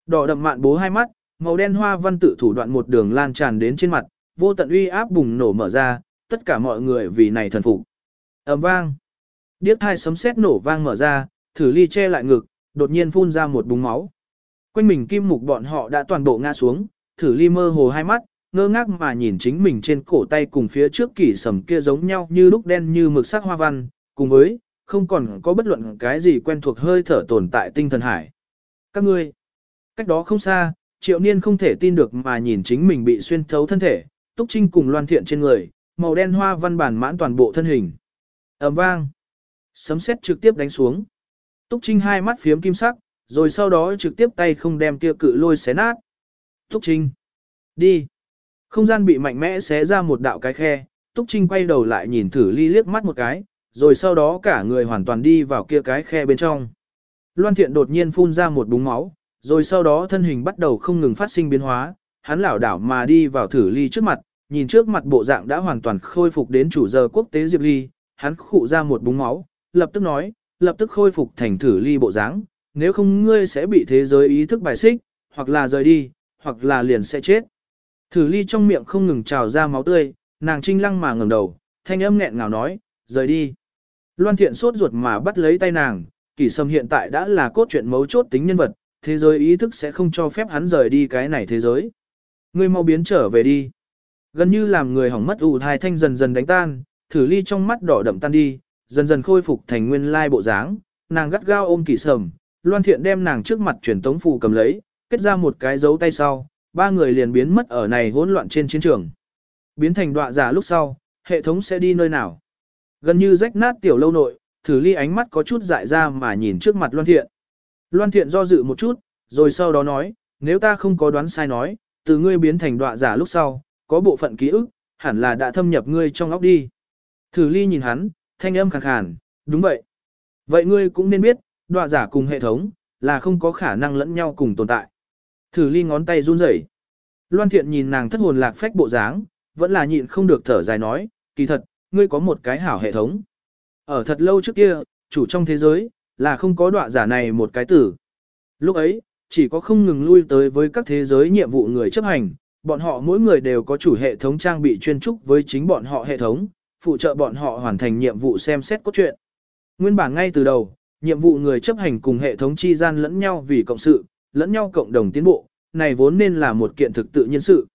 Đỏ đậm mạn bố hai mắt, màu đen hoa văn tự thủ đoạn một đường lan tràn đến trên mặt, vô tận uy áp bùng nổ mở ra, tất cả mọi người vì này thần phục. ầm vang. Điếc hai sấm sét nổ vang mở ra, thử ly che lại ngực, đột nhiên phun ra một búng máu. Quanh mình kim mục bọn họ đã toàn bộ ngã xuống, thử ly mơ hồ hai mắt, ngơ ngác mà nhìn chính mình trên cổ tay cùng phía trước kỷ sầm kia giống nhau như lúc đen như mực sắc hoa văn, cùng với, không còn có bất luận cái gì quen thuộc hơi thở tồn tại tinh thần hải. Các ngươi, cách đó không xa, triệu niên không thể tin được mà nhìn chính mình bị xuyên thấu thân thể, túc trinh cùng loan thiện trên người, màu đen hoa văn bản mãn toàn bộ thân hình. ầm vang, sấm sét trực tiếp đánh xuống. Túc trinh hai mắt phiếm kim sắc, rồi sau đó trực tiếp tay không đem kia cự lôi xé nát. Túc trinh, đi. Không gian bị mạnh mẽ xé ra một đạo cái khe, Túc Trinh quay đầu lại nhìn thử ly liếc mắt một cái, rồi sau đó cả người hoàn toàn đi vào kia cái khe bên trong. Loan thiện đột nhiên phun ra một búng máu, rồi sau đó thân hình bắt đầu không ngừng phát sinh biến hóa, hắn lảo đảo mà đi vào thử ly trước mặt, nhìn trước mặt bộ dạng đã hoàn toàn khôi phục đến chủ giờ quốc tế Diệp Ly, hắn khụ ra một búng máu, lập tức nói, lập tức khôi phục thành thử ly bộ dáng, nếu không ngươi sẽ bị thế giới ý thức bài xích, hoặc là rời đi, hoặc là liền sẽ chết. Thử ly trong miệng không ngừng trào ra máu tươi, nàng trinh lăng mà ngẩng đầu, thanh âm nghẹn ngào nói, rời đi. Loan thiện sốt ruột mà bắt lấy tay nàng, kỷ sâm hiện tại đã là cốt truyện mấu chốt tính nhân vật, thế giới ý thức sẽ không cho phép hắn rời đi cái này thế giới. Ngươi mau biến trở về đi. Gần như làm người hỏng mất ủ thai thanh dần dần đánh tan, thử ly trong mắt đỏ đậm tan đi, dần dần khôi phục thành nguyên lai bộ dáng, nàng gắt gao ôm kỷ sầm, loan thiện đem nàng trước mặt truyền tống phù cầm lấy, kết ra một cái dấu tay sau, ba người liền biến mất ở này hỗn loạn trên chiến trường. Biến thành đọa giả lúc sau, hệ thống sẽ đi nơi nào? Gần như rách nát tiểu lâu nội, thử ly ánh mắt có chút dại ra mà nhìn trước mặt Loan Thiện. Loan Thiện do dự một chút, rồi sau đó nói, nếu ta không có đoán sai nói, từ ngươi biến thành đọa giả lúc sau, có bộ phận ký ức, hẳn là đã thâm nhập ngươi trong óc đi. Thử ly nhìn hắn, thanh âm khàn khàn, đúng vậy. Vậy ngươi cũng nên biết, đoạ giả cùng hệ thống, là không có khả năng lẫn nhau cùng tồn tại. Thử ly ngón tay run rẩy. Loan thiện nhìn nàng thất hồn lạc phách bộ dáng, vẫn là nhịn không được thở dài nói, kỳ thật, ngươi có một cái hảo hệ thống. Ở thật lâu trước kia, chủ trong thế giới, là không có đoạ giả này một cái tử. Lúc ấy, chỉ có không ngừng lui tới với các thế giới nhiệm vụ người chấp hành, bọn họ mỗi người đều có chủ hệ thống trang bị chuyên trúc với chính bọn họ hệ thống, phụ trợ bọn họ hoàn thành nhiệm vụ xem xét cốt truyện. Nguyên bản ngay từ đầu, nhiệm vụ người chấp hành cùng hệ thống chi gian lẫn nhau vì cộng sự, lẫn nhau cộng đồng tiến bộ, này vốn nên là một kiện thực tự nhiên sự.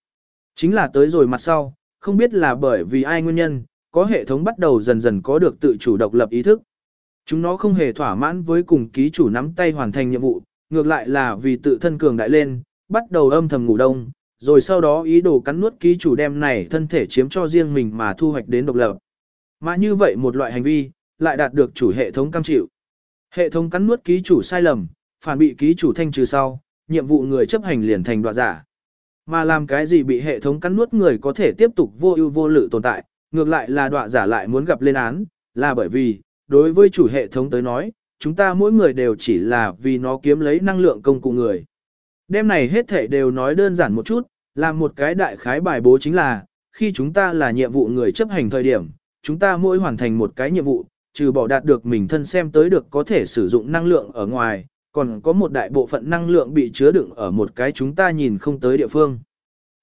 Chính là tới rồi mặt sau, không biết là bởi vì ai nguyên nhân, có hệ thống bắt đầu dần dần có được tự chủ độc lập ý thức. Chúng nó không hề thỏa mãn với cùng ký chủ nắm tay hoàn thành nhiệm vụ, ngược lại là vì tự thân cường đại lên, bắt đầu âm thầm ngủ đông, rồi sau đó ý đồ cắn nuốt ký chủ đem này thân thể chiếm cho riêng mình mà thu hoạch đến độc lập. Mà như vậy một loại hành vi, lại đạt được chủ hệ thống cam chịu. Hệ thống cắn nuốt ký chủ sai lầm, phản bị ký chủ thanh trừ sau, nhiệm vụ người chấp hành liền thành đoạt giả. Mà làm cái gì bị hệ thống cắn nuốt người có thể tiếp tục vô ưu vô lự tồn tại, ngược lại là đoạ giả lại muốn gặp lên án, là bởi vì, đối với chủ hệ thống tới nói, chúng ta mỗi người đều chỉ là vì nó kiếm lấy năng lượng công cụ người. Đêm này hết thể đều nói đơn giản một chút, làm một cái đại khái bài bố chính là, khi chúng ta là nhiệm vụ người chấp hành thời điểm, chúng ta mỗi hoàn thành một cái nhiệm vụ, trừ bỏ đạt được mình thân xem tới được có thể sử dụng năng lượng ở ngoài, còn có một đại bộ phận năng lượng bị chứa đựng ở một cái chúng ta nhìn không tới địa phương.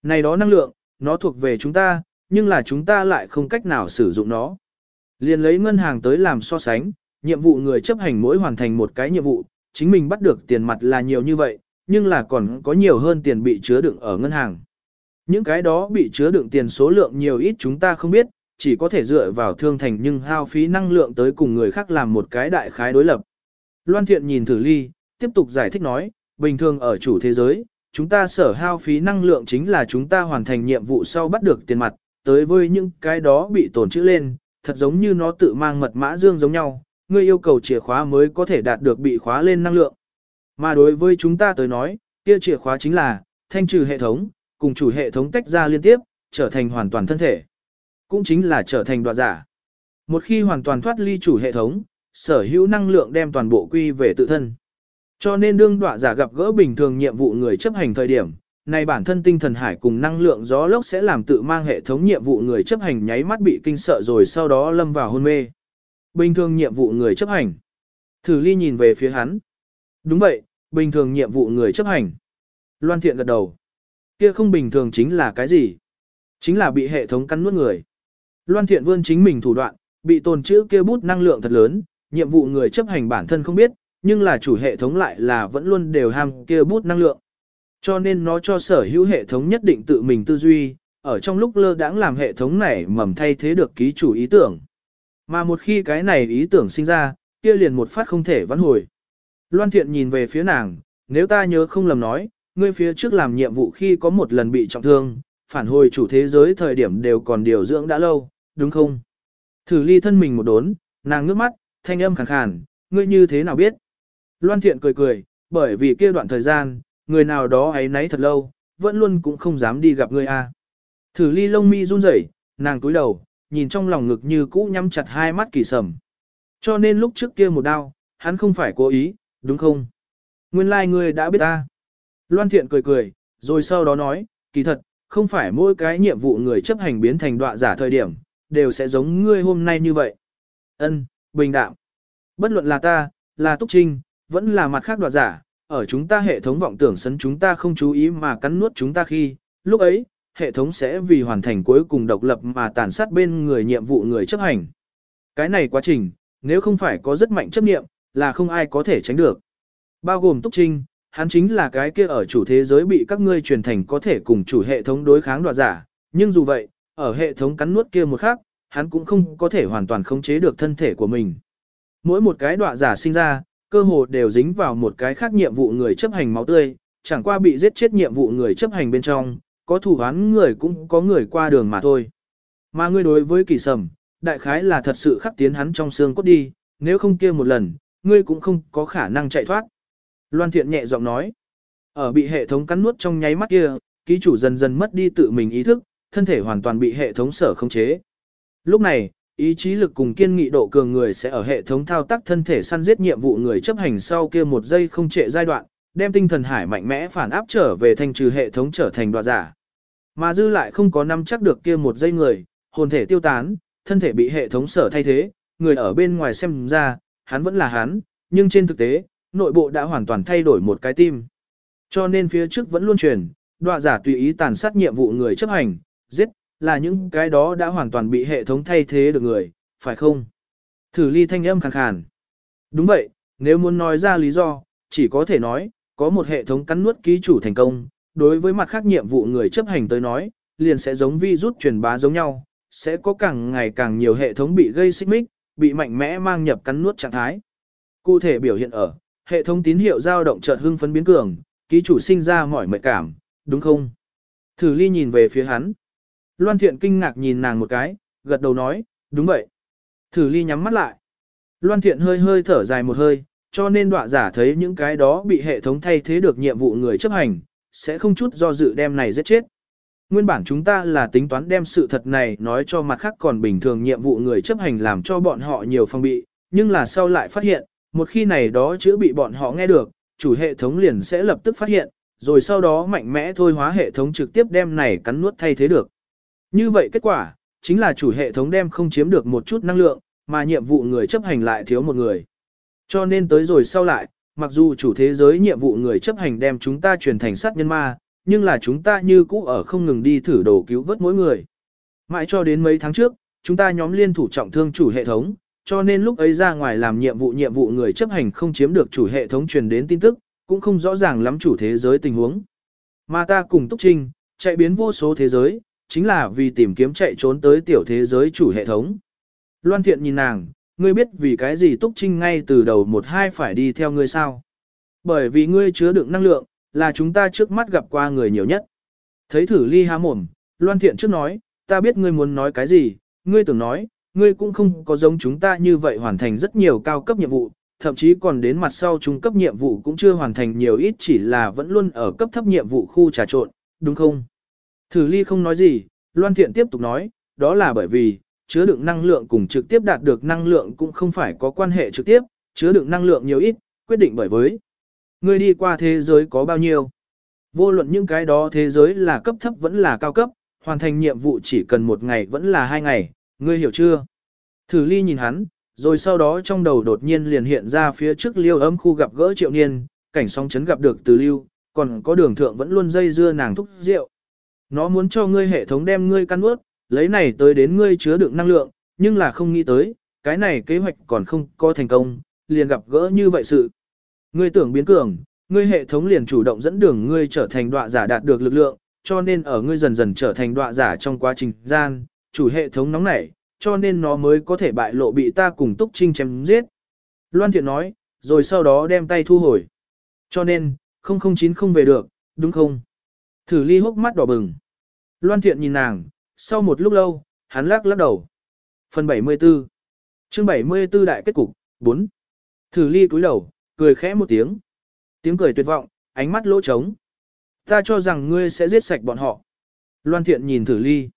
Này đó năng lượng, nó thuộc về chúng ta, nhưng là chúng ta lại không cách nào sử dụng nó. Liền lấy ngân hàng tới làm so sánh, nhiệm vụ người chấp hành mỗi hoàn thành một cái nhiệm vụ, chính mình bắt được tiền mặt là nhiều như vậy, nhưng là còn có nhiều hơn tiền bị chứa đựng ở ngân hàng. Những cái đó bị chứa đựng tiền số lượng nhiều ít chúng ta không biết, chỉ có thể dựa vào thương thành nhưng hao phí năng lượng tới cùng người khác làm một cái đại khái đối lập. Loan Thiện nhìn thử ly, tiếp tục giải thích nói, bình thường ở chủ thế giới, chúng ta sở hao phí năng lượng chính là chúng ta hoàn thành nhiệm vụ sau bắt được tiền mặt, tới với những cái đó bị tổn chữ lên, thật giống như nó tự mang mật mã dương giống nhau, ngươi yêu cầu chìa khóa mới có thể đạt được bị khóa lên năng lượng. Mà đối với chúng ta tới nói, kia chìa khóa chính là thanh trừ hệ thống, cùng chủ hệ thống tách ra liên tiếp, trở thành hoàn toàn thân thể. Cũng chính là trở thành đoạt giả. Một khi hoàn toàn thoát ly chủ hệ thống, sở hữu năng lượng đem toàn bộ quy về tự thân. Cho nên đương đoạ giả gặp gỡ bình thường nhiệm vụ người chấp hành thời điểm, này bản thân tinh thần hải cùng năng lượng gió lốc sẽ làm tự mang hệ thống nhiệm vụ người chấp hành nháy mắt bị kinh sợ rồi sau đó lâm vào hôn mê. Bình thường nhiệm vụ người chấp hành. Thử ly nhìn về phía hắn. Đúng vậy, bình thường nhiệm vụ người chấp hành. Loan thiện gật đầu. Kia không bình thường chính là cái gì? Chính là bị hệ thống cắn nuốt người. Loan thiện vươn chính mình thủ đoạn, bị tồn chữ kia bút năng lượng thật lớn, nhiệm vụ người chấp hành bản thân không biết, nhưng là chủ hệ thống lại là vẫn luôn đều ham kia bút năng lượng. Cho nên nó cho sở hữu hệ thống nhất định tự mình tư duy, ở trong lúc lơ đãng làm hệ thống này mầm thay thế được ký chủ ý tưởng. Mà một khi cái này ý tưởng sinh ra, kia liền một phát không thể vãn hồi. Loan thiện nhìn về phía nàng, nếu ta nhớ không lầm nói, ngươi phía trước làm nhiệm vụ khi có một lần bị trọng thương, phản hồi chủ thế giới thời điểm đều còn điều dưỡng đã lâu, đúng không? Thử ly thân mình một đốn, nàng ngước mắt, thanh âm khàn khàn, ngươi như thế nào biết? Loan thiện cười cười, bởi vì kia đoạn thời gian, người nào đó ấy nấy thật lâu, vẫn luôn cũng không dám đi gặp ngươi a. Thử ly lông mi run rẩy, nàng cúi đầu, nhìn trong lòng ngực như cũ nhắm chặt hai mắt kỳ sầm. Cho nên lúc trước kia một đau, hắn không phải cố ý, đúng không? Nguyên lai like ngươi đã biết ta. Loan thiện cười cười, rồi sau đó nói, kỳ thật, không phải mỗi cái nhiệm vụ người chấp hành biến thành đọa giả thời điểm, đều sẽ giống ngươi hôm nay như vậy. Ân, bình đạm. Bất luận là ta, là Túc Trinh, vẫn là mặt khác đoạ giả, ở chúng ta hệ thống vọng tưởng sấn chúng ta không chú ý mà cắn nuốt chúng ta khi, lúc ấy, hệ thống sẽ vì hoàn thành cuối cùng độc lập mà tàn sát bên người nhiệm vụ người chấp hành. Cái này quá trình, nếu không phải có rất mạnh chấp nghiệm, là không ai có thể tránh được. Bao gồm Túc Trinh, hắn chính là cái kia ở chủ thế giới bị các ngươi truyền thành có thể cùng chủ hệ thống đối kháng đoạt giả, nhưng dù vậy, ở hệ thống cắn nuốt kia một khác, hắn cũng không có thể hoàn toàn khống chế được thân thể của mình. Mỗi một cái đoạt giả sinh ra, cơ hồ đều dính vào một cái khác nhiệm vụ người chấp hành máu tươi, chẳng qua bị giết chết nhiệm vụ người chấp hành bên trong, có thủ án người cũng có người qua đường mà thôi. Mà ngươi đối với kỳ sầm, đại khái là thật sự khắc tiến hắn trong xương cốt đi, nếu không kia một lần, ngươi cũng không có khả năng chạy thoát. Loan thiện nhẹ giọng nói, ở bị hệ thống cắn nuốt trong nháy mắt kia, ký chủ dần dần mất đi tự mình ý thức, thân thể hoàn toàn bị hệ thống sở khống chế. Lúc này, Ý chí lực cùng kiên nghị độ cường người sẽ ở hệ thống thao tác thân thể săn giết nhiệm vụ người chấp hành sau kia một giây không trệ giai đoạn, đem tinh thần hải mạnh mẽ phản áp trở về thanh trừ hệ thống trở thành đoạt giả. Mà dư lại không có nắm chắc được kia một giây người, hồn thể tiêu tán, thân thể bị hệ thống sở thay thế, người ở bên ngoài xem ra, hắn vẫn là hắn, nhưng trên thực tế, nội bộ đã hoàn toàn thay đổi một cái tim. Cho nên phía trước vẫn luôn truyền, đoạ giả tùy ý tàn sát nhiệm vụ người chấp hành, giết, là những cái đó đã hoàn toàn bị hệ thống thay thế được người, phải không? Thử ly thanh âm khàn khàn. Đúng vậy, nếu muốn nói ra lý do, chỉ có thể nói, có một hệ thống cắn nuốt ký chủ thành công, đối với mặt khác nhiệm vụ người chấp hành tới nói, liền sẽ giống vi rút truyền bá giống nhau, sẽ có càng ngày càng nhiều hệ thống bị gây xích mích, bị mạnh mẽ mang nhập cắn nuốt trạng thái. Cụ thể biểu hiện ở, hệ thống tín hiệu dao động chợt hưng phấn biến cường, ký chủ sinh ra mỏi mệt cảm, đúng không? Thử ly nhìn về phía hắn. Loan thiện kinh ngạc nhìn nàng một cái, gật đầu nói, đúng vậy. Thử ly nhắm mắt lại. Loan thiện hơi hơi thở dài một hơi, cho nên đọa giả thấy những cái đó bị hệ thống thay thế được nhiệm vụ người chấp hành, sẽ không chút do dự đem này giết chết. Nguyên bản chúng ta là tính toán đem sự thật này nói cho mặt khác còn bình thường nhiệm vụ người chấp hành làm cho bọn họ nhiều phong bị, nhưng là sau lại phát hiện, một khi này đó chữ bị bọn họ nghe được, chủ hệ thống liền sẽ lập tức phát hiện, rồi sau đó mạnh mẽ thôi hóa hệ thống trực tiếp đem này cắn nuốt thay thế được. Như vậy kết quả, chính là chủ hệ thống đem không chiếm được một chút năng lượng, mà nhiệm vụ người chấp hành lại thiếu một người. Cho nên tới rồi sau lại, mặc dù chủ thế giới nhiệm vụ người chấp hành đem chúng ta truyền thành sát nhân ma, nhưng là chúng ta như cũ ở không ngừng đi thử đồ cứu vớt mỗi người. Mãi cho đến mấy tháng trước, chúng ta nhóm liên thủ trọng thương chủ hệ thống, cho nên lúc ấy ra ngoài làm nhiệm vụ nhiệm vụ người chấp hành không chiếm được chủ hệ thống truyền đến tin tức, cũng không rõ ràng lắm chủ thế giới tình huống. Mà ta cùng Túc Trinh, chạy biến vô số thế giới, chính là vì tìm kiếm chạy trốn tới tiểu thế giới chủ hệ thống. Loan Thiện nhìn nàng, ngươi biết vì cái gì Túc Trinh ngay từ đầu một hai phải đi theo ngươi sao? Bởi vì ngươi chứa đựng năng lượng, là chúng ta trước mắt gặp qua người nhiều nhất. Thấy thử ly há mồm, Loan Thiện trước nói, ta biết ngươi muốn nói cái gì, ngươi tưởng nói, ngươi cũng không có giống chúng ta như vậy hoàn thành rất nhiều cao cấp nhiệm vụ, thậm chí còn đến mặt sau trung cấp nhiệm vụ cũng chưa hoàn thành nhiều ít chỉ là vẫn luôn ở cấp thấp nhiệm vụ khu trà trộn, đúng không? Thử ly không nói gì, Loan Thiện tiếp tục nói, đó là bởi vì, chứa đựng năng lượng cùng trực tiếp đạt được năng lượng cũng không phải có quan hệ trực tiếp, chứa đựng năng lượng nhiều ít, quyết định bởi với. Ngươi đi qua thế giới có bao nhiêu? Vô luận những cái đó thế giới là cấp thấp vẫn là cao cấp, hoàn thành nhiệm vụ chỉ cần một ngày vẫn là hai ngày, ngươi hiểu chưa? Thử ly nhìn hắn, rồi sau đó trong đầu đột nhiên liền hiện ra phía trước liêu âm khu gặp gỡ triệu niên, cảnh song chấn gặp được từ lưu, còn có đường thượng vẫn luôn dây dưa nàng thúc rượu. Nó muốn cho ngươi hệ thống đem ngươi căn ướt, lấy này tới đến ngươi chứa đựng năng lượng, nhưng là không nghĩ tới, cái này kế hoạch còn không có thành công, liền gặp gỡ như vậy sự. Ngươi tưởng biến cường, ngươi hệ thống liền chủ động dẫn đường ngươi trở thành đọa giả đạt được lực lượng, cho nên ở ngươi dần dần trở thành đọa giả trong quá trình gian, chủ hệ thống nóng nảy, cho nên nó mới có thể bại lộ bị ta cùng Túc Trinh chém giết. Loan Thiện nói, rồi sau đó đem tay thu hồi. Cho nên, 009 không về được, đúng không? Thử ly hốc mắt đỏ bừng. Loan Thiện nhìn nàng, sau một lúc lâu, hắn lắc lắc đầu. Phần 74 chương 74 đại kết cục, 4. Thử ly cúi đầu, cười khẽ một tiếng. Tiếng cười tuyệt vọng, ánh mắt lỗ trống. Ta cho rằng ngươi sẽ giết sạch bọn họ. Loan Thiện nhìn thử ly.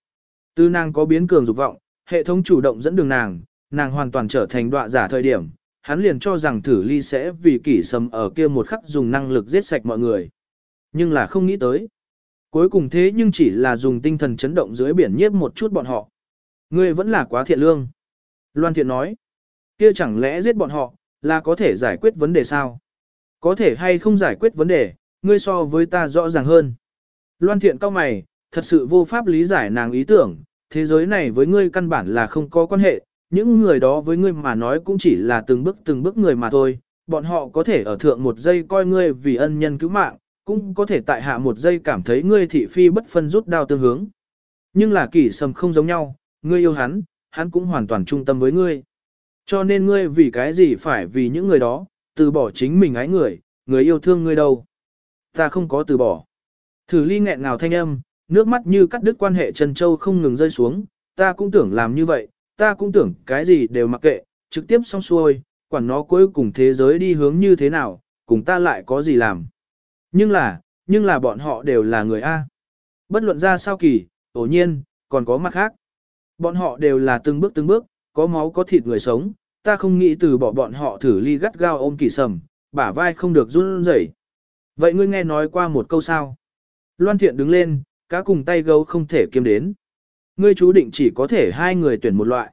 Tư nàng có biến cường dục vọng, hệ thống chủ động dẫn đường nàng, nàng hoàn toàn trở thành đọa giả thời điểm, hắn liền cho rằng thử ly sẽ vì kỷ sầm ở kia một khắc dùng năng lực giết sạch mọi người. Nhưng là không nghĩ tới. Cuối cùng thế nhưng chỉ là dùng tinh thần chấn động dưới biển nhiếp một chút bọn họ. Ngươi vẫn là quá thiện lương. Loan thiện nói. Kia chẳng lẽ giết bọn họ, là có thể giải quyết vấn đề sao? Có thể hay không giải quyết vấn đề, ngươi so với ta rõ ràng hơn. Loan thiện cao mày, thật sự vô pháp lý giải nàng ý tưởng, thế giới này với ngươi căn bản là không có quan hệ, những người đó với ngươi mà nói cũng chỉ là từng bước từng bước người mà thôi, bọn họ có thể ở thượng một giây coi ngươi vì ân nhân cứu mạng, cũng có thể tại hạ một giây cảm thấy ngươi thị phi bất phân rút đao tương hướng. Nhưng là kỷ sầm không giống nhau, ngươi yêu hắn, hắn cũng hoàn toàn trung tâm với ngươi. Cho nên ngươi vì cái gì phải vì những người đó, từ bỏ chính mình ái người, người yêu thương ngươi đâu. Ta không có từ bỏ. Thử ly nghẹn ngào thanh âm, nước mắt như cắt đứt quan hệ Trần Châu không ngừng rơi xuống, ta cũng tưởng làm như vậy, ta cũng tưởng cái gì đều mặc kệ, trực tiếp xong xuôi, quản nó cuối cùng thế giới đi hướng như thế nào, cùng ta lại có gì làm. Nhưng là, nhưng là bọn họ đều là người A. Bất luận ra sao kỳ, tổ nhiên, còn có mặt khác. Bọn họ đều là từng bước từng bước, có máu có thịt người sống, ta không nghĩ từ bỏ bọn họ thử ly gắt gao ôm kỳ sầm, bả vai không được run rẩy. Vậy ngươi nghe nói qua một câu sao? Loan thiện đứng lên, cá cùng tay gấu không thể kiếm đến. Ngươi chú định chỉ có thể hai người tuyển một loại.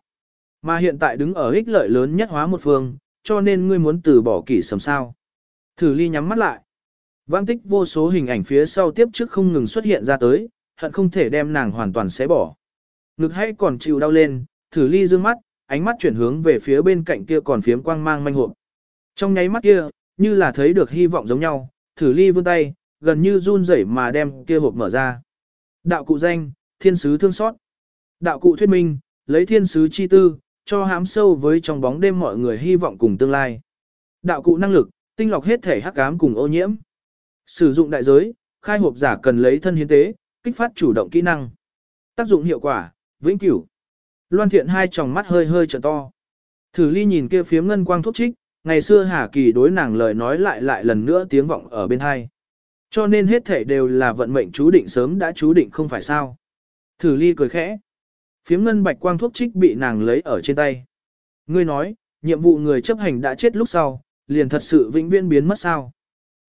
Mà hiện tại đứng ở ích lợi lớn nhất hóa một phương, cho nên ngươi muốn từ bỏ kỷ sầm sao. Thử ly nhắm mắt lại. vang tích vô số hình ảnh phía sau tiếp trước không ngừng xuất hiện ra tới, hận không thể đem nàng hoàn toàn xé bỏ. Ngực hay còn chịu đau lên, thử ly dương mắt, ánh mắt chuyển hướng về phía bên cạnh kia còn phiếm quang mang manh hộp. Trong nháy mắt kia, như là thấy được hy vọng giống nhau, thử ly vươn tay, gần như run rẩy mà đem kia hộp mở ra. Đạo cụ danh, thiên sứ thương xót. Đạo cụ thuyết minh, lấy thiên sứ chi tư, cho hám sâu với trong bóng đêm mọi người hy vọng cùng tương lai. Đạo cụ năng lực, tinh lọc hết thể hắc ám cùng ô nhiễm. Sử dụng đại giới, khai hộp giả cần lấy thân hiến tế, kích phát chủ động kỹ năng. Tác dụng hiệu quả, vĩnh cửu. Loan thiện hai tròng mắt hơi hơi trở to. Thử ly nhìn kia phía ngân quang thuốc trích, ngày xưa Hà Kỳ đối nàng lời nói lại lại lần nữa tiếng vọng ở bên hai. Cho nên hết thể đều là vận mệnh chú định sớm đã chú định không phải sao. Thử ly cười khẽ. Phiếm ngân bạch quang thuốc trích bị nàng lấy ở trên tay. Ngươi nói, nhiệm vụ người chấp hành đã chết lúc sau, liền thật sự vĩnh viễn biến mất sao.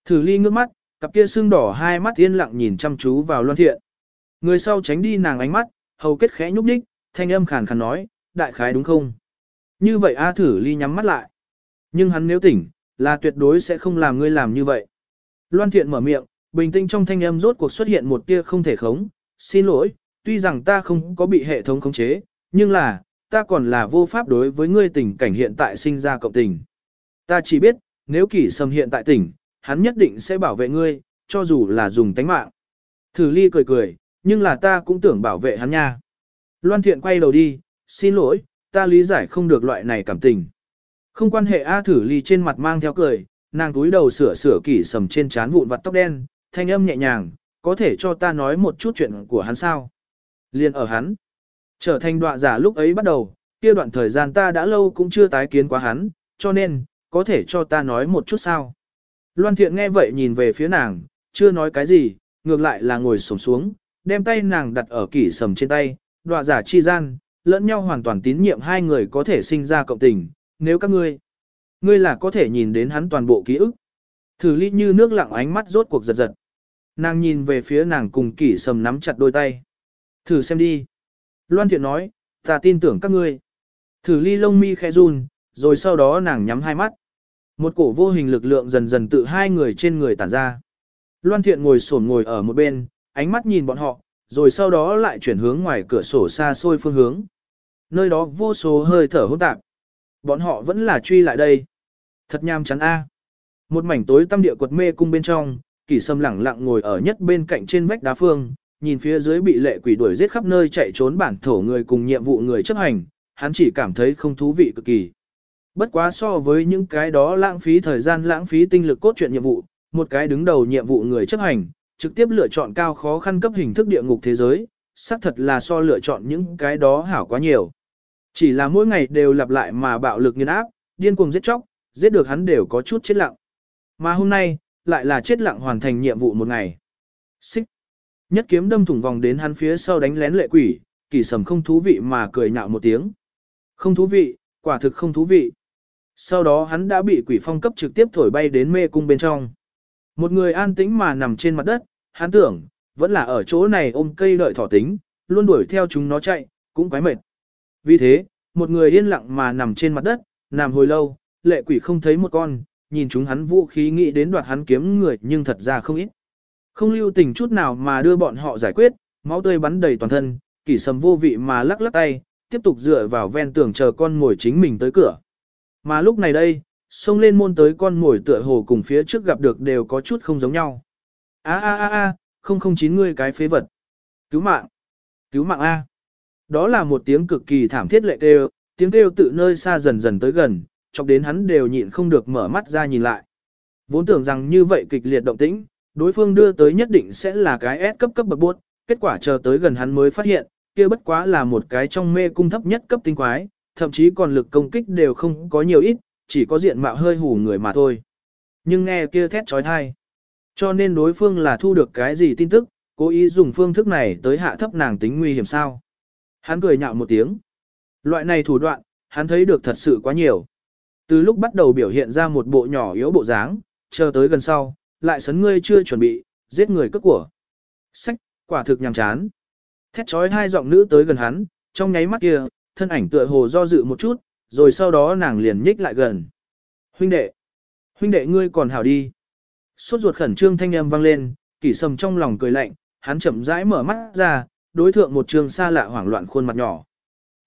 Thử ly ngước mắt, cặp kia xương đỏ hai mắt yên lặng nhìn chăm chú vào loan thiện. Người sau tránh đi nàng ánh mắt, hầu kết khẽ nhúc nhích, thanh âm khàn khàn nói, đại khái đúng không? Như vậy A thử ly nhắm mắt lại. Nhưng hắn nếu tỉnh, là tuyệt đối sẽ không làm ngươi làm như vậy. Loan thiện mở miệng, bình tĩnh trong thanh âm rốt cuộc xuất hiện một tia không thể khống. Xin lỗi, tuy rằng ta không có bị hệ thống khống chế, nhưng là, ta còn là vô pháp đối với ngươi tình cảnh hiện tại sinh ra cộng tình. Ta chỉ biết, nếu kỷ sầm hiện tại tỉnh, hắn nhất định sẽ bảo vệ ngươi, cho dù là dùng tánh mạng. Thử ly cười cười, nhưng là ta cũng tưởng bảo vệ hắn nha. Loan thiện quay đầu đi, xin lỗi, ta lý giải không được loại này cảm tình. Không quan hệ A thử ly trên mặt mang theo cười, nàng túi đầu sửa sửa kỹ sầm trên trán vụn vặt tóc đen, thanh âm nhẹ nhàng, có thể cho ta nói một chút chuyện của hắn sao. Liên ở hắn. Trở thành đoạn giả lúc ấy bắt đầu, kia đoạn thời gian ta đã lâu cũng chưa tái kiến quá hắn, cho nên, có thể cho ta nói một chút sao. Loan thiện nghe vậy nhìn về phía nàng, chưa nói cái gì, ngược lại là ngồi xổm xuống, đem tay nàng đặt ở kỷ sầm trên tay, đọa giả chi gian, lẫn nhau hoàn toàn tín nhiệm hai người có thể sinh ra cộng tình, nếu các ngươi, ngươi là có thể nhìn đến hắn toàn bộ ký ức. Thử ly như nước lặng ánh mắt rốt cuộc giật giật. Nàng nhìn về phía nàng cùng kỷ sầm nắm chặt đôi tay. Thử xem đi. Loan thiện nói, ta tin tưởng các ngươi. Thử ly lông mi khẽ run, rồi sau đó nàng nhắm hai mắt. Một cổ vô hình lực lượng dần dần tự hai người trên người tản ra. Loan thiện ngồi sổn ngồi ở một bên, ánh mắt nhìn bọn họ, rồi sau đó lại chuyển hướng ngoài cửa sổ xa xôi phương hướng. Nơi đó vô số hơi thở hỗn tạp. Bọn họ vẫn là truy lại đây. Thật nham chắn a. Một mảnh tối tăm địa quật mê cung bên trong, Kỷ Sâm lẳng lặng ngồi ở nhất bên cạnh trên vách đá phương, nhìn phía dưới bị lệ quỷ đuổi giết khắp nơi chạy trốn bản thổ người cùng nhiệm vụ người chấp hành, hắn chỉ cảm thấy không thú vị cực kỳ. Bất quá so với những cái đó lãng phí thời gian lãng phí tinh lực cốt truyện nhiệm vụ, một cái đứng đầu nhiệm vụ người chấp hành, trực tiếp lựa chọn cao khó khăn cấp hình thức địa ngục thế giới, xác thật là so lựa chọn những cái đó hảo quá nhiều. Chỉ là mỗi ngày đều lặp lại mà bạo lực nghiên áp, điên cuồng giết chóc, giết được hắn đều có chút chết lặng. Mà hôm nay, lại là chết lặng hoàn thành nhiệm vụ một ngày. Xích. Nhất kiếm đâm thủng vòng đến hắn phía sau đánh lén lệ quỷ, kỳ sầm không thú vị mà cười nhạo một tiếng. Không thú vị, quả thực không thú vị. Sau đó hắn đã bị quỷ phong cấp trực tiếp thổi bay đến mê cung bên trong. Một người an tĩnh mà nằm trên mặt đất, hắn tưởng, vẫn là ở chỗ này ôm cây đợi thỏ tính, luôn đuổi theo chúng nó chạy, cũng quái mệt. Vì thế, một người yên lặng mà nằm trên mặt đất, nằm hồi lâu, lệ quỷ không thấy một con, nhìn chúng hắn vũ khí nghĩ đến đoạt hắn kiếm người nhưng thật ra không ít. Không lưu tình chút nào mà đưa bọn họ giải quyết, máu tươi bắn đầy toàn thân, kỷ sầm vô vị mà lắc lắc tay, tiếp tục dựa vào ven tường chờ con ngồi chính mình tới cửa. Mà lúc này đây, xông lên môn tới con ngồi tựa hồ cùng phía trước gặp được đều có chút không giống nhau. A a a a, không không chín ngươi cái phế vật. Cứu mạng. Cứu mạng A. Đó là một tiếng cực kỳ thảm thiết lệ kêu, tiếng kêu tự nơi xa dần dần tới gần, chọc đến hắn đều nhịn không được mở mắt ra nhìn lại. Vốn tưởng rằng như vậy kịch liệt động tĩnh, đối phương đưa tới nhất định sẽ là cái S cấp cấp bậc buốt kết quả chờ tới gần hắn mới phát hiện, kia bất quá là một cái trong mê cung thấp nhất cấp tinh quái, thậm chí còn lực công kích đều không có nhiều ít, chỉ có diện mạo hơi hủ người mà thôi. Nhưng nghe kia thét trói thai. Cho nên đối phương là thu được cái gì tin tức, cố ý dùng phương thức này tới hạ thấp nàng tính nguy hiểm sao. Hắn cười nhạo một tiếng. Loại này thủ đoạn, hắn thấy được thật sự quá nhiều. Từ lúc bắt đầu biểu hiện ra một bộ nhỏ yếu bộ dáng, chờ tới gần sau, lại sấn ngươi chưa chuẩn bị, giết người cướp của. Sách, quả thực nhằm chán. Thét trói hai giọng nữ tới gần hắn, trong nháy mắt kia, thân ảnh tựa hồ do dự một chút, rồi sau đó nàng liền nhích lại gần. Huynh đệ, huynh đệ ngươi còn hảo đi. Suốt ruột khẩn trương thanh âm vang lên, kỷ sầm trong lòng cười lạnh, hắn chậm rãi mở mắt ra, đối thượng một trường xa lạ hoảng loạn khuôn mặt nhỏ.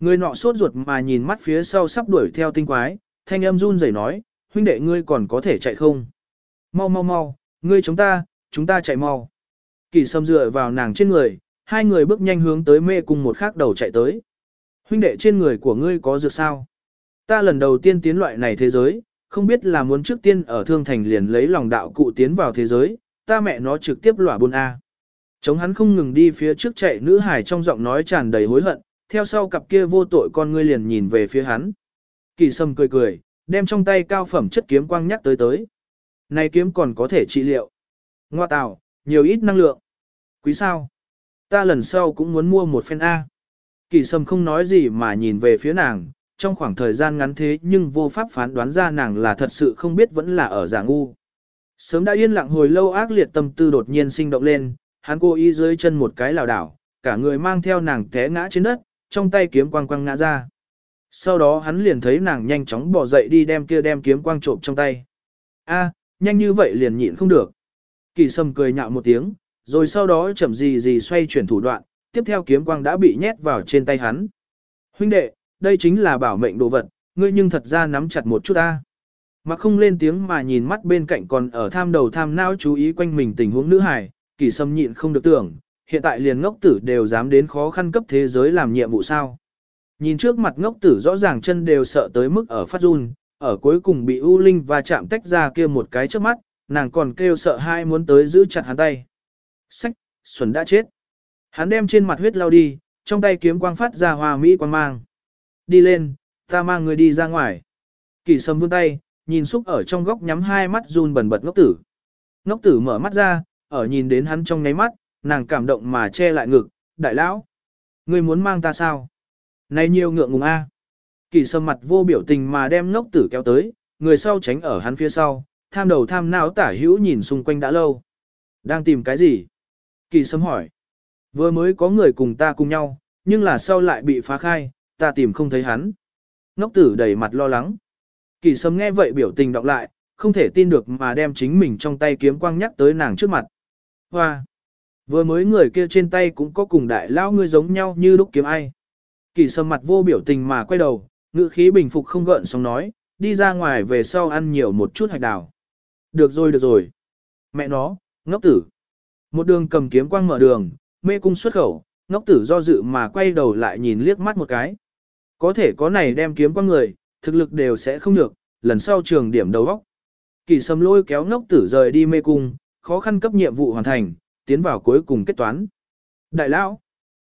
Người nọ sốt ruột mà nhìn mắt phía sau sắp đuổi theo tinh quái, thanh âm run rẩy nói, huynh đệ ngươi còn có thể chạy không? Mau mau mau, ngươi chúng ta, chúng ta chạy mau. Kỳ sâm dựa vào nàng trên người, hai người bước nhanh hướng tới mê cùng một khác đầu chạy tới. Huynh đệ trên người của ngươi có dược sao? Ta lần đầu tiên tiến loại này thế giới, không biết là muốn trước tiên ở thương thành liền lấy lòng đạo cụ tiến vào thế giới, ta mẹ nó trực tiếp lỏa buôn A. Chống hắn không ngừng đi phía trước chạy nữ hải trong giọng nói tràn đầy hối hận, theo sau cặp kia vô tội con ngươi liền nhìn về phía hắn. Kỳ sâm cười cười, đem trong tay cao phẩm chất kiếm quang nhắc tới tới. Này kiếm còn có thể trị liệu. Ngoa tạo, nhiều ít năng lượng. Quý sao? Ta lần sau cũng muốn mua một phen A. Kỳ sâm không nói gì mà nhìn về phía nàng, trong khoảng thời gian ngắn thế nhưng vô pháp phán đoán ra nàng là thật sự không biết vẫn là ở giả ngu. Sớm đã yên lặng hồi lâu ác liệt tâm tư đột nhiên sinh động lên, hắn cố ý dưới chân một cái lảo đảo, cả người mang theo nàng té ngã trên đất, trong tay kiếm quang quang ngã ra. Sau đó hắn liền thấy nàng nhanh chóng bỏ dậy đi đem kia đem kiếm quang trộm trong tay. A, nhanh như vậy liền nhịn không được. Kỳ sâm cười nhạo một tiếng, rồi sau đó chậm gì gì xoay chuyển thủ đoạn, tiếp theo kiếm quang đã bị nhét vào trên tay hắn. Huynh đệ, đây chính là bảo mệnh đồ vật, ngươi nhưng thật ra nắm chặt một chút ta. Mà không lên tiếng mà nhìn mắt bên cạnh còn ở tham đầu tham não chú ý quanh mình tình huống nữ hải kỳ sâm nhịn không được tưởng, hiện tại liền ngốc tử đều dám đến khó khăn cấp thế giới làm nhiệm vụ sao. Nhìn trước mặt ngốc tử rõ ràng chân đều sợ tới mức ở phát run, ở cuối cùng bị U Linh và chạm tách ra kia một cái trước mắt, nàng còn kêu sợ hai muốn tới giữ chặt hắn tay. Sách, Xuân đã chết. Hắn đem trên mặt huyết lao đi, trong tay kiếm quang phát ra hòa mỹ quang mang. Đi lên, ta mang người đi ra ngoài. Kỳ sâm vươn tay, nhìn xúc ở trong góc nhắm hai mắt run bần bật ngốc tử. Ngốc tử mở mắt ra, ở nhìn đến hắn trong nháy mắt, nàng cảm động mà che lại ngực, đại lão. Ngươi muốn mang ta sao? Này nhiều ngượng ngùng a. Kỳ sâm mặt vô biểu tình mà đem ngốc tử kéo tới, người sau tránh ở hắn phía sau, tham đầu tham não tả hữu nhìn xung quanh đã lâu. Đang tìm cái gì? Kỳ sâm hỏi. Vừa mới có người cùng ta cùng nhau, nhưng là sau lại bị phá khai, ta tìm không thấy hắn. Ngốc tử đầy mặt lo lắng. Kỳ sâm nghe vậy biểu tình đọc lại, không thể tin được mà đem chính mình trong tay kiếm quang nhắc tới nàng trước mặt. Hoa! Vừa mới người kia trên tay cũng có cùng đại lao ngươi giống nhau như lúc kiếm ai. Kỳ sâm mặt vô biểu tình mà quay đầu, ngữ khí bình phục không gợn xong nói, đi ra ngoài về sau ăn nhiều một chút hạch đào. Được rồi được rồi. Mẹ nó, ngốc tử. Một đường cầm kiếm quang mở đường, mê cung xuất khẩu, ngốc tử do dự mà quay đầu lại nhìn liếc mắt một cái. Có thể có này đem kiếm qua người, thực lực đều sẽ không được, lần sau trường điểm đầu góc. Kỳ sầm lôi kéo ngốc tử rời đi mê cung, khó khăn cấp nhiệm vụ hoàn thành, tiến vào cuối cùng kết toán. Đại lão,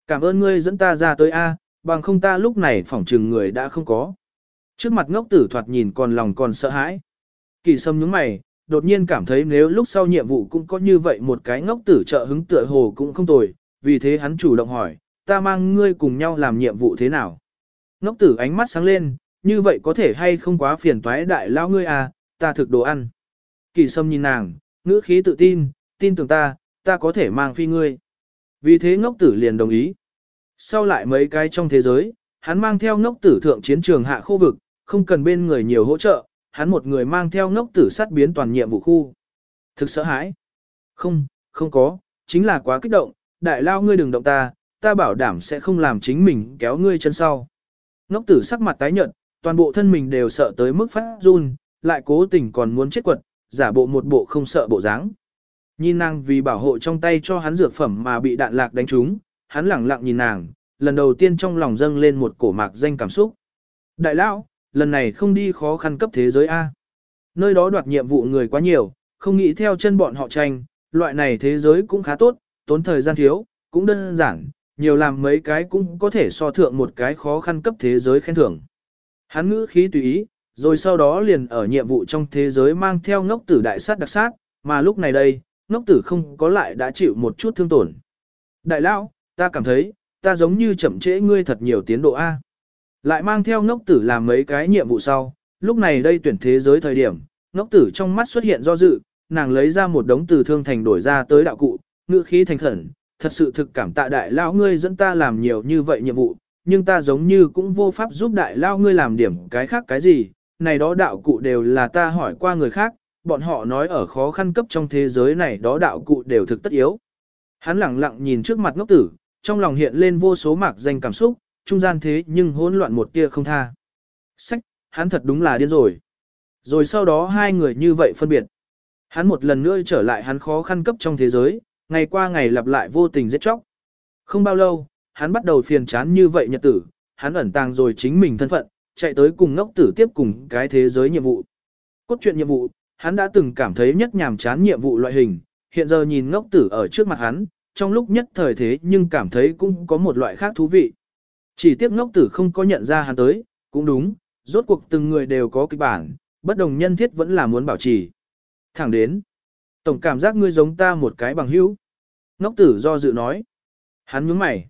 cảm ơn ngươi dẫn ta ra tới A, bằng không ta lúc này phỏng trừng người đã không có. Trước mặt ngốc tử thoạt nhìn còn lòng còn sợ hãi. Kỳ sâm nhướng mày, đột nhiên cảm thấy nếu lúc sau nhiệm vụ cũng có như vậy một cái ngốc tử trợ hứng tựa hồ cũng không tồi, vì thế hắn chủ động hỏi, ta mang ngươi cùng nhau làm nhiệm vụ thế nào? Ngốc tử ánh mắt sáng lên, như vậy có thể hay không quá phiền toái đại lao ngươi à, ta thực đồ ăn. Kỳ sâm nhìn nàng, ngữ khí tự tin, tin tưởng ta, ta có thể mang phi ngươi. Vì thế ngốc tử liền đồng ý. Sau lại mấy cái trong thế giới, hắn mang theo ngốc tử thượng chiến trường hạ khu vực, không cần bên người nhiều hỗ trợ, hắn một người mang theo ngốc tử sát biến toàn nhiệm vụ khu. Thực sợ hãi. Không, không có, chính là quá kích động, đại lao ngươi đừng động ta, ta bảo đảm sẽ không làm chính mình kéo ngươi chân sau. Ngốc tử sắc mặt tái nhợt, toàn bộ thân mình đều sợ tới mức phát run, lại cố tình còn muốn chết quật, giả bộ một bộ không sợ bộ dáng. Nhìn nàng vì bảo hộ trong tay cho hắn dược phẩm mà bị đạn lạc đánh trúng, hắn lẳng lặng nhìn nàng, lần đầu tiên trong lòng dâng lên một cổ mạc danh cảm xúc. Đại lão, lần này không đi khó khăn cấp thế giới A. Nơi đó đoạt nhiệm vụ người quá nhiều, không nghĩ theo chân bọn họ tranh, loại này thế giới cũng khá tốt, tốn thời gian thiếu, cũng đơn giản, nhiều làm mấy cái cũng có thể so thượng một cái khó khăn cấp thế giới khen thưởng. Hắn ngữ khí tùy ý, rồi sau đó liền ở nhiệm vụ trong thế giới mang theo ngốc tử đại sát đặc sát, mà lúc này đây, ngốc tử không có lại đã chịu một chút thương tổn. Đại lão, ta cảm thấy, ta giống như chậm trễ ngươi thật nhiều tiến độ A. Lại mang theo ngốc tử làm mấy cái nhiệm vụ sau, lúc này đây tuyển thế giới thời điểm, ngốc tử trong mắt xuất hiện do dự, nàng lấy ra một đống từ thương thành đổi ra tới đạo cụ, ngữ khí thành khẩn, thật sự thực cảm tạ đại lao ngươi dẫn ta làm nhiều như vậy nhiệm vụ, nhưng ta giống như cũng vô pháp giúp đại lao ngươi làm điểm cái khác cái gì, này đó đạo cụ đều là ta hỏi qua người khác, bọn họ nói ở khó khăn cấp trong thế giới này đó đạo cụ đều thực tất yếu. Hắn lặng lặng nhìn trước mặt ngốc tử, trong lòng hiện lên vô số mạc danh cảm xúc, trung gian thế nhưng hỗn loạn một tia không tha. Sách, hắn thật đúng là điên rồi. Rồi sau đó hai người như vậy phân biệt. Hắn một lần nữa trở lại hắn khó khăn cấp trong thế giới, ngày qua ngày lặp lại vô tình giết chóc. Không bao lâu, hắn bắt đầu phiền chán như vậy nhật tử, hắn ẩn tàng rồi chính mình thân phận, chạy tới cùng ngốc tử tiếp cùng cái thế giới nhiệm vụ. Cốt truyện nhiệm vụ, hắn đã từng cảm thấy nhất nhàm chán nhiệm vụ loại hình, hiện giờ nhìn ngốc tử ở trước mặt hắn, trong lúc nhất thời thế nhưng cảm thấy cũng có một loại khác thú vị. Chỉ tiếc ngốc tử không có nhận ra hắn tới, cũng đúng, rốt cuộc từng người đều có kịch bản, bất đồng nhân thiết vẫn là muốn bảo trì. Thẳng đến, tổng cảm giác ngươi giống ta một cái bằng hữu. Ngốc tử do dự nói. Hắn nhướng mày.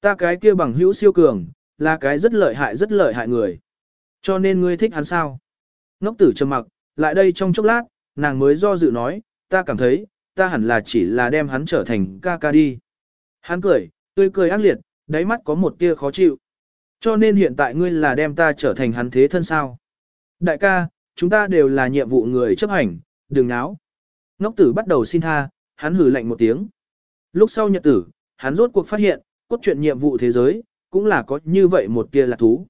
Ta cái kia bằng hữu siêu cường, là cái rất lợi hại rất lợi hại người. Cho nên ngươi thích hắn sao? Ngốc tử trầm mặc, lại đây trong chốc lát, nàng mới do dự nói, ta cảm thấy, ta hẳn là chỉ là đem hắn trở thành ca ca đi. Hắn cười, tươi cười ác liệt, đáy mắt có một tia khó chịu. Cho nên hiện tại ngươi là đem ta trở thành hắn thế thân sao. Đại ca, chúng ta đều là nhiệm vụ người chấp hành, đừng náo. Ngốc tử bắt đầu xin tha, hắn hử lạnh một tiếng. Lúc sau nhật tử, hắn rốt cuộc phát hiện, cốt truyện nhiệm vụ thế giới, cũng là có như vậy một tia là thú.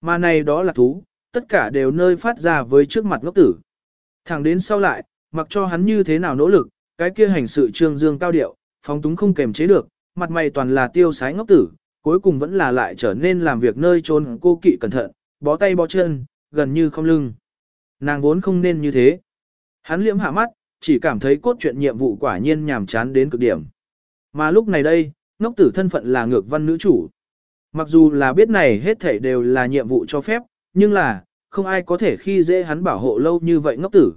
Mà này đó là thú, tất cả đều nơi phát ra với trước mặt ngốc tử. Thẳng đến sau lại, mặc cho hắn như thế nào nỗ lực, cái kia hành sự trương dương cao điệu, phóng túng không kềm chế được, mặt mày toàn là tiêu sái ngốc tử, cuối cùng vẫn là lại trở nên làm việc nơi trốn cô kỵ cẩn thận, bó tay bó chân, gần như không lưng. Nàng vốn không nên như thế. Hắn liễm hạ mắt, chỉ cảm thấy cốt truyện nhiệm vụ quả nhiên nhàm chán đến cực điểm. Mà lúc này đây, ngốc tử thân phận là ngược văn nữ chủ. Mặc dù là biết này hết thảy đều là nhiệm vụ cho phép, nhưng là, không ai có thể khi dễ hắn bảo hộ lâu như vậy ngốc tử.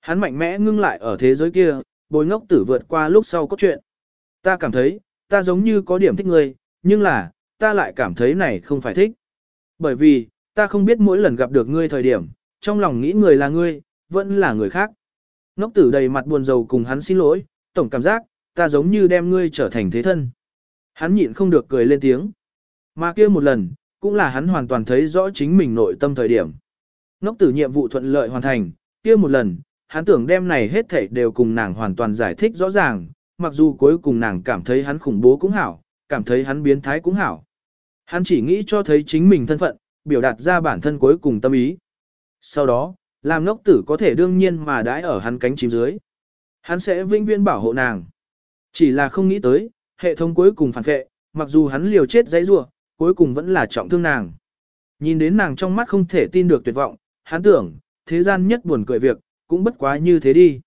Hắn mạnh mẽ ngưng lại ở thế giới kia, bồi ngốc tử vượt qua lúc sau cốt truyện. Ta cảm thấy, ta giống như có điểm thích ngươi, nhưng là, ta lại cảm thấy này không phải thích. Bởi vì, ta không biết mỗi lần gặp được ngươi thời điểm, trong lòng nghĩ người là ngươi, vẫn là người khác. Ngốc tử đầy mặt buồn rầu cùng hắn xin lỗi, tổng cảm giác, ta giống như đem ngươi trở thành thế thân. Hắn nhịn không được cười lên tiếng. Mà kia một lần, cũng là hắn hoàn toàn thấy rõ chính mình nội tâm thời điểm. Ngốc tử nhiệm vụ thuận lợi hoàn thành, kia một lần, hắn tưởng đem này hết thảy đều cùng nàng hoàn toàn giải thích rõ ràng, mặc dù cuối cùng nàng cảm thấy hắn khủng bố cũng hảo, cảm thấy hắn biến thái cũng hảo. Hắn chỉ nghĩ cho thấy chính mình thân phận, biểu đạt ra bản thân cuối cùng tâm ý. Sau đó, làm ngốc tử có thể đương nhiên mà đãi ở hắn cánh chim dưới. Hắn sẽ vĩnh viễn bảo hộ nàng. Chỉ là không nghĩ tới, hệ thống cuối cùng phản vệ, mặc dù hắn liều chết dãy rủa, cuối cùng vẫn là trọng thương nàng. Nhìn đến nàng trong mắt không thể tin được tuyệt vọng, hắn tưởng, thế gian nhất buồn cười việc, cũng bất quá như thế đi.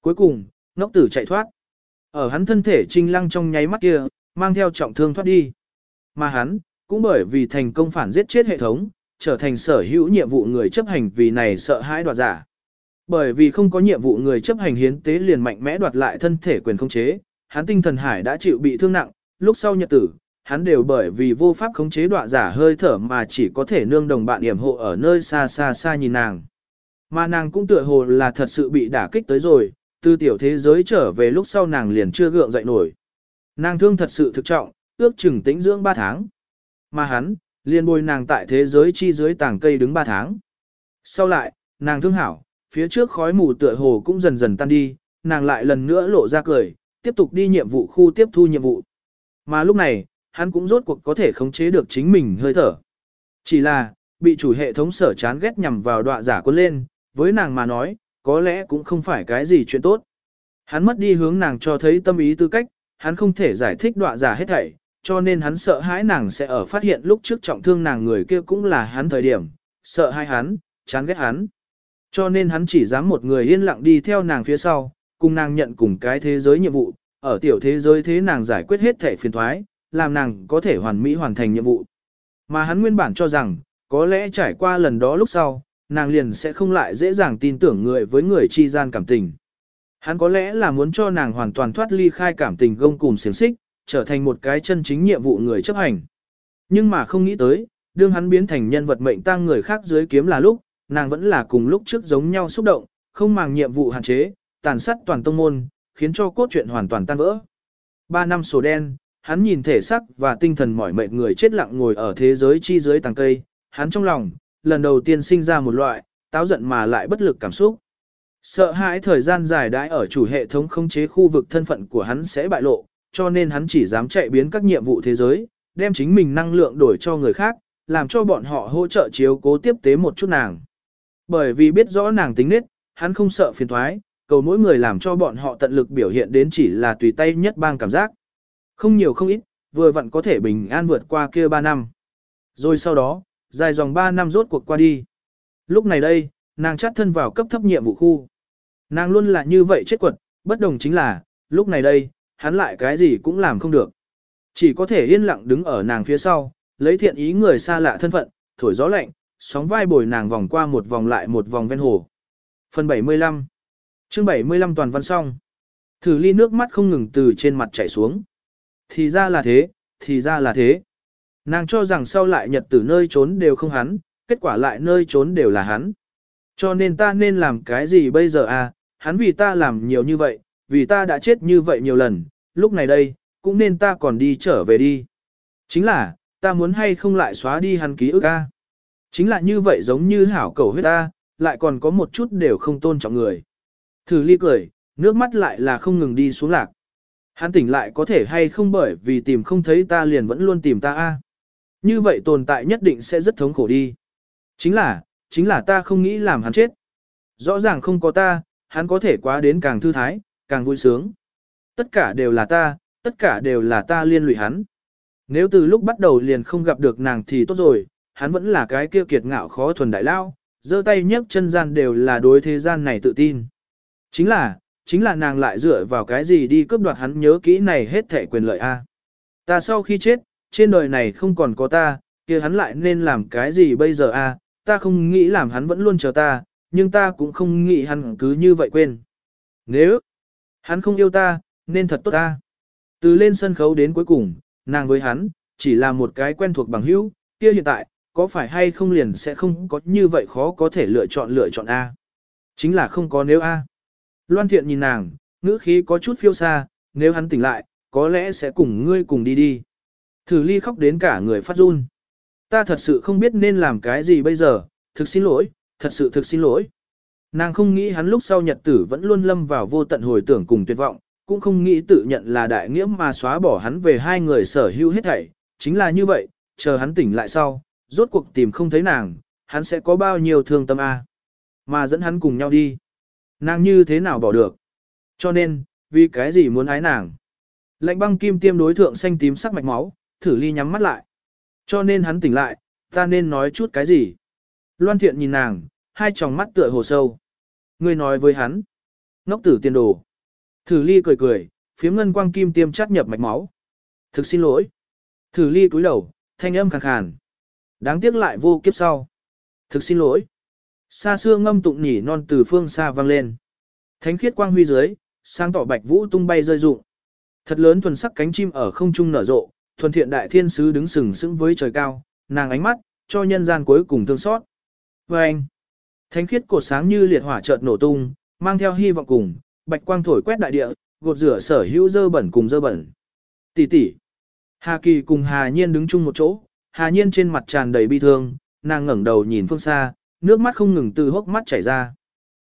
Cuối cùng, ngốc tử chạy thoát. Ở hắn thân thể trinh lăng trong nháy mắt kia, mang theo trọng thương thoát đi. Mà hắn, cũng bởi vì thành công phản giết chết hệ thống, trở thành sở hữu nhiệm vụ người chấp hành vì này sợ hãi đoạt giả. Bởi vì không có nhiệm vụ người chấp hành hiến tế liền mạnh mẽ đoạt lại thân thể quyền không chế, hắn tinh thần hải đã chịu bị thương nặng, lúc sau nhật tử, hắn đều bởi vì vô pháp khống chế đoạ giả hơi thở mà chỉ có thể nương đồng bạn điểm hộ ở nơi xa xa xa nhìn nàng. Mà nàng cũng tựa hồ là thật sự bị đả kích tới rồi, từ tiểu thế giới trở về lúc sau nàng liền chưa gượng dậy nổi. Nàng thương thật sự thực trọng, ước chừng tĩnh dưỡng 3 tháng. Mà hắn, liền bồi nàng tại thế giới chi dưới tảng cây đứng 3 tháng. Sau lại, nàng thương hảo, phía trước khói mù tựa hồ cũng dần dần tan đi, nàng lại lần nữa lộ ra cười, tiếp tục đi nhiệm vụ khu tiếp thu nhiệm vụ. Mà lúc này, hắn cũng rốt cuộc có thể khống chế được chính mình hơi thở. Chỉ là, bị chủ hệ thống sở chán ghét nhằm vào đọa giả quân lên, với nàng mà nói, có lẽ cũng không phải cái gì chuyện tốt. Hắn mất đi hướng nàng cho thấy tâm ý tư cách, hắn không thể giải thích đọa giả hết thảy, cho nên hắn sợ hãi nàng sẽ ở phát hiện lúc trước trọng thương nàng người kia cũng là hắn thời điểm, sợ hai hắn, chán ghét hắn. Cho nên hắn chỉ dám một người yên lặng đi theo nàng phía sau, cùng nàng nhận cùng cái thế giới nhiệm vụ, ở tiểu thế giới thế nàng giải quyết hết thể phiền thoái, làm nàng có thể hoàn mỹ hoàn thành nhiệm vụ. Mà hắn nguyên bản cho rằng, có lẽ trải qua lần đó lúc sau, nàng liền sẽ không lại dễ dàng tin tưởng người với người chi gian cảm tình. Hắn có lẽ là muốn cho nàng hoàn toàn thoát ly khai cảm tình gông cùng xiềng xích, trở thành một cái chân chính nhiệm vụ người chấp hành. Nhưng mà không nghĩ tới, đương hắn biến thành nhân vật mệnh tang người khác dưới kiếm là lúc, nàng vẫn là cùng lúc trước giống nhau xúc động, không màng nhiệm vụ hạn chế, tàn sát toàn tông môn, khiến cho cốt truyện hoàn toàn tan vỡ. Ba năm sổ đen, hắn nhìn thể sắc và tinh thần mỏi mệt người chết lặng ngồi ở thế giới chi dưới tàng cây, hắn trong lòng, lần đầu tiên sinh ra một loại, táo giận mà lại bất lực cảm xúc. Sợ hãi thời gian dài đãi ở chủ hệ thống khống chế khu vực thân phận của hắn sẽ bại lộ, cho nên hắn chỉ dám chạy biến các nhiệm vụ thế giới, đem chính mình năng lượng đổi cho người khác, làm cho bọn họ hỗ trợ chiếu cố tiếp tế một chút nàng. Bởi vì biết rõ nàng tính nết, hắn không sợ phiền thoái, cầu mỗi người làm cho bọn họ tận lực biểu hiện đến chỉ là tùy tay nhất bang cảm giác. Không nhiều không ít, vừa vặn có thể bình an vượt qua kia 3 năm. Rồi sau đó, dài dòng 3 năm rốt cuộc qua đi. Lúc này đây, nàng chắt thân vào cấp thấp nhiệm vụ khu. Nàng luôn là như vậy chết quật, bất đồng chính là, lúc này đây, hắn lại cái gì cũng làm không được. Chỉ có thể yên lặng đứng ở nàng phía sau, lấy thiện ý người xa lạ thân phận, thổi gió lạnh, sóng vai bồi nàng vòng qua một vòng lại một vòng ven hồ. Phần 75 chương 75 toàn văn xong. Thử ly nước mắt không ngừng từ trên mặt chảy xuống. Thì ra là thế, thì ra là thế. Nàng cho rằng sau lại nhật tử nơi trốn đều không hắn, kết quả lại nơi trốn đều là hắn. Cho nên ta nên làm cái gì bây giờ à, hắn vì ta làm nhiều như vậy, vì ta đã chết như vậy nhiều lần, lúc này đây, cũng nên ta còn đi trở về đi. Chính là, ta muốn hay không lại xóa đi hắn ký ức a. Chính là như vậy giống như hảo cầu huyết ta, lại còn có một chút đều không tôn trọng người. Thử ly cười, nước mắt lại là không ngừng đi xuống lạc. Hắn tỉnh lại có thể hay không bởi vì tìm không thấy ta liền vẫn luôn tìm ta a. Như vậy tồn tại nhất định sẽ rất thống khổ đi. Chính là, chính là ta không nghĩ làm hắn chết. Rõ ràng không có ta, hắn có thể quá đến càng thư thái, càng vui sướng. Tất cả đều là ta, tất cả đều là ta liên lụy hắn. Nếu từ lúc bắt đầu liền không gặp được nàng thì tốt rồi, hắn vẫn là cái kia kiệt ngạo khó thuần đại lao, giơ tay nhấc chân gian đều là đối thế gian này tự tin. Chính là, chính là nàng lại dựa vào cái gì đi cướp đoạt hắn nhớ kỹ này hết thể quyền lợi a. Ta sau khi chết, trên đời này không còn có ta, kia hắn lại nên làm cái gì bây giờ a? ta không nghĩ làm hắn vẫn luôn chờ ta, nhưng ta cũng không nghĩ hắn cứ như vậy quên. Nếu hắn không yêu ta, nên thật tốt ta. Từ lên sân khấu đến cuối cùng, nàng với hắn, chỉ là một cái quen thuộc bằng hữu, kia hiện tại, có phải hay không liền sẽ không có như vậy khó có thể lựa chọn lựa chọn A. Chính là không có nếu A. Loan thiện nhìn nàng, ngữ khí có chút phiêu xa, nếu hắn tỉnh lại, có lẽ sẽ cùng ngươi cùng đi đi. Thử ly khóc đến cả người phát run. Ta thật sự không biết nên làm cái gì bây giờ, thực xin lỗi, thật sự thực xin lỗi. Nàng không nghĩ hắn lúc sau nhật tử vẫn luôn lâm vào vô tận hồi tưởng cùng tuyệt vọng, cũng không nghĩ tự nhận là đại nghĩa mà xóa bỏ hắn về hai người sở hữu hết thảy, chính là như vậy, chờ hắn tỉnh lại sau, rốt cuộc tìm không thấy nàng, hắn sẽ có bao nhiêu thương tâm a Mà dẫn hắn cùng nhau đi. Nàng như thế nào bỏ được? Cho nên, vì cái gì muốn ái nàng? Lạnh băng kim tiêm đối thượng xanh tím sắc mạch máu, thử ly nhắm mắt lại. Cho nên hắn tỉnh lại, ta nên nói chút cái gì? Loan thiện nhìn nàng, hai tròng mắt tựa hồ sâu. Ngươi nói với hắn. Ngốc tử tiền đồ. Thử ly cười cười, phiếm ngân quang kim tiêm chắt nhập mạch máu. Thực xin lỗi. Thử ly cúi đầu, thanh âm khàn khàn. Đáng tiếc lại vô kiếp sau. Thực xin lỗi. Xa xưa ngâm tụng nhỉ non từ phương xa vang lên. Thánh khiết quang huy dưới, sáng tỏ bạch vũ tung bay rơi rụng. Thật lớn thuần sắc cánh chim ở không trung nở rộ, thuần thiện đại thiên sứ đứng sừng sững với trời cao, nàng ánh mắt, cho nhân gian cuối cùng thương xót. Và anh, thánh khiết cột sáng như liệt hỏa chợt nổ tung, mang theo hy vọng cùng, bạch quang thổi quét đại địa, gột rửa sở hữu dơ bẩn cùng dơ bẩn. Tỷ tỷ. Hà Kỳ cùng Hà Nhiên đứng chung một chỗ, Hà Nhiên trên mặt tràn đầy bi thương, nàng ngẩng đầu nhìn phương xa, nước mắt không ngừng từ hốc mắt chảy ra.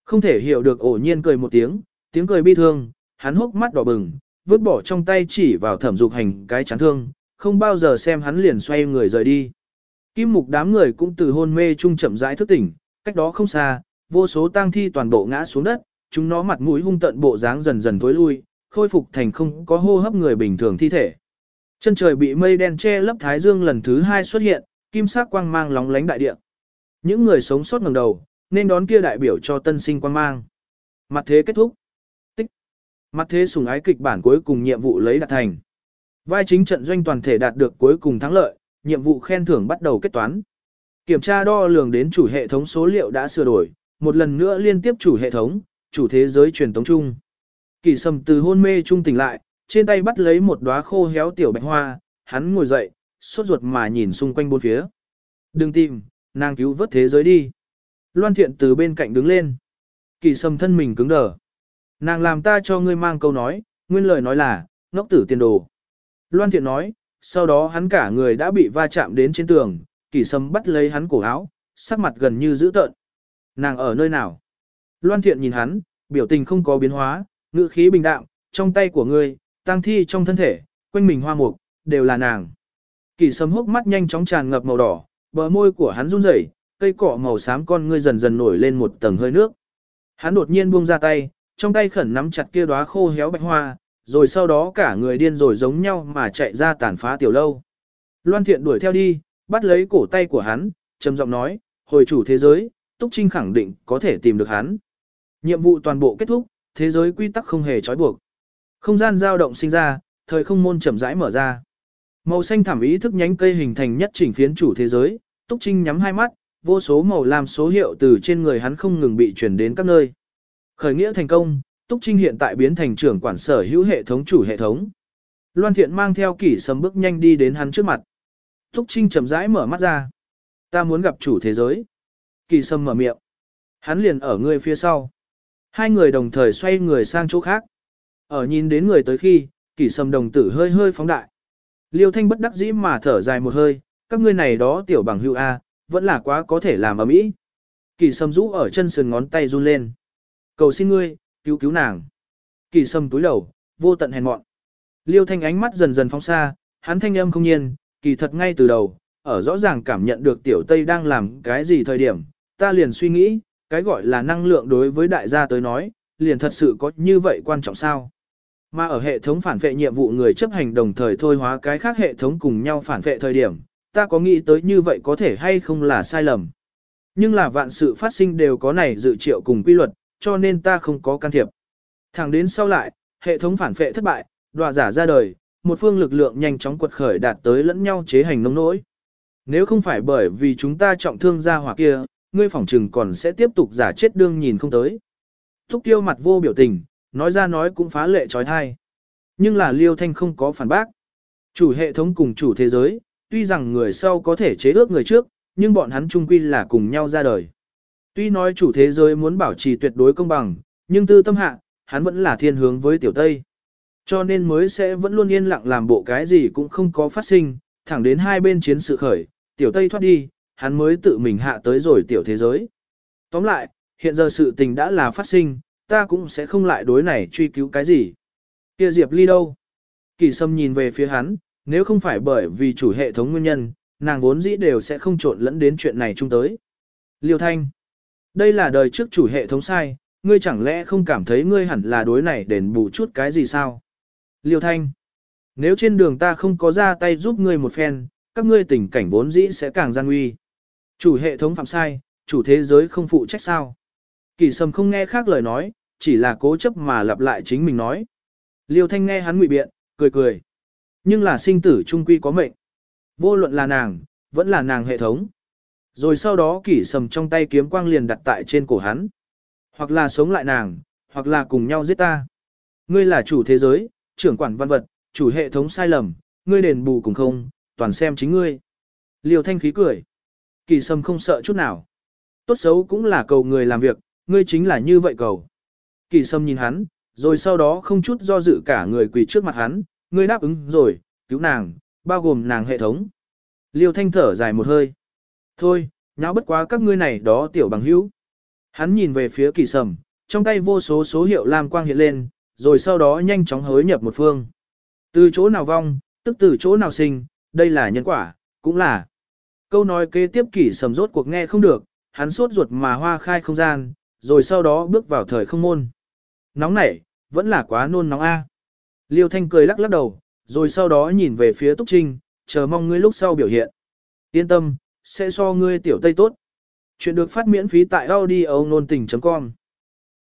Không thể hiểu được ổ nhiên cười một tiếng, tiếng cười bi thương, hắn hốc mắt đỏ bừng, vứt bỏ trong tay chỉ vào thẩm dục hành cái chán thương, không bao giờ xem hắn liền xoay người rời đi. Kim mục đám người cũng từ hôn mê chung chậm rãi thức tỉnh, cách đó không xa, vô số tang thi toàn bộ ngã xuống đất, chúng nó mặt mũi hung tận bộ dáng dần dần tối lui, khôi phục thành không có hô hấp người bình thường thi thể. Chân trời bị mây đen che lấp thái dương lần thứ hai xuất hiện, kim sắc quang mang lóng lánh đại địa. Những người sống sót ngẩng đầu, nên đón kia đại biểu cho tân sinh quang mang. Mặt thế kết thúc. Tích. Mặt thế sùng ái kịch bản cuối cùng nhiệm vụ lấy đạt thành. Vai chính trận doanh toàn thể đạt được cuối cùng thắng lợi, nhiệm vụ khen thưởng bắt đầu kết toán. Kiểm tra đo lường đến chủ hệ thống số liệu đã sửa đổi, một lần nữa liên tiếp chủ hệ thống, chủ thế giới truyền tống chung. Kỳ sầm từ hôn mê trung tỉnh lại, trên tay bắt lấy một đóa khô héo tiểu bạch hoa, hắn ngồi dậy, sốt ruột mà nhìn xung quanh bốn phía. Đừng tìm, nàng cứu vớt thế giới đi. Loan thiện từ bên cạnh đứng lên. Kỳ sầm thân mình cứng đờ. Nàng làm ta cho ngươi mang câu nói, nguyên lời nói là, ngốc tử tiền đồ. Loan thiện nói, sau đó hắn cả người đã bị va chạm đến trên tường, kỳ Sâm bắt lấy hắn cổ áo, sắc mặt gần như dữ tợn. Nàng ở nơi nào? Loan thiện nhìn hắn, biểu tình không có biến hóa, ngữ khí bình đạm, trong tay của ngươi, tang thi trong thân thể, quanh mình hoa mục, đều là nàng. Kỳ sâm hốc mắt nhanh chóng tràn ngập màu đỏ, bờ môi của hắn run rẩy, cây cỏ màu xám con ngươi dần dần nổi lên một tầng hơi nước. Hắn đột nhiên buông ra tay, trong tay khẩn nắm chặt kia đóa khô héo bạch hoa, rồi sau đó cả người điên rồi giống nhau mà chạy ra tàn phá tiểu lâu. Loan thiện đuổi theo đi, bắt lấy cổ tay của hắn, trầm giọng nói, hồi chủ thế giới, Túc Trinh khẳng định có thể tìm được hắn. Nhiệm vụ toàn bộ kết thúc, thế giới quy tắc không hề trói buộc. Không gian dao động sinh ra, thời không môn chậm rãi mở ra. Màu xanh thảm ý thức nhánh cây hình thành nhất chỉnh phiến chủ thế giới, Túc Trinh nhắm hai mắt, vô số màu làm số hiệu từ trên người hắn không ngừng bị truyền đến các nơi. Khởi nghĩa thành công, Túc Trinh hiện tại biến thành trưởng quản sở hữu hệ thống chủ hệ thống. Loan Thiện mang theo kỷ sấm bước nhanh đi đến hắn trước mặt. Túc Trinh chậm rãi mở mắt ra. Ta muốn gặp chủ thế giới. Kỳ sâm mở miệng. Hắn liền ở người phía sau. Hai người đồng thời xoay người sang chỗ khác. Ở nhìn đến người tới khi, kỳ sâm đồng tử hơi hơi phóng đại. Liêu thanh bất đắc dĩ mà thở dài một hơi, các ngươi này đó tiểu bằng hưu A, vẫn là quá có thể làm ở mỹ. Kỳ sâm rũ ở chân sườn ngón tay run lên. Cầu xin ngươi, cứu cứu nàng. Kỳ sâm túi đầu, vô tận hèn mọn. Liêu thanh ánh mắt dần dần phóng xa, hắn thanh âm không nhiên, kỳ thật ngay từ đầu, ở rõ ràng cảm nhận được tiểu Tây đang làm cái gì thời điểm, ta liền suy nghĩ, cái gọi là năng lượng đối với đại gia tới nói, liền thật sự có như vậy quan trọng sao? Mà ở hệ thống phản vệ nhiệm vụ người chấp hành đồng thời thôi hóa cái khác hệ thống cùng nhau phản vệ thời điểm, ta có nghĩ tới như vậy có thể hay không là sai lầm. Nhưng là vạn sự phát sinh đều có này dự triệu cùng quy luật, cho nên ta không có can thiệp. Thẳng đến sau lại, hệ thống phản vệ thất bại, đọa giả ra đời, một phương lực lượng nhanh chóng quật khởi đạt tới lẫn nhau chế hành nông nỗi. Nếu không phải bởi vì chúng ta trọng thương ra hỏa kia, ngươi phỏng trừng còn sẽ tiếp tục giả chết đương nhìn không tới. Thúc tiêu mặt vô biểu tình, nói ra nói cũng phá lệ trói thai. Nhưng là liêu thanh không có phản bác. Chủ hệ thống cùng chủ thế giới, tuy rằng người sau có thể chế ước người trước, nhưng bọn hắn chung quy là cùng nhau ra đời. Tuy nói chủ thế giới muốn bảo trì tuyệt đối công bằng, nhưng tư tâm hạ, hắn vẫn là thiên hướng với tiểu Tây. Cho nên mới sẽ vẫn luôn yên lặng làm bộ cái gì cũng không có phát sinh, thẳng đến hai bên chiến sự khởi, tiểu Tây thoát đi, hắn mới tự mình hạ tới rồi tiểu thế giới. Tóm lại, hiện giờ sự tình đã là phát sinh, ta cũng sẽ không lại đối này truy cứu cái gì. Kia Diệp Ly đâu? Kỳ Sâm nhìn về phía hắn, nếu không phải bởi vì chủ hệ thống nguyên nhân, nàng vốn dĩ đều sẽ không trộn lẫn đến chuyện này chung tới. Liêu Thanh, đây là đời trước chủ hệ thống sai, ngươi chẳng lẽ không cảm thấy ngươi hẳn là đối này đền bù chút cái gì sao? Liêu Thanh, nếu trên đường ta không có ra tay giúp ngươi một phen, các ngươi tình cảnh vốn dĩ sẽ càng gian nguy. Chủ hệ thống phạm sai, chủ thế giới không phụ trách sao. Kỳ sầm không nghe khác lời nói, chỉ là cố chấp mà lặp lại chính mình nói. Liêu thanh nghe hắn ngụy biện, cười cười. Nhưng là sinh tử trung quy có mệnh. Vô luận là nàng, vẫn là nàng hệ thống. Rồi sau đó kỷ sầm trong tay kiếm quang liền đặt tại trên cổ hắn. Hoặc là sống lại nàng, hoặc là cùng nhau giết ta. Ngươi là chủ thế giới, trưởng quản văn vật, chủ hệ thống sai lầm, ngươi đền bù cùng không, toàn xem chính ngươi. Liêu thanh khí cười. Kỳ sâm không sợ chút nào. Tốt xấu cũng là cầu người làm việc, ngươi chính là như vậy cầu. Kỳ sâm nhìn hắn, rồi sau đó không chút do dự cả người quỳ trước mặt hắn, ngươi đáp ứng rồi, cứu nàng, bao gồm nàng hệ thống. Liêu thanh thở dài một hơi. Thôi, nháo bất quá các ngươi này đó tiểu bằng hữu. Hắn nhìn về phía kỳ sầm, trong tay vô số số hiệu lam quang hiện lên, rồi sau đó nhanh chóng hối nhập một phương. Từ chỗ nào vong, tức từ chỗ nào sinh, đây là nhân quả, cũng là. Câu nói kế tiếp kỷ sầm rốt cuộc nghe không được, hắn sốt ruột mà hoa khai không gian, rồi sau đó bước vào thời không môn. Nóng nảy, vẫn là quá nôn nóng a. Liêu Thanh cười lắc lắc đầu, rồi sau đó nhìn về phía Túc Trinh, chờ mong ngươi lúc sau biểu hiện. Yên tâm, sẽ so ngươi tiểu tây tốt. Chuyện được phát miễn phí tại audio nôn tình.com